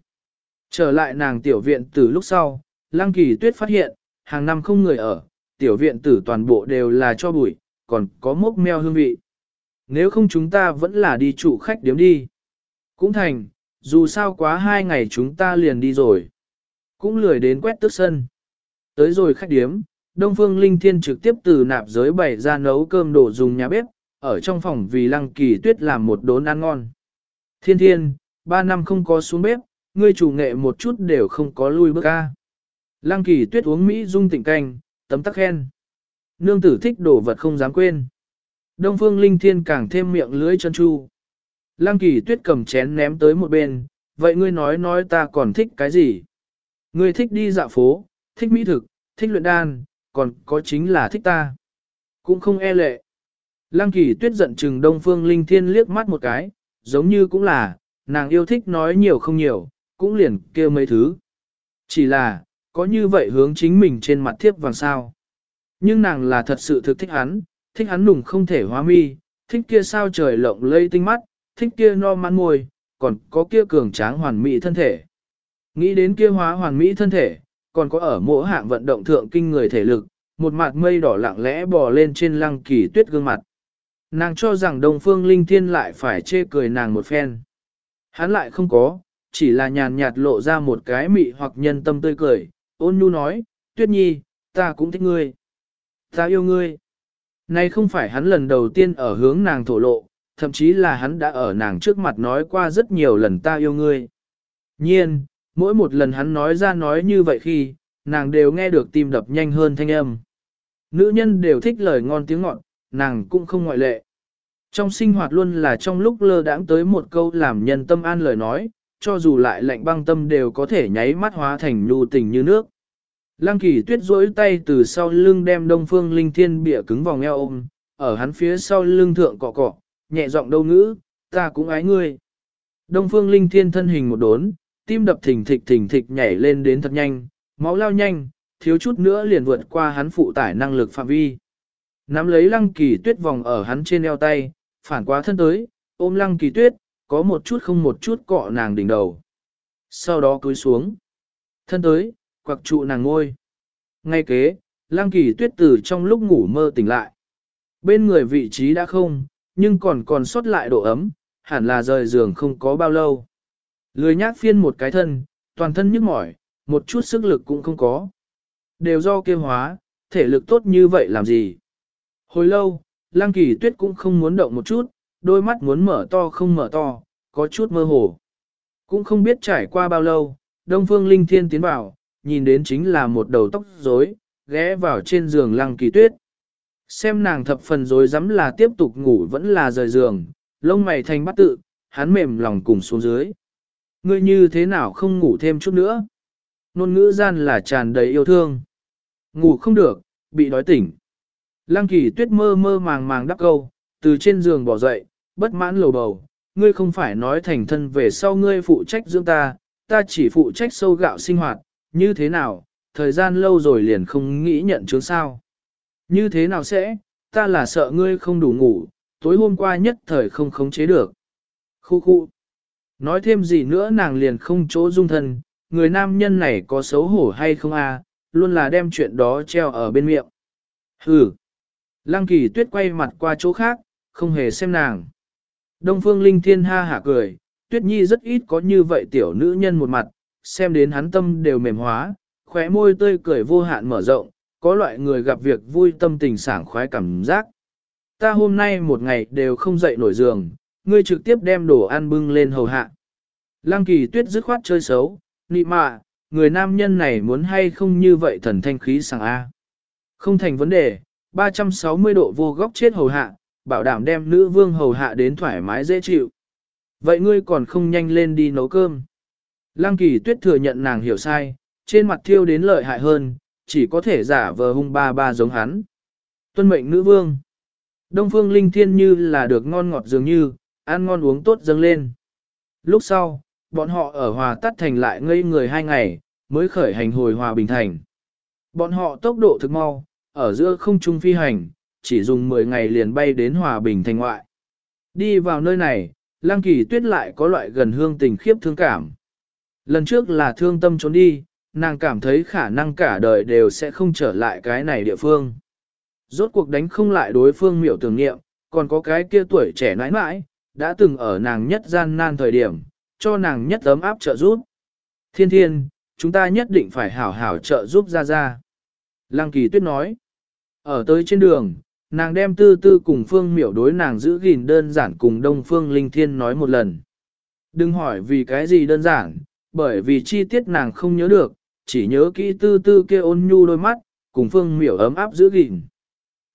Trở lại nàng tiểu viện từ lúc sau, lăng kỳ tuyết phát hiện, hàng năm không người ở, tiểu viện tử toàn bộ đều là cho bụi, còn có mốc meo hương vị. Nếu không chúng ta vẫn là đi chủ khách điếm đi. Cũng thành, dù sao quá hai ngày chúng ta liền đi rồi. Cũng lười đến quét tức sân. Tới rồi khách điếm, Đông Phương Linh Thiên trực tiếp từ nạp giới bày ra nấu cơm đồ dùng nhà bếp, ở trong phòng vì lăng kỳ tuyết làm một đốn ăn ngon. Thiên thiên, ba năm không có xuống bếp, ngươi chủ nghệ một chút đều không có lui bước ca. Lăng kỳ tuyết uống Mỹ dung tỉnh canh, tấm tắc khen. Nương tử thích đồ vật không dám quên. Đông phương linh thiên càng thêm miệng lưỡi chân chu. Lăng kỳ tuyết cầm chén ném tới một bên, vậy ngươi nói nói ta còn thích cái gì? Ngươi thích đi dạo phố, thích mỹ thực, thích luyện đan, còn có chính là thích ta. Cũng không e lệ. Lăng kỳ tuyết giận chừng đông phương linh thiên liếc mắt một cái, giống như cũng là, nàng yêu thích nói nhiều không nhiều, cũng liền kêu mấy thứ. Chỉ là, có như vậy hướng chính mình trên mặt thiếp vàng sao. Nhưng nàng là thật sự thực thích hắn, thích hắn nùng không thể hóa mi, thích kia sao trời lộng lây tinh mắt, thích kia no mắn môi, còn có kia cường tráng hoàn mỹ thân thể. Nghĩ đến kia hóa hoàn mỹ thân thể, còn có ở mỗi hạng vận động thượng kinh người thể lực, một mặt mây đỏ lặng lẽ bò lên trên lăng kỳ tuyết gương mặt. Nàng cho rằng Đông Phương Linh Thiên lại phải chê cười nàng một phen. Hắn lại không có, chỉ là nhàn nhạt lộ ra một cái mị hoặc nhân tâm tươi cười, ôn nhu nói, tuyết nhi, ta cũng thích ngươi. Ta yêu ngươi. Này không phải hắn lần đầu tiên ở hướng nàng thổ lộ, thậm chí là hắn đã ở nàng trước mặt nói qua rất nhiều lần ta yêu ngươi. Nhiên, mỗi một lần hắn nói ra nói như vậy khi, nàng đều nghe được tim đập nhanh hơn thanh âm. Nữ nhân đều thích lời ngon tiếng ngọt, nàng cũng không ngoại lệ. Trong sinh hoạt luôn là trong lúc lơ đãng tới một câu làm nhân tâm an lời nói, cho dù lại lạnh băng tâm đều có thể nháy mắt hóa thành nhu tình như nước. Lăng kỳ tuyết rỗi tay từ sau lưng đem đông phương linh thiên bịa cứng vòng eo ôm, ở hắn phía sau lưng thượng cọ cọ, nhẹ giọng đâu ngữ, ta cũng ái ngươi. Đông phương linh thiên thân hình một đốn, tim đập thình thịch thình thịch nhảy lên đến thật nhanh, máu lao nhanh, thiếu chút nữa liền vượt qua hắn phụ tải năng lực phạm vi. Nắm lấy lăng kỳ tuyết vòng ở hắn trên eo tay, phản quá thân tới, ôm lăng kỳ tuyết, có một chút không một chút cọ nàng đỉnh đầu. Sau đó cúi xuống. Thân tới, quặc trụ nàng ngôi. Ngay kế, Lang kỳ tuyết tử trong lúc ngủ mơ tỉnh lại. Bên người vị trí đã không, nhưng còn còn sót lại độ ấm, hẳn là rời giường không có bao lâu. Lười nhác phiên một cái thân, toàn thân nhức mỏi, một chút sức lực cũng không có. Đều do kêu hóa, thể lực tốt như vậy làm gì. Hồi lâu, Lăng Kỳ Tuyết cũng không muốn động một chút, đôi mắt muốn mở to không mở to, có chút mơ hồ. Cũng không biết trải qua bao lâu, Đông Phương Linh Thiên tiến vào, nhìn đến chính là một đầu tóc rối, ghé vào trên giường Lăng Kỳ Tuyết. Xem nàng thập phần rối rắm là tiếp tục ngủ vẫn là rời giường, lông mày thành bắt tự, hắn mềm lòng cùng xuống dưới. Ngươi như thế nào không ngủ thêm chút nữa? Nôn ngữ gian là tràn đầy yêu thương. Ngủ không được, bị đói tỉnh. Lăng kỳ tuyết mơ mơ màng màng đắp câu, từ trên giường bỏ dậy, bất mãn lầu bầu. Ngươi không phải nói thành thân về sau ngươi phụ trách dưỡng ta, ta chỉ phụ trách sâu gạo sinh hoạt, như thế nào, thời gian lâu rồi liền không nghĩ nhận chứng sao. Như thế nào sẽ, ta là sợ ngươi không đủ ngủ, tối hôm qua nhất thời không khống chế được. Khu khu. Nói thêm gì nữa nàng liền không chỗ dung thân, người nam nhân này có xấu hổ hay không à, luôn là đem chuyện đó treo ở bên miệng. Hừ. Lăng kỳ tuyết quay mặt qua chỗ khác, không hề xem nàng. Đông phương linh thiên ha hả cười, tuyết nhi rất ít có như vậy tiểu nữ nhân một mặt, xem đến hắn tâm đều mềm hóa, khóe môi tươi cười vô hạn mở rộng, có loại người gặp việc vui tâm tình sảng khoái cảm giác. Ta hôm nay một ngày đều không dậy nổi giường, ngươi trực tiếp đem đồ ăn bưng lên hầu hạ. Lăng kỳ tuyết dứt khoát chơi xấu, nị mạ, người nam nhân này muốn hay không như vậy thần thanh khí sảng A. Không thành vấn đề, 360 độ vô góc chết hầu hạ, bảo đảm đem nữ vương hầu hạ đến thoải mái dễ chịu. Vậy ngươi còn không nhanh lên đi nấu cơm. Lăng kỳ tuyết thừa nhận nàng hiểu sai, trên mặt thiêu đến lợi hại hơn, chỉ có thể giả vờ hung ba ba giống hắn. Tuân mệnh nữ vương. Đông phương linh thiên như là được ngon ngọt dường như, ăn ngon uống tốt dâng lên. Lúc sau, bọn họ ở hòa tắt thành lại ngây người hai ngày, mới khởi hành hồi hòa bình thành. Bọn họ tốc độ thực mau, ở giữa không trung phi hành, chỉ dùng 10 ngày liền bay đến hòa bình thành ngoại. Đi vào nơi này, Lăng Kỳ Tuyết lại có loại gần hương tình khiếp thương cảm. Lần trước là thương tâm trốn đi, nàng cảm thấy khả năng cả đời đều sẽ không trở lại cái này địa phương. Rốt cuộc đánh không lại đối phương miểu tưởng nghiệm, còn có cái kia tuổi trẻ nãi nãi, đã từng ở nàng nhất gian nan thời điểm, cho nàng nhất ấm áp trợ giúp. Thiên thiên, chúng ta nhất định phải hảo hảo trợ giúp ra ra. Lăng kỳ tuyết nói, ở tới trên đường, nàng đem tư tư cùng phương miểu đối nàng giữ gìn đơn giản cùng đông phương linh thiên nói một lần. Đừng hỏi vì cái gì đơn giản, bởi vì chi tiết nàng không nhớ được, chỉ nhớ kỹ tư tư kia ôn nhu đôi mắt, cùng phương miểu ấm áp giữ gìn.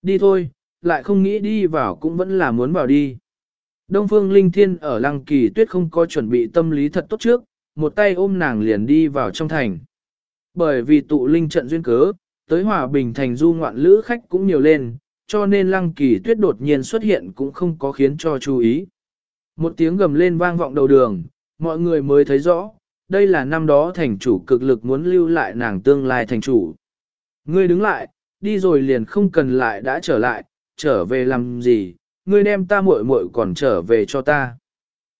Đi thôi, lại không nghĩ đi vào cũng vẫn là muốn vào đi. Đông phương linh thiên ở lăng kỳ tuyết không có chuẩn bị tâm lý thật tốt trước, một tay ôm nàng liền đi vào trong thành. Bởi vì tụ linh trận duyên cớ, tới hòa bình thành du ngoạn lữ khách cũng nhiều lên, cho nên lăng kỳ tuyết đột nhiên xuất hiện cũng không có khiến cho chú ý. Một tiếng gầm lên vang vọng đầu đường, mọi người mới thấy rõ, đây là năm đó thành chủ cực lực muốn lưu lại nàng tương lai thành chủ. Ngươi đứng lại, đi rồi liền không cần lại đã trở lại, trở về làm gì, ngươi đem ta muội muội còn trở về cho ta.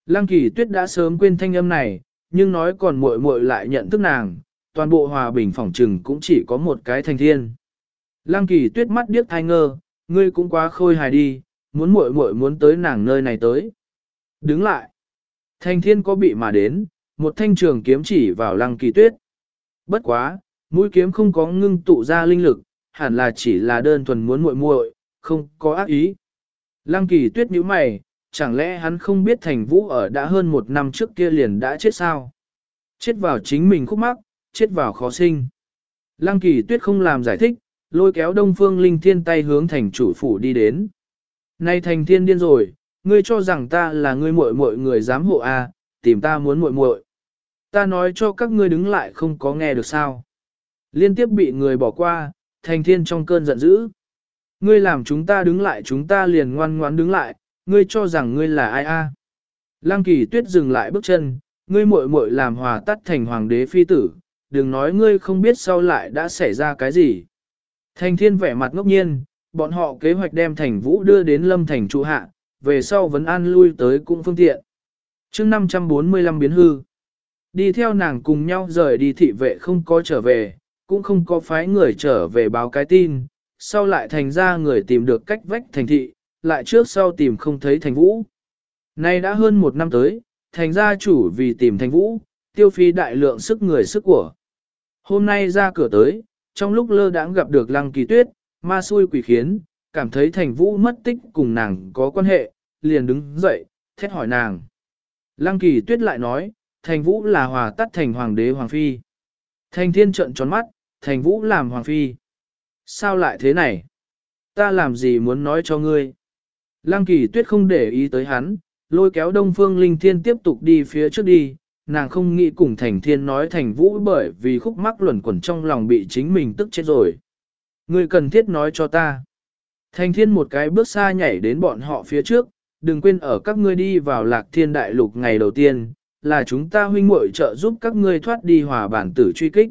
Lăng kỳ tuyết đã sớm quên thanh âm này, nhưng nói còn muội muội lại nhận thức nàng, toàn bộ hòa bình phòng trừng cũng chỉ có một cái thành thiên. Lăng kỳ tuyết mắt điếc thai ngơ, ngươi cũng quá khôi hài đi, muốn muội muội muốn tới nàng nơi này tới. Đứng lại. Thanh thiên có bị mà đến, một thanh trường kiếm chỉ vào lăng kỳ tuyết. Bất quá, mũi kiếm không có ngưng tụ ra linh lực, hẳn là chỉ là đơn thuần muốn muội muội, không có ác ý. Lăng kỳ tuyết nhíu mày, chẳng lẽ hắn không biết thành vũ ở đã hơn một năm trước kia liền đã chết sao? Chết vào chính mình khúc mắc, chết vào khó sinh. Lăng kỳ tuyết không làm giải thích, lôi kéo đông phương linh thiên tay hướng thành chủ phủ đi đến. Nay thành thiên điên rồi, ngươi cho rằng ta là ngươi muội muội người dám hộ a, à, tìm ta muốn muội muội. Ta nói cho các ngươi đứng lại không có nghe được sao. Liên tiếp bị người bỏ qua, thành thiên trong cơn giận dữ. Ngươi làm chúng ta đứng lại chúng ta liền ngoan ngoãn đứng lại, ngươi cho rằng ngươi là ai a? Lăng kỳ tuyết dừng lại bước chân, ngươi muội muội làm hòa tắt thành hoàng đế phi tử, đừng nói ngươi không biết sau lại đã xảy ra cái gì. Thành thiên vẻ mặt ngốc nhiên, bọn họ kế hoạch đem thành vũ đưa đến lâm thành trụ hạ, về sau vẫn an lui tới cũng phương tiện. chương 545 biến hư, đi theo nàng cùng nhau rời đi thị vệ không có trở về, cũng không có phái người trở về báo cái tin, sau lại thành ra người tìm được cách vách thành thị, lại trước sau tìm không thấy thành vũ. Nay đã hơn một năm tới, thành gia chủ vì tìm thành vũ, tiêu phí đại lượng sức người sức của. Hôm nay ra cửa tới, trong lúc lơ đãng gặp được lăng kỳ tuyết, ma xui quỷ khiến, cảm thấy thành vũ mất tích cùng nàng có quan hệ, liền đứng dậy, thét hỏi nàng. Lăng kỳ tuyết lại nói, thành vũ là hòa tắt thành hoàng đế hoàng phi. Thành thiên trận tròn mắt, thành vũ làm hoàng phi. Sao lại thế này? Ta làm gì muốn nói cho ngươi? Lăng kỳ tuyết không để ý tới hắn, lôi kéo đông phương linh thiên tiếp tục đi phía trước đi, nàng không nghĩ cùng thành thiên nói thành vũ bởi vì khúc mắc luẩn quẩn trong lòng bị chính mình tức chết rồi. Ngươi cần thiết nói cho ta. Thành thiên một cái bước xa nhảy đến bọn họ phía trước, đừng quên ở các ngươi đi vào lạc thiên đại lục ngày đầu tiên, là chúng ta huynh muội trợ giúp các ngươi thoát đi hòa bản tử truy kích.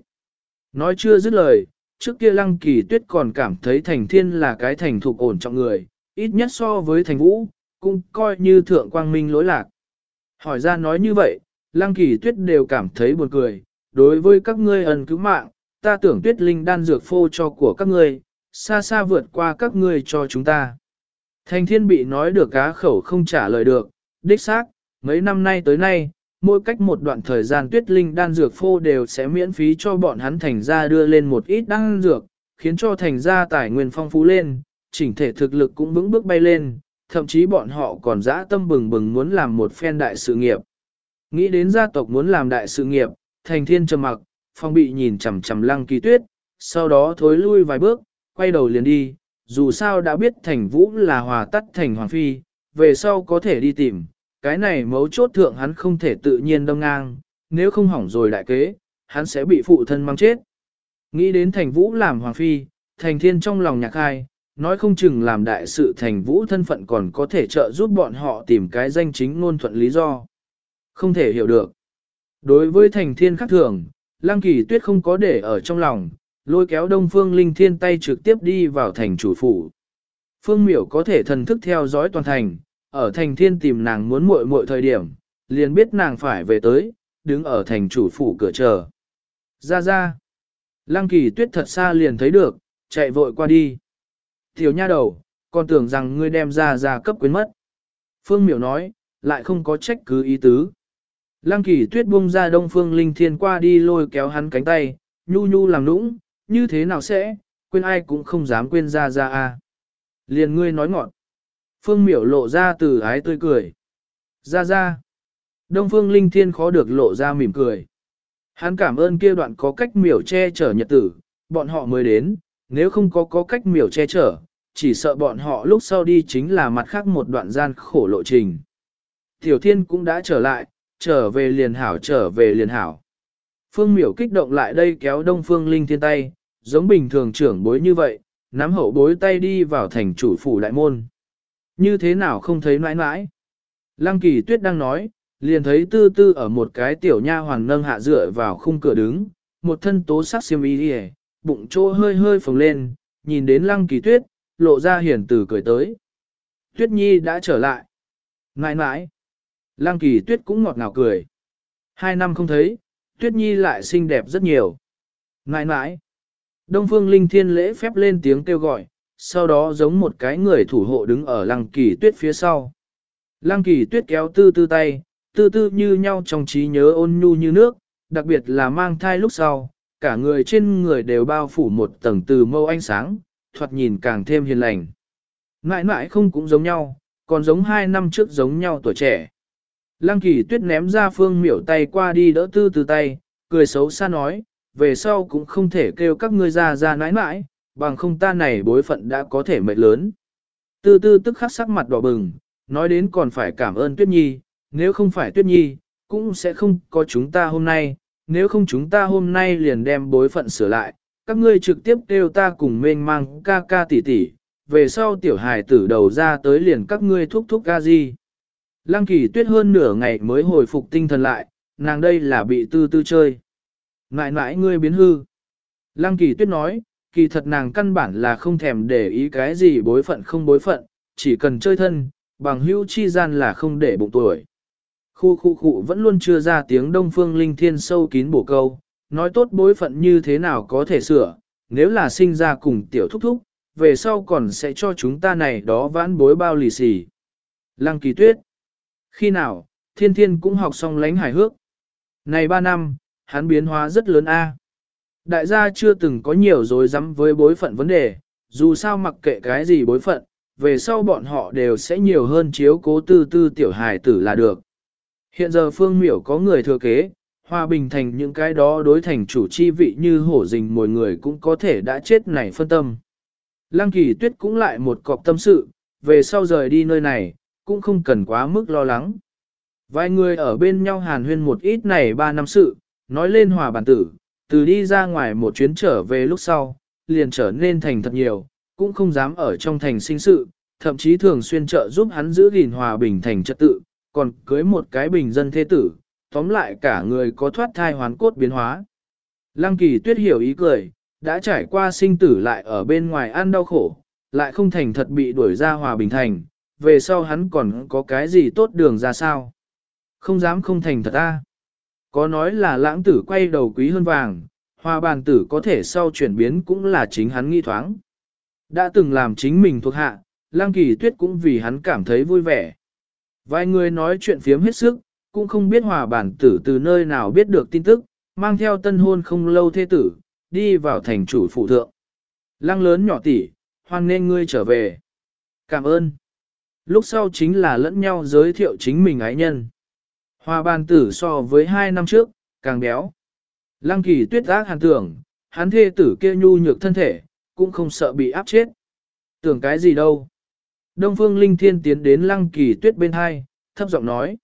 Nói chưa dứt lời, trước kia lăng kỳ tuyết còn cảm thấy thành thiên là cái thành thục ổn trọng người, ít nhất so với thành vũ, cũng coi như thượng quang minh lỗi lạc. Hỏi ra nói như vậy, lăng kỳ tuyết đều cảm thấy buồn cười, đối với các ngươi ân cứu mạng, ta tưởng tuyết linh đan dược phô cho của các ngươi, xa xa vượt qua các ngươi cho chúng ta. Thành thiên bị nói được cá khẩu không trả lời được, đích xác, mấy năm nay tới nay, mỗi cách một đoạn thời gian tuyết linh đan dược phô đều sẽ miễn phí cho bọn hắn thành ra đưa lên một ít đan dược, khiến cho thành ra tài nguyên phong phú lên, chỉnh thể thực lực cũng vững bước bay lên, thậm chí bọn họ còn dã tâm bừng bừng muốn làm một phen đại sự nghiệp. Nghĩ đến gia tộc muốn làm đại sự nghiệp, thành thiên trầm mặc, phong bị nhìn chằm chằm lăng kỳ tuyết, sau đó thối lui vài bước, quay đầu liền đi, dù sao đã biết thành vũ là hòa tắt thành hoàng phi, về sau có thể đi tìm, cái này mấu chốt thượng hắn không thể tự nhiên đông ngang, nếu không hỏng rồi đại kế, hắn sẽ bị phụ thân mang chết. Nghĩ đến thành vũ làm hoàng phi, thành thiên trong lòng nhạc hai, nói không chừng làm đại sự thành vũ thân phận còn có thể trợ giúp bọn họ tìm cái danh chính ngôn thuận lý do. Không thể hiểu được. Đối với thành thiên khắc thường, Lăng Kỳ Tuyết không có để ở trong lòng, lôi kéo Đông Phương Linh Thiên tay trực tiếp đi vào thành chủ phủ. Phương Miểu có thể thần thức theo dõi toàn thành, ở thành thiên tìm nàng muốn muội muội thời điểm, liền biết nàng phải về tới, đứng ở thành chủ phủ cửa chờ. Ra ra. Lăng Kỳ Tuyết thật xa liền thấy được, chạy vội qua đi. Tiểu nha đầu, con tưởng rằng ngươi đem ra ra cấp quyến mất. Phương Miểu nói, lại không có trách cứ ý tứ. Lăng kỳ tuyết buông ra đông phương linh thiên qua đi lôi kéo hắn cánh tay, nhu nhu làm nũng, như thế nào sẽ, quên ai cũng không dám quên ra ra a. Liền ngươi nói ngọn. Phương miểu lộ ra từ ái tươi cười. Ra ra. Đông phương linh thiên khó được lộ ra mỉm cười. Hắn cảm ơn kia đoạn có cách miểu che chở nhật tử, bọn họ mới đến, nếu không có có cách miểu che chở, chỉ sợ bọn họ lúc sau đi chính là mặt khác một đoạn gian khổ lộ trình. Tiểu thiên cũng đã trở lại, trở về liền hảo trở về liền hảo. Phương miểu kích động lại đây kéo đông phương linh thiên tay, giống bình thường trưởng bối như vậy, nắm hậu bối tay đi vào thành chủ phủ đại môn. Như thế nào không thấy mãi mãi? Lăng kỳ tuyết đang nói, liền thấy tư tư ở một cái tiểu nha hoàng nâng hạ dựa vào khung cửa đứng, một thân tố sắc xiêm y đi bụng chỗ hơi hơi phồng lên, nhìn đến lăng kỳ tuyết, lộ ra hiển từ cười tới. Tuyết nhi đã trở lại. Nãi nãi. Lăng kỳ tuyết cũng ngọt ngào cười. Hai năm không thấy, tuyết nhi lại xinh đẹp rất nhiều. Nãi nãi. Đông phương linh thiên lễ phép lên tiếng kêu gọi, sau đó giống một cái người thủ hộ đứng ở lăng kỳ tuyết phía sau. Lăng kỳ tuyết kéo tư tư tay, tư tư như nhau trong trí nhớ ôn nhu như nước, đặc biệt là mang thai lúc sau, cả người trên người đều bao phủ một tầng từ mâu ánh sáng, thoạt nhìn càng thêm hiền lành. Mãi mãi không cũng giống nhau, còn giống hai năm trước giống nhau tuổi trẻ. Lăng kỳ tuyết ném ra phương miểu tay qua đi đỡ tư từ tay, cười xấu xa nói, về sau cũng không thể kêu các ngươi ra ra nãi nãi, bằng không ta này bối phận đã có thể mệnh lớn. Tư tư tức khắc sắc mặt đỏ bừng, nói đến còn phải cảm ơn tuyết nhi, nếu không phải tuyết nhi, cũng sẽ không có chúng ta hôm nay, nếu không chúng ta hôm nay liền đem bối phận sửa lại, các ngươi trực tiếp kêu ta cùng mênh mang ca ca tỷ tỷ, về sau tiểu hài tử đầu ra tới liền các ngươi thúc thúc ca gì. Lăng kỳ tuyết hơn nửa ngày mới hồi phục tinh thần lại, nàng đây là bị tư tư chơi. Ngại ngại ngươi biến hư. Lăng kỳ tuyết nói, kỳ thật nàng căn bản là không thèm để ý cái gì bối phận không bối phận, chỉ cần chơi thân, bằng hữu chi gian là không để bụng tuổi. Khu khu khu vẫn luôn chưa ra tiếng đông phương linh thiên sâu kín bổ câu, nói tốt bối phận như thế nào có thể sửa, nếu là sinh ra cùng tiểu thúc thúc, về sau còn sẽ cho chúng ta này đó vãn bối bao lì xì. Lăng kỳ tuyết khi nào, thiên thiên cũng học xong lánh hài hước. Này ba năm, hắn biến hóa rất lớn a. Đại gia chưa từng có nhiều dối rắm với bối phận vấn đề, dù sao mặc kệ cái gì bối phận, về sau bọn họ đều sẽ nhiều hơn chiếu cố tư tư tiểu hài tử là được. Hiện giờ phương miểu có người thừa kế, hòa bình thành những cái đó đối thành chủ chi vị như hổ rình mỗi người cũng có thể đã chết này phân tâm. Lăng kỳ tuyết cũng lại một cọc tâm sự, về sau rời đi nơi này, cũng không cần quá mức lo lắng. Vài người ở bên nhau hàn huyên một ít này ba năm sự, nói lên hòa bản tử, từ đi ra ngoài một chuyến trở về lúc sau, liền trở nên thành thật nhiều, cũng không dám ở trong thành sinh sự, thậm chí thường xuyên trợ giúp hắn giữ gìn hòa bình thành trật tự, còn cưới một cái bình dân thế tử, tóm lại cả người có thoát thai hoàn cốt biến hóa. Lăng kỳ tuyết hiểu ý cười, đã trải qua sinh tử lại ở bên ngoài ăn đau khổ, lại không thành thật bị đuổi ra hòa bình thành, về sau hắn còn có cái gì tốt đường ra sao? Không dám không thành thật ta. Có nói là lãng tử quay đầu quý hơn vàng, hòa bàn tử có thể sau chuyển biến cũng là chính hắn nghi thoáng. Đã từng làm chính mình thuộc hạ, lang kỳ tuyết cũng vì hắn cảm thấy vui vẻ. Vài người nói chuyện phiếm hết sức, cũng không biết hòa bản tử từ nơi nào biết được tin tức, mang theo tân hôn không lâu thế tử, đi vào thành chủ phụ thượng. Lăng lớn nhỏ tỷ, hoan nên ngươi trở về. Cảm ơn. Lúc sau chính là lẫn nhau giới thiệu chính mình ái nhân. Hòa bàn tử so với hai năm trước, càng béo. Lăng kỳ tuyết ác hàn tưởng, hắn thê tử kia nhu nhược thân thể, cũng không sợ bị áp chết. Tưởng cái gì đâu. Đông phương linh thiên tiến đến lăng kỳ tuyết bên hai, thấp giọng nói.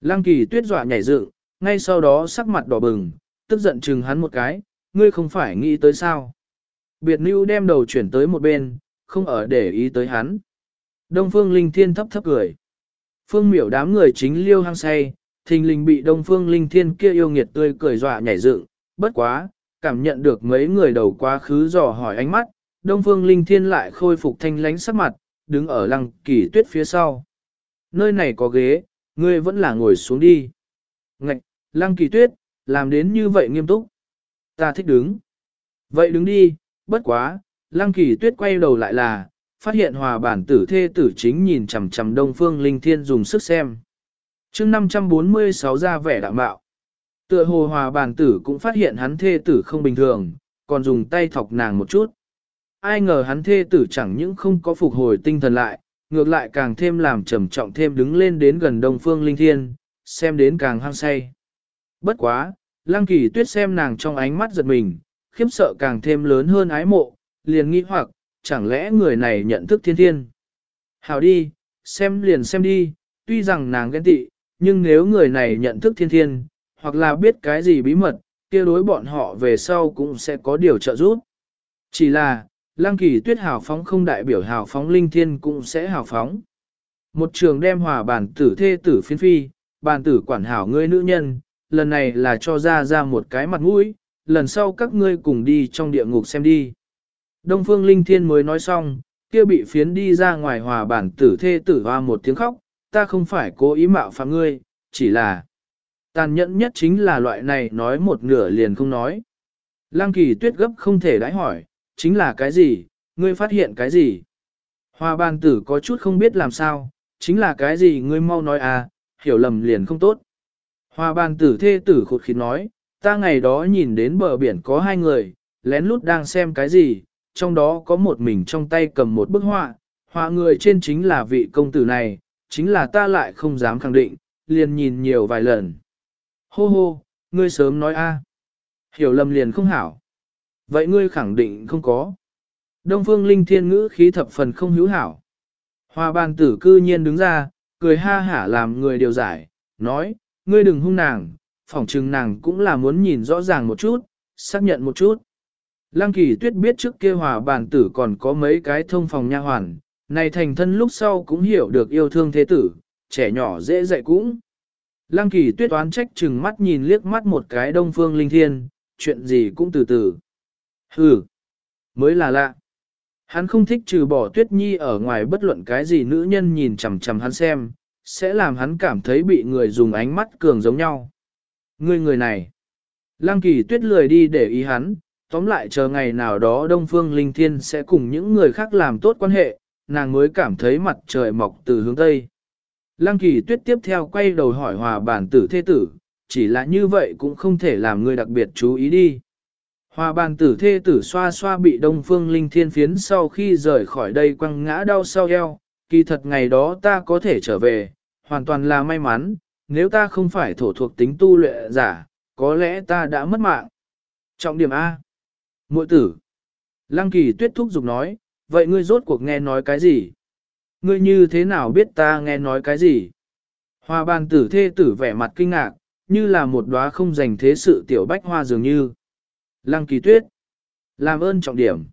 Lăng kỳ tuyết dọa nhảy dựng, ngay sau đó sắc mặt đỏ bừng, tức giận chừng hắn một cái, ngươi không phải nghĩ tới sao. Biệt Nưu đem đầu chuyển tới một bên, không ở để ý tới hắn. Đông Phương Linh Thiên thấp thấp cười. Phương miểu đám người chính liêu hăng say, thình lình bị Đông Phương Linh Thiên kia yêu nghiệt tươi cười dọa nhảy dựng, bất quá, cảm nhận được mấy người đầu quá khứ dò hỏi ánh mắt, Đông Phương Linh Thiên lại khôi phục thanh lánh sắc mặt, đứng ở lăng kỳ tuyết phía sau. Nơi này có ghế, ngươi vẫn là ngồi xuống đi. Ngạch, lăng kỳ tuyết, làm đến như vậy nghiêm túc. Ta thích đứng. Vậy đứng đi, bất quá, lăng kỳ tuyết quay đầu lại là, phát hiện hòa bản tử thê tử chính nhìn chằm chằm đông phương linh thiên dùng sức xem. chương 546 ra vẻ đạm bạo. Tựa hồ hòa bản tử cũng phát hiện hắn thê tử không bình thường, còn dùng tay thọc nàng một chút. Ai ngờ hắn thê tử chẳng những không có phục hồi tinh thần lại, ngược lại càng thêm làm trầm trọng thêm đứng lên đến gần đông phương linh thiên, xem đến càng hăng say. Bất quá, lăng kỳ tuyết xem nàng trong ánh mắt giật mình, khiếp sợ càng thêm lớn hơn ái mộ, liền nghĩ hoặc, chẳng lẽ người này nhận thức thiên thiên. hảo đi, xem liền xem đi, tuy rằng nàng ghen tị, nhưng nếu người này nhận thức thiên thiên, hoặc là biết cái gì bí mật, kia đối bọn họ về sau cũng sẽ có điều trợ giúp. Chỉ là, lăng kỳ tuyết hào phóng không đại biểu hào phóng linh thiên cũng sẽ hào phóng. Một trường đem hòa bản tử thê tử phiến phi, bản tử quản hảo ngươi nữ nhân, lần này là cho ra ra một cái mặt mũi, lần sau các ngươi cùng đi trong địa ngục xem đi. Đông Phương Linh Thiên mới nói xong, kia bị phiến đi ra ngoài hòa bản tử thê tử hoa một tiếng khóc, ta không phải cố ý mạo phạm ngươi, chỉ là tàn nhẫn nhất chính là loại này nói một nửa liền không nói. Lăng kỳ tuyết gấp không thể đãi hỏi, chính là cái gì, ngươi phát hiện cái gì? Hòa bàn tử có chút không biết làm sao, chính là cái gì ngươi mau nói à, hiểu lầm liền không tốt. Hòa bàn tử thê tử khột khí nói, ta ngày đó nhìn đến bờ biển có hai người, lén lút đang xem cái gì, trong đó có một mình trong tay cầm một bức họa, họa người trên chính là vị công tử này, chính là ta lại không dám khẳng định, liền nhìn nhiều vài lần. Hô hô, ngươi sớm nói a, Hiểu lầm liền không hảo. Vậy ngươi khẳng định không có. Đông phương linh thiên ngữ khí thập phần không hữu hảo. Hoa bàn tử cư nhiên đứng ra, cười ha hả làm người điều giải, nói, ngươi đừng hung nàng, phỏng chừng nàng cũng là muốn nhìn rõ ràng một chút, xác nhận một chút. Lăng kỳ tuyết biết trước kia hòa bàn tử còn có mấy cái thông phòng nha hoàn, này thành thân lúc sau cũng hiểu được yêu thương thế tử, trẻ nhỏ dễ dạy cũng. Lăng kỳ tuyết oán trách chừng mắt nhìn liếc mắt một cái đông phương linh thiên, chuyện gì cũng từ từ. Hừ, mới là lạ. Hắn không thích trừ bỏ tuyết nhi ở ngoài bất luận cái gì nữ nhân nhìn chằm chằm hắn xem, sẽ làm hắn cảm thấy bị người dùng ánh mắt cường giống nhau. Ngươi người này. Lăng kỳ tuyết lười đi để ý hắn, tóm lại chờ ngày nào đó Đông Phương Linh Thiên sẽ cùng những người khác làm tốt quan hệ, nàng mới cảm thấy mặt trời mọc từ hướng Tây. Lăng kỳ tuyết tiếp theo quay đầu hỏi hòa bản tử thế tử, chỉ là như vậy cũng không thể làm người đặc biệt chú ý đi. Hòa bàn tử thê tử xoa xoa bị đông phương linh thiên phiến sau khi rời khỏi đây quăng ngã đau sau eo, kỳ thật ngày đó ta có thể trở về, hoàn toàn là may mắn, nếu ta không phải thổ thuộc tính tu luyện giả, có lẽ ta đã mất mạng. Trọng điểm A. Muội tử. Lăng kỳ tuyết thúc giục nói, vậy ngươi rốt cuộc nghe nói cái gì? Ngươi như thế nào biết ta nghe nói cái gì? Hoa bàn tử thê tử vẻ mặt kinh ngạc, như là một đóa không dành thế sự tiểu bách hoa dường như. Lăng kỳ tuyết. Làm ơn trọng điểm.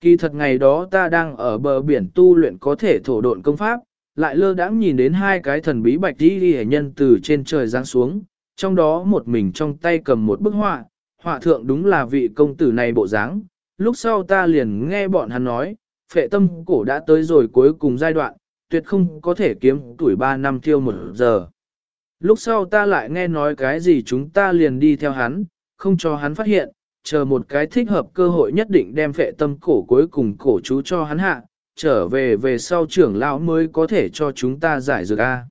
Kỳ thật ngày đó ta đang ở bờ biển tu luyện có thể thổ độn công pháp, lại lơ đãng nhìn đến hai cái thần bí bạch đi đi nhân từ trên trời giáng xuống, trong đó một mình trong tay cầm một bức họa, họa thượng đúng là vị công tử này bộ dáng. Lúc sau ta liền nghe bọn hắn nói, phệ tâm cổ đã tới rồi cuối cùng giai đoạn, tuyệt không có thể kiếm tuổi 3 năm tiêu một giờ. Lúc sau ta lại nghe nói cái gì chúng ta liền đi theo hắn, không cho hắn phát hiện, chờ một cái thích hợp cơ hội nhất định đem phệ tâm cổ cuối cùng cổ chú cho hắn hạ, trở về về sau trưởng lão mới có thể cho chúng ta giải dược A.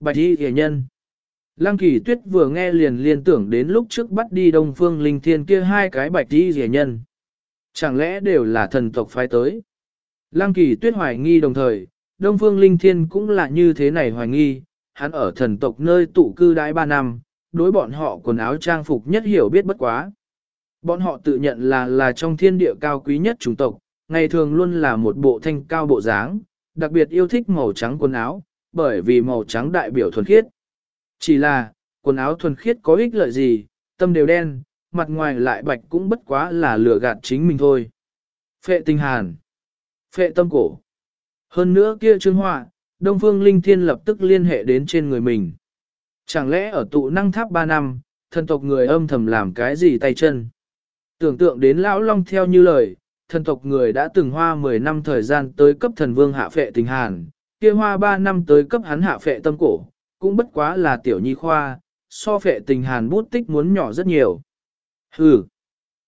Bạch y hề nhân Lăng kỳ tuyết vừa nghe liền liên tưởng đến lúc trước bắt đi đông phương linh thiên kia hai cái bạch đi rẻ nhân. Chẳng lẽ đều là thần tộc phái tới? Lăng kỳ tuyết hoài nghi đồng thời, đông phương linh thiên cũng là như thế này hoài nghi, hắn ở thần tộc nơi tụ cư đãi ba năm, đối bọn họ quần áo trang phục nhất hiểu biết bất quá. Bọn họ tự nhận là là trong thiên địa cao quý nhất chủng tộc, ngày thường luôn là một bộ thanh cao bộ dáng, đặc biệt yêu thích màu trắng quần áo, bởi vì màu trắng đại biểu thuần khiết. Chỉ là, quần áo thuần khiết có ích lợi gì, tâm đều đen, mặt ngoài lại bạch cũng bất quá là lừa gạt chính mình thôi. Phệ tinh hàn, phệ tâm cổ. Hơn nữa kia chương họa, Đông Phương Linh Thiên lập tức liên hệ đến trên người mình. Chẳng lẽ ở tụ năng tháp 3 năm, thần tộc người âm thầm làm cái gì tay chân? Tưởng tượng đến Lão Long theo như lời, thần tộc người đã từng hoa 10 năm thời gian tới cấp thần vương hạ phệ tình hàn, kia hoa 3 năm tới cấp hắn hạ phệ tâm cổ, cũng bất quá là tiểu nhi khoa, so phệ tình hàn bút tích muốn nhỏ rất nhiều. Hừ!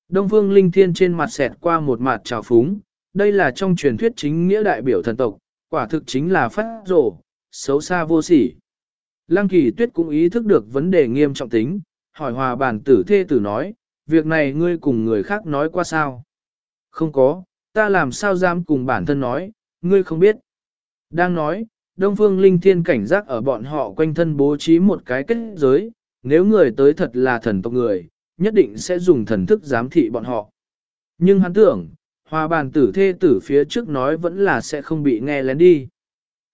Đông Phương Linh Thiên trên mặt xẹt qua một mặt trào phúng, đây là trong truyền thuyết chính nghĩa đại biểu thần tộc, quả thực chính là phát rổ, xấu xa vô sỉ. Lăng kỳ tuyết cũng ý thức được vấn đề nghiêm trọng tính, hỏi hòa bản tử thê tử nói, việc này ngươi cùng người khác nói qua sao? Không có, ta làm sao dám cùng bản thân nói, ngươi không biết. Đang nói, Đông Phương Linh Thiên cảnh giác ở bọn họ quanh thân bố trí một cái kết giới, nếu người tới thật là thần tộc người, nhất định sẽ dùng thần thức giám thị bọn họ. Nhưng hắn tưởng, hòa bàn tử thê tử phía trước nói vẫn là sẽ không bị nghe lén đi.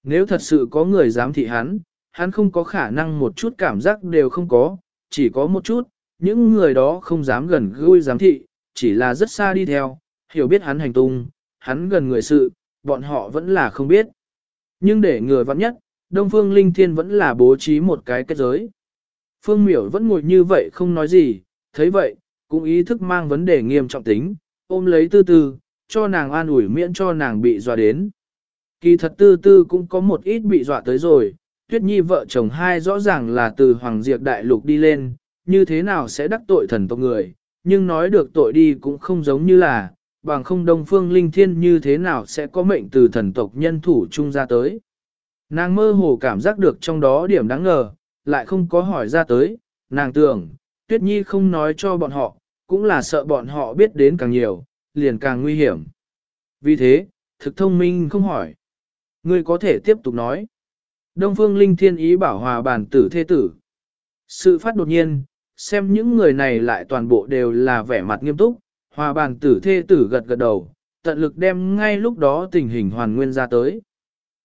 Nếu thật sự có người giám thị hắn, hắn không có khả năng một chút cảm giác đều không có, chỉ có một chút, những người đó không dám gần gũi giám thị, chỉ là rất xa đi theo, hiểu biết hắn hành tung, hắn gần người sự, bọn họ vẫn là không biết. Nhưng để người vặn nhất, Đông Phương Linh Thiên vẫn là bố trí một cái kết giới. Phương Miểu vẫn ngồi như vậy không nói gì, thấy vậy, cũng ý thức mang vấn đề nghiêm trọng tính, ôm lấy tư tư, cho nàng an ủi miễn cho nàng bị dọa đến. Kỳ thật tư tư cũng có một ít bị dọa tới rồi, tuyết nhi vợ chồng hai rõ ràng là từ Hoàng Diệp Đại Lục đi lên, như thế nào sẽ đắc tội thần tộc người, nhưng nói được tội đi cũng không giống như là, bằng không đông phương linh thiên như thế nào sẽ có mệnh từ thần tộc nhân thủ chung ra tới. Nàng mơ hồ cảm giác được trong đó điểm đáng ngờ, lại không có hỏi ra tới, nàng tưởng, tuyết nhi không nói cho bọn họ, cũng là sợ bọn họ biết đến càng nhiều, liền càng nguy hiểm. Vì thế, thực thông minh không hỏi. Ngươi có thể tiếp tục nói. Đông phương linh thiên ý bảo hòa bản tử thê tử. Sự phát đột nhiên, xem những người này lại toàn bộ đều là vẻ mặt nghiêm túc, hòa bàn tử thê tử gật gật đầu, tận lực đem ngay lúc đó tình hình hoàn nguyên ra tới.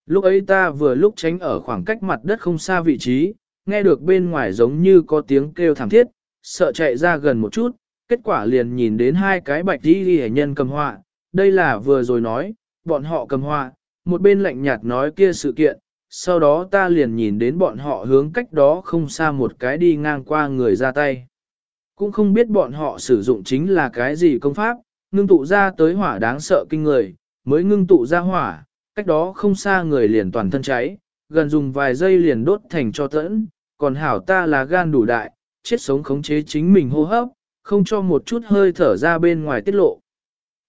Lúc ấy ta vừa lúc tránh ở khoảng cách mặt đất không xa vị trí, nghe được bên ngoài giống như có tiếng kêu thảm thiết, sợ chạy ra gần một chút, kết quả liền nhìn đến hai cái bạch đi ghi nhân cầm họa, đây là vừa rồi nói, bọn họ cầm họa, một bên lạnh nhạt nói kia sự kiện, sau đó ta liền nhìn đến bọn họ hướng cách đó không xa một cái đi ngang qua người ra tay. Cũng không biết bọn họ sử dụng chính là cái gì công pháp, ngưng tụ ra tới hỏa đáng sợ kinh người, mới ngưng tụ ra hỏa, cách đó không xa người liền toàn thân cháy, gần dùng vài giây liền đốt thành cho tẫn, còn hảo ta là gan đủ đại, chết sống khống chế chính mình hô hấp, không cho một chút hơi thở ra bên ngoài tiết lộ.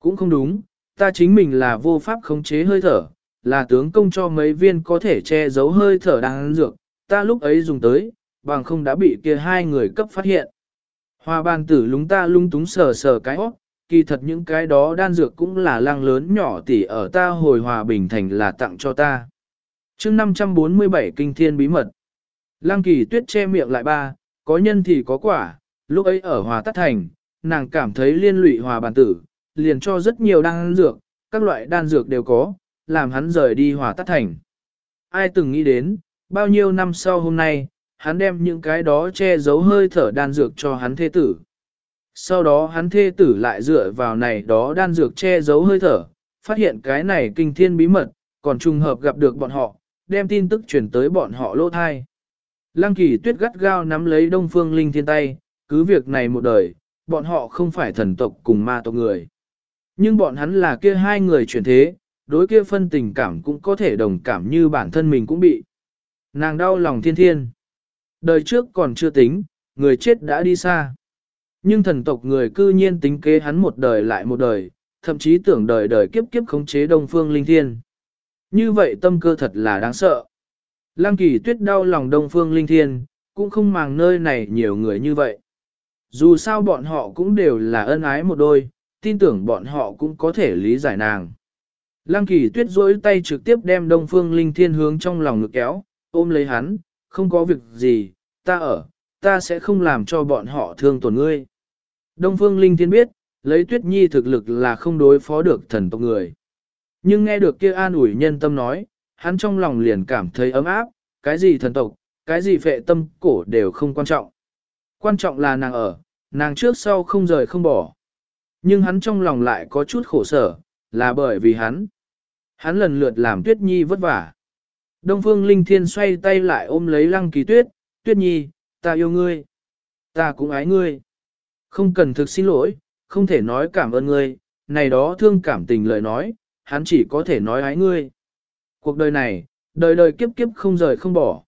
Cũng không đúng, ta chính mình là vô pháp khống chế hơi thở, là tướng công cho mấy viên có thể che giấu hơi thở đang dược, ta lúc ấy dùng tới, bằng không đã bị kia hai người cấp phát hiện. Hoa bàn tử lúng ta lung túng sờ sờ cái óc, kỳ thật những cái đó đan dược cũng là lang lớn nhỏ tỉ ở ta hồi hòa bình thành là tặng cho ta. chương 547 kinh thiên bí mật. Lang kỳ tuyết che miệng lại ba, có nhân thì có quả, lúc ấy ở hòa tắt thành, nàng cảm thấy liên lụy hòa bàn tử, liền cho rất nhiều đan dược, các loại đan dược đều có, làm hắn rời đi hòa tắt thành. Ai từng nghĩ đến, bao nhiêu năm sau hôm nay, hắn đem những cái đó che giấu hơi thở đan dược cho hắn thê tử. Sau đó hắn thê tử lại dựa vào này đó đan dược che giấu hơi thở, phát hiện cái này kinh thiên bí mật, còn trùng hợp gặp được bọn họ, đem tin tức truyền tới bọn họ lỗ thai. Lăng kỳ tuyết gắt gao nắm lấy đông phương linh thiên tay, cứ việc này một đời, bọn họ không phải thần tộc cùng ma tộc người. Nhưng bọn hắn là kia hai người chuyển thế, đối kia phân tình cảm cũng có thể đồng cảm như bản thân mình cũng bị. Nàng đau lòng thiên thiên. Đời trước còn chưa tính, người chết đã đi xa. Nhưng thần tộc người cư nhiên tính kế hắn một đời lại một đời, thậm chí tưởng đời đời kiếp kiếp khống chế đông phương linh thiên. Như vậy tâm cơ thật là đáng sợ. Lăng kỳ tuyết đau lòng đông phương linh thiên, cũng không màng nơi này nhiều người như vậy. Dù sao bọn họ cũng đều là ân ái một đôi, tin tưởng bọn họ cũng có thể lý giải nàng. Lăng kỳ tuyết rỗi tay trực tiếp đem đông phương linh thiên hướng trong lòng ngực kéo, ôm lấy hắn, không có việc gì, ta ở, ta sẽ không làm cho bọn họ thương tổn ngươi. Đông phương linh thiên biết, lấy tuyết nhi thực lực là không đối phó được thần tộc người. Nhưng nghe được kia an ủi nhân tâm nói, hắn trong lòng liền cảm thấy ấm áp, cái gì thần tộc, cái gì phệ tâm cổ đều không quan trọng. Quan trọng là nàng ở, nàng trước sau không rời không bỏ. Nhưng hắn trong lòng lại có chút khổ sở, là bởi vì hắn. Hắn lần lượt làm tuyết nhi vất vả. Đông phương linh thiên xoay tay lại ôm lấy lăng kỳ tuyết, tuyết nhi, ta yêu ngươi. Ta cũng ái ngươi. Không cần thực xin lỗi, không thể nói cảm ơn ngươi, này đó thương cảm tình lời nói, hắn chỉ có thể nói ái ngươi. Cuộc đời này, đời đời kiếp kiếp không rời không bỏ.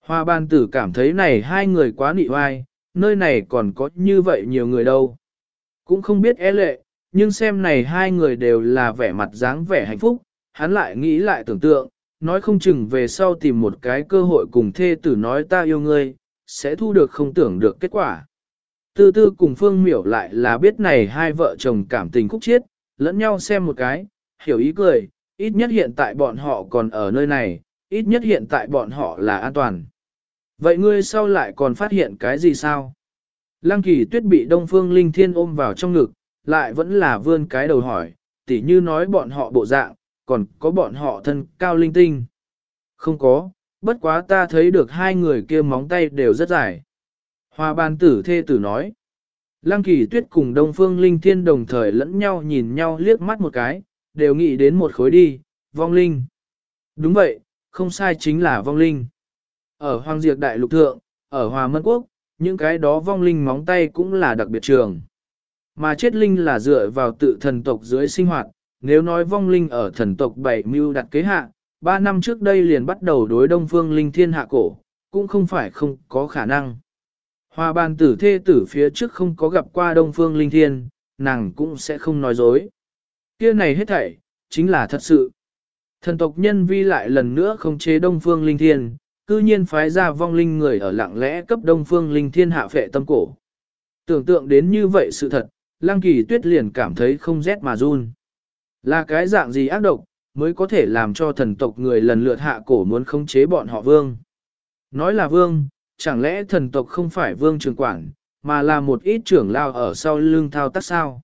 Hoa ban tử cảm thấy này hai người quá nị oai, nơi này còn có như vậy nhiều người đâu. Cũng không biết é lệ, nhưng xem này hai người đều là vẻ mặt dáng vẻ hạnh phúc, hắn lại nghĩ lại tưởng tượng, nói không chừng về sau tìm một cái cơ hội cùng thê tử nói ta yêu ngươi, sẽ thu được không tưởng được kết quả. Tư tư cùng Phương Miểu lại là biết này hai vợ chồng cảm tình khúc chiết, lẫn nhau xem một cái, hiểu ý cười, ít nhất hiện tại bọn họ còn ở nơi này, ít nhất hiện tại bọn họ là an toàn. Vậy ngươi sau lại còn phát hiện cái gì sao? Lăng kỳ tuyết bị Đông Phương Linh Thiên ôm vào trong ngực, lại vẫn là vươn cái đầu hỏi, tỉ như nói bọn họ bộ dạng, còn có bọn họ thân cao linh tinh. Không có, bất quá ta thấy được hai người kia móng tay đều rất dài. Hoa ban tử thê tử nói. Lăng kỳ tuyết cùng Đông Phương Linh Thiên đồng thời lẫn nhau nhìn nhau liếc mắt một cái, đều nghĩ đến một khối đi, vong linh. Đúng vậy, không sai chính là vong linh. Ở Hoàng Diệt Đại Lục Thượng, ở Hòa Mân Quốc, những cái đó vong linh móng tay cũng là đặc biệt trường. Mà chết linh là dựa vào tự thần tộc dưới sinh hoạt, nếu nói vong linh ở thần tộc bảy mưu đặt kế hạ, ba năm trước đây liền bắt đầu đối đông phương linh thiên hạ cổ, cũng không phải không có khả năng. Hoa bàn tử thê tử phía trước không có gặp qua đông phương linh thiên, nàng cũng sẽ không nói dối. kia này hết thảy, chính là thật sự. Thần tộc nhân vi lại lần nữa không chế đông phương linh thiên, cư nhiên phái ra vong linh người ở lặng lẽ cấp đông phương linh thiên hạ phệ tâm cổ. Tưởng tượng đến như vậy sự thật, lăng kỳ tuyết liền cảm thấy không rét mà run. Là cái dạng gì ác độc, mới có thể làm cho thần tộc người lần lượt hạ cổ muốn khống chế bọn họ vương. Nói là vương, chẳng lẽ thần tộc không phải vương trường quản, mà là một ít trưởng lao ở sau lưng thao tác sao?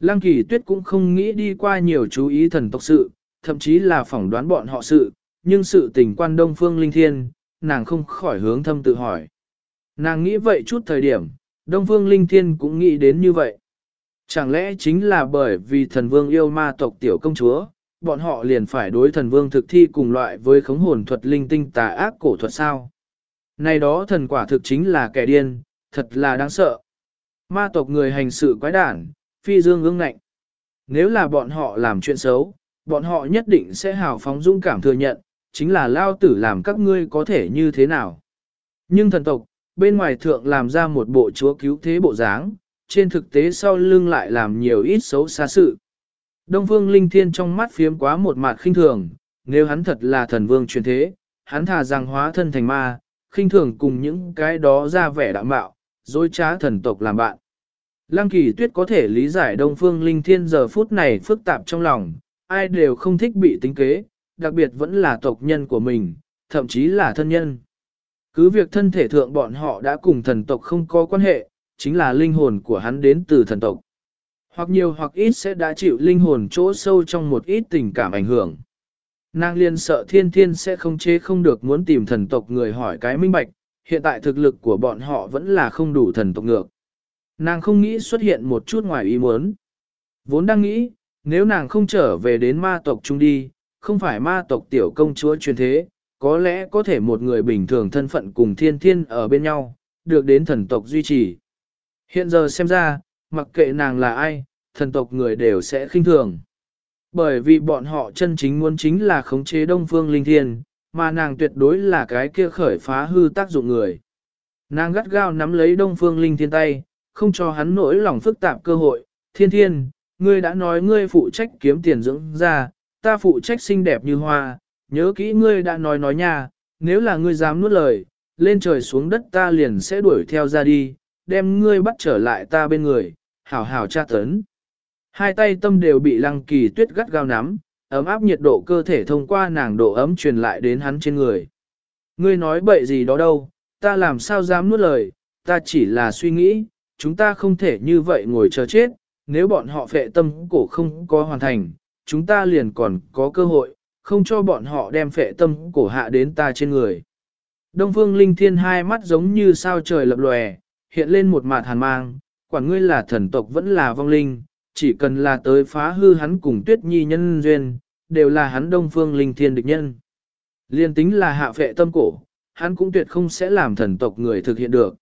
Lăng kỳ tuyết cũng không nghĩ đi qua nhiều chú ý thần tộc sự, thậm chí là phỏng đoán bọn họ sự, nhưng sự tình quan đông phương linh thiên, nàng không khỏi hướng thâm tự hỏi. Nàng nghĩ vậy chút thời điểm, đông phương linh thiên cũng nghĩ đến như vậy. Chẳng lẽ chính là bởi vì thần vương yêu ma tộc tiểu công chúa, bọn họ liền phải đối thần vương thực thi cùng loại với khống hồn thuật linh tinh tà ác cổ thuật sao? Này đó thần quả thực chính là kẻ điên, thật là đáng sợ. Ma tộc người hành sự quái đản, phi dương ương ngạnh. Nếu là bọn họ làm chuyện xấu, bọn họ nhất định sẽ hào phóng dung cảm thừa nhận, chính là lao tử làm các ngươi có thể như thế nào. Nhưng thần tộc, bên ngoài thượng làm ra một bộ chúa cứu thế bộ dáng, trên thực tế sau lưng lại làm nhiều ít xấu xa sự. Đông Phương Linh Thiên trong mắt phiếm quá một mặt khinh thường, nếu hắn thật là thần vương truyền thế, hắn thà rằng hóa thân thành ma, khinh thường cùng những cái đó ra vẻ đạm bạo, dối trá thần tộc làm bạn. Lăng kỳ tuyết có thể lý giải Đông Phương Linh Thiên giờ phút này phức tạp trong lòng, ai đều không thích bị tính kế, đặc biệt vẫn là tộc nhân của mình, thậm chí là thân nhân. Cứ việc thân thể thượng bọn họ đã cùng thần tộc không có quan hệ, chính là linh hồn của hắn đến từ thần tộc. Hoặc nhiều hoặc ít sẽ đã chịu linh hồn chỗ sâu trong một ít tình cảm ảnh hưởng. Nàng liên sợ thiên thiên sẽ không chế không được muốn tìm thần tộc người hỏi cái minh bạch, hiện tại thực lực của bọn họ vẫn là không đủ thần tộc ngược. Nàng không nghĩ xuất hiện một chút ngoài ý muốn. Vốn đang nghĩ, nếu nàng không trở về đến ma tộc chung đi, không phải ma tộc tiểu công chúa truyền thế, có lẽ có thể một người bình thường thân phận cùng thiên thiên ở bên nhau, được đến thần tộc duy trì. Hiện giờ xem ra, mặc kệ nàng là ai, thần tộc người đều sẽ khinh thường. Bởi vì bọn họ chân chính muốn chính là khống chế đông phương linh thiên, mà nàng tuyệt đối là cái kia khởi phá hư tác dụng người. Nàng gắt gao nắm lấy đông phương linh thiên tay, không cho hắn nỗi lòng phức tạp cơ hội. Thiên thiên, ngươi đã nói ngươi phụ trách kiếm tiền dưỡng ra, ta phụ trách xinh đẹp như hoa, nhớ kỹ ngươi đã nói nói nha, nếu là ngươi dám nuốt lời, lên trời xuống đất ta liền sẽ đuổi theo ra đi, đem ngươi bắt trở lại ta bên người, hảo hảo tra tấn. Hai tay tâm đều bị lăng kỳ tuyết gắt gao nắm, ấm áp nhiệt độ cơ thể thông qua nàng độ ấm truyền lại đến hắn trên người. Ngươi nói bậy gì đó đâu, ta làm sao dám nuốt lời, ta chỉ là suy nghĩ, chúng ta không thể như vậy ngồi chờ chết, nếu bọn họ phệ tâm cổ không có hoàn thành, chúng ta liền còn có cơ hội, không cho bọn họ đem phệ tâm cổ hạ đến ta trên người. Đông phương linh thiên hai mắt giống như sao trời lập lòe, hiện lên một mạt hàn mang, quản ngươi là thần tộc vẫn là vong linh, chỉ cần là tới phá hư hắn cùng tuyết nhi nhân duyên, đều là hắn đông phương linh thiên địch nhân. Liên tính là hạ phệ tâm cổ, hắn cũng tuyệt không sẽ làm thần tộc người thực hiện được.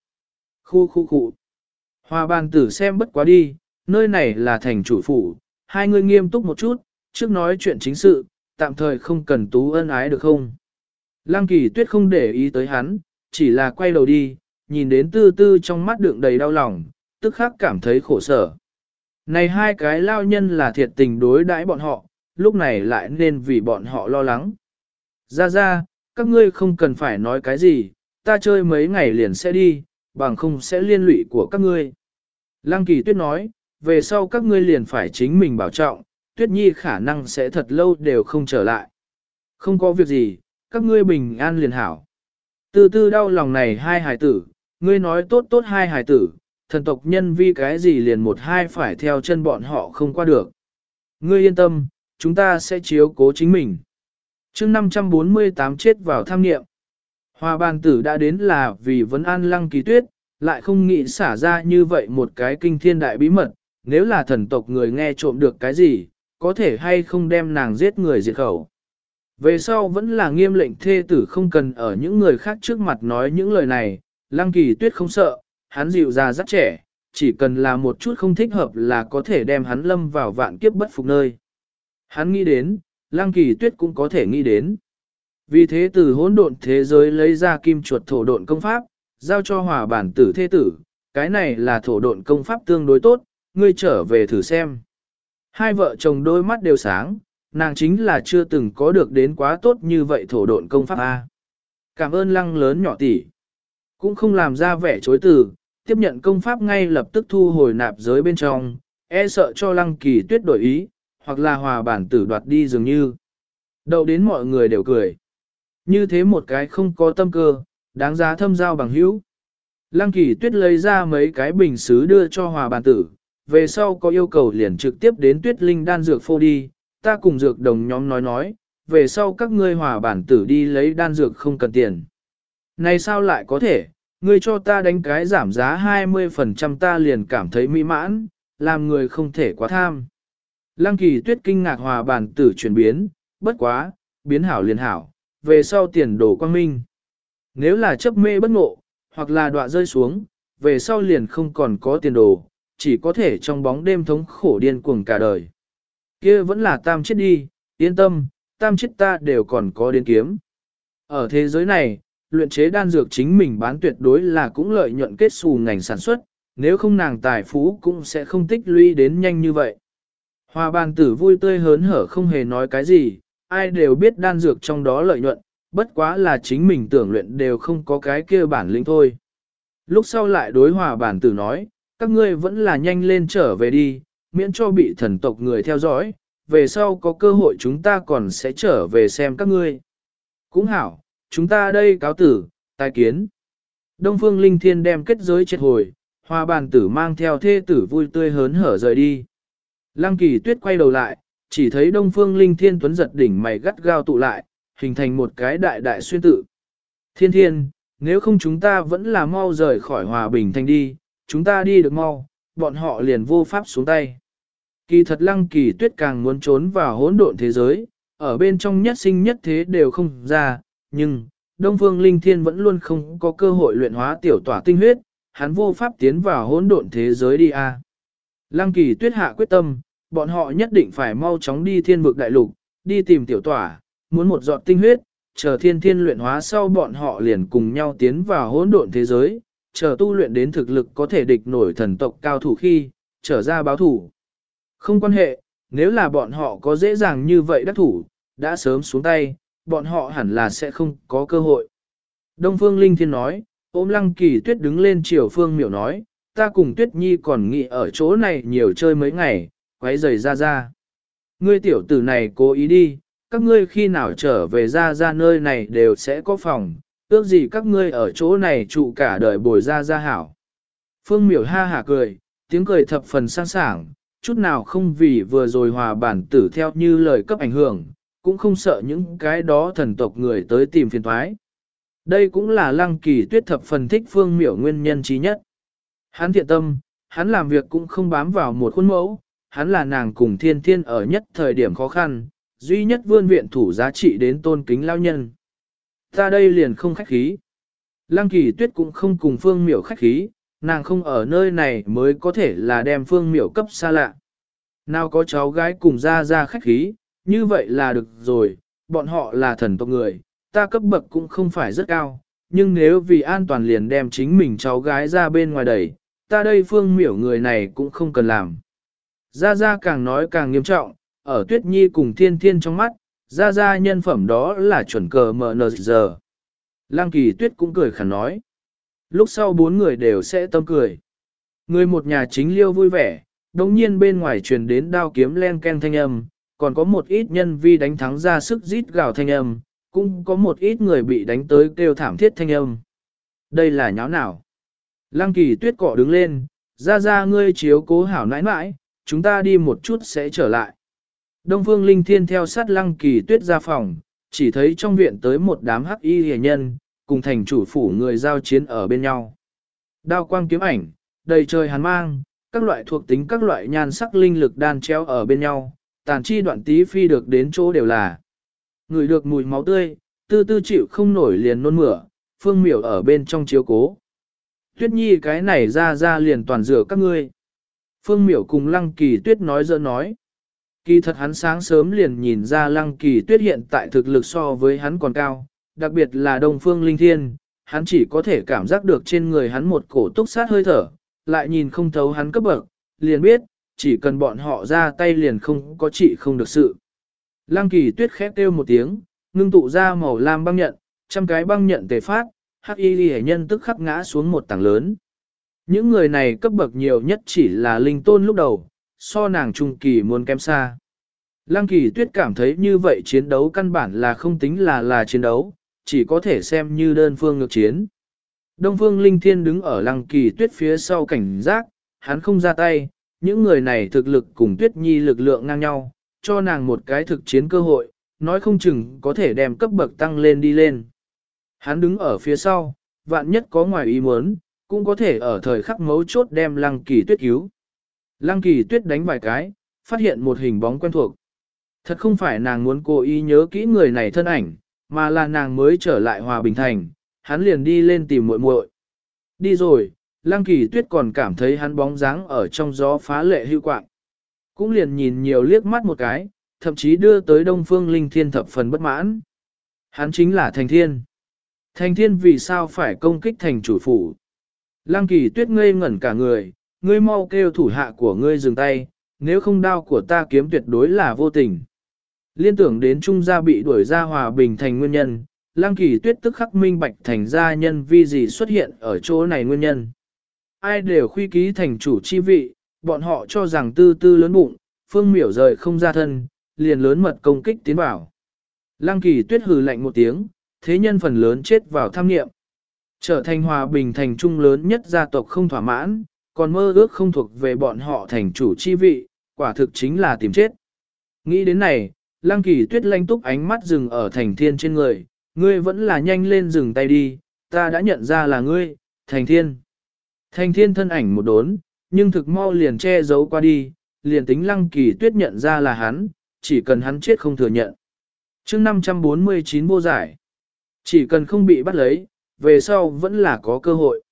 Khu khu khu. Hòa bàn tử xem bất quá đi, nơi này là thành chủ phủ, hai người nghiêm túc một chút, trước nói chuyện chính sự, tạm thời không cần tú ân ái được không. Lăng kỳ tuyết không để ý tới hắn, chỉ là quay đầu đi, nhìn đến tư tư trong mắt đựng đầy đau lòng, tức khắc cảm thấy khổ sở. Này hai cái lao nhân là thiệt tình đối đãi bọn họ, lúc này lại nên vì bọn họ lo lắng. Ra ra, các ngươi không cần phải nói cái gì, ta chơi mấy ngày liền sẽ đi, bằng không sẽ liên lụy của các ngươi. Lăng kỳ tuyết nói, về sau các ngươi liền phải chính mình bảo trọng, tuyết nhi khả năng sẽ thật lâu đều không trở lại. Không có việc gì, các ngươi bình an liền hảo. Từ tư đau lòng này hai hài tử, ngươi nói tốt tốt hai hài tử, thần tộc nhân vi cái gì liền một hai phải theo chân bọn họ không qua được. Ngươi yên tâm, chúng ta sẽ chiếu cố chính mình. chương 548 chết vào tham nghiệm. Hòa bàn tử đã đến là vì vấn an lăng kỳ tuyết, lại không nghĩ xả ra như vậy một cái kinh thiên đại bí mật, nếu là thần tộc người nghe trộm được cái gì, có thể hay không đem nàng giết người diệt khẩu. Về sau vẫn là nghiêm lệnh thê tử không cần ở những người khác trước mặt nói những lời này, lăng kỳ tuyết không sợ, hắn dịu ra rất trẻ, chỉ cần là một chút không thích hợp là có thể đem hắn lâm vào vạn kiếp bất phục nơi. Hắn nghĩ đến, lăng kỳ tuyết cũng có thể nghĩ đến. Vì thế từ hỗn độn thế giới lấy ra kim chuột thổ độn công pháp, giao cho hòa bản tử thế tử, cái này là thổ độn công pháp tương đối tốt, ngươi trở về thử xem. Hai vợ chồng đôi mắt đều sáng, nàng chính là chưa từng có được đến quá tốt như vậy thổ độn công pháp A. Cảm ơn lăng lớn nhỏ tỷ, cũng không làm ra vẻ chối từ, tiếp nhận công pháp ngay lập tức thu hồi nạp giới bên trong, e sợ cho lăng kỳ tuyết đổi ý, hoặc là hòa bản tử đoạt đi dường như. Đậu đến mọi người đều cười. Như thế một cái không có tâm cơ, đáng giá thâm giao bằng hữu. Lăng kỳ tuyết lấy ra mấy cái bình xứ đưa cho hòa bản tử, về sau có yêu cầu liền trực tiếp đến tuyết linh đan dược phô đi, ta cùng dược đồng nhóm nói nói, về sau các ngươi hòa bản tử đi lấy đan dược không cần tiền. Này sao lại có thể, ngươi cho ta đánh cái giảm giá 20% ta liền cảm thấy mỹ mãn, làm người không thể quá tham. Lăng kỳ tuyết kinh ngạc hòa bản tử chuyển biến, bất quá, biến hảo liền hảo, về sau tiền đồ quang minh. Nếu là chấp mê bất ngộ, hoặc là đọa rơi xuống, về sau liền không còn có tiền đồ, chỉ có thể trong bóng đêm thống khổ điên cuồng cả đời. kia vẫn là tam chết đi, yên tâm, tam chết ta đều còn có đến kiếm. Ở thế giới này, luyện chế đan dược chính mình bán tuyệt đối là cũng lợi nhuận kết xù ngành sản xuất, nếu không nàng tài phú cũng sẽ không tích lũy đến nhanh như vậy. Hoa bàn tử vui tươi hớn hở không hề nói cái gì, ai đều biết đan dược trong đó lợi nhuận, bất quá là chính mình tưởng luyện đều không có cái kia bản lĩnh thôi. Lúc sau lại đối hòa bản tử nói, các ngươi vẫn là nhanh lên trở về đi, miễn cho bị thần tộc người theo dõi, về sau có cơ hội chúng ta còn sẽ trở về xem các ngươi. Cũng hảo, chúng ta đây cáo tử, tài kiến. Đông Phương Linh Thiên đem kết giới chết hồi, hoa bàn tử mang theo thê tử vui tươi hớn hở rời đi. Lăng kỳ tuyết quay đầu lại, chỉ thấy đông phương linh thiên tuấn giật đỉnh mày gắt gao tụ lại, hình thành một cái đại đại xuyên tự. Thiên thiên, nếu không chúng ta vẫn là mau rời khỏi hòa bình thành đi, chúng ta đi được mau, bọn họ liền vô pháp xuống tay. Kỳ thật lăng kỳ tuyết càng muốn trốn vào hỗn độn thế giới, ở bên trong nhất sinh nhất thế đều không ra, nhưng, Đông Phương Linh Thiên vẫn luôn không có cơ hội luyện hóa tiểu tỏa tinh huyết, hắn vô pháp tiến vào hỗn độn thế giới đi a. À. Lăng kỳ tuyết hạ quyết tâm, bọn họ nhất định phải mau chóng đi thiên vực đại lục, đi tìm tiểu tỏa, muốn một giọt tinh huyết, chờ thiên thiên luyện hóa sau bọn họ liền cùng nhau tiến vào hỗn độn thế giới, chờ tu luyện đến thực lực có thể địch nổi thần tộc cao thủ khi, trở ra báo thủ. Không quan hệ, nếu là bọn họ có dễ dàng như vậy đắc thủ, đã sớm xuống tay, bọn họ hẳn là sẽ không có cơ hội. Đông Phương Linh Thiên nói, ôm lăng kỳ tuyết đứng lên chiều Phương miểu nói, ta cùng tuyết nhi còn nghĩ ở chỗ này nhiều chơi mấy ngày, quấy rầy ra ra. Ngươi tiểu tử này cố ý đi, các ngươi khi nào trở về ra ra nơi này đều sẽ có phòng, ước gì các ngươi ở chỗ này trụ cả đời bồi ra ra hảo. Phương miểu ha hả cười, tiếng cười thập phần sang sảng, chút nào không vì vừa rồi hòa bản tử theo như lời cấp ảnh hưởng, cũng không sợ những cái đó thần tộc người tới tìm phiền thoái. Đây cũng là lăng kỳ tuyết thập phần thích phương miểu nguyên nhân trí nhất. Hắn thiện tâm, hắn làm việc cũng không bám vào một khuôn mẫu, hắn là nàng cùng thiên thiên ở nhất thời điểm khó khăn, duy nhất vươn viện thủ giá trị đến tôn kính lao nhân. Ta đây liền không khách khí. Lăng kỳ tuyết cũng không cùng phương miểu khách khí, nàng không ở nơi này mới có thể là đem phương miểu cấp xa lạ. Nào có cháu gái cùng ra ra khách khí, như vậy là được rồi, bọn họ là thần tộc người, ta cấp bậc cũng không phải rất cao, nhưng nếu vì an toàn liền đem chính mình cháu gái ra bên ngoài đẩy, ta đây phương miểu người này cũng không cần làm. Gia Gia càng nói càng nghiêm trọng, ở Tuyết Nhi cùng Thiên Thiên trong mắt, Gia Gia nhân phẩm đó là chuẩn cờ mờ nờ giờ. Lăng Kỳ Tuyết cũng cười khẳng nói. Lúc sau bốn người đều sẽ tâm cười. Người một nhà chính liêu vui vẻ, đồng nhiên bên ngoài truyền đến đao kiếm len ken thanh âm, còn có một ít nhân vi đánh thắng ra sức rít gào thanh âm, cũng có một ít người bị đánh tới kêu thảm thiết thanh âm. Đây là nháo nào? Lăng kỳ tuyết cọ đứng lên, ra ra ngươi chiếu cố hảo nãi nãi, chúng ta đi một chút sẽ trở lại. Đông phương linh thiên theo sát lăng kỳ tuyết ra phòng, chỉ thấy trong viện tới một đám hắc y hề nhân, cùng thành chủ phủ người giao chiến ở bên nhau. Đao quang kiếm ảnh, đầy trời hàn mang, các loại thuộc tính các loại nhan sắc linh lực đan treo ở bên nhau, tàn chi đoạn tí phi được đến chỗ đều là. Người được mùi máu tươi, tư tư chịu không nổi liền nôn mửa, phương miểu ở bên trong chiếu cố. Tuyết nhi cái này ra ra liền toàn rửa các ngươi. Phương miểu cùng lăng kỳ tuyết nói dỡ nói. Kỳ thật hắn sáng sớm liền nhìn ra lăng kỳ tuyết hiện tại thực lực so với hắn còn cao, đặc biệt là đông phương linh thiên, hắn chỉ có thể cảm giác được trên người hắn một cổ túc sát hơi thở, lại nhìn không thấu hắn cấp bậc, liền biết, chỉ cần bọn họ ra tay liền không có chị không được sự. Lăng kỳ tuyết khép kêu một tiếng, ngưng tụ ra màu lam băng nhận, trăm cái băng nhận tề phát, hắc y ghi nhân tức khắc ngã xuống một tảng lớn. Những người này cấp bậc nhiều nhất chỉ là linh tôn lúc đầu, so nàng trung kỳ muốn kém xa. Lăng kỳ tuyết cảm thấy như vậy chiến đấu căn bản là không tính là là chiến đấu, chỉ có thể xem như đơn phương ngược chiến. Đông phương linh thiên đứng ở lăng kỳ tuyết phía sau cảnh giác, hắn không ra tay, những người này thực lực cùng tuyết nhi lực lượng ngang nhau, cho nàng một cái thực chiến cơ hội, nói không chừng có thể đem cấp bậc tăng lên đi lên. Hắn đứng ở phía sau, vạn nhất có ngoài ý muốn, cũng có thể ở thời khắc mấu chốt đem lăng kỳ tuyết cứu. Lăng kỳ tuyết đánh vài cái, phát hiện một hình bóng quen thuộc. Thật không phải nàng muốn cố ý nhớ kỹ người này thân ảnh, mà là nàng mới trở lại hòa bình thành, hắn liền đi lên tìm muội muội. Đi rồi, Lăng Kỳ Tuyết còn cảm thấy hắn bóng dáng ở trong gió phá lệ hưu quạng. Cũng liền nhìn nhiều liếc mắt một cái, thậm chí đưa tới Đông Phương Linh Thiên thập phần bất mãn. Hắn chính là Thành Thiên. Thành Thiên vì sao phải công kích thành chủ phủ? Lăng Kỳ Tuyết ngây ngẩn cả người, ngươi mau kêu thủ hạ của ngươi dừng tay, nếu không đao của ta kiếm tuyệt đối là vô tình. Liên tưởng đến Trung gia bị đuổi ra hòa bình thành nguyên nhân, Lăng Kỳ Tuyết tức khắc minh bạch thành gia nhân vì gì xuất hiện ở chỗ này nguyên nhân ai đều khuy ký thành chủ chi vị, bọn họ cho rằng tư tư lớn bụng, phương miểu rời không ra thân, liền lớn mật công kích tiến vào. Lăng kỳ tuyết hừ lạnh một tiếng, thế nhân phần lớn chết vào tham nghiệm. Trở thành hòa bình thành trung lớn nhất gia tộc không thỏa mãn, còn mơ ước không thuộc về bọn họ thành chủ chi vị, quả thực chính là tìm chết. Nghĩ đến này, lăng kỳ tuyết lanh túc ánh mắt dừng ở thành thiên trên người, ngươi vẫn là nhanh lên dừng tay đi, ta đã nhận ra là ngươi, thành thiên. Thành thiên thân ảnh một đốn, nhưng thực mau liền che giấu qua đi, liền tính lăng kỳ tuyết nhận ra là hắn, chỉ cần hắn chết không thừa nhận. chương 549 vô giải, chỉ cần không bị bắt lấy, về sau vẫn là có cơ hội.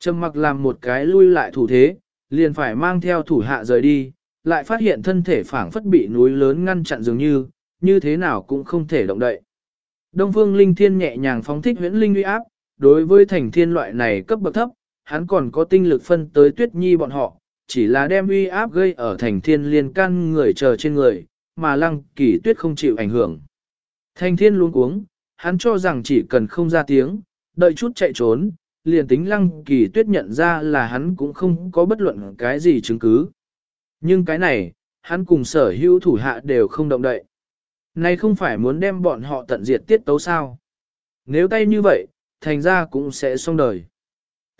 Trầm mặc làm một cái lui lại thủ thế, liền phải mang theo thủ hạ rời đi, lại phát hiện thân thể phảng phất bị núi lớn ngăn chặn dường như, như thế nào cũng không thể động đậy. Đông Phương Linh Thiên nhẹ nhàng phóng thích huyễn linh uy áp, đối với thành thiên loại này cấp bậc thấp, hắn còn có tinh lực phân tới tuyết nhi bọn họ, chỉ là đem uy áp gây ở thành thiên liên căn người chờ trên người, mà lăng kỳ tuyết không chịu ảnh hưởng. Thành thiên luôn uống, hắn cho rằng chỉ cần không ra tiếng, đợi chút chạy trốn, liền tính lăng kỳ tuyết nhận ra là hắn cũng không có bất luận cái gì chứng cứ. Nhưng cái này, hắn cùng sở hữu thủ hạ đều không động đậy. Này không phải muốn đem bọn họ tận diệt tiết tấu sao. Nếu tay như vậy, thành ra cũng sẽ xong đời.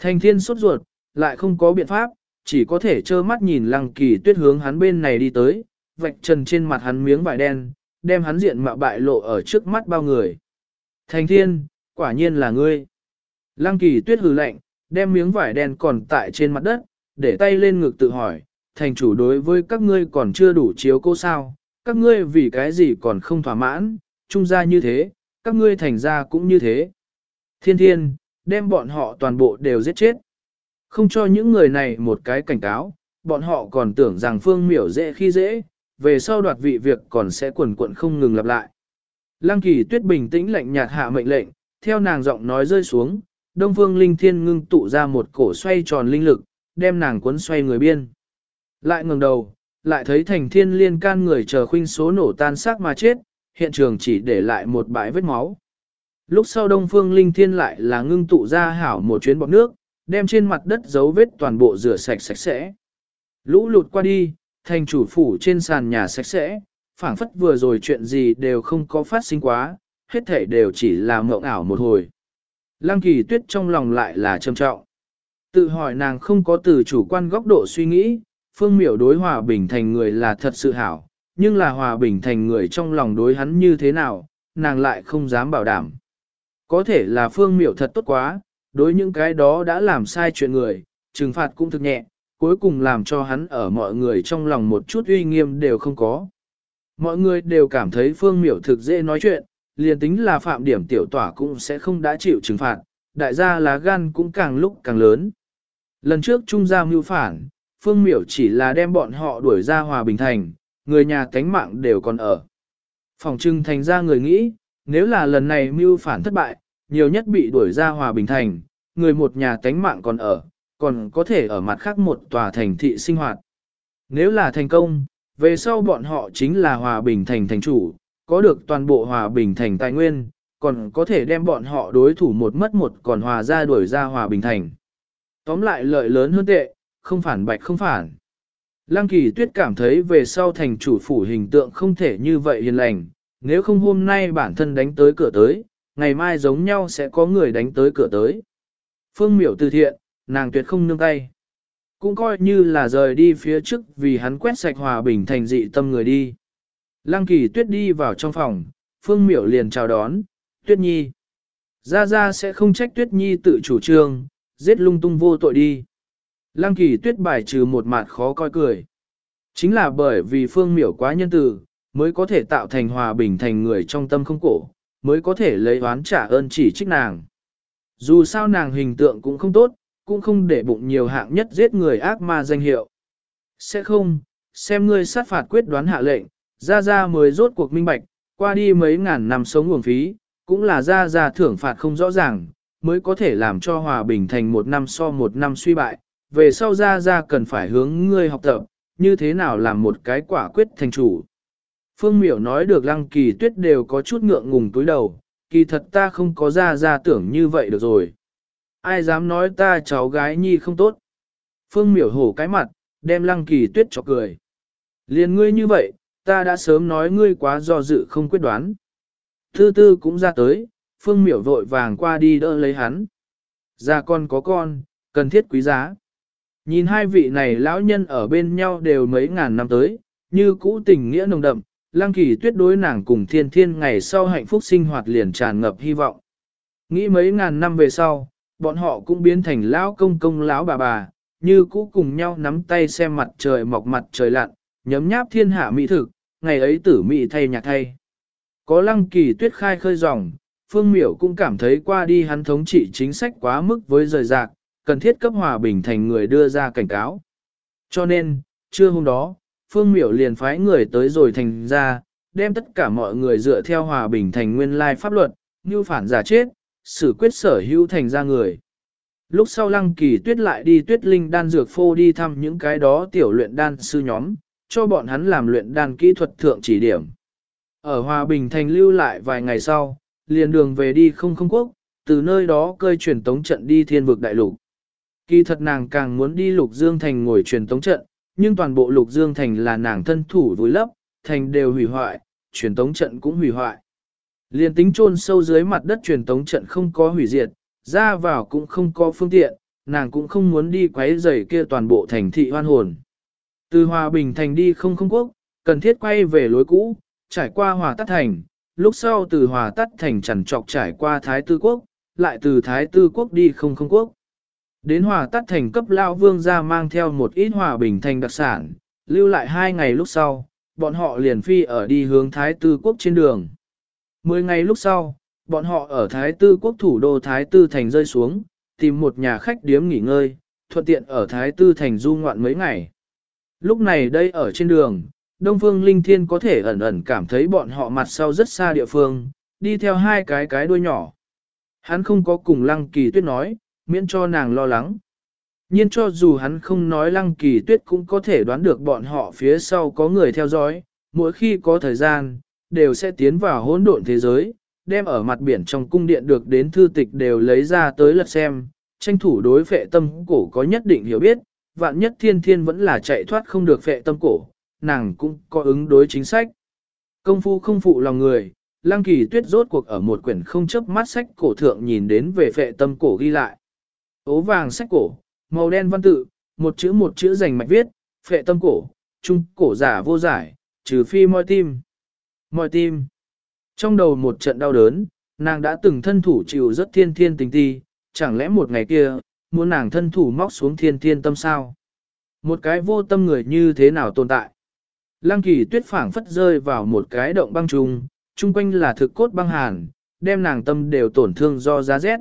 Thành thiên sốt ruột, lại không có biện pháp, chỉ có thể trơ mắt nhìn lăng kỳ tuyết hướng hắn bên này đi tới, vạch trần trên mặt hắn miếng vải đen, đem hắn diện mạo bại lộ ở trước mắt bao người. Thành thiên, quả nhiên là ngươi. Lăng kỳ tuyết hừ lạnh, đem miếng vải đen còn tại trên mặt đất, để tay lên ngực tự hỏi, thành chủ đối với các ngươi còn chưa đủ chiếu cô sao, các ngươi vì cái gì còn không thỏa mãn, trung gia như thế, các ngươi thành ra cũng như thế. Thiên thiên, đem bọn họ toàn bộ đều giết chết. Không cho những người này một cái cảnh cáo, bọn họ còn tưởng rằng phương miểu dễ khi dễ, về sau đoạt vị việc còn sẽ quần quận không ngừng lặp lại. Lăng kỳ tuyết bình tĩnh lạnh nhạt hạ mệnh lệnh, theo nàng giọng nói rơi xuống, Đông Phương Linh Thiên ngưng tụ ra một cổ xoay tròn linh lực, đem nàng cuốn xoay người biên. Lại ngẩng đầu, lại thấy thành thiên liên can người chờ khuynh số nổ tan xác mà chết, hiện trường chỉ để lại một bãi vết máu. Lúc sau Đông Phương Linh Thiên lại là ngưng tụ ra hảo một chuyến bọt nước, đem trên mặt đất dấu vết toàn bộ rửa sạch sạch sẽ. Lũ lụt qua đi, thành chủ phủ trên sàn nhà sạch sẽ, phảng phất vừa rồi chuyện gì đều không có phát sinh quá, hết thể đều chỉ là mộng ảo một hồi. Lăng kỳ tuyết trong lòng lại là trầm trọng. Tự hỏi nàng không có từ chủ quan góc độ suy nghĩ, phương miểu đối hòa bình thành người là thật sự hảo, nhưng là hòa bình thành người trong lòng đối hắn như thế nào, nàng lại không dám bảo đảm. Có thể là phương miểu thật tốt quá, đối những cái đó đã làm sai chuyện người, trừng phạt cũng thực nhẹ, cuối cùng làm cho hắn ở mọi người trong lòng một chút uy nghiêm đều không có. Mọi người đều cảm thấy phương miểu thực dễ nói chuyện, liền tính là phạm điểm tiểu tỏa cũng sẽ không đã chịu trừng phạt, đại gia lá gan cũng càng lúc càng lớn. Lần trước trung gia mưu phản, phương miểu chỉ là đem bọn họ đuổi ra hòa bình thành, người nhà cánh mạng đều còn ở. Phòng trưng thành ra người nghĩ, nếu là lần này mưu phản thất bại, nhiều nhất bị đuổi ra hòa bình thành, người một nhà cánh mạng còn ở, còn có thể ở mặt khác một tòa thành thị sinh hoạt. Nếu là thành công, về sau bọn họ chính là hòa bình thành thành chủ, có được toàn bộ hòa bình thành tài nguyên, còn có thể đem bọn họ đối thủ một mất một còn hòa ra đuổi ra hòa bình thành. Tóm lại lợi lớn hơn tệ, không phản bạch không phản. Lăng kỳ tuyết cảm thấy về sau thành chủ phủ hình tượng không thể như vậy hiền lành, nếu không hôm nay bản thân đánh tới cửa tới, ngày mai giống nhau sẽ có người đánh tới cửa tới. Phương miểu từ thiện, nàng tuyệt không nương tay. Cũng coi như là rời đi phía trước vì hắn quét sạch hòa bình thành dị tâm người đi. Lăng kỳ tuyết đi vào trong phòng, Phương miểu liền chào đón, tuyết nhi. Ra ra sẽ không trách tuyết nhi tự chủ trương, giết lung tung vô tội đi. Lăng kỳ tuyết bài trừ một mặt khó coi cười. Chính là bởi vì phương miểu quá nhân từ, mới có thể tạo thành hòa bình thành người trong tâm không cổ, mới có thể lấy oán trả ơn chỉ trích nàng. Dù sao nàng hình tượng cũng không tốt, cũng không để bụng nhiều hạng nhất giết người ác ma danh hiệu. Sẽ không, xem ngươi sát phạt quyết đoán hạ lệnh, ra ra mới rốt cuộc minh bạch, qua đi mấy ngàn năm sống nguồn phí, cũng là ra ra thưởng phạt không rõ ràng, mới có thể làm cho hòa bình thành một năm so một năm suy bại, về sau ra ra cần phải hướng ngươi học tập, như thế nào làm một cái quả quyết thành chủ. Phương miểu nói được lăng kỳ tuyết đều có chút ngượng ngùng túi đầu, kỳ thật ta không có ra ra tưởng như vậy được rồi. Ai dám nói ta cháu gái nhi không tốt. Phương miểu hổ cái mặt, đem lăng kỳ tuyết cho cười. Liên ngươi như vậy, ta đã sớm nói ngươi quá do dự không quyết đoán. Thư tư cũng ra tới, phương miểu vội vàng qua đi đỡ lấy hắn. Già con có con, cần thiết quý giá. Nhìn hai vị này lão nhân ở bên nhau đều mấy ngàn năm tới, như cũ tình nghĩa nồng đậm, Lăng Kỳ tuyết đối nàng cùng thiên thiên ngày sau hạnh phúc sinh hoạt liền tràn ngập hy vọng. Nghĩ mấy ngàn năm về sau, bọn họ cũng biến thành lão công công lão bà bà, như cũ cùng nhau nắm tay xem mặt trời mọc mặt trời lặn, nhấm nháp thiên hạ mỹ thực, ngày ấy tử mỹ thay nhạc thay. Có Lăng Kỳ tuyết khai khơi dòng, Phương Miểu cũng cảm thấy qua đi hắn thống trị chính sách quá mức với rời rạc, cần thiết cấp hòa bình thành người đưa ra cảnh cáo. Cho nên, trưa hôm đó, Phương Miểu liền phái người tới rồi thành ra, đem tất cả mọi người dựa theo hòa bình thành nguyên lai pháp luật, như phản giả chết, xử quyết sở hữu thành ra người. Lúc sau lăng kỳ tuyết lại đi tuyết linh đan dược phô đi thăm những cái đó tiểu luyện đan sư nhóm, cho bọn hắn làm luyện đan kỹ thuật thượng chỉ điểm. Ở Hòa Bình Thành lưu lại vài ngày sau, liền đường về đi không không quốc, từ nơi đó cơi truyền tống trận đi thiên vực đại lục. Kỳ thật nàng càng muốn đi lục dương thành ngồi truyền tống trận, nhưng toàn bộ lục dương thành là nàng thân thủ vùi lấp, thành đều hủy hoại, truyền tống trận cũng hủy hoại. Liên tính chôn sâu dưới mặt đất truyền tống trận không có hủy diệt, ra vào cũng không có phương tiện, nàng cũng không muốn đi quấy rầy kia toàn bộ thành thị hoan hồn. Từ Hòa Bình thành đi không không quốc, cần thiết quay về lối cũ, trải qua Hòa Tát thành, lúc sau từ Hòa Tát thành chẳng trọc trải qua Thái Tư quốc, lại từ Thái Tư quốc đi không không quốc. Đến Hòa Tát thành cấp lao vương ra mang theo một ít Hòa Bình thành đặc sản, lưu lại hai ngày lúc sau, bọn họ liền phi ở đi hướng Thái Tư quốc trên đường. Mười ngày lúc sau, bọn họ ở Thái Tư quốc thủ đô Thái Tư thành rơi xuống, tìm một nhà khách điếm nghỉ ngơi, thuận tiện ở Thái Tư thành du ngoạn mấy ngày. Lúc này đây ở trên đường, Đông Phương Linh Thiên có thể ẩn ẩn cảm thấy bọn họ mặt sau rất xa địa phương, đi theo hai cái cái đuôi nhỏ. Hắn không có cùng Lăng Kỳ Tuyết nói, miễn cho nàng lo lắng. nhiên cho dù hắn không nói Lăng Kỳ Tuyết cũng có thể đoán được bọn họ phía sau có người theo dõi, mỗi khi có thời gian, đều sẽ tiến vào hỗn độn thế giới, đem ở mặt biển trong cung điện được đến thư tịch đều lấy ra tới lật xem, tranh thủ đối phệ tâm cổ có nhất định hiểu biết, vạn nhất thiên thiên vẫn là chạy thoát không được phệ tâm cổ, nàng cũng có ứng đối chính sách. Công phu không phụ lòng người, Lăng Kỳ Tuyết rốt cuộc ở một quyển không chấp mắt sách cổ thượng nhìn đến về phệ tâm cổ ghi lại. Ố vàng sách cổ, màu đen văn tự, một chữ một chữ dành mạch viết, phệ tâm cổ, trung cổ giả vô giải, trừ phi moi tim. Moi tim. Trong đầu một trận đau đớn, nàng đã từng thân thủ chịu rất thiên thiên tình ti, chẳng lẽ một ngày kia, muốn nàng thân thủ móc xuống thiên thiên tâm sao? Một cái vô tâm người như thế nào tồn tại? Lăng kỳ tuyết phảng phất rơi vào một cái động băng trùng, chung quanh là thực cốt băng hàn, đem nàng tâm đều tổn thương do giá rét.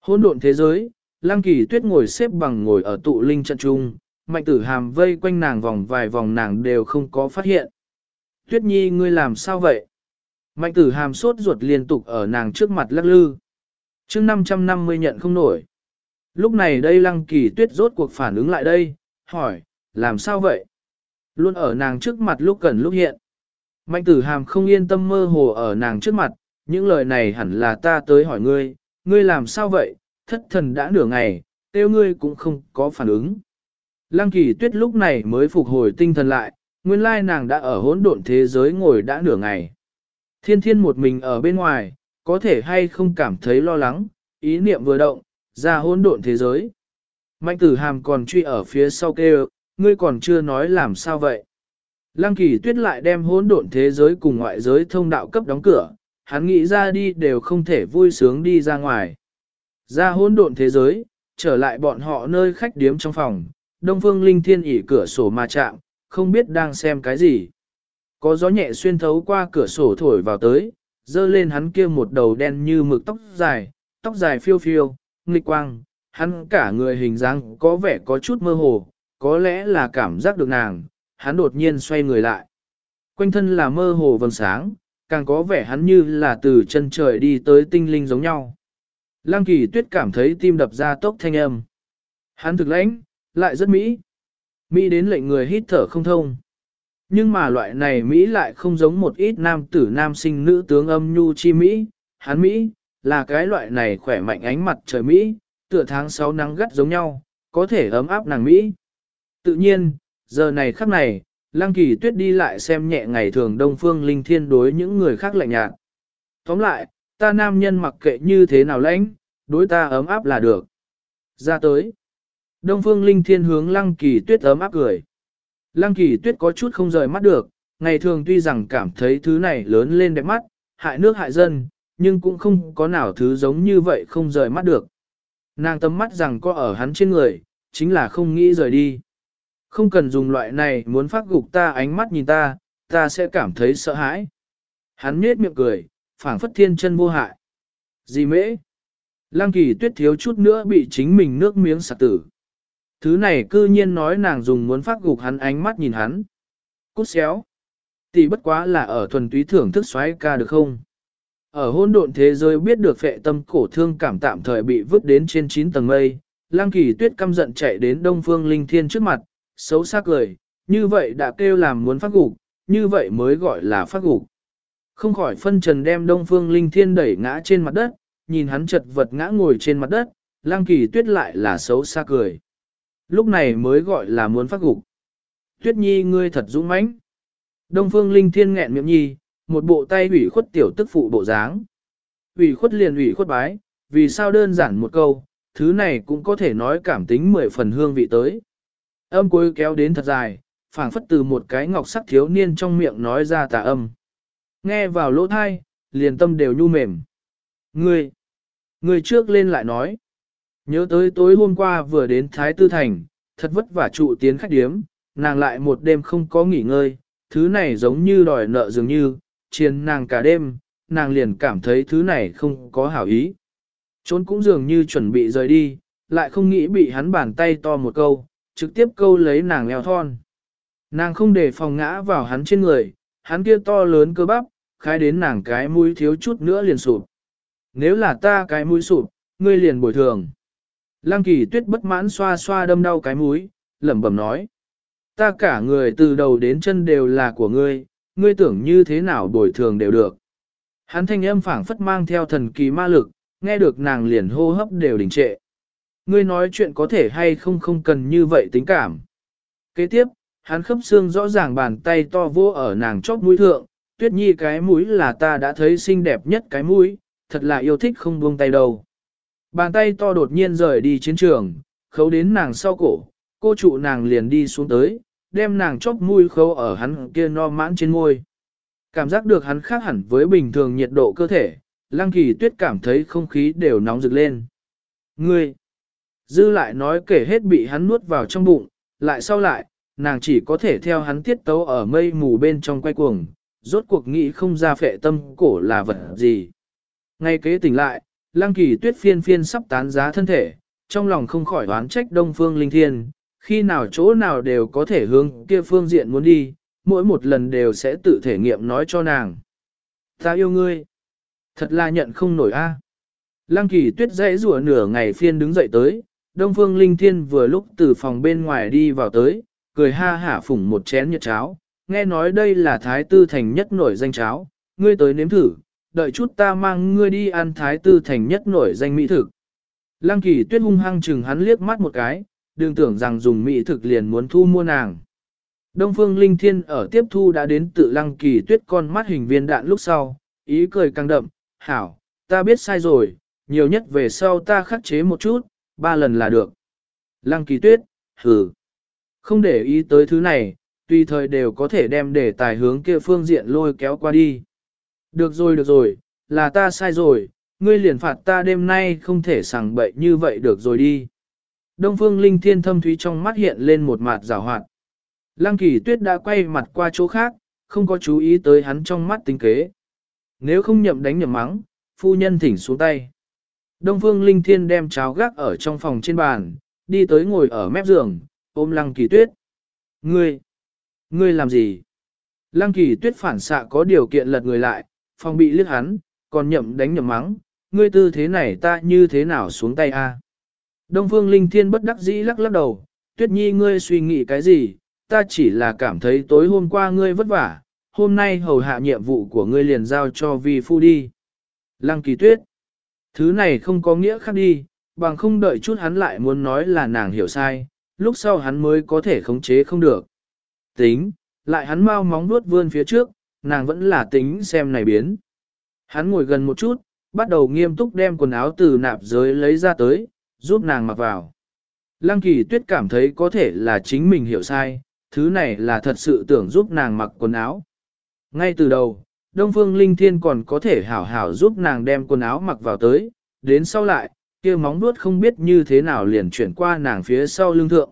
Hỗn độn thế giới, lăng kỳ tuyết ngồi xếp bằng ngồi ở tụ linh trận trung, mạnh tử hàm vây quanh nàng vòng vài vòng nàng đều không có phát hiện. Tuyết nhi ngươi làm sao vậy? Mạnh tử hàm sốt ruột liên tục ở nàng trước mặt lắc lư. chương 550 nhận không nổi. Lúc này đây lăng kỳ tuyết rốt cuộc phản ứng lại đây, hỏi, làm sao vậy? Luôn ở nàng trước mặt lúc cần lúc hiện. Mạnh tử hàm không yên tâm mơ hồ ở nàng trước mặt, những lời này hẳn là ta tới hỏi ngươi, ngươi làm sao vậy, thất thần đã nửa ngày, tiêu ngươi cũng không có phản ứng. Lăng kỳ tuyết lúc này mới phục hồi tinh thần lại, nguyên lai nàng đã ở hỗn độn thế giới ngồi đã nửa ngày. Thiên thiên một mình ở bên ngoài, có thể hay không cảm thấy lo lắng, ý niệm vừa động, ra hỗn độn thế giới. Mạnh tử hàm còn truy ở phía sau kêu, ngươi còn chưa nói làm sao vậy. Lăng kỳ tuyết lại đem hỗn độn thế giới cùng ngoại giới thông đạo cấp đóng cửa, hắn nghĩ ra đi đều không thể vui sướng đi ra ngoài. Ra hỗn độn thế giới, trở lại bọn họ nơi khách điếm trong phòng, Đông Phương Linh Thiên ỉ cửa sổ mà chạm, không biết đang xem cái gì. Có gió nhẹ xuyên thấu qua cửa sổ thổi vào tới, dơ lên hắn kia một đầu đen như mực tóc dài, tóc dài phiêu phiêu, nghịch quang, hắn cả người hình dáng có vẻ có chút mơ hồ, có lẽ là cảm giác được nàng, hắn đột nhiên xoay người lại. Quanh thân là mơ hồ vầng sáng, càng có vẻ hắn như là từ chân trời đi tới tinh linh giống nhau. Lăng kỳ tuyết cảm thấy tim đập ra tốc thanh âm. Hắn thực lãnh, lại rất mỹ. Mỹ đến lệnh người hít thở không thông. Nhưng mà loại này Mỹ lại không giống một ít nam tử nam sinh nữ tướng âm nhu chi Mỹ. Hắn Mỹ, là cái loại này khỏe mạnh ánh mặt trời Mỹ, tựa tháng 6 nắng gắt giống nhau, có thể ấm áp nàng Mỹ. Tự nhiên, giờ này khắc này, Lăng Kỳ Tuyết đi lại xem nhẹ ngày thường Đông Phương Linh Thiên đối những người khác lạnh nhạt. Tóm lại, ta nam nhân mặc kệ như thế nào lãnh, đối ta ấm áp là được. Ra tới. Đông phương linh thiên hướng lăng kỳ tuyết ấm áp cười. Lăng kỳ tuyết có chút không rời mắt được, ngày thường tuy rằng cảm thấy thứ này lớn lên đẹp mắt, hại nước hại dân, nhưng cũng không có nào thứ giống như vậy không rời mắt được. Nàng tâm mắt rằng có ở hắn trên người, chính là không nghĩ rời đi. Không cần dùng loại này muốn phát gục ta ánh mắt nhìn ta, ta sẽ cảm thấy sợ hãi. Hắn nhếch miệng cười, phảng phất thiên chân vô hại. Gì mễ? Lăng kỳ tuyết thiếu chút nữa bị chính mình nước miếng sạc tử. Thứ này cư nhiên nói nàng dùng muốn phát gục hắn ánh mắt nhìn hắn. Cút xéo. Tỷ bất quá là ở thuần túy thưởng thức xoáy ca được không? Ở hôn độn thế giới biết được phệ tâm cổ thương cảm tạm thời bị vứt đến trên 9 tầng mây, lang kỳ tuyết căm giận chạy đến đông phương linh thiên trước mặt, xấu xác cười, như vậy đã kêu làm muốn phát gục, như vậy mới gọi là phát gục. Không khỏi phân trần đem đông phương linh thiên đẩy ngã trên mặt đất, nhìn hắn chật vật ngã ngồi trên mặt đất, lang kỳ tuyết lại là xấu xa cười. Lúc này mới gọi là muốn phát gục. Tuyết nhi ngươi thật dũng mãnh. Đông phương linh thiên nghẹn miệng nhi, một bộ tay ủy khuất tiểu tức phụ bộ dáng. Ủy khuất liền ủy khuất bái, vì sao đơn giản một câu, thứ này cũng có thể nói cảm tính mười phần hương vị tới. Âm cuối kéo đến thật dài, phảng phất từ một cái ngọc sắc thiếu niên trong miệng nói ra tà âm. Nghe vào lỗ thai, liền tâm đều nhu mềm. Ngươi, Người trước lên lại nói. Nhớ tới tối hôm qua vừa đến Thái Tư Thành, thật vất vả trụ tiến khách điếm, nàng lại một đêm không có nghỉ ngơi, thứ này giống như đòi nợ dường như, chiền nàng cả đêm, nàng liền cảm thấy thứ này không có hảo ý. Trốn cũng dường như chuẩn bị rời đi, lại không nghĩ bị hắn bàn tay to một câu, trực tiếp câu lấy nàng leo thon. Nàng không để phòng ngã vào hắn trên người, hắn kia to lớn cơ bắp, khai đến nàng cái mũi thiếu chút nữa liền sụp. Nếu là ta cái mũi sụp, ngươi liền bồi thường. Lăng kỳ tuyết bất mãn xoa xoa đâm đau cái mũi, lẩm bẩm nói. Ta cả người từ đầu đến chân đều là của ngươi, ngươi tưởng như thế nào bồi thường đều được. Hắn thanh âm phảng phất mang theo thần kỳ ma lực, nghe được nàng liền hô hấp đều đình trệ. Ngươi nói chuyện có thể hay không không cần như vậy tính cảm. Kế tiếp, hắn khớp xương rõ ràng bàn tay to vô ở nàng chóp mũi thượng, tuyết nhi cái mũi là ta đã thấy xinh đẹp nhất cái mũi, thật là yêu thích không buông tay đâu. Bàn tay to đột nhiên rời đi chiến trường, khấu đến nàng sau cổ, cô trụ nàng liền đi xuống tới, đem nàng chóp mũi khấu ở hắn kia no mãn trên môi. Cảm giác được hắn khác hẳn với bình thường nhiệt độ cơ thể, lăng kỳ tuyết cảm thấy không khí đều nóng rực lên. Ngươi! Dư lại nói kể hết bị hắn nuốt vào trong bụng, lại sau lại, nàng chỉ có thể theo hắn tiết tấu ở mây mù bên trong quay cuồng, rốt cuộc nghĩ không ra phệ tâm cổ là vật gì. Ngay kế tỉnh lại, lăng kỳ tuyết phiên phiên sắp tán giá thân thể, trong lòng không khỏi đoán trách đông phương linh thiên, khi nào chỗ nào đều có thể hướng kia phương diện muốn đi, mỗi một lần đều sẽ tự thể nghiệm nói cho nàng. Ta yêu ngươi. Thật là nhận không nổi a. Lăng kỳ tuyết dãy rủa nửa ngày phiên đứng dậy tới, Đông Phương Linh Thiên vừa lúc từ phòng bên ngoài đi vào tới, cười ha hả phủng một chén nhật cháo, nghe nói đây là thái tư thành nhất nổi danh cháo, ngươi tới nếm thử, đợi chút ta mang ngươi đi ăn thái tư thành nhất nổi danh mỹ thực. Lăng kỳ tuyết hung hăng chừng hắn liếc mắt một cái, đừng tưởng rằng dùng mỹ thực liền muốn thu mua nàng. Đông Phương Linh Thiên ở tiếp thu đã đến tự lăng kỳ tuyết con mắt hình viên đạn lúc sau, ý cười càng đậm, hảo, ta biết sai rồi, nhiều nhất về sau ta khắc chế một chút, ba lần là được. Lăng kỳ tuyết, hừ, không để ý tới thứ này, tùy thời đều có thể đem để tài hướng kia phương diện lôi kéo qua đi. Được rồi được rồi, là ta sai rồi, ngươi liền phạt ta đêm nay không thể sảng bậy như vậy được rồi đi. Đông phương linh thiên thâm thúy trong mắt hiện lên một mặt rào hoạt. Lăng kỳ tuyết đã quay mặt qua chỗ khác, không có chú ý tới hắn trong mắt tính kế. Nếu không nhậm đánh nhậm mắng, phu nhân thỉnh xuống tay. Đông phương linh thiên đem cháo gác ở trong phòng trên bàn, đi tới ngồi ở mép giường, ôm lăng kỳ tuyết. Ngươi! Ngươi làm gì? Lăng kỳ tuyết phản xạ có điều kiện lật người lại, phòng bị liếc hắn, còn nhậm đánh nhậm mắng, ngươi tư thế này ta như thế nào xuống tay a? Đông phương linh thiên bất đắc dĩ lắc lắc đầu, tuyết nhi ngươi suy nghĩ cái gì, ta chỉ là cảm thấy tối hôm qua ngươi vất vả, hôm nay hầu hạ nhiệm vụ của ngươi liền giao cho vi phu đi. Lăng kỳ tuyết, thứ này không có nghĩa khác đi, bằng không đợi chút hắn lại muốn nói là nàng hiểu sai, lúc sau hắn mới có thể khống chế không được. Tính, lại hắn mau móng nuốt vươn phía trước, nàng vẫn là tính xem này biến. Hắn ngồi gần một chút, bắt đầu nghiêm túc đem quần áo từ nạp giới lấy ra tới, giúp nàng mặc vào. Lăng kỳ tuyết cảm thấy có thể là chính mình hiểu sai, thứ này là thật sự tưởng giúp nàng mặc quần áo. Ngay từ đầu, Đông Phương Linh Thiên còn có thể hảo hảo giúp nàng đem quần áo mặc vào tới, đến sau lại, kia móng vuốt không biết như thế nào liền chuyển qua nàng phía sau lưng thượng.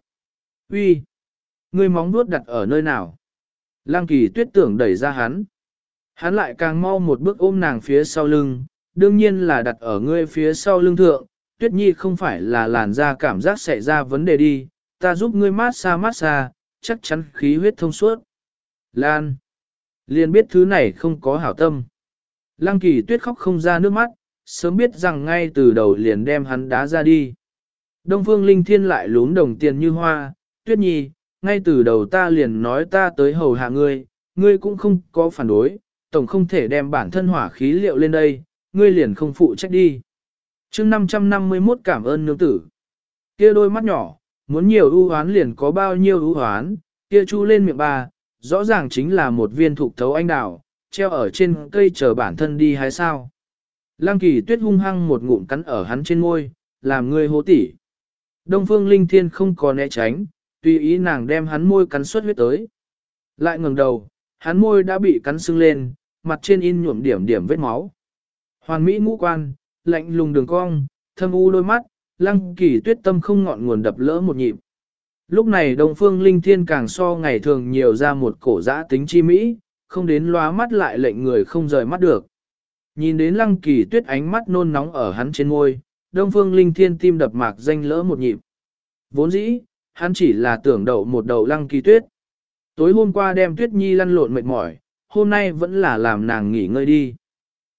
Uy, Ngươi móng vuốt đặt ở nơi nào? Lăng kỳ tuyết tưởng đẩy ra hắn. Hắn lại càng mau một bước ôm nàng phía sau lưng, đương nhiên là đặt ở ngươi phía sau lưng thượng, tuyết nhi không phải là làn da cảm giác xảy ra vấn đề đi, ta giúp ngươi mát xa mát xa, chắc chắn khí huyết thông suốt. Lan. Liền biết thứ này không có hảo tâm. Lăng kỳ tuyết khóc không ra nước mắt, sớm biết rằng ngay từ đầu liền đem hắn đá ra đi. Đông phương linh thiên lại lún đồng tiền như hoa, tuyết nhi, ngay từ đầu ta liền nói ta tới hầu hạ ngươi, ngươi cũng không có phản đối, tổng không thể đem bản thân hỏa khí liệu lên đây, ngươi liền không phụ trách đi. chương 551 cảm ơn nương tử. Kia đôi mắt nhỏ, muốn nhiều ưu hoán liền có bao nhiêu ưu hoán, kia chu lên miệng bà, rõ ràng chính là một viên thục thấu anh đào, treo ở trên cây chờ bản thân đi hay sao. Lăng kỳ tuyết hung hăng một ngụm cắn ở hắn trên môi, làm ngươi hố tỉ. Đông phương linh thiên không có né tránh, tùy ý nàng đem hắn môi cắn suốt huyết tới. Lại ngẩng đầu, hắn môi đã bị cắn sưng lên, mặt trên in nhuộm điểm điểm vết máu. Hoàn mỹ ngũ quan, lạnh lùng đường cong, thâm u đôi mắt, lăng kỳ tuyết tâm không ngọn nguồn đập lỡ một nhịp. Lúc này Đông Phương Linh Thiên càng so ngày thường nhiều ra một cổ giã tính chi mỹ, không đến loa mắt lại lệnh người không rời mắt được. Nhìn đến lăng kỳ tuyết ánh mắt nôn nóng ở hắn trên môi, Đông Phương Linh Thiên tim đập mạc danh lỡ một nhịp. Vốn dĩ, hắn chỉ là tưởng đậu một đầu lăng kỳ tuyết. Tối hôm qua đem tuyết nhi lăn lộn mệt mỏi, hôm nay vẫn là làm nàng nghỉ ngơi đi.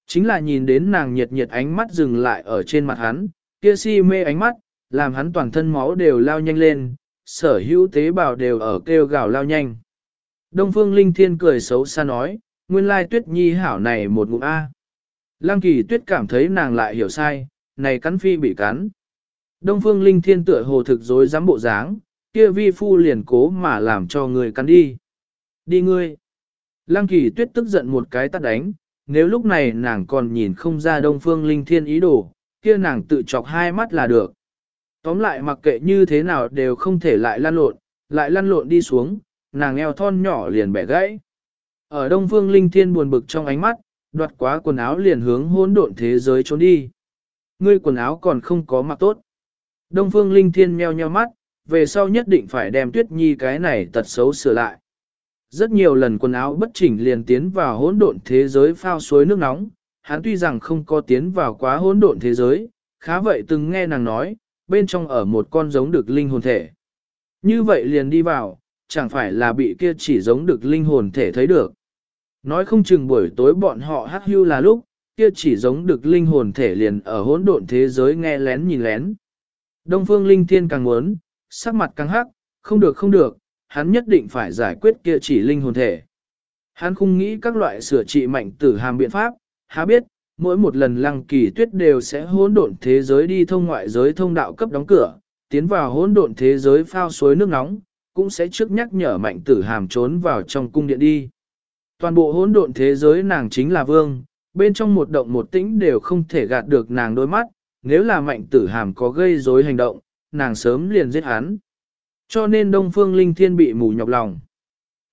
Chính là nhìn đến nàng nhiệt nhiệt ánh mắt dừng lại ở trên mặt hắn, kia si mê ánh mắt, làm hắn toàn thân máu đều lao nhanh lên, sở hữu tế bào đều ở kêu gào lao nhanh. Đông Phương Linh Thiên cười xấu xa nói, nguyên lai tuyết nhi hảo này một ngụm A. Lăng kỳ tuyết cảm thấy nàng lại hiểu sai, này cắn phi bị cắn. Đông Phương Linh Thiên tựa hồ thực dối dám bộ dáng, kia vi phu liền cố mà làm cho người cắn đi. Đi ngươi. Lăng kỳ tuyết tức giận một cái tắt đánh, nếu lúc này nàng còn nhìn không ra Đông Phương Linh Thiên ý đồ, kia nàng tự chọc hai mắt là được. Tóm lại mặc kệ như thế nào đều không thể lại lăn lộn, lại lăn lộn đi xuống, nàng eo thon nhỏ liền bẻ gãy. Ở Đông Phương Linh Thiên buồn bực trong ánh mắt, đoạt quá quần áo liền hướng hỗn độn thế giới trốn đi. Ngươi quần áo còn không có mặc tốt. Đông Phương Linh Thiên meo nheo mắt, về sau nhất định phải đem Tuyết Nhi cái này tật xấu sửa lại. Rất nhiều lần quần áo bất chỉnh liền tiến vào hỗn độn thế giới phao suối nước nóng, hắn tuy rằng không có tiến vào quá hỗn độn thế giới, khá vậy từng nghe nàng nói, bên trong ở một con giống được linh hồn thể. Như vậy liền đi vào, chẳng phải là bị kia chỉ giống được linh hồn thể thấy được. Nói không chừng buổi tối bọn họ hát hưu là lúc, kia chỉ giống được linh hồn thể liền ở hỗn độn thế giới nghe lén nhìn lén. Đông phương linh thiên càng muốn, sắc mặt căng hắc, không được không được, hắn nhất định phải giải quyết kia chỉ linh hồn thể. Hắn không nghĩ các loại sửa trị mạnh tử hàm biện pháp, há biết, mỗi một lần lăng kỳ tuyết đều sẽ hỗn độn thế giới đi thông ngoại giới thông đạo cấp đóng cửa, tiến vào hỗn độn thế giới phao suối nước nóng, cũng sẽ trước nhắc nhở mạnh tử hàm trốn vào trong cung điện đi. Toàn bộ hỗn độn thế giới nàng chính là vương, bên trong một động một tĩnh đều không thể gạt được nàng đôi mắt, nếu là mạnh tử hàm có gây rối hành động, nàng sớm liền giết hắn. Cho nên Đông Phương Linh Thiên bị mù nhọc lòng.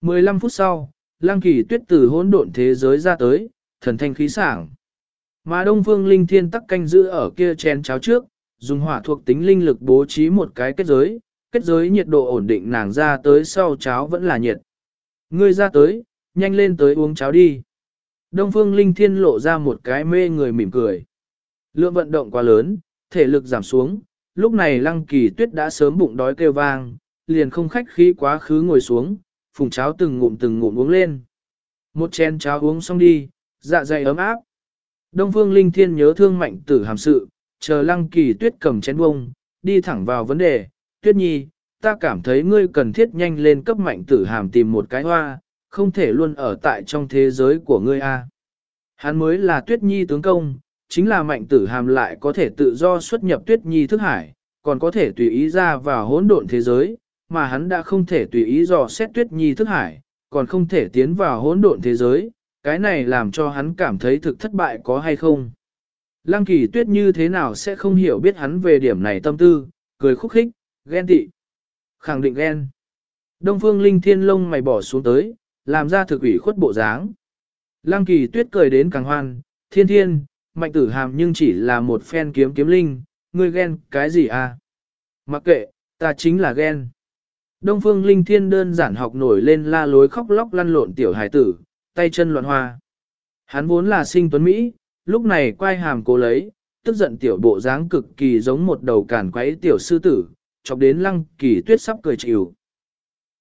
15 phút sau, Lăng Kỳ Tuyết từ hỗn độn thế giới ra tới, thần thanh khí sảng. Mà Đông Phương Linh Thiên tắc canh giữ ở kia chén cháo trước, dùng hỏa thuộc tính linh lực bố trí một cái kết giới, kết giới nhiệt độ ổn định nàng ra tới sau cháo vẫn là nhiệt. Ngươi ra tới, nhanh lên tới uống cháo đi. Đông Phương Linh Thiên lộ ra một cái mê người mỉm cười. Lượng vận động quá lớn, thể lực giảm xuống, lúc này Lăng Kỳ Tuyết đã sớm bụng đói kêu vang, liền không khách khí quá khứ ngồi xuống, phùng cháo từng ngụm từng ngụm uống lên. Một chén cháo uống xong đi, dạ dày ấm áp. Đông Phương Linh Thiên nhớ thương mạnh tử hàm sự, chờ Lăng Kỳ Tuyết cầm chén bông, đi thẳng vào vấn đề, Tuyết Nhi, ta cảm thấy ngươi cần thiết nhanh lên cấp mạnh tử hàm tìm một cái hoa, không thể luôn ở tại trong thế giới của ngươi a. Hắn mới là Tuyết Nhi tướng công, chính là mạnh tử hàm lại có thể tự do xuất nhập Tuyết Nhi thức hải, còn có thể tùy ý ra vào hỗn độn thế giới, mà hắn đã không thể tùy ý dò xét Tuyết Nhi thức hải, còn không thể tiến vào hỗn độn thế giới, cái này làm cho hắn cảm thấy thực thất bại có hay không. Lăng kỳ tuyết như thế nào sẽ không hiểu biết hắn về điểm này tâm tư, cười khúc khích, Ghen tị. Khẳng định ghen. Đông phương linh thiên lông mày bỏ xuống tới, làm ra thực ủy khuất bộ dáng. Lăng kỳ tuyết cười đến càng hoan, thiên thiên, mạnh tử hàm nhưng chỉ là một phen kiếm kiếm linh, ngươi ghen cái gì à? Mặc kệ, ta chính là ghen. Đông phương linh thiên đơn giản học nổi lên la lối khóc lóc lăn lộn tiểu hải tử, tay chân loạn hoa. Hắn vốn là sinh tuấn Mỹ, lúc này quay hàm cố lấy, tức giận tiểu bộ dáng cực kỳ giống một đầu cản quấy tiểu sư tử, chọc đến lăng kỳ tuyết sắp cười chịu.